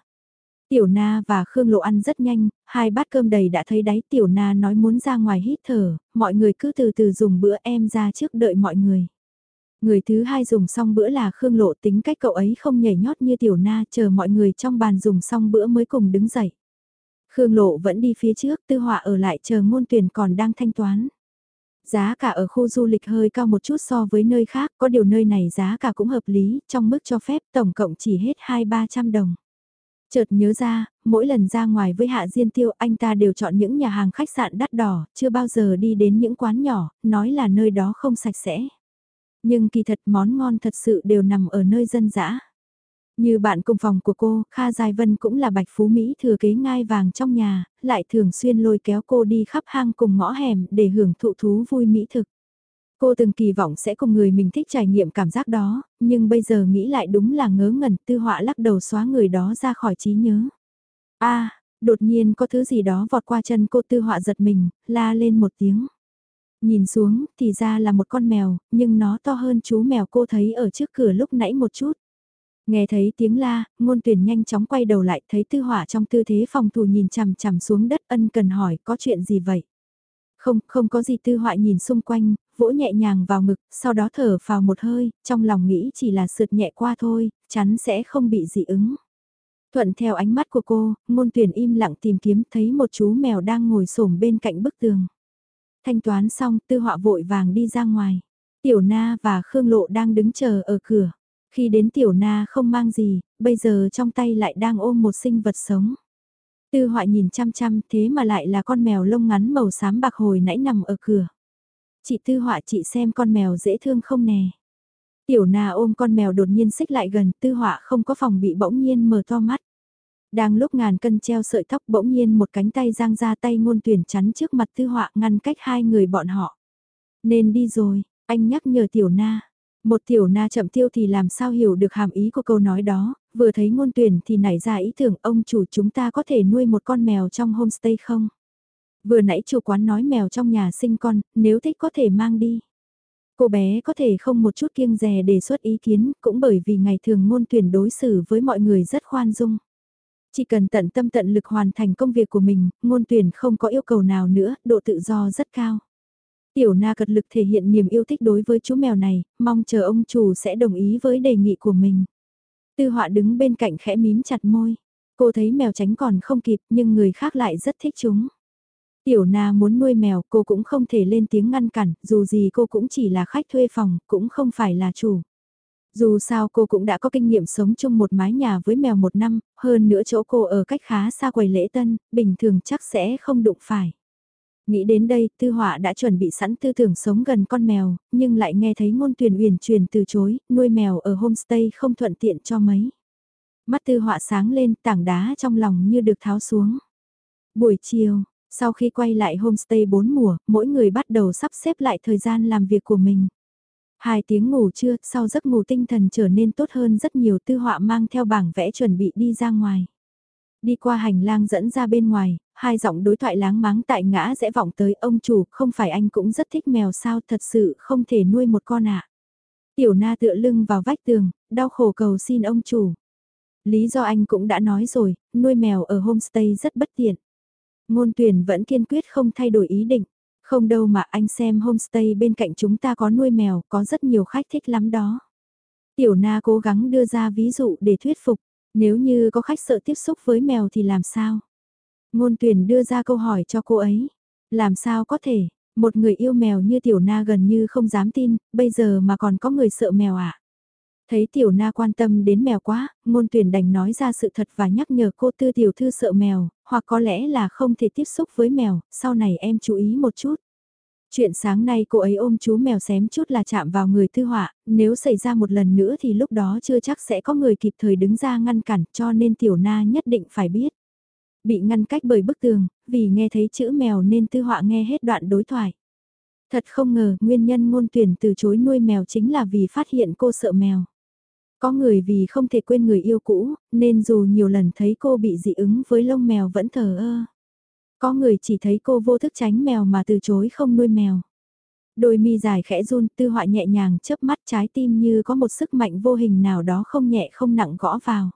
Tiểu Na và Khương Lộ ăn rất nhanh, hai bát cơm đầy đã thấy đáy Tiểu Na nói muốn ra ngoài hít thở, mọi người cứ từ từ dùng bữa em ra trước đợi mọi người. Người thứ hai dùng xong bữa là Khương Lộ tính cách cậu ấy không nhảy nhót như Tiểu Na chờ mọi người trong bàn dùng xong bữa mới cùng đứng dậy. Khương Lộ vẫn đi phía trước, Tư Họa ở lại chờ ngôn tuyển còn đang thanh toán. Giá cả ở khu du lịch hơi cao một chút so với nơi khác, có điều nơi này giá cả cũng hợp lý, trong mức cho phép tổng cộng chỉ hết 2-300 đồng. Chợt nhớ ra, mỗi lần ra ngoài với Hạ Diên Tiêu anh ta đều chọn những nhà hàng khách sạn đắt đỏ, chưa bao giờ đi đến những quán nhỏ, nói là nơi đó không sạch sẽ. Nhưng kỳ thật món ngon thật sự đều nằm ở nơi dân dã. Như bạn cùng phòng của cô, Kha Giai Vân cũng là bạch phú Mỹ thừa kế ngai vàng trong nhà, lại thường xuyên lôi kéo cô đi khắp hang cùng ngõ hẻm để hưởng thụ thú vui mỹ thực. Cô từng kỳ vọng sẽ cùng người mình thích trải nghiệm cảm giác đó, nhưng bây giờ nghĩ lại đúng là ngớ ngẩn tư họa lắc đầu xóa người đó ra khỏi trí nhớ. a đột nhiên có thứ gì đó vọt qua chân cô tư họa giật mình, la lên một tiếng. Nhìn xuống thì ra là một con mèo, nhưng nó to hơn chú mèo cô thấy ở trước cửa lúc nãy một chút. Nghe thấy tiếng la, ngôn tuyển nhanh chóng quay đầu lại thấy tư hỏa trong tư thế phòng thủ nhìn chằm chằm xuống đất ân cần hỏi có chuyện gì vậy. Không, không có gì tư họa nhìn xung quanh, vỗ nhẹ nhàng vào ngực, sau đó thở vào một hơi, trong lòng nghĩ chỉ là sượt nhẹ qua thôi, chắn sẽ không bị dị ứng. Thuận theo ánh mắt của cô, ngôn tuyển im lặng tìm kiếm thấy một chú mèo đang ngồi xổm bên cạnh bức tường. Thanh toán xong, tư họa vội vàng đi ra ngoài. Tiểu Na và Khương Lộ đang đứng chờ ở cửa. Khi đến Tiểu Na không mang gì, bây giờ trong tay lại đang ôm một sinh vật sống. Tư họa nhìn chăm chăm thế mà lại là con mèo lông ngắn màu xám bạc hồi nãy nằm ở cửa. Chị tư họa chị xem con mèo dễ thương không nè. Tiểu Na ôm con mèo đột nhiên xích lại gần tư họa không có phòng bị bỗng nhiên mở to mắt. Đang lúc ngàn cân treo sợi tóc bỗng nhiên một cánh tay giang ra tay ngôn tuyển chắn trước mặt tư họa ngăn cách hai người bọn họ. Nên đi rồi, anh nhắc nhở tiểu na. Một tiểu na chậm tiêu thì làm sao hiểu được hàm ý của câu nói đó, vừa thấy ngôn tuyển thì nảy ra ý tưởng ông chủ chúng ta có thể nuôi một con mèo trong homestay không? Vừa nãy chủ quán nói mèo trong nhà sinh con, nếu thích có thể mang đi. Cô bé có thể không một chút kiêng dè đề xuất ý kiến, cũng bởi vì ngày thường ngôn tuyển đối xử với mọi người rất khoan dung. Chỉ cần tận tâm tận lực hoàn thành công việc của mình, ngôn tuyển không có yêu cầu nào nữa, độ tự do rất cao. Tiểu na cật lực thể hiện niềm yêu thích đối với chú mèo này, mong chờ ông chủ sẽ đồng ý với đề nghị của mình. Tư họa đứng bên cạnh khẽ mím chặt môi. Cô thấy mèo tránh còn không kịp nhưng người khác lại rất thích chúng. Tiểu na muốn nuôi mèo cô cũng không thể lên tiếng ngăn cản, dù gì cô cũng chỉ là khách thuê phòng, cũng không phải là chủ. Dù sao cô cũng đã có kinh nghiệm sống chung một mái nhà với mèo một năm, hơn nữa chỗ cô ở cách khá xa quầy lễ tân, bình thường chắc sẽ không đụng phải. Nghĩ đến đây, Tư Họa đã chuẩn bị sẵn tư tưởng sống gần con mèo, nhưng lại nghe thấy ngôn tuyển uyển truyền từ chối, nuôi mèo ở homestay không thuận tiện cho mấy. Mắt Tư Họa sáng lên, tảng đá trong lòng như được tháo xuống. Buổi chiều, sau khi quay lại homestay bốn mùa, mỗi người bắt đầu sắp xếp lại thời gian làm việc của mình. Hai tiếng ngủ trưa, sau giấc ngủ tinh thần trở nên tốt hơn rất nhiều tư họa mang theo bảng vẽ chuẩn bị đi ra ngoài. Đi qua hành lang dẫn ra bên ngoài, hai giọng đối thoại láng máng tại ngã rẽ vọng tới ông chủ, không phải anh cũng rất thích mèo sao thật sự không thể nuôi một con ạ. À. Tiểu na tựa lưng vào vách tường, đau khổ cầu xin ông chủ. Lý do anh cũng đã nói rồi, nuôi mèo ở homestay rất bất tiện. Ngôn tuyển vẫn kiên quyết không thay đổi ý định. Không đâu mà anh xem homestay bên cạnh chúng ta có nuôi mèo, có rất nhiều khách thích lắm đó. Tiểu na cố gắng đưa ra ví dụ để thuyết phục, nếu như có khách sợ tiếp xúc với mèo thì làm sao? Ngôn tuyển đưa ra câu hỏi cho cô ấy. Làm sao có thể, một người yêu mèo như tiểu na gần như không dám tin, bây giờ mà còn có người sợ mèo à? Thấy tiểu na quan tâm đến mèo quá, ngôn tuyển đành nói ra sự thật và nhắc nhở cô tư tiểu thư sợ mèo, hoặc có lẽ là không thể tiếp xúc với mèo, sau này em chú ý một chút. Chuyện sáng nay cô ấy ôm chú mèo xém chút là chạm vào người tư họa, nếu xảy ra một lần nữa thì lúc đó chưa chắc sẽ có người kịp thời đứng ra ngăn cản cho nên tiểu na nhất định phải biết. Bị ngăn cách bởi bức tường, vì nghe thấy chữ mèo nên tư họa nghe hết đoạn đối thoại. Thật không ngờ nguyên nhân ngôn tuyển từ chối nuôi mèo chính là vì phát hiện cô sợ mèo. Có người vì không thể quên người yêu cũ, nên dù nhiều lần thấy cô bị dị ứng với lông mèo vẫn thờ ơ. Có người chỉ thấy cô vô thức tránh mèo mà từ chối không nuôi mèo. Đôi mi dài khẽ run, tư họa nhẹ nhàng chớp mắt trái tim như có một sức mạnh vô hình nào đó không nhẹ không nặng gõ vào.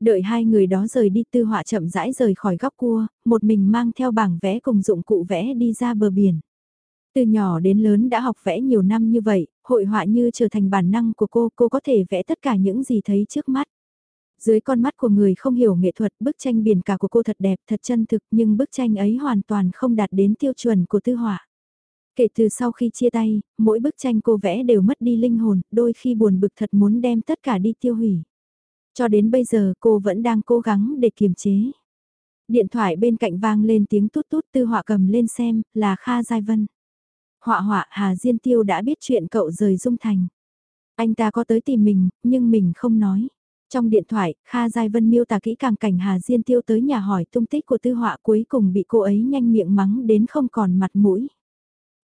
Đợi hai người đó rời đi tư họa chậm rãi rời khỏi góc cua, một mình mang theo bảng vẽ cùng dụng cụ vẽ đi ra bờ biển. Từ nhỏ đến lớn đã học vẽ nhiều năm như vậy, hội họa như trở thành bản năng của cô, cô có thể vẽ tất cả những gì thấy trước mắt. Dưới con mắt của người không hiểu nghệ thuật, bức tranh biển cả của cô thật đẹp, thật chân thực, nhưng bức tranh ấy hoàn toàn không đạt đến tiêu chuẩn của tư họa. Kể từ sau khi chia tay, mỗi bức tranh cô vẽ đều mất đi linh hồn, đôi khi buồn bực thật muốn đem tất cả đi tiêu hủy. Cho đến bây giờ cô vẫn đang cố gắng để kiềm chế. Điện thoại bên cạnh vang lên tiếng tút tút tư họa cầm lên xem, là Kha Giai Vân. Họa họa Hà Diên Tiêu đã biết chuyện cậu rời Dung Thành. Anh ta có tới tìm mình, nhưng mình không nói. Trong điện thoại, Kha Giai Vân miêu tả kỹ càng cảnh Hà Diên Tiêu tới nhà hỏi tung tích của tư họa cuối cùng bị cô ấy nhanh miệng mắng đến không còn mặt mũi.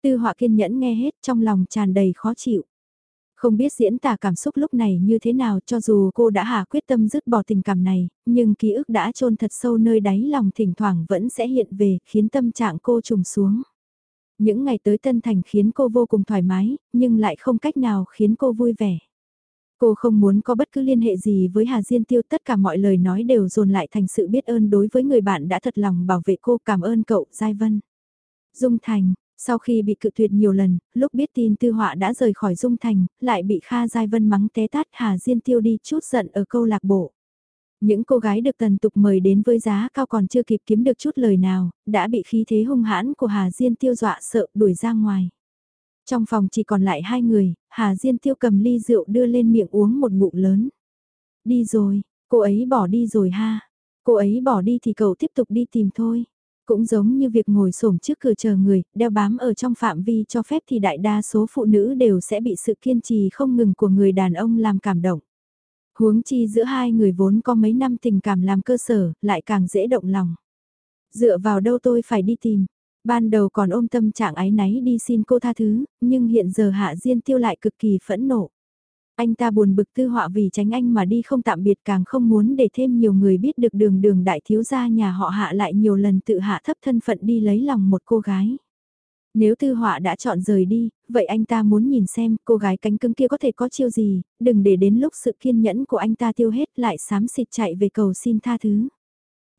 Tư họa kiên nhẫn nghe hết trong lòng tràn đầy khó chịu. Không biết diễn tả cảm xúc lúc này như thế nào cho dù cô đã hạ quyết tâm dứt bỏ tình cảm này, nhưng ký ức đã chôn thật sâu nơi đáy lòng thỉnh thoảng vẫn sẽ hiện về khiến tâm trạng cô trùng xuống. Những ngày tới Tân Thành khiến cô vô cùng thoải mái, nhưng lại không cách nào khiến cô vui vẻ. Cô không muốn có bất cứ liên hệ gì với Hà Diên Tiêu tất cả mọi lời nói đều dồn lại thành sự biết ơn đối với người bạn đã thật lòng bảo vệ cô cảm ơn cậu Giai Vân. Dung Thành, sau khi bị cự tuyệt nhiều lần, lúc biết tin tư họa đã rời khỏi Dung Thành, lại bị Kha Giai Vân mắng té tát Hà Diên Tiêu đi chút giận ở câu lạc bộ. Những cô gái được tần tục mời đến với giá cao còn chưa kịp kiếm được chút lời nào, đã bị khí thế hung hãn của Hà Diên Tiêu dọa sợ đuổi ra ngoài. Trong phòng chỉ còn lại hai người, Hà Diên Tiêu cầm ly rượu đưa lên miệng uống một ngụm lớn. Đi rồi, cô ấy bỏ đi rồi ha. Cô ấy bỏ đi thì cậu tiếp tục đi tìm thôi. Cũng giống như việc ngồi xổm trước cửa chờ người, đeo bám ở trong phạm vi cho phép thì đại đa số phụ nữ đều sẽ bị sự kiên trì không ngừng của người đàn ông làm cảm động. Huống chi giữa hai người vốn có mấy năm tình cảm làm cơ sở, lại càng dễ động lòng. Dựa vào đâu tôi phải đi tìm. Ban đầu còn ôm tâm trạng ái náy đi xin cô tha thứ, nhưng hiện giờ Hạ Diên Tiêu lại cực kỳ phẫn nộ. Anh ta buồn bực tư họa vì tránh anh mà đi không tạm biệt càng không muốn để thêm nhiều người biết được đường đường đại thiếu gia nhà họ hạ lại nhiều lần tự hạ thấp thân phận đi lấy lòng một cô gái. Nếu tư họa đã chọn rời đi, vậy anh ta muốn nhìn xem cô gái cánh cứng kia có thể có chiêu gì, đừng để đến lúc sự kiên nhẫn của anh ta tiêu hết lại xám xịt chạy về cầu xin tha thứ.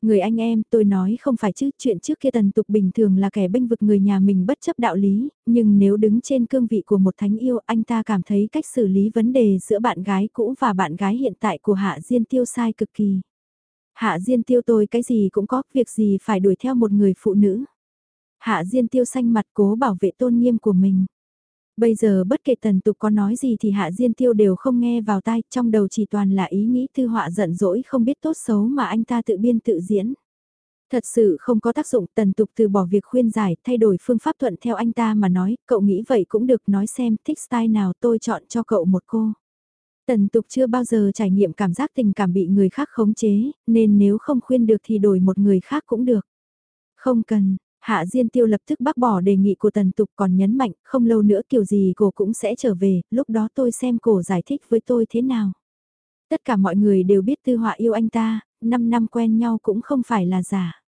Người anh em, tôi nói không phải chứ, chuyện trước kia tần tục bình thường là kẻ bênh vực người nhà mình bất chấp đạo lý, nhưng nếu đứng trên cương vị của một thánh yêu, anh ta cảm thấy cách xử lý vấn đề giữa bạn gái cũ và bạn gái hiện tại của Hạ Diên Tiêu sai cực kỳ. Hạ Diên Tiêu tôi cái gì cũng có, việc gì phải đuổi theo một người phụ nữ. Hạ Diên Tiêu xanh mặt cố bảo vệ tôn nghiêm của mình. Bây giờ bất kể tần tục có nói gì thì Hạ Diên Tiêu đều không nghe vào tai, trong đầu chỉ toàn là ý nghĩ thư họa giận dỗi không biết tốt xấu mà anh ta tự biên tự diễn. Thật sự không có tác dụng tần tục từ bỏ việc khuyên giải, thay đổi phương pháp thuận theo anh ta mà nói, cậu nghĩ vậy cũng được nói xem thích style nào tôi chọn cho cậu một cô. Tần tục chưa bao giờ trải nghiệm cảm giác tình cảm bị người khác khống chế, nên nếu không khuyên được thì đổi một người khác cũng được. Không cần, Hạ Diên Tiêu lập tức bác bỏ đề nghị của Tần Tục còn nhấn mạnh, không lâu nữa kiểu gì cô cũng sẽ trở về, lúc đó tôi xem cổ giải thích với tôi thế nào. Tất cả mọi người đều biết Tư Họa yêu anh ta, 5 năm quen nhau cũng không phải là giả.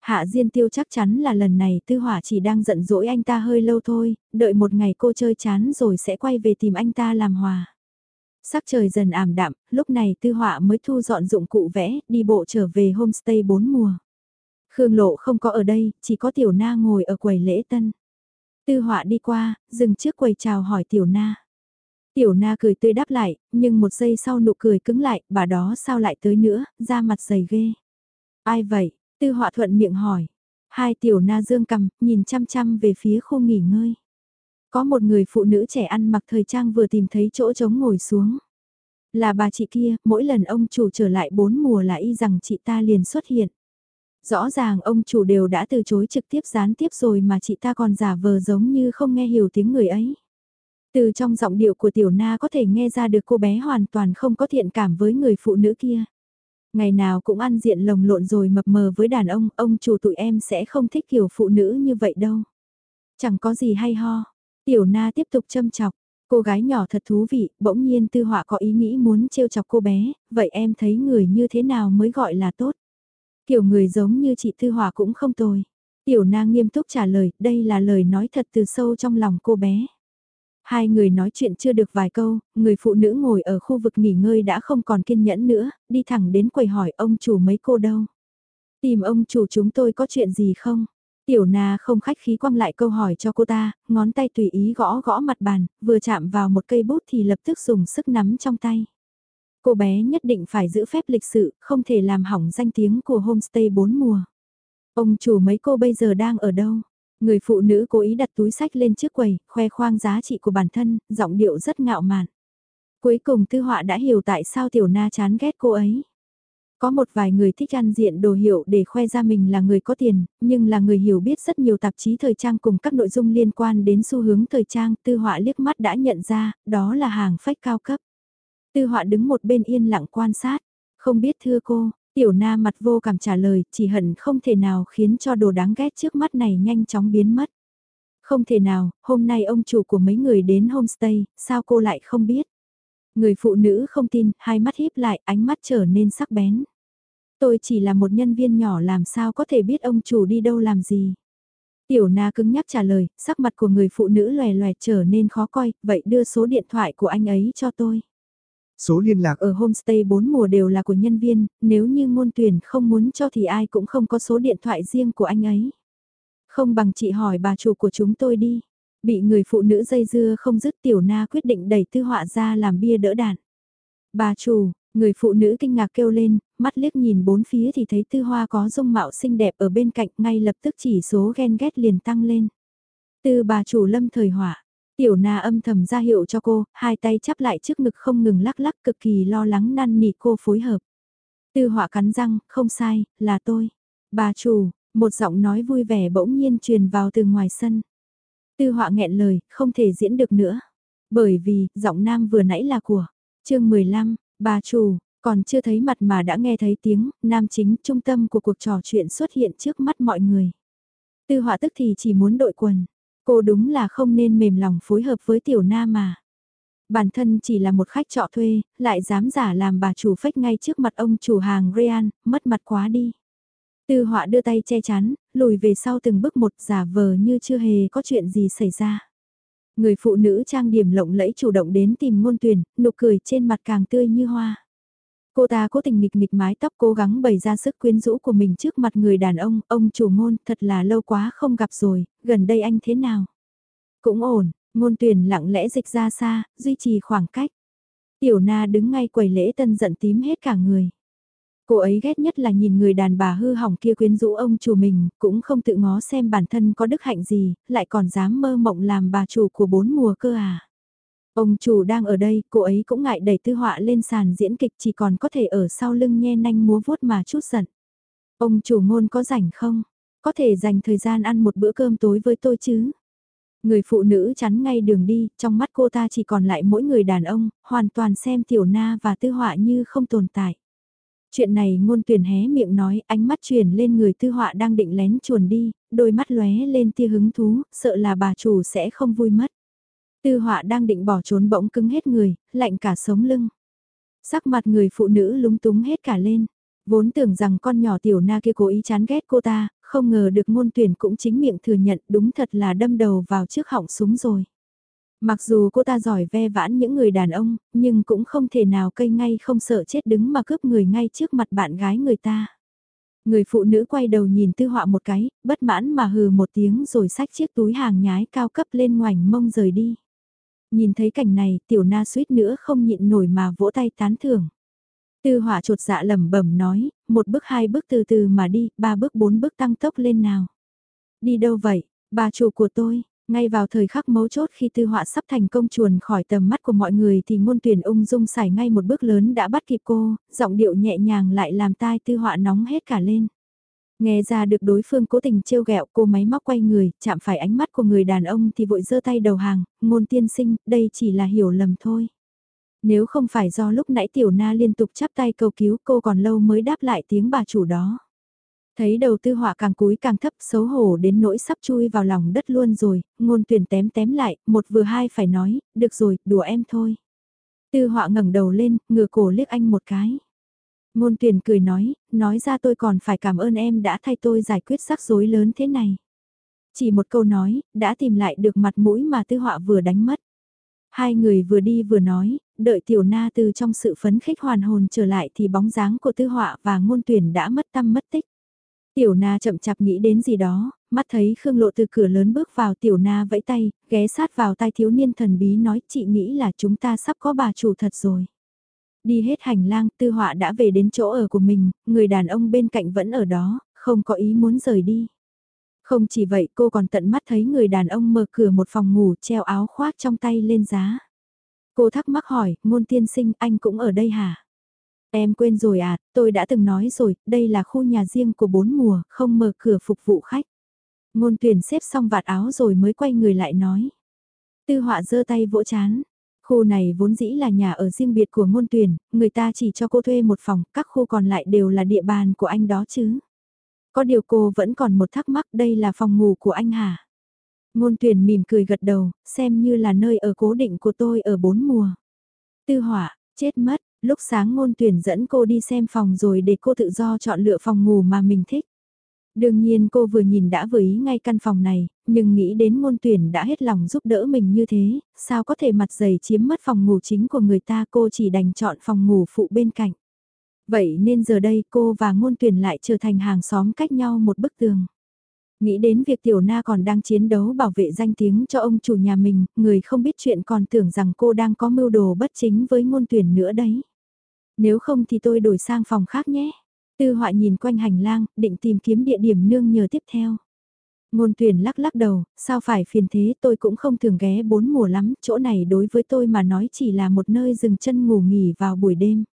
Hạ Diên Tiêu chắc chắn là lần này Tư Họa chỉ đang giận dỗi anh ta hơi lâu thôi, đợi một ngày cô chơi chán rồi sẽ quay về tìm anh ta làm hòa. Sắc trời dần ảm đạm, lúc này Tư Họa mới thu dọn dụng cụ vẽ, đi bộ trở về homestay bốn mùa. Khương Lộ không có ở đây, chỉ có Tiểu Na ngồi ở quầy lễ tân. Tư họa đi qua, dừng trước quầy chào hỏi Tiểu Na. Tiểu Na cười tươi đáp lại, nhưng một giây sau nụ cười cứng lại, bà đó sao lại tới nữa, ra mặt dày ghê. Ai vậy? Tư họa thuận miệng hỏi. Hai Tiểu Na dương cầm, nhìn chăm chăm về phía khu nghỉ ngơi. Có một người phụ nữ trẻ ăn mặc thời trang vừa tìm thấy chỗ trống ngồi xuống. Là bà chị kia, mỗi lần ông chủ trở lại bốn mùa là y rằng chị ta liền xuất hiện. Rõ ràng ông chủ đều đã từ chối trực tiếp gián tiếp rồi mà chị ta còn giả vờ giống như không nghe hiểu tiếng người ấy. Từ trong giọng điệu của tiểu na có thể nghe ra được cô bé hoàn toàn không có thiện cảm với người phụ nữ kia. Ngày nào cũng ăn diện lồng lộn rồi mập mờ với đàn ông, ông chủ tụi em sẽ không thích kiểu phụ nữ như vậy đâu. Chẳng có gì hay ho. Tiểu na tiếp tục châm chọc. Cô gái nhỏ thật thú vị, bỗng nhiên tư họa có ý nghĩ muốn trêu chọc cô bé, vậy em thấy người như thế nào mới gọi là tốt? Kiểu người giống như chị Thư Hòa cũng không tồi. Tiểu na nghiêm túc trả lời, đây là lời nói thật từ sâu trong lòng cô bé. Hai người nói chuyện chưa được vài câu, người phụ nữ ngồi ở khu vực nghỉ ngơi đã không còn kiên nhẫn nữa, đi thẳng đến quầy hỏi ông chủ mấy cô đâu. Tìm ông chủ chúng tôi có chuyện gì không? Tiểu na không khách khí quăng lại câu hỏi cho cô ta, ngón tay tùy ý gõ gõ mặt bàn, vừa chạm vào một cây bút thì lập tức dùng sức nắm trong tay. Cô bé nhất định phải giữ phép lịch sự, không thể làm hỏng danh tiếng của homestay bốn mùa. Ông chủ mấy cô bây giờ đang ở đâu? Người phụ nữ cố ý đặt túi sách lên trước quầy, khoe khoang giá trị của bản thân, giọng điệu rất ngạo mạn. Cuối cùng tư họa đã hiểu tại sao tiểu na chán ghét cô ấy. Có một vài người thích ăn diện đồ hiệu để khoe ra mình là người có tiền, nhưng là người hiểu biết rất nhiều tạp chí thời trang cùng các nội dung liên quan đến xu hướng thời trang, tư họa liếc mắt đã nhận ra, đó là hàng phách cao cấp. Tư họa đứng một bên yên lặng quan sát, không biết thưa cô, tiểu na mặt vô cảm trả lời, chỉ hận không thể nào khiến cho đồ đáng ghét trước mắt này nhanh chóng biến mất. Không thể nào, hôm nay ông chủ của mấy người đến homestay, sao cô lại không biết? Người phụ nữ không tin, hai mắt híp lại, ánh mắt trở nên sắc bén. Tôi chỉ là một nhân viên nhỏ làm sao có thể biết ông chủ đi đâu làm gì. Tiểu na cứng nhắc trả lời, sắc mặt của người phụ nữ lòe lòe trở nên khó coi, vậy đưa số điện thoại của anh ấy cho tôi. Số liên lạc ở homestay 4 mùa đều là của nhân viên, nếu như ngôn tuyển không muốn cho thì ai cũng không có số điện thoại riêng của anh ấy. Không bằng chị hỏi bà chủ của chúng tôi đi. Bị người phụ nữ dây dưa không dứt tiểu na quyết định đẩy tư họa ra làm bia đỡ đạn. Bà chủ, người phụ nữ kinh ngạc kêu lên, mắt liếc nhìn bốn phía thì thấy tư hoa có dung mạo xinh đẹp ở bên cạnh ngay lập tức chỉ số ghen ghét liền tăng lên. Tư bà chủ lâm thời hỏa, tiểu na âm thầm ra hiệu cho cô, hai tay chắp lại trước ngực không ngừng lắc lắc cực kỳ lo lắng năn nỉ cô phối hợp. Tư họa cắn răng, không sai, là tôi. Bà chủ, một giọng nói vui vẻ bỗng nhiên truyền vào từ ngoài sân. Tư họa nghẹn lời, không thể diễn được nữa. Bởi vì, giọng nam vừa nãy là của. chương 15, bà chủ, còn chưa thấy mặt mà đã nghe thấy tiếng, nam chính trung tâm của cuộc trò chuyện xuất hiện trước mắt mọi người. Tư họa tức thì chỉ muốn đội quần. Cô đúng là không nên mềm lòng phối hợp với tiểu na mà. Bản thân chỉ là một khách trọ thuê, lại dám giả làm bà chủ phách ngay trước mặt ông chủ hàng Rean, mất mặt quá đi. Tư họa đưa tay che chắn, lùi về sau từng bước một giả vờ như chưa hề có chuyện gì xảy ra. Người phụ nữ trang điểm lộng lẫy chủ động đến tìm ngôn tuyển, nụ cười trên mặt càng tươi như hoa. Cô ta cố tình nghịch nghịch mái tóc cố gắng bày ra sức quyến rũ của mình trước mặt người đàn ông, ông chủ ngôn, thật là lâu quá không gặp rồi, gần đây anh thế nào? Cũng ổn, ngôn tuyển lặng lẽ dịch ra xa, duy trì khoảng cách. Tiểu na đứng ngay quầy lễ tân giận tím hết cả người. Cô ấy ghét nhất là nhìn người đàn bà hư hỏng kia quyến rũ ông chủ mình, cũng không tự ngó xem bản thân có đức hạnh gì, lại còn dám mơ mộng làm bà chủ của bốn mùa cơ à. Ông chủ đang ở đây, cô ấy cũng ngại đẩy tư họa lên sàn diễn kịch chỉ còn có thể ở sau lưng nhe nanh múa vuốt mà chút giận. Ông chủ ngôn có rảnh không? Có thể dành thời gian ăn một bữa cơm tối với tôi chứ? Người phụ nữ chắn ngay đường đi, trong mắt cô ta chỉ còn lại mỗi người đàn ông, hoàn toàn xem tiểu na và tư họa như không tồn tại. Chuyện này ngôn tuyển hé miệng nói, ánh mắt truyền lên người tư họa đang định lén chuồn đi, đôi mắt lóe lên tia hứng thú, sợ là bà chủ sẽ không vui mất. Tư họa đang định bỏ trốn bỗng cứng hết người, lạnh cả sống lưng. Sắc mặt người phụ nữ lúng túng hết cả lên. Vốn tưởng rằng con nhỏ tiểu na kia cố ý chán ghét cô ta, không ngờ được ngôn tuyển cũng chính miệng thừa nhận đúng thật là đâm đầu vào trước họng súng rồi. Mặc dù cô ta giỏi ve vãn những người đàn ông, nhưng cũng không thể nào cây ngay không sợ chết đứng mà cướp người ngay trước mặt bạn gái người ta. Người phụ nữ quay đầu nhìn tư họa một cái, bất mãn mà hừ một tiếng rồi xách chiếc túi hàng nhái cao cấp lên ngoảnh mông rời đi. Nhìn thấy cảnh này, tiểu na suýt nữa không nhịn nổi mà vỗ tay tán thưởng. Tư họa trột dạ lẩm bẩm nói, một bước hai bước từ từ mà đi, ba bước bốn bước tăng tốc lên nào. Đi đâu vậy, bà chủ của tôi, ngay vào thời khắc mấu chốt khi tư họa sắp thành công chuồn khỏi tầm mắt của mọi người thì ngôn tuyển ung dung xài ngay một bước lớn đã bắt kịp cô, giọng điệu nhẹ nhàng lại làm tai tư họa nóng hết cả lên. Nghe ra được đối phương cố tình trêu ghẹo cô máy móc quay người, chạm phải ánh mắt của người đàn ông thì vội giơ tay đầu hàng, ngôn tiên sinh, đây chỉ là hiểu lầm thôi. Nếu không phải do lúc nãy tiểu na liên tục chắp tay cầu cứu cô còn lâu mới đáp lại tiếng bà chủ đó. Thấy đầu tư họa càng cúi càng thấp xấu hổ đến nỗi sắp chui vào lòng đất luôn rồi, ngôn tuyển tém tém lại, một vừa hai phải nói, được rồi, đùa em thôi. Tư họa ngẩng đầu lên, ngửa cổ liếc anh một cái. Ngôn tuyển cười nói, nói ra tôi còn phải cảm ơn em đã thay tôi giải quyết rắc rối lớn thế này. Chỉ một câu nói, đã tìm lại được mặt mũi mà tư họa vừa đánh mất. Hai người vừa đi vừa nói, đợi tiểu na từ trong sự phấn khích hoàn hồn trở lại thì bóng dáng của tư họa và ngôn tuyển đã mất tâm mất tích. Tiểu na chậm chạp nghĩ đến gì đó, mắt thấy Khương Lộ từ cửa lớn bước vào tiểu na vẫy tay, ghé sát vào tai thiếu niên thần bí nói chị nghĩ là chúng ta sắp có bà chủ thật rồi. Đi hết hành lang, tư họa đã về đến chỗ ở của mình, người đàn ông bên cạnh vẫn ở đó, không có ý muốn rời đi. Không chỉ vậy cô còn tận mắt thấy người đàn ông mở cửa một phòng ngủ treo áo khoác trong tay lên giá. Cô thắc mắc hỏi, ngôn tiên sinh anh cũng ở đây hả? Em quên rồi à, tôi đã từng nói rồi, đây là khu nhà riêng của bốn mùa, không mở cửa phục vụ khách. Ngôn tuyển xếp xong vạt áo rồi mới quay người lại nói. Tư họa giơ tay vỗ chán. Khu này vốn dĩ là nhà ở riêng biệt của ngôn tuyển, người ta chỉ cho cô thuê một phòng, các khu còn lại đều là địa bàn của anh đó chứ. Có điều cô vẫn còn một thắc mắc đây là phòng ngủ của anh hả? Ngôn tuyển mỉm cười gật đầu, xem như là nơi ở cố định của tôi ở bốn mùa. Tư hỏa, chết mất, lúc sáng ngôn tuyển dẫn cô đi xem phòng rồi để cô tự do chọn lựa phòng ngủ mà mình thích. Đương nhiên cô vừa nhìn đã vừa ý ngay căn phòng này, nhưng nghĩ đến ngôn tuyển đã hết lòng giúp đỡ mình như thế, sao có thể mặt dày chiếm mất phòng ngủ chính của người ta cô chỉ đành chọn phòng ngủ phụ bên cạnh. Vậy nên giờ đây cô và ngôn tuyển lại trở thành hàng xóm cách nhau một bức tường. Nghĩ đến việc tiểu na còn đang chiến đấu bảo vệ danh tiếng cho ông chủ nhà mình, người không biết chuyện còn tưởng rằng cô đang có mưu đồ bất chính với ngôn tuyển nữa đấy. Nếu không thì tôi đổi sang phòng khác nhé. Tư họa nhìn quanh hành lang, định tìm kiếm địa điểm nương nhờ tiếp theo. Ngôn tuyển lắc lắc đầu, sao phải phiền thế tôi cũng không thường ghé bốn mùa lắm, chỗ này đối với tôi mà nói chỉ là một nơi dừng chân ngủ nghỉ vào buổi đêm.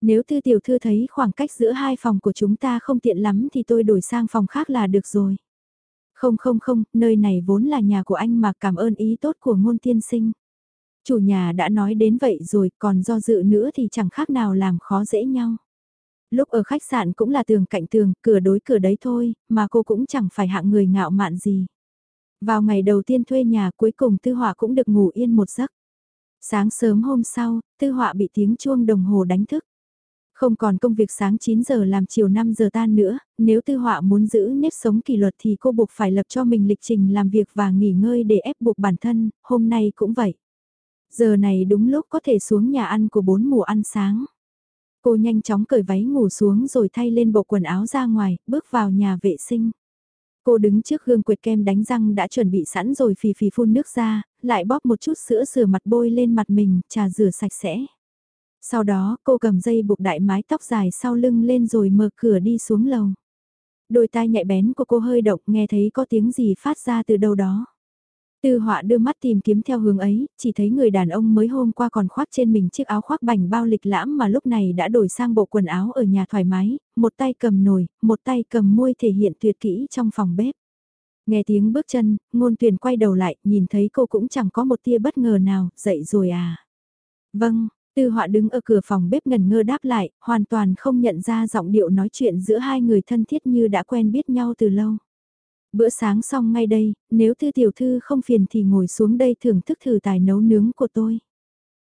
Nếu thư tiểu thư thấy khoảng cách giữa hai phòng của chúng ta không tiện lắm thì tôi đổi sang phòng khác là được rồi. Không không không, nơi này vốn là nhà của anh mà cảm ơn ý tốt của ngôn tiên sinh. Chủ nhà đã nói đến vậy rồi, còn do dự nữa thì chẳng khác nào làm khó dễ nhau. Lúc ở khách sạn cũng là tường cạnh tường, cửa đối cửa đấy thôi, mà cô cũng chẳng phải hạng người ngạo mạn gì. Vào ngày đầu tiên thuê nhà cuối cùng Tư Họa cũng được ngủ yên một giấc. Sáng sớm hôm sau, Tư Họa bị tiếng chuông đồng hồ đánh thức. Không còn công việc sáng 9 giờ làm chiều 5 giờ tan nữa, nếu tư họa muốn giữ nếp sống kỷ luật thì cô buộc phải lập cho mình lịch trình làm việc và nghỉ ngơi để ép buộc bản thân, hôm nay cũng vậy. Giờ này đúng lúc có thể xuống nhà ăn của bốn mùa ăn sáng. Cô nhanh chóng cởi váy ngủ xuống rồi thay lên bộ quần áo ra ngoài, bước vào nhà vệ sinh. Cô đứng trước gương quệt kem đánh răng đã chuẩn bị sẵn rồi phì phì phun nước ra, lại bóp một chút sữa rửa mặt bôi lên mặt mình, trà rửa sạch sẽ. Sau đó cô cầm dây buộc đại mái tóc dài sau lưng lên rồi mở cửa đi xuống lầu. Đôi tai nhạy bén của cô hơi động nghe thấy có tiếng gì phát ra từ đâu đó. Tư họa đưa mắt tìm kiếm theo hướng ấy, chỉ thấy người đàn ông mới hôm qua còn khoác trên mình chiếc áo khoác bành bao lịch lãm mà lúc này đã đổi sang bộ quần áo ở nhà thoải mái, một tay cầm nồi, một tay cầm muôi thể hiện tuyệt kỹ trong phòng bếp. Nghe tiếng bước chân, ngôn tuyển quay đầu lại, nhìn thấy cô cũng chẳng có một tia bất ngờ nào, dậy rồi à. Vâng, Tư họa đứng ở cửa phòng bếp ngần ngơ đáp lại, hoàn toàn không nhận ra giọng điệu nói chuyện giữa hai người thân thiết như đã quen biết nhau từ lâu. Bữa sáng xong ngay đây, nếu thư tiểu thư không phiền thì ngồi xuống đây thưởng thức thử tài nấu nướng của tôi.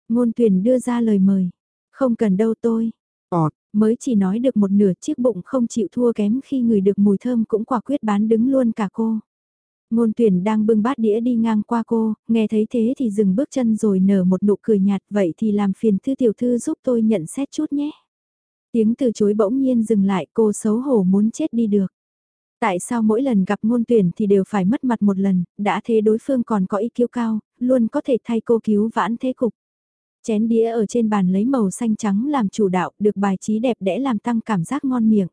Ngôn tuyển đưa ra lời mời. Không cần đâu tôi. Ọt, mới chỉ nói được một nửa chiếc bụng không chịu thua kém khi người được mùi thơm cũng quả quyết bán đứng luôn cả cô. Ngôn tuyển đang bưng bát đĩa đi ngang qua cô, nghe thấy thế thì dừng bước chân rồi nở một nụ cười nhạt vậy thì làm phiền thư tiểu thư giúp tôi nhận xét chút nhé. Tiếng từ chối bỗng nhiên dừng lại cô xấu hổ muốn chết đi được. Tại sao mỗi lần gặp ngôn tuyển thì đều phải mất mặt một lần, đã thế đối phương còn có ý kiêu cao, luôn có thể thay cô cứu vãn thế cục. Chén đĩa ở trên bàn lấy màu xanh trắng làm chủ đạo, được bài trí đẹp đẽ làm tăng cảm giác ngon miệng.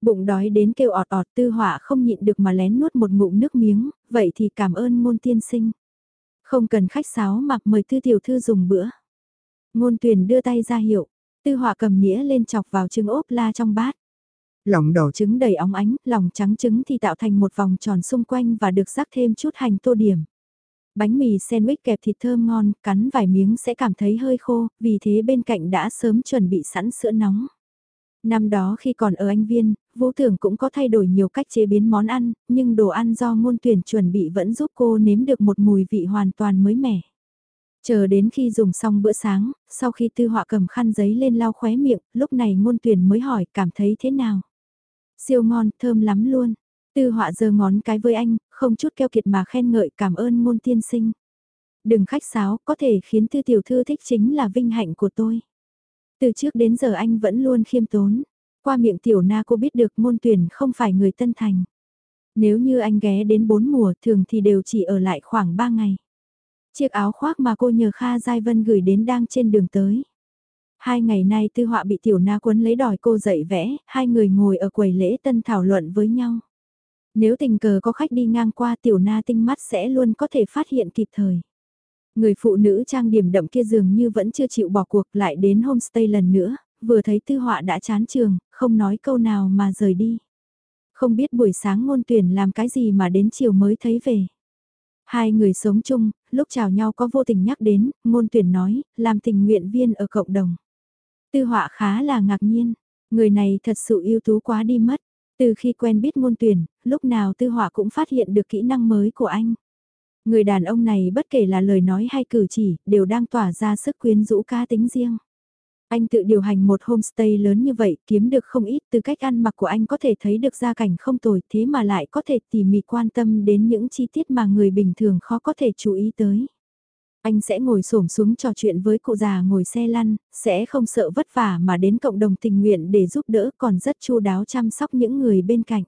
Bụng đói đến kêu ọt ọt tư họa không nhịn được mà lén nuốt một ngụm nước miếng, vậy thì cảm ơn ngôn tiên sinh. Không cần khách sáo mặc mời tư tiểu thư dùng bữa. Ngôn tuyển đưa tay ra hiệu, tư họa cầm nghĩa lên chọc vào trứng ốp la trong bát lòng đỏ Trứng đầy óng ánh, lòng trắng trứng thì tạo thành một vòng tròn xung quanh và được rắc thêm chút hành tô điểm. Bánh mì sandwich kẹp thịt thơm ngon, cắn vài miếng sẽ cảm thấy hơi khô, vì thế bên cạnh đã sớm chuẩn bị sẵn sữa nóng. Năm đó khi còn ở Anh Viên, Vũ Thường cũng có thay đổi nhiều cách chế biến món ăn, nhưng đồ ăn do ngôn tuyển chuẩn bị vẫn giúp cô nếm được một mùi vị hoàn toàn mới mẻ. Chờ đến khi dùng xong bữa sáng, sau khi tư họa cầm khăn giấy lên lau khóe miệng, lúc này ngôn tuyển mới hỏi cảm thấy thế nào. Siêu ngon, thơm lắm luôn. Tư họa giơ ngón cái với anh, không chút keo kiệt mà khen ngợi cảm ơn môn tiên sinh. đừng khách sáo, có thể khiến tư tiểu thư thích chính là vinh hạnh của tôi. Từ trước đến giờ anh vẫn luôn khiêm tốn. Qua miệng tiểu na cô biết được môn tuyển không phải người tân thành. Nếu như anh ghé đến bốn mùa thường thì đều chỉ ở lại khoảng ba ngày. Chiếc áo khoác mà cô nhờ Kha Giai Vân gửi đến đang trên đường tới. Hai ngày nay tư họa bị tiểu na quấn lấy đòi cô dạy vẽ, hai người ngồi ở quầy lễ tân thảo luận với nhau. Nếu tình cờ có khách đi ngang qua tiểu na tinh mắt sẽ luôn có thể phát hiện kịp thời. Người phụ nữ trang điểm đậm kia dường như vẫn chưa chịu bỏ cuộc lại đến homestay lần nữa, vừa thấy tư họa đã chán trường, không nói câu nào mà rời đi. Không biết buổi sáng ngôn tuyển làm cái gì mà đến chiều mới thấy về. Hai người sống chung, lúc chào nhau có vô tình nhắc đến, ngôn tuyển nói, làm tình nguyện viên ở cộng đồng. Tư họa khá là ngạc nhiên, người này thật sự ưu tú quá đi mất. Từ khi quen biết ngôn tuyển, lúc nào tư họa cũng phát hiện được kỹ năng mới của anh. Người đàn ông này bất kể là lời nói hay cử chỉ, đều đang tỏa ra sức quyến rũ cá tính riêng. Anh tự điều hành một homestay lớn như vậy, kiếm được không ít từ cách ăn mặc của anh có thể thấy được gia cảnh không tồi thế mà lại có thể tỉ mỉ quan tâm đến những chi tiết mà người bình thường khó có thể chú ý tới. Anh sẽ ngồi xổm xuống trò chuyện với cụ già ngồi xe lăn, sẽ không sợ vất vả mà đến cộng đồng tình nguyện để giúp đỡ còn rất chu đáo chăm sóc những người bên cạnh.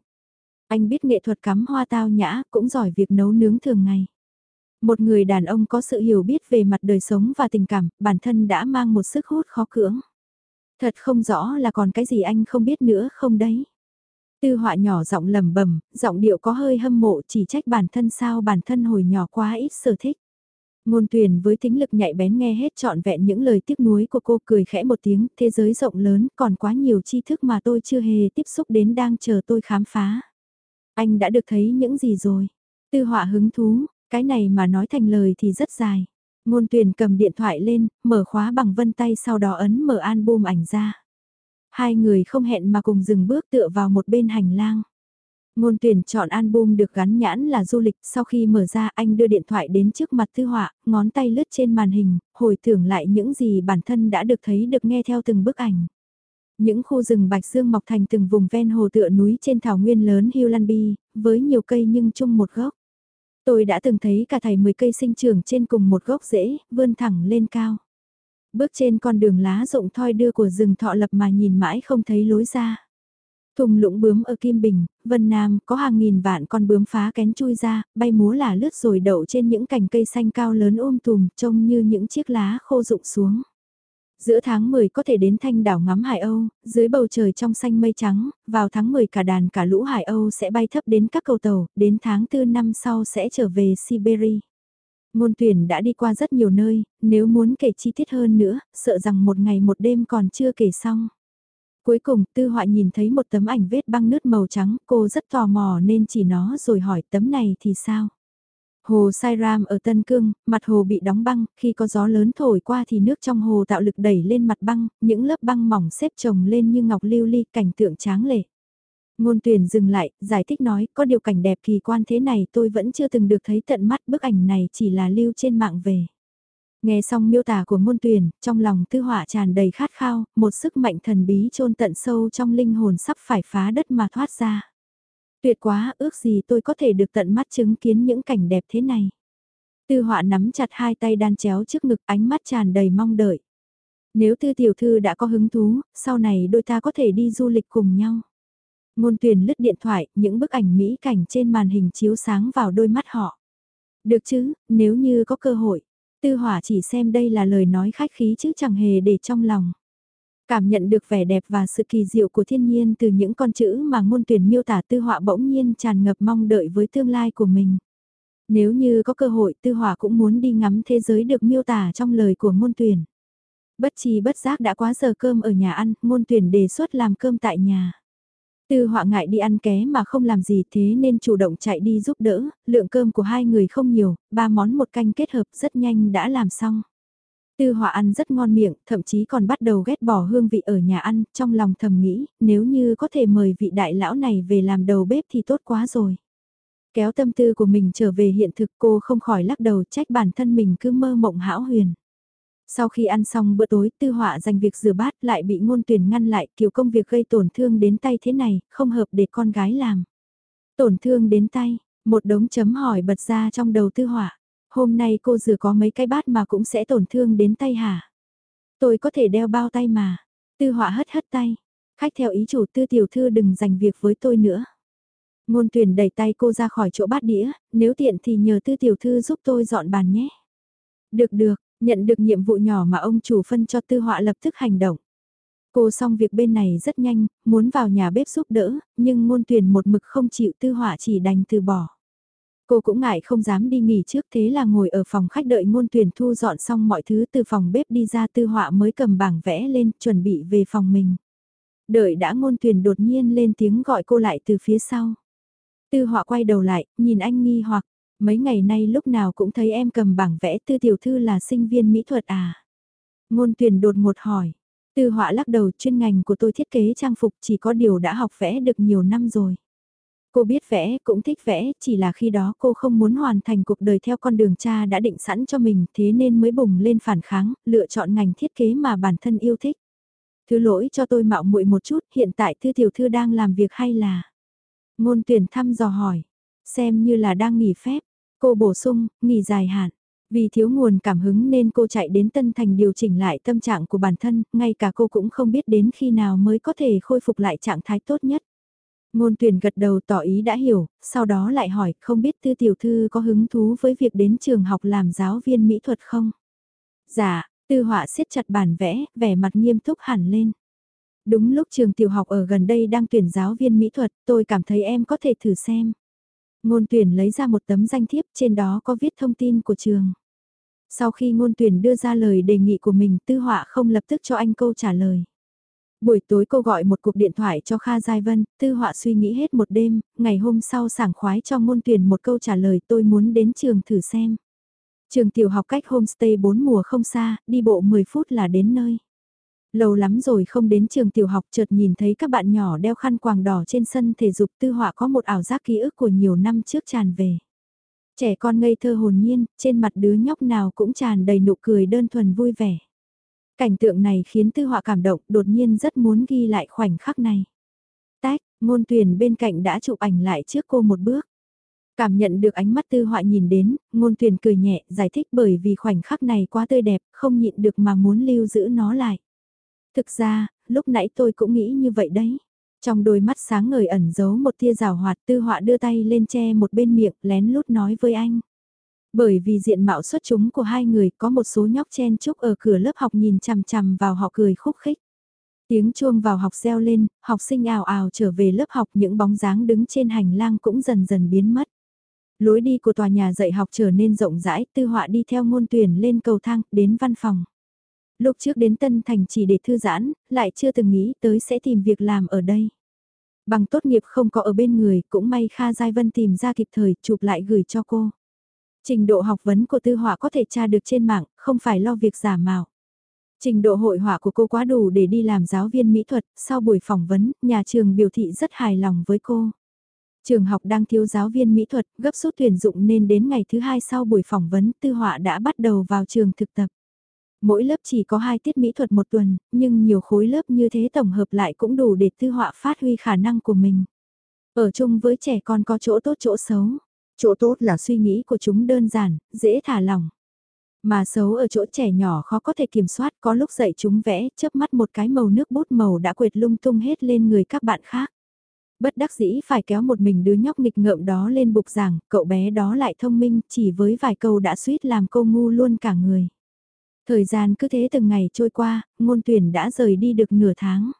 Anh biết nghệ thuật cắm hoa tao nhã, cũng giỏi việc nấu nướng thường ngày. Một người đàn ông có sự hiểu biết về mặt đời sống và tình cảm, bản thân đã mang một sức hút khó cưỡng. Thật không rõ là còn cái gì anh không biết nữa không đấy. Tư họa nhỏ giọng lầm bẩm giọng điệu có hơi hâm mộ chỉ trách bản thân sao bản thân hồi nhỏ quá ít sở thích. Ngôn tuyển với tính lực nhạy bén nghe hết trọn vẹn những lời tiếc nuối của cô cười khẽ một tiếng, thế giới rộng lớn còn quá nhiều tri thức mà tôi chưa hề tiếp xúc đến đang chờ tôi khám phá. Anh đã được thấy những gì rồi? Tư họa hứng thú, cái này mà nói thành lời thì rất dài. Ngôn tuyển cầm điện thoại lên, mở khóa bằng vân tay sau đó ấn mở album ảnh ra. Hai người không hẹn mà cùng dừng bước tựa vào một bên hành lang. Ngôn tuyển chọn album được gắn nhãn là du lịch, sau khi mở ra anh đưa điện thoại đến trước mặt thư họa, ngón tay lướt trên màn hình, hồi tưởng lại những gì bản thân đã được thấy được nghe theo từng bức ảnh. Những khu rừng bạch dương mọc thành từng vùng ven hồ tựa núi trên thảo nguyên lớn Highlandby, với nhiều cây nhưng chung một gốc. Tôi đã từng thấy cả thầy 10 cây sinh trưởng trên cùng một gốc rễ, vươn thẳng lên cao. Bước trên con đường lá rộng thoi đưa của rừng thọ lập mà nhìn mãi không thấy lối ra. Thùng lũng bướm ở Kim Bình, Vân Nam có hàng nghìn vạn con bướm phá kén chui ra, bay múa là lướt rồi đậu trên những cành cây xanh cao lớn ôm tùm, trông như những chiếc lá khô rụng xuống. Giữa tháng 10 có thể đến thanh đảo ngắm Hải Âu, dưới bầu trời trong xanh mây trắng, vào tháng 10 cả đàn cả lũ Hải Âu sẽ bay thấp đến các cầu tàu, đến tháng 4 năm sau sẽ trở về Siberia. Ngôn tuyển đã đi qua rất nhiều nơi, nếu muốn kể chi tiết hơn nữa, sợ rằng một ngày một đêm còn chưa kể xong. Cuối cùng, tư họa nhìn thấy một tấm ảnh vết băng nước màu trắng, cô rất tò mò nên chỉ nó rồi hỏi tấm này thì sao? Hồ Sai Ram ở Tân Cương, mặt hồ bị đóng băng, khi có gió lớn thổi qua thì nước trong hồ tạo lực đẩy lên mặt băng, những lớp băng mỏng xếp chồng lên như ngọc lưu ly, cảnh tượng tráng lệ. Ngôn tuyển dừng lại, giải thích nói, có điều cảnh đẹp kỳ quan thế này tôi vẫn chưa từng được thấy tận mắt bức ảnh này chỉ là lưu trên mạng về. Nghe xong miêu tả của ngôn tuyển, trong lòng tư họa tràn đầy khát khao, một sức mạnh thần bí chôn tận sâu trong linh hồn sắp phải phá đất mà thoát ra. Tuyệt quá, ước gì tôi có thể được tận mắt chứng kiến những cảnh đẹp thế này. Tư họa nắm chặt hai tay đan chéo trước ngực ánh mắt tràn đầy mong đợi. Nếu tư tiểu thư đã có hứng thú, sau này đôi ta có thể đi du lịch cùng nhau. Ngôn tuyển lướt điện thoại, những bức ảnh mỹ cảnh trên màn hình chiếu sáng vào đôi mắt họ. Được chứ, nếu như có cơ hội. Tư hỏa chỉ xem đây là lời nói khách khí chứ chẳng hề để trong lòng. Cảm nhận được vẻ đẹp và sự kỳ diệu của thiên nhiên từ những con chữ mà ngôn tuyển miêu tả tư họa bỗng nhiên tràn ngập mong đợi với tương lai của mình. Nếu như có cơ hội tư họa cũng muốn đi ngắm thế giới được miêu tả trong lời của ngôn tuyển. Bất chi bất giác đã quá giờ cơm ở nhà ăn, ngôn tuyển đề xuất làm cơm tại nhà. Tư họa ngại đi ăn ké mà không làm gì thế nên chủ động chạy đi giúp đỡ, lượng cơm của hai người không nhiều, ba món một canh kết hợp rất nhanh đã làm xong. Tư họa ăn rất ngon miệng, thậm chí còn bắt đầu ghét bỏ hương vị ở nhà ăn, trong lòng thầm nghĩ, nếu như có thể mời vị đại lão này về làm đầu bếp thì tốt quá rồi. Kéo tâm tư của mình trở về hiện thực cô không khỏi lắc đầu trách bản thân mình cứ mơ mộng hão huyền. Sau khi ăn xong bữa tối tư họa dành việc rửa bát lại bị ngôn tuyển ngăn lại kiểu công việc gây tổn thương đến tay thế này, không hợp để con gái làm. Tổn thương đến tay, một đống chấm hỏi bật ra trong đầu tư họa. Hôm nay cô rửa có mấy cái bát mà cũng sẽ tổn thương đến tay hả? Tôi có thể đeo bao tay mà. Tư họa hất hất tay. Khách theo ý chủ tư tiểu thư đừng dành việc với tôi nữa. Ngôn tuyển đẩy tay cô ra khỏi chỗ bát đĩa, nếu tiện thì nhờ tư tiểu thư giúp tôi dọn bàn nhé. Được được, nhận được nhiệm vụ nhỏ mà ông chủ phân cho tư họa lập tức hành động. Cô xong việc bên này rất nhanh, muốn vào nhà bếp giúp đỡ, nhưng ngôn tuyển một mực không chịu tư họa chỉ đành từ bỏ. Cô cũng ngại không dám đi nghỉ trước thế là ngồi ở phòng khách đợi ngôn tuyển thu dọn xong mọi thứ từ phòng bếp đi ra tư họa mới cầm bảng vẽ lên chuẩn bị về phòng mình. Đợi đã ngôn tuyển đột nhiên lên tiếng gọi cô lại từ phía sau. Tư họa quay đầu lại, nhìn anh nghi hoặc, mấy ngày nay lúc nào cũng thấy em cầm bảng vẽ tư tiểu thư là sinh viên mỹ thuật à. Ngôn tuyển đột ngột hỏi, tư họa lắc đầu chuyên ngành của tôi thiết kế trang phục chỉ có điều đã học vẽ được nhiều năm rồi. Cô biết vẽ, cũng thích vẽ, chỉ là khi đó cô không muốn hoàn thành cuộc đời theo con đường cha đã định sẵn cho mình, thế nên mới bùng lên phản kháng, lựa chọn ngành thiết kế mà bản thân yêu thích. Thứ lỗi cho tôi mạo muội một chút, hiện tại thư tiểu thư đang làm việc hay là... Ngôn tuyển thăm dò hỏi, xem như là đang nghỉ phép, cô bổ sung, nghỉ dài hạn. Vì thiếu nguồn cảm hứng nên cô chạy đến Tân Thành điều chỉnh lại tâm trạng của bản thân, ngay cả cô cũng không biết đến khi nào mới có thể khôi phục lại trạng thái tốt nhất. Ngôn tuyển gật đầu tỏ ý đã hiểu, sau đó lại hỏi không biết tư tiểu thư có hứng thú với việc đến trường học làm giáo viên mỹ thuật không? Dạ, tư họa siết chặt bản vẽ, vẻ mặt nghiêm túc hẳn lên. Đúng lúc trường tiểu học ở gần đây đang tuyển giáo viên mỹ thuật, tôi cảm thấy em có thể thử xem. Ngôn tuyển lấy ra một tấm danh thiếp trên đó có viết thông tin của trường. Sau khi ngôn tuyển đưa ra lời đề nghị của mình tư họa không lập tức cho anh câu trả lời. Buổi tối cô gọi một cuộc điện thoại cho Kha Giai Vân, tư họa suy nghĩ hết một đêm, ngày hôm sau sảng khoái cho ngôn tuyển một câu trả lời tôi muốn đến trường thử xem. Trường tiểu học cách homestay 4 mùa không xa, đi bộ 10 phút là đến nơi. Lâu lắm rồi không đến trường tiểu học chợt nhìn thấy các bạn nhỏ đeo khăn quàng đỏ trên sân thể dục tư họa có một ảo giác ký ức của nhiều năm trước tràn về. Trẻ con ngây thơ hồn nhiên, trên mặt đứa nhóc nào cũng tràn đầy nụ cười đơn thuần vui vẻ. Cảnh tượng này khiến tư họa cảm động, đột nhiên rất muốn ghi lại khoảnh khắc này. Tách, ngôn tuyển bên cạnh đã chụp ảnh lại trước cô một bước. Cảm nhận được ánh mắt tư họa nhìn đến, ngôn tuyển cười nhẹ, giải thích bởi vì khoảnh khắc này quá tươi đẹp, không nhịn được mà muốn lưu giữ nó lại. Thực ra, lúc nãy tôi cũng nghĩ như vậy đấy. Trong đôi mắt sáng ngời ẩn giấu một tia rào hoạt tư họa đưa tay lên che một bên miệng lén lút nói với anh. Bởi vì diện mạo xuất chúng của hai người có một số nhóc chen chúc ở cửa lớp học nhìn chằm chằm vào họ cười khúc khích. Tiếng chuông vào học reo lên, học sinh ào ào trở về lớp học những bóng dáng đứng trên hành lang cũng dần dần biến mất. Lối đi của tòa nhà dạy học trở nên rộng rãi, tư họa đi theo ngôn tuyển lên cầu thang, đến văn phòng. Lúc trước đến Tân Thành chỉ để thư giãn, lại chưa từng nghĩ tới sẽ tìm việc làm ở đây. Bằng tốt nghiệp không có ở bên người, cũng may Kha Giai Vân tìm ra kịp thời, chụp lại gửi cho cô. Trình độ học vấn của tư họa có thể tra được trên mạng, không phải lo việc giả mạo. Trình độ hội họa của cô quá đủ để đi làm giáo viên mỹ thuật, sau buổi phỏng vấn, nhà trường biểu thị rất hài lòng với cô. Trường học đang thiếu giáo viên mỹ thuật, gấp rút tuyển dụng nên đến ngày thứ hai sau buổi phỏng vấn, tư họa đã bắt đầu vào trường thực tập. Mỗi lớp chỉ có hai tiết mỹ thuật một tuần, nhưng nhiều khối lớp như thế tổng hợp lại cũng đủ để tư họa phát huy khả năng của mình. Ở chung với trẻ con có chỗ tốt chỗ xấu. Chỗ tốt là suy nghĩ của chúng đơn giản, dễ thả lỏng. Mà xấu ở chỗ trẻ nhỏ khó có thể kiểm soát có lúc dạy chúng vẽ, chớp mắt một cái màu nước bút màu đã quệt lung tung hết lên người các bạn khác. Bất đắc dĩ phải kéo một mình đứa nhóc nghịch ngợm đó lên bục giảng, cậu bé đó lại thông minh, chỉ với vài câu đã suýt làm cô ngu luôn cả người. Thời gian cứ thế từng ngày trôi qua, ngôn tuyển đã rời đi được nửa tháng.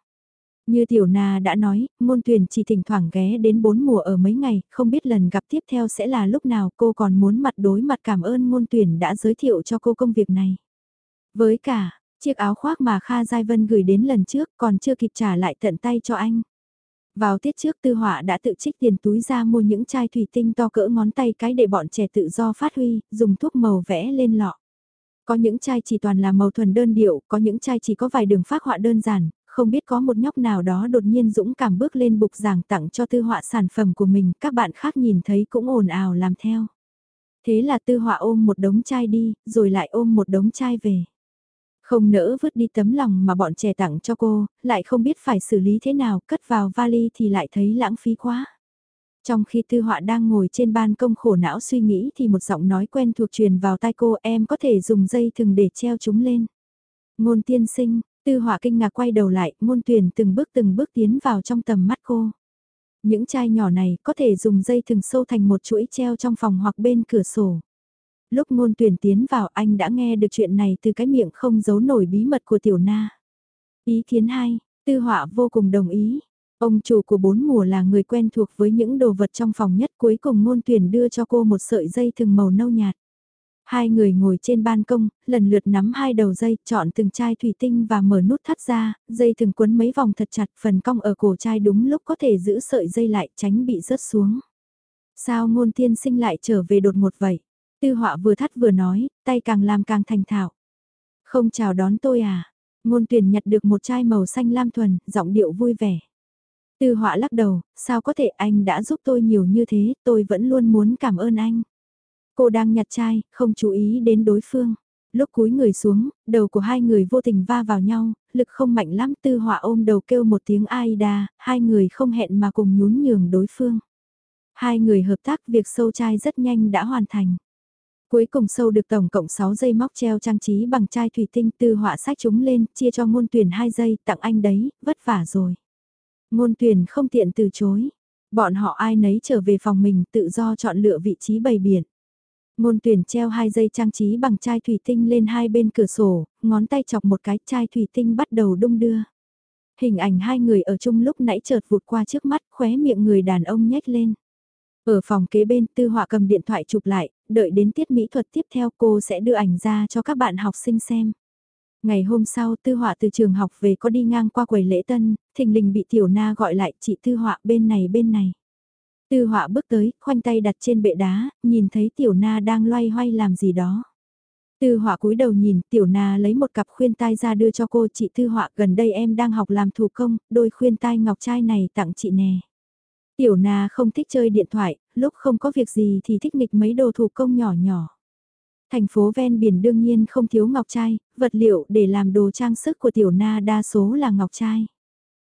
Như Tiểu Na đã nói, ngôn tuyển chỉ thỉnh thoảng ghé đến bốn mùa ở mấy ngày, không biết lần gặp tiếp theo sẽ là lúc nào cô còn muốn mặt đối mặt cảm ơn ngôn tuyển đã giới thiệu cho cô công việc này. Với cả, chiếc áo khoác mà Kha Giai Vân gửi đến lần trước còn chưa kịp trả lại tận tay cho anh. Vào tiết trước tư họa đã tự trích tiền túi ra mua những chai thủy tinh to cỡ ngón tay cái để bọn trẻ tự do phát huy, dùng thuốc màu vẽ lên lọ. Có những chai chỉ toàn là màu thuần đơn điệu, có những chai chỉ có vài đường phác họa đơn giản, không biết có một nhóc nào đó đột nhiên dũng cảm bước lên bục giảng tặng cho tư họa sản phẩm của mình, các bạn khác nhìn thấy cũng ồn ào làm theo. Thế là tư họa ôm một đống chai đi, rồi lại ôm một đống chai về. Không nỡ vứt đi tấm lòng mà bọn trẻ tặng cho cô, lại không biết phải xử lý thế nào, cất vào vali thì lại thấy lãng phí quá. Trong khi tư họa đang ngồi trên ban công khổ não suy nghĩ thì một giọng nói quen thuộc truyền vào tai cô em có thể dùng dây thừng để treo chúng lên. Ngôn tiên sinh, tư họa kinh ngạc quay đầu lại, ngôn tuyển từng bước từng bước tiến vào trong tầm mắt cô. Những chai nhỏ này có thể dùng dây thừng sâu thành một chuỗi treo trong phòng hoặc bên cửa sổ. Lúc ngôn tuyển tiến vào anh đã nghe được chuyện này từ cái miệng không giấu nổi bí mật của tiểu na. Ý kiến hay, tư họa vô cùng đồng ý. Ông chủ của bốn mùa là người quen thuộc với những đồ vật trong phòng nhất cuối cùng ngôn tuyển đưa cho cô một sợi dây thừng màu nâu nhạt. Hai người ngồi trên ban công, lần lượt nắm hai đầu dây, chọn từng chai thủy tinh và mở nút thắt ra, dây thừng quấn mấy vòng thật chặt, phần cong ở cổ chai đúng lúc có thể giữ sợi dây lại tránh bị rớt xuống. Sao ngôn tiên sinh lại trở về đột ngột vậy? Tư họa vừa thắt vừa nói, tay càng làm càng thành thạo. Không chào đón tôi à? Ngôn tuyển nhặt được một chai màu xanh lam thuần, giọng điệu vui vẻ. Tư họa lắc đầu, sao có thể anh đã giúp tôi nhiều như thế, tôi vẫn luôn muốn cảm ơn anh. Cô đang nhặt chai, không chú ý đến đối phương. Lúc cúi người xuống, đầu của hai người vô tình va vào nhau, lực không mạnh lắm tư họa ôm đầu kêu một tiếng ai đà, hai người không hẹn mà cùng nhún nhường đối phương. Hai người hợp tác việc sâu chai rất nhanh đã hoàn thành. Cuối cùng sâu được tổng cộng 6 dây móc treo trang trí bằng chai thủy tinh tư họa sách chúng lên, chia cho ngôn tuyển 2 giây, tặng anh đấy, vất vả rồi. Ngôn tuyển không tiện từ chối. Bọn họ ai nấy trở về phòng mình tự do chọn lựa vị trí bày biển. Ngôn tuyển treo hai dây trang trí bằng chai thủy tinh lên hai bên cửa sổ, ngón tay chọc một cái chai thủy tinh bắt đầu đung đưa. Hình ảnh hai người ở chung lúc nãy chợt vụt qua trước mắt khóe miệng người đàn ông nhếch lên. Ở phòng kế bên tư họa cầm điện thoại chụp lại, đợi đến tiết mỹ thuật tiếp theo cô sẽ đưa ảnh ra cho các bạn học sinh xem. Ngày hôm sau tư họa từ trường học về có đi ngang qua quầy lễ tân, thình lình bị tiểu na gọi lại chị tư họa bên này bên này. Tư họa bước tới, khoanh tay đặt trên bệ đá, nhìn thấy tiểu na đang loay hoay làm gì đó. Tư họa cúi đầu nhìn, tiểu na lấy một cặp khuyên tai ra đưa cho cô chị Tư họa gần đây em đang học làm thủ công, đôi khuyên tai ngọc trai này tặng chị nè. Tiểu na không thích chơi điện thoại, lúc không có việc gì thì thích nghịch mấy đồ thủ công nhỏ nhỏ. Thành phố ven biển đương nhiên không thiếu ngọc trai, vật liệu để làm đồ trang sức của tiểu na đa số là ngọc trai.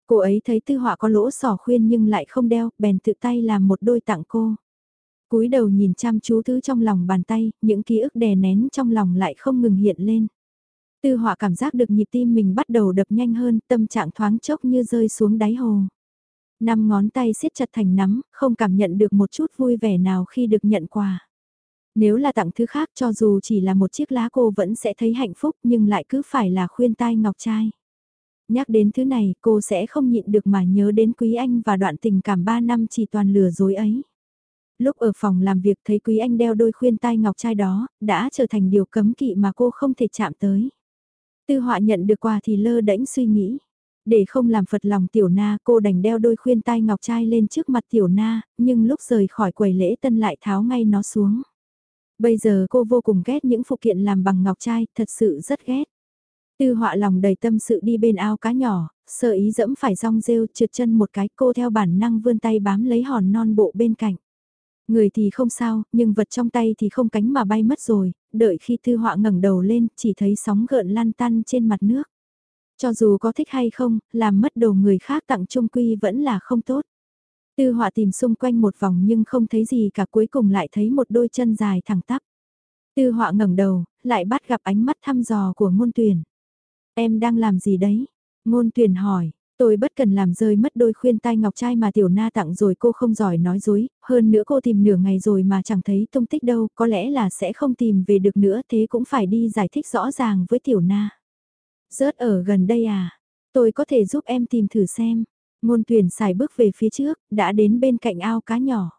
Cô ấy thấy tư họa có lỗ sỏ khuyên nhưng lại không đeo, bèn tự tay làm một đôi tặng cô. cúi đầu nhìn chăm chú thứ trong lòng bàn tay, những ký ức đè nén trong lòng lại không ngừng hiện lên. Tư họa cảm giác được nhịp tim mình bắt đầu đập nhanh hơn, tâm trạng thoáng chốc như rơi xuống đáy hồ. Năm ngón tay siết chặt thành nắm, không cảm nhận được một chút vui vẻ nào khi được nhận quà. Nếu là tặng thứ khác cho dù chỉ là một chiếc lá cô vẫn sẽ thấy hạnh phúc nhưng lại cứ phải là khuyên tai ngọc trai. Nhắc đến thứ này cô sẽ không nhịn được mà nhớ đến Quý Anh và đoạn tình cảm 3 năm chỉ toàn lừa dối ấy. Lúc ở phòng làm việc thấy Quý Anh đeo đôi khuyên tai ngọc trai đó, đã trở thành điều cấm kỵ mà cô không thể chạm tới. Tư họa nhận được quà thì lơ đễnh suy nghĩ. Để không làm phật lòng tiểu na cô đành đeo đôi khuyên tai ngọc trai lên trước mặt tiểu na, nhưng lúc rời khỏi quầy lễ tân lại tháo ngay nó xuống. Bây giờ cô vô cùng ghét những phụ kiện làm bằng ngọc trai, thật sự rất ghét. Tư họa lòng đầy tâm sự đi bên ao cá nhỏ, sợ ý dẫm phải rong rêu trượt chân một cái cô theo bản năng vươn tay bám lấy hòn non bộ bên cạnh. Người thì không sao, nhưng vật trong tay thì không cánh mà bay mất rồi, đợi khi tư họa ngẩng đầu lên chỉ thấy sóng gợn lan tăn trên mặt nước. Cho dù có thích hay không, làm mất đồ người khác tặng trung quy vẫn là không tốt. Tư họa tìm xung quanh một vòng nhưng không thấy gì cả cuối cùng lại thấy một đôi chân dài thẳng tắp. Tư họa ngẩng đầu, lại bắt gặp ánh mắt thăm dò của ngôn tuyển. Em đang làm gì đấy? Ngôn tuyển hỏi, tôi bất cần làm rơi mất đôi khuyên tai ngọc trai mà tiểu na tặng rồi cô không giỏi nói dối, hơn nữa cô tìm nửa ngày rồi mà chẳng thấy tung tích đâu, có lẽ là sẽ không tìm về được nữa thế cũng phải đi giải thích rõ ràng với tiểu na. Rớt ở gần đây à? Tôi có thể giúp em tìm thử xem. Ngôn tuyển xài bước về phía trước, đã đến bên cạnh ao cá nhỏ.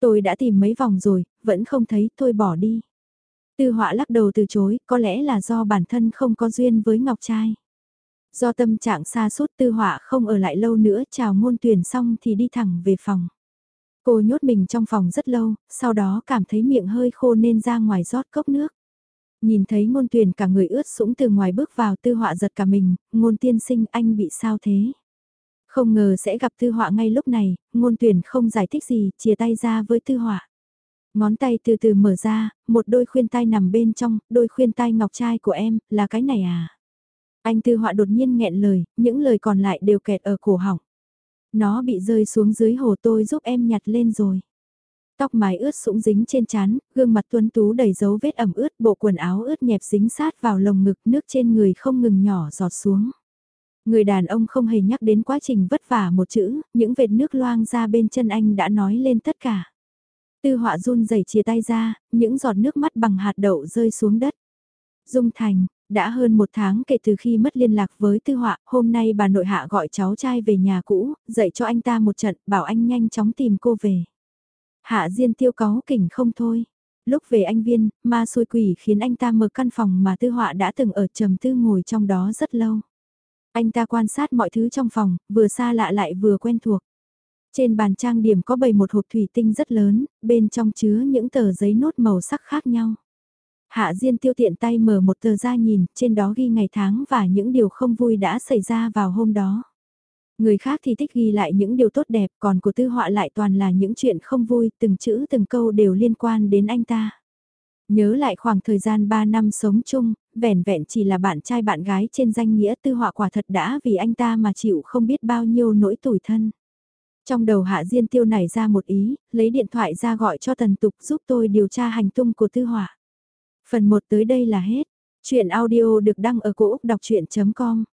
Tôi đã tìm mấy vòng rồi, vẫn không thấy, tôi bỏ đi. Tư họa lắc đầu từ chối, có lẽ là do bản thân không có duyên với Ngọc Trai. Do tâm trạng xa suốt tư họa không ở lại lâu nữa chào ngôn tuyển xong thì đi thẳng về phòng. Cô nhốt mình trong phòng rất lâu, sau đó cảm thấy miệng hơi khô nên ra ngoài rót cốc nước. Nhìn thấy ngôn tuyển cả người ướt sũng từ ngoài bước vào tư họa giật cả mình, ngôn tiên sinh anh bị sao thế? Không ngờ sẽ gặp tư họa ngay lúc này, ngôn tuyển không giải thích gì, chia tay ra với tư họa. Ngón tay từ từ mở ra, một đôi khuyên tai nằm bên trong, đôi khuyên tai ngọc trai của em, là cái này à? Anh tư họa đột nhiên nghẹn lời, những lời còn lại đều kẹt ở cổ họng. Nó bị rơi xuống dưới hồ tôi giúp em nhặt lên rồi. Tóc mái ướt sũng dính trên trán, gương mặt tuấn tú đầy dấu vết ẩm ướt, bộ quần áo ướt nhẹp dính sát vào lồng ngực, nước trên người không ngừng nhỏ giọt xuống. Người đàn ông không hề nhắc đến quá trình vất vả một chữ, những vệt nước loang ra bên chân anh đã nói lên tất cả. Tư họa run rẩy chia tay ra, những giọt nước mắt bằng hạt đậu rơi xuống đất. Dung Thành, đã hơn một tháng kể từ khi mất liên lạc với Tư họa, hôm nay bà nội hạ gọi cháu trai về nhà cũ, dạy cho anh ta một trận, bảo anh nhanh chóng tìm cô về. Hạ Diên tiêu cáu kỉnh không thôi. Lúc về anh viên, ma xôi quỷ khiến anh ta mở căn phòng mà Tư họa đã từng ở trầm tư ngồi trong đó rất lâu. Anh ta quan sát mọi thứ trong phòng, vừa xa lạ lại vừa quen thuộc. Trên bàn trang điểm có bày một hộp thủy tinh rất lớn, bên trong chứa những tờ giấy nốt màu sắc khác nhau. Hạ Diên tiêu tiện tay mở một tờ ra nhìn, trên đó ghi ngày tháng và những điều không vui đã xảy ra vào hôm đó. Người khác thì thích ghi lại những điều tốt đẹp, còn của tư họa lại toàn là những chuyện không vui, từng chữ từng câu đều liên quan đến anh ta. Nhớ lại khoảng thời gian 3 năm sống chung, vẻn vẹn chỉ là bạn trai bạn gái trên danh nghĩa tư họa quả thật đã vì anh ta mà chịu không biết bao nhiêu nỗi tủi thân. Trong đầu Hạ Diên tiêu nảy ra một ý, lấy điện thoại ra gọi cho Tần Tục giúp tôi điều tra hành tung của tư họa. Phần 1 tới đây là hết. Chuyện audio được đăng ở cổ Úc đọc chuyện.com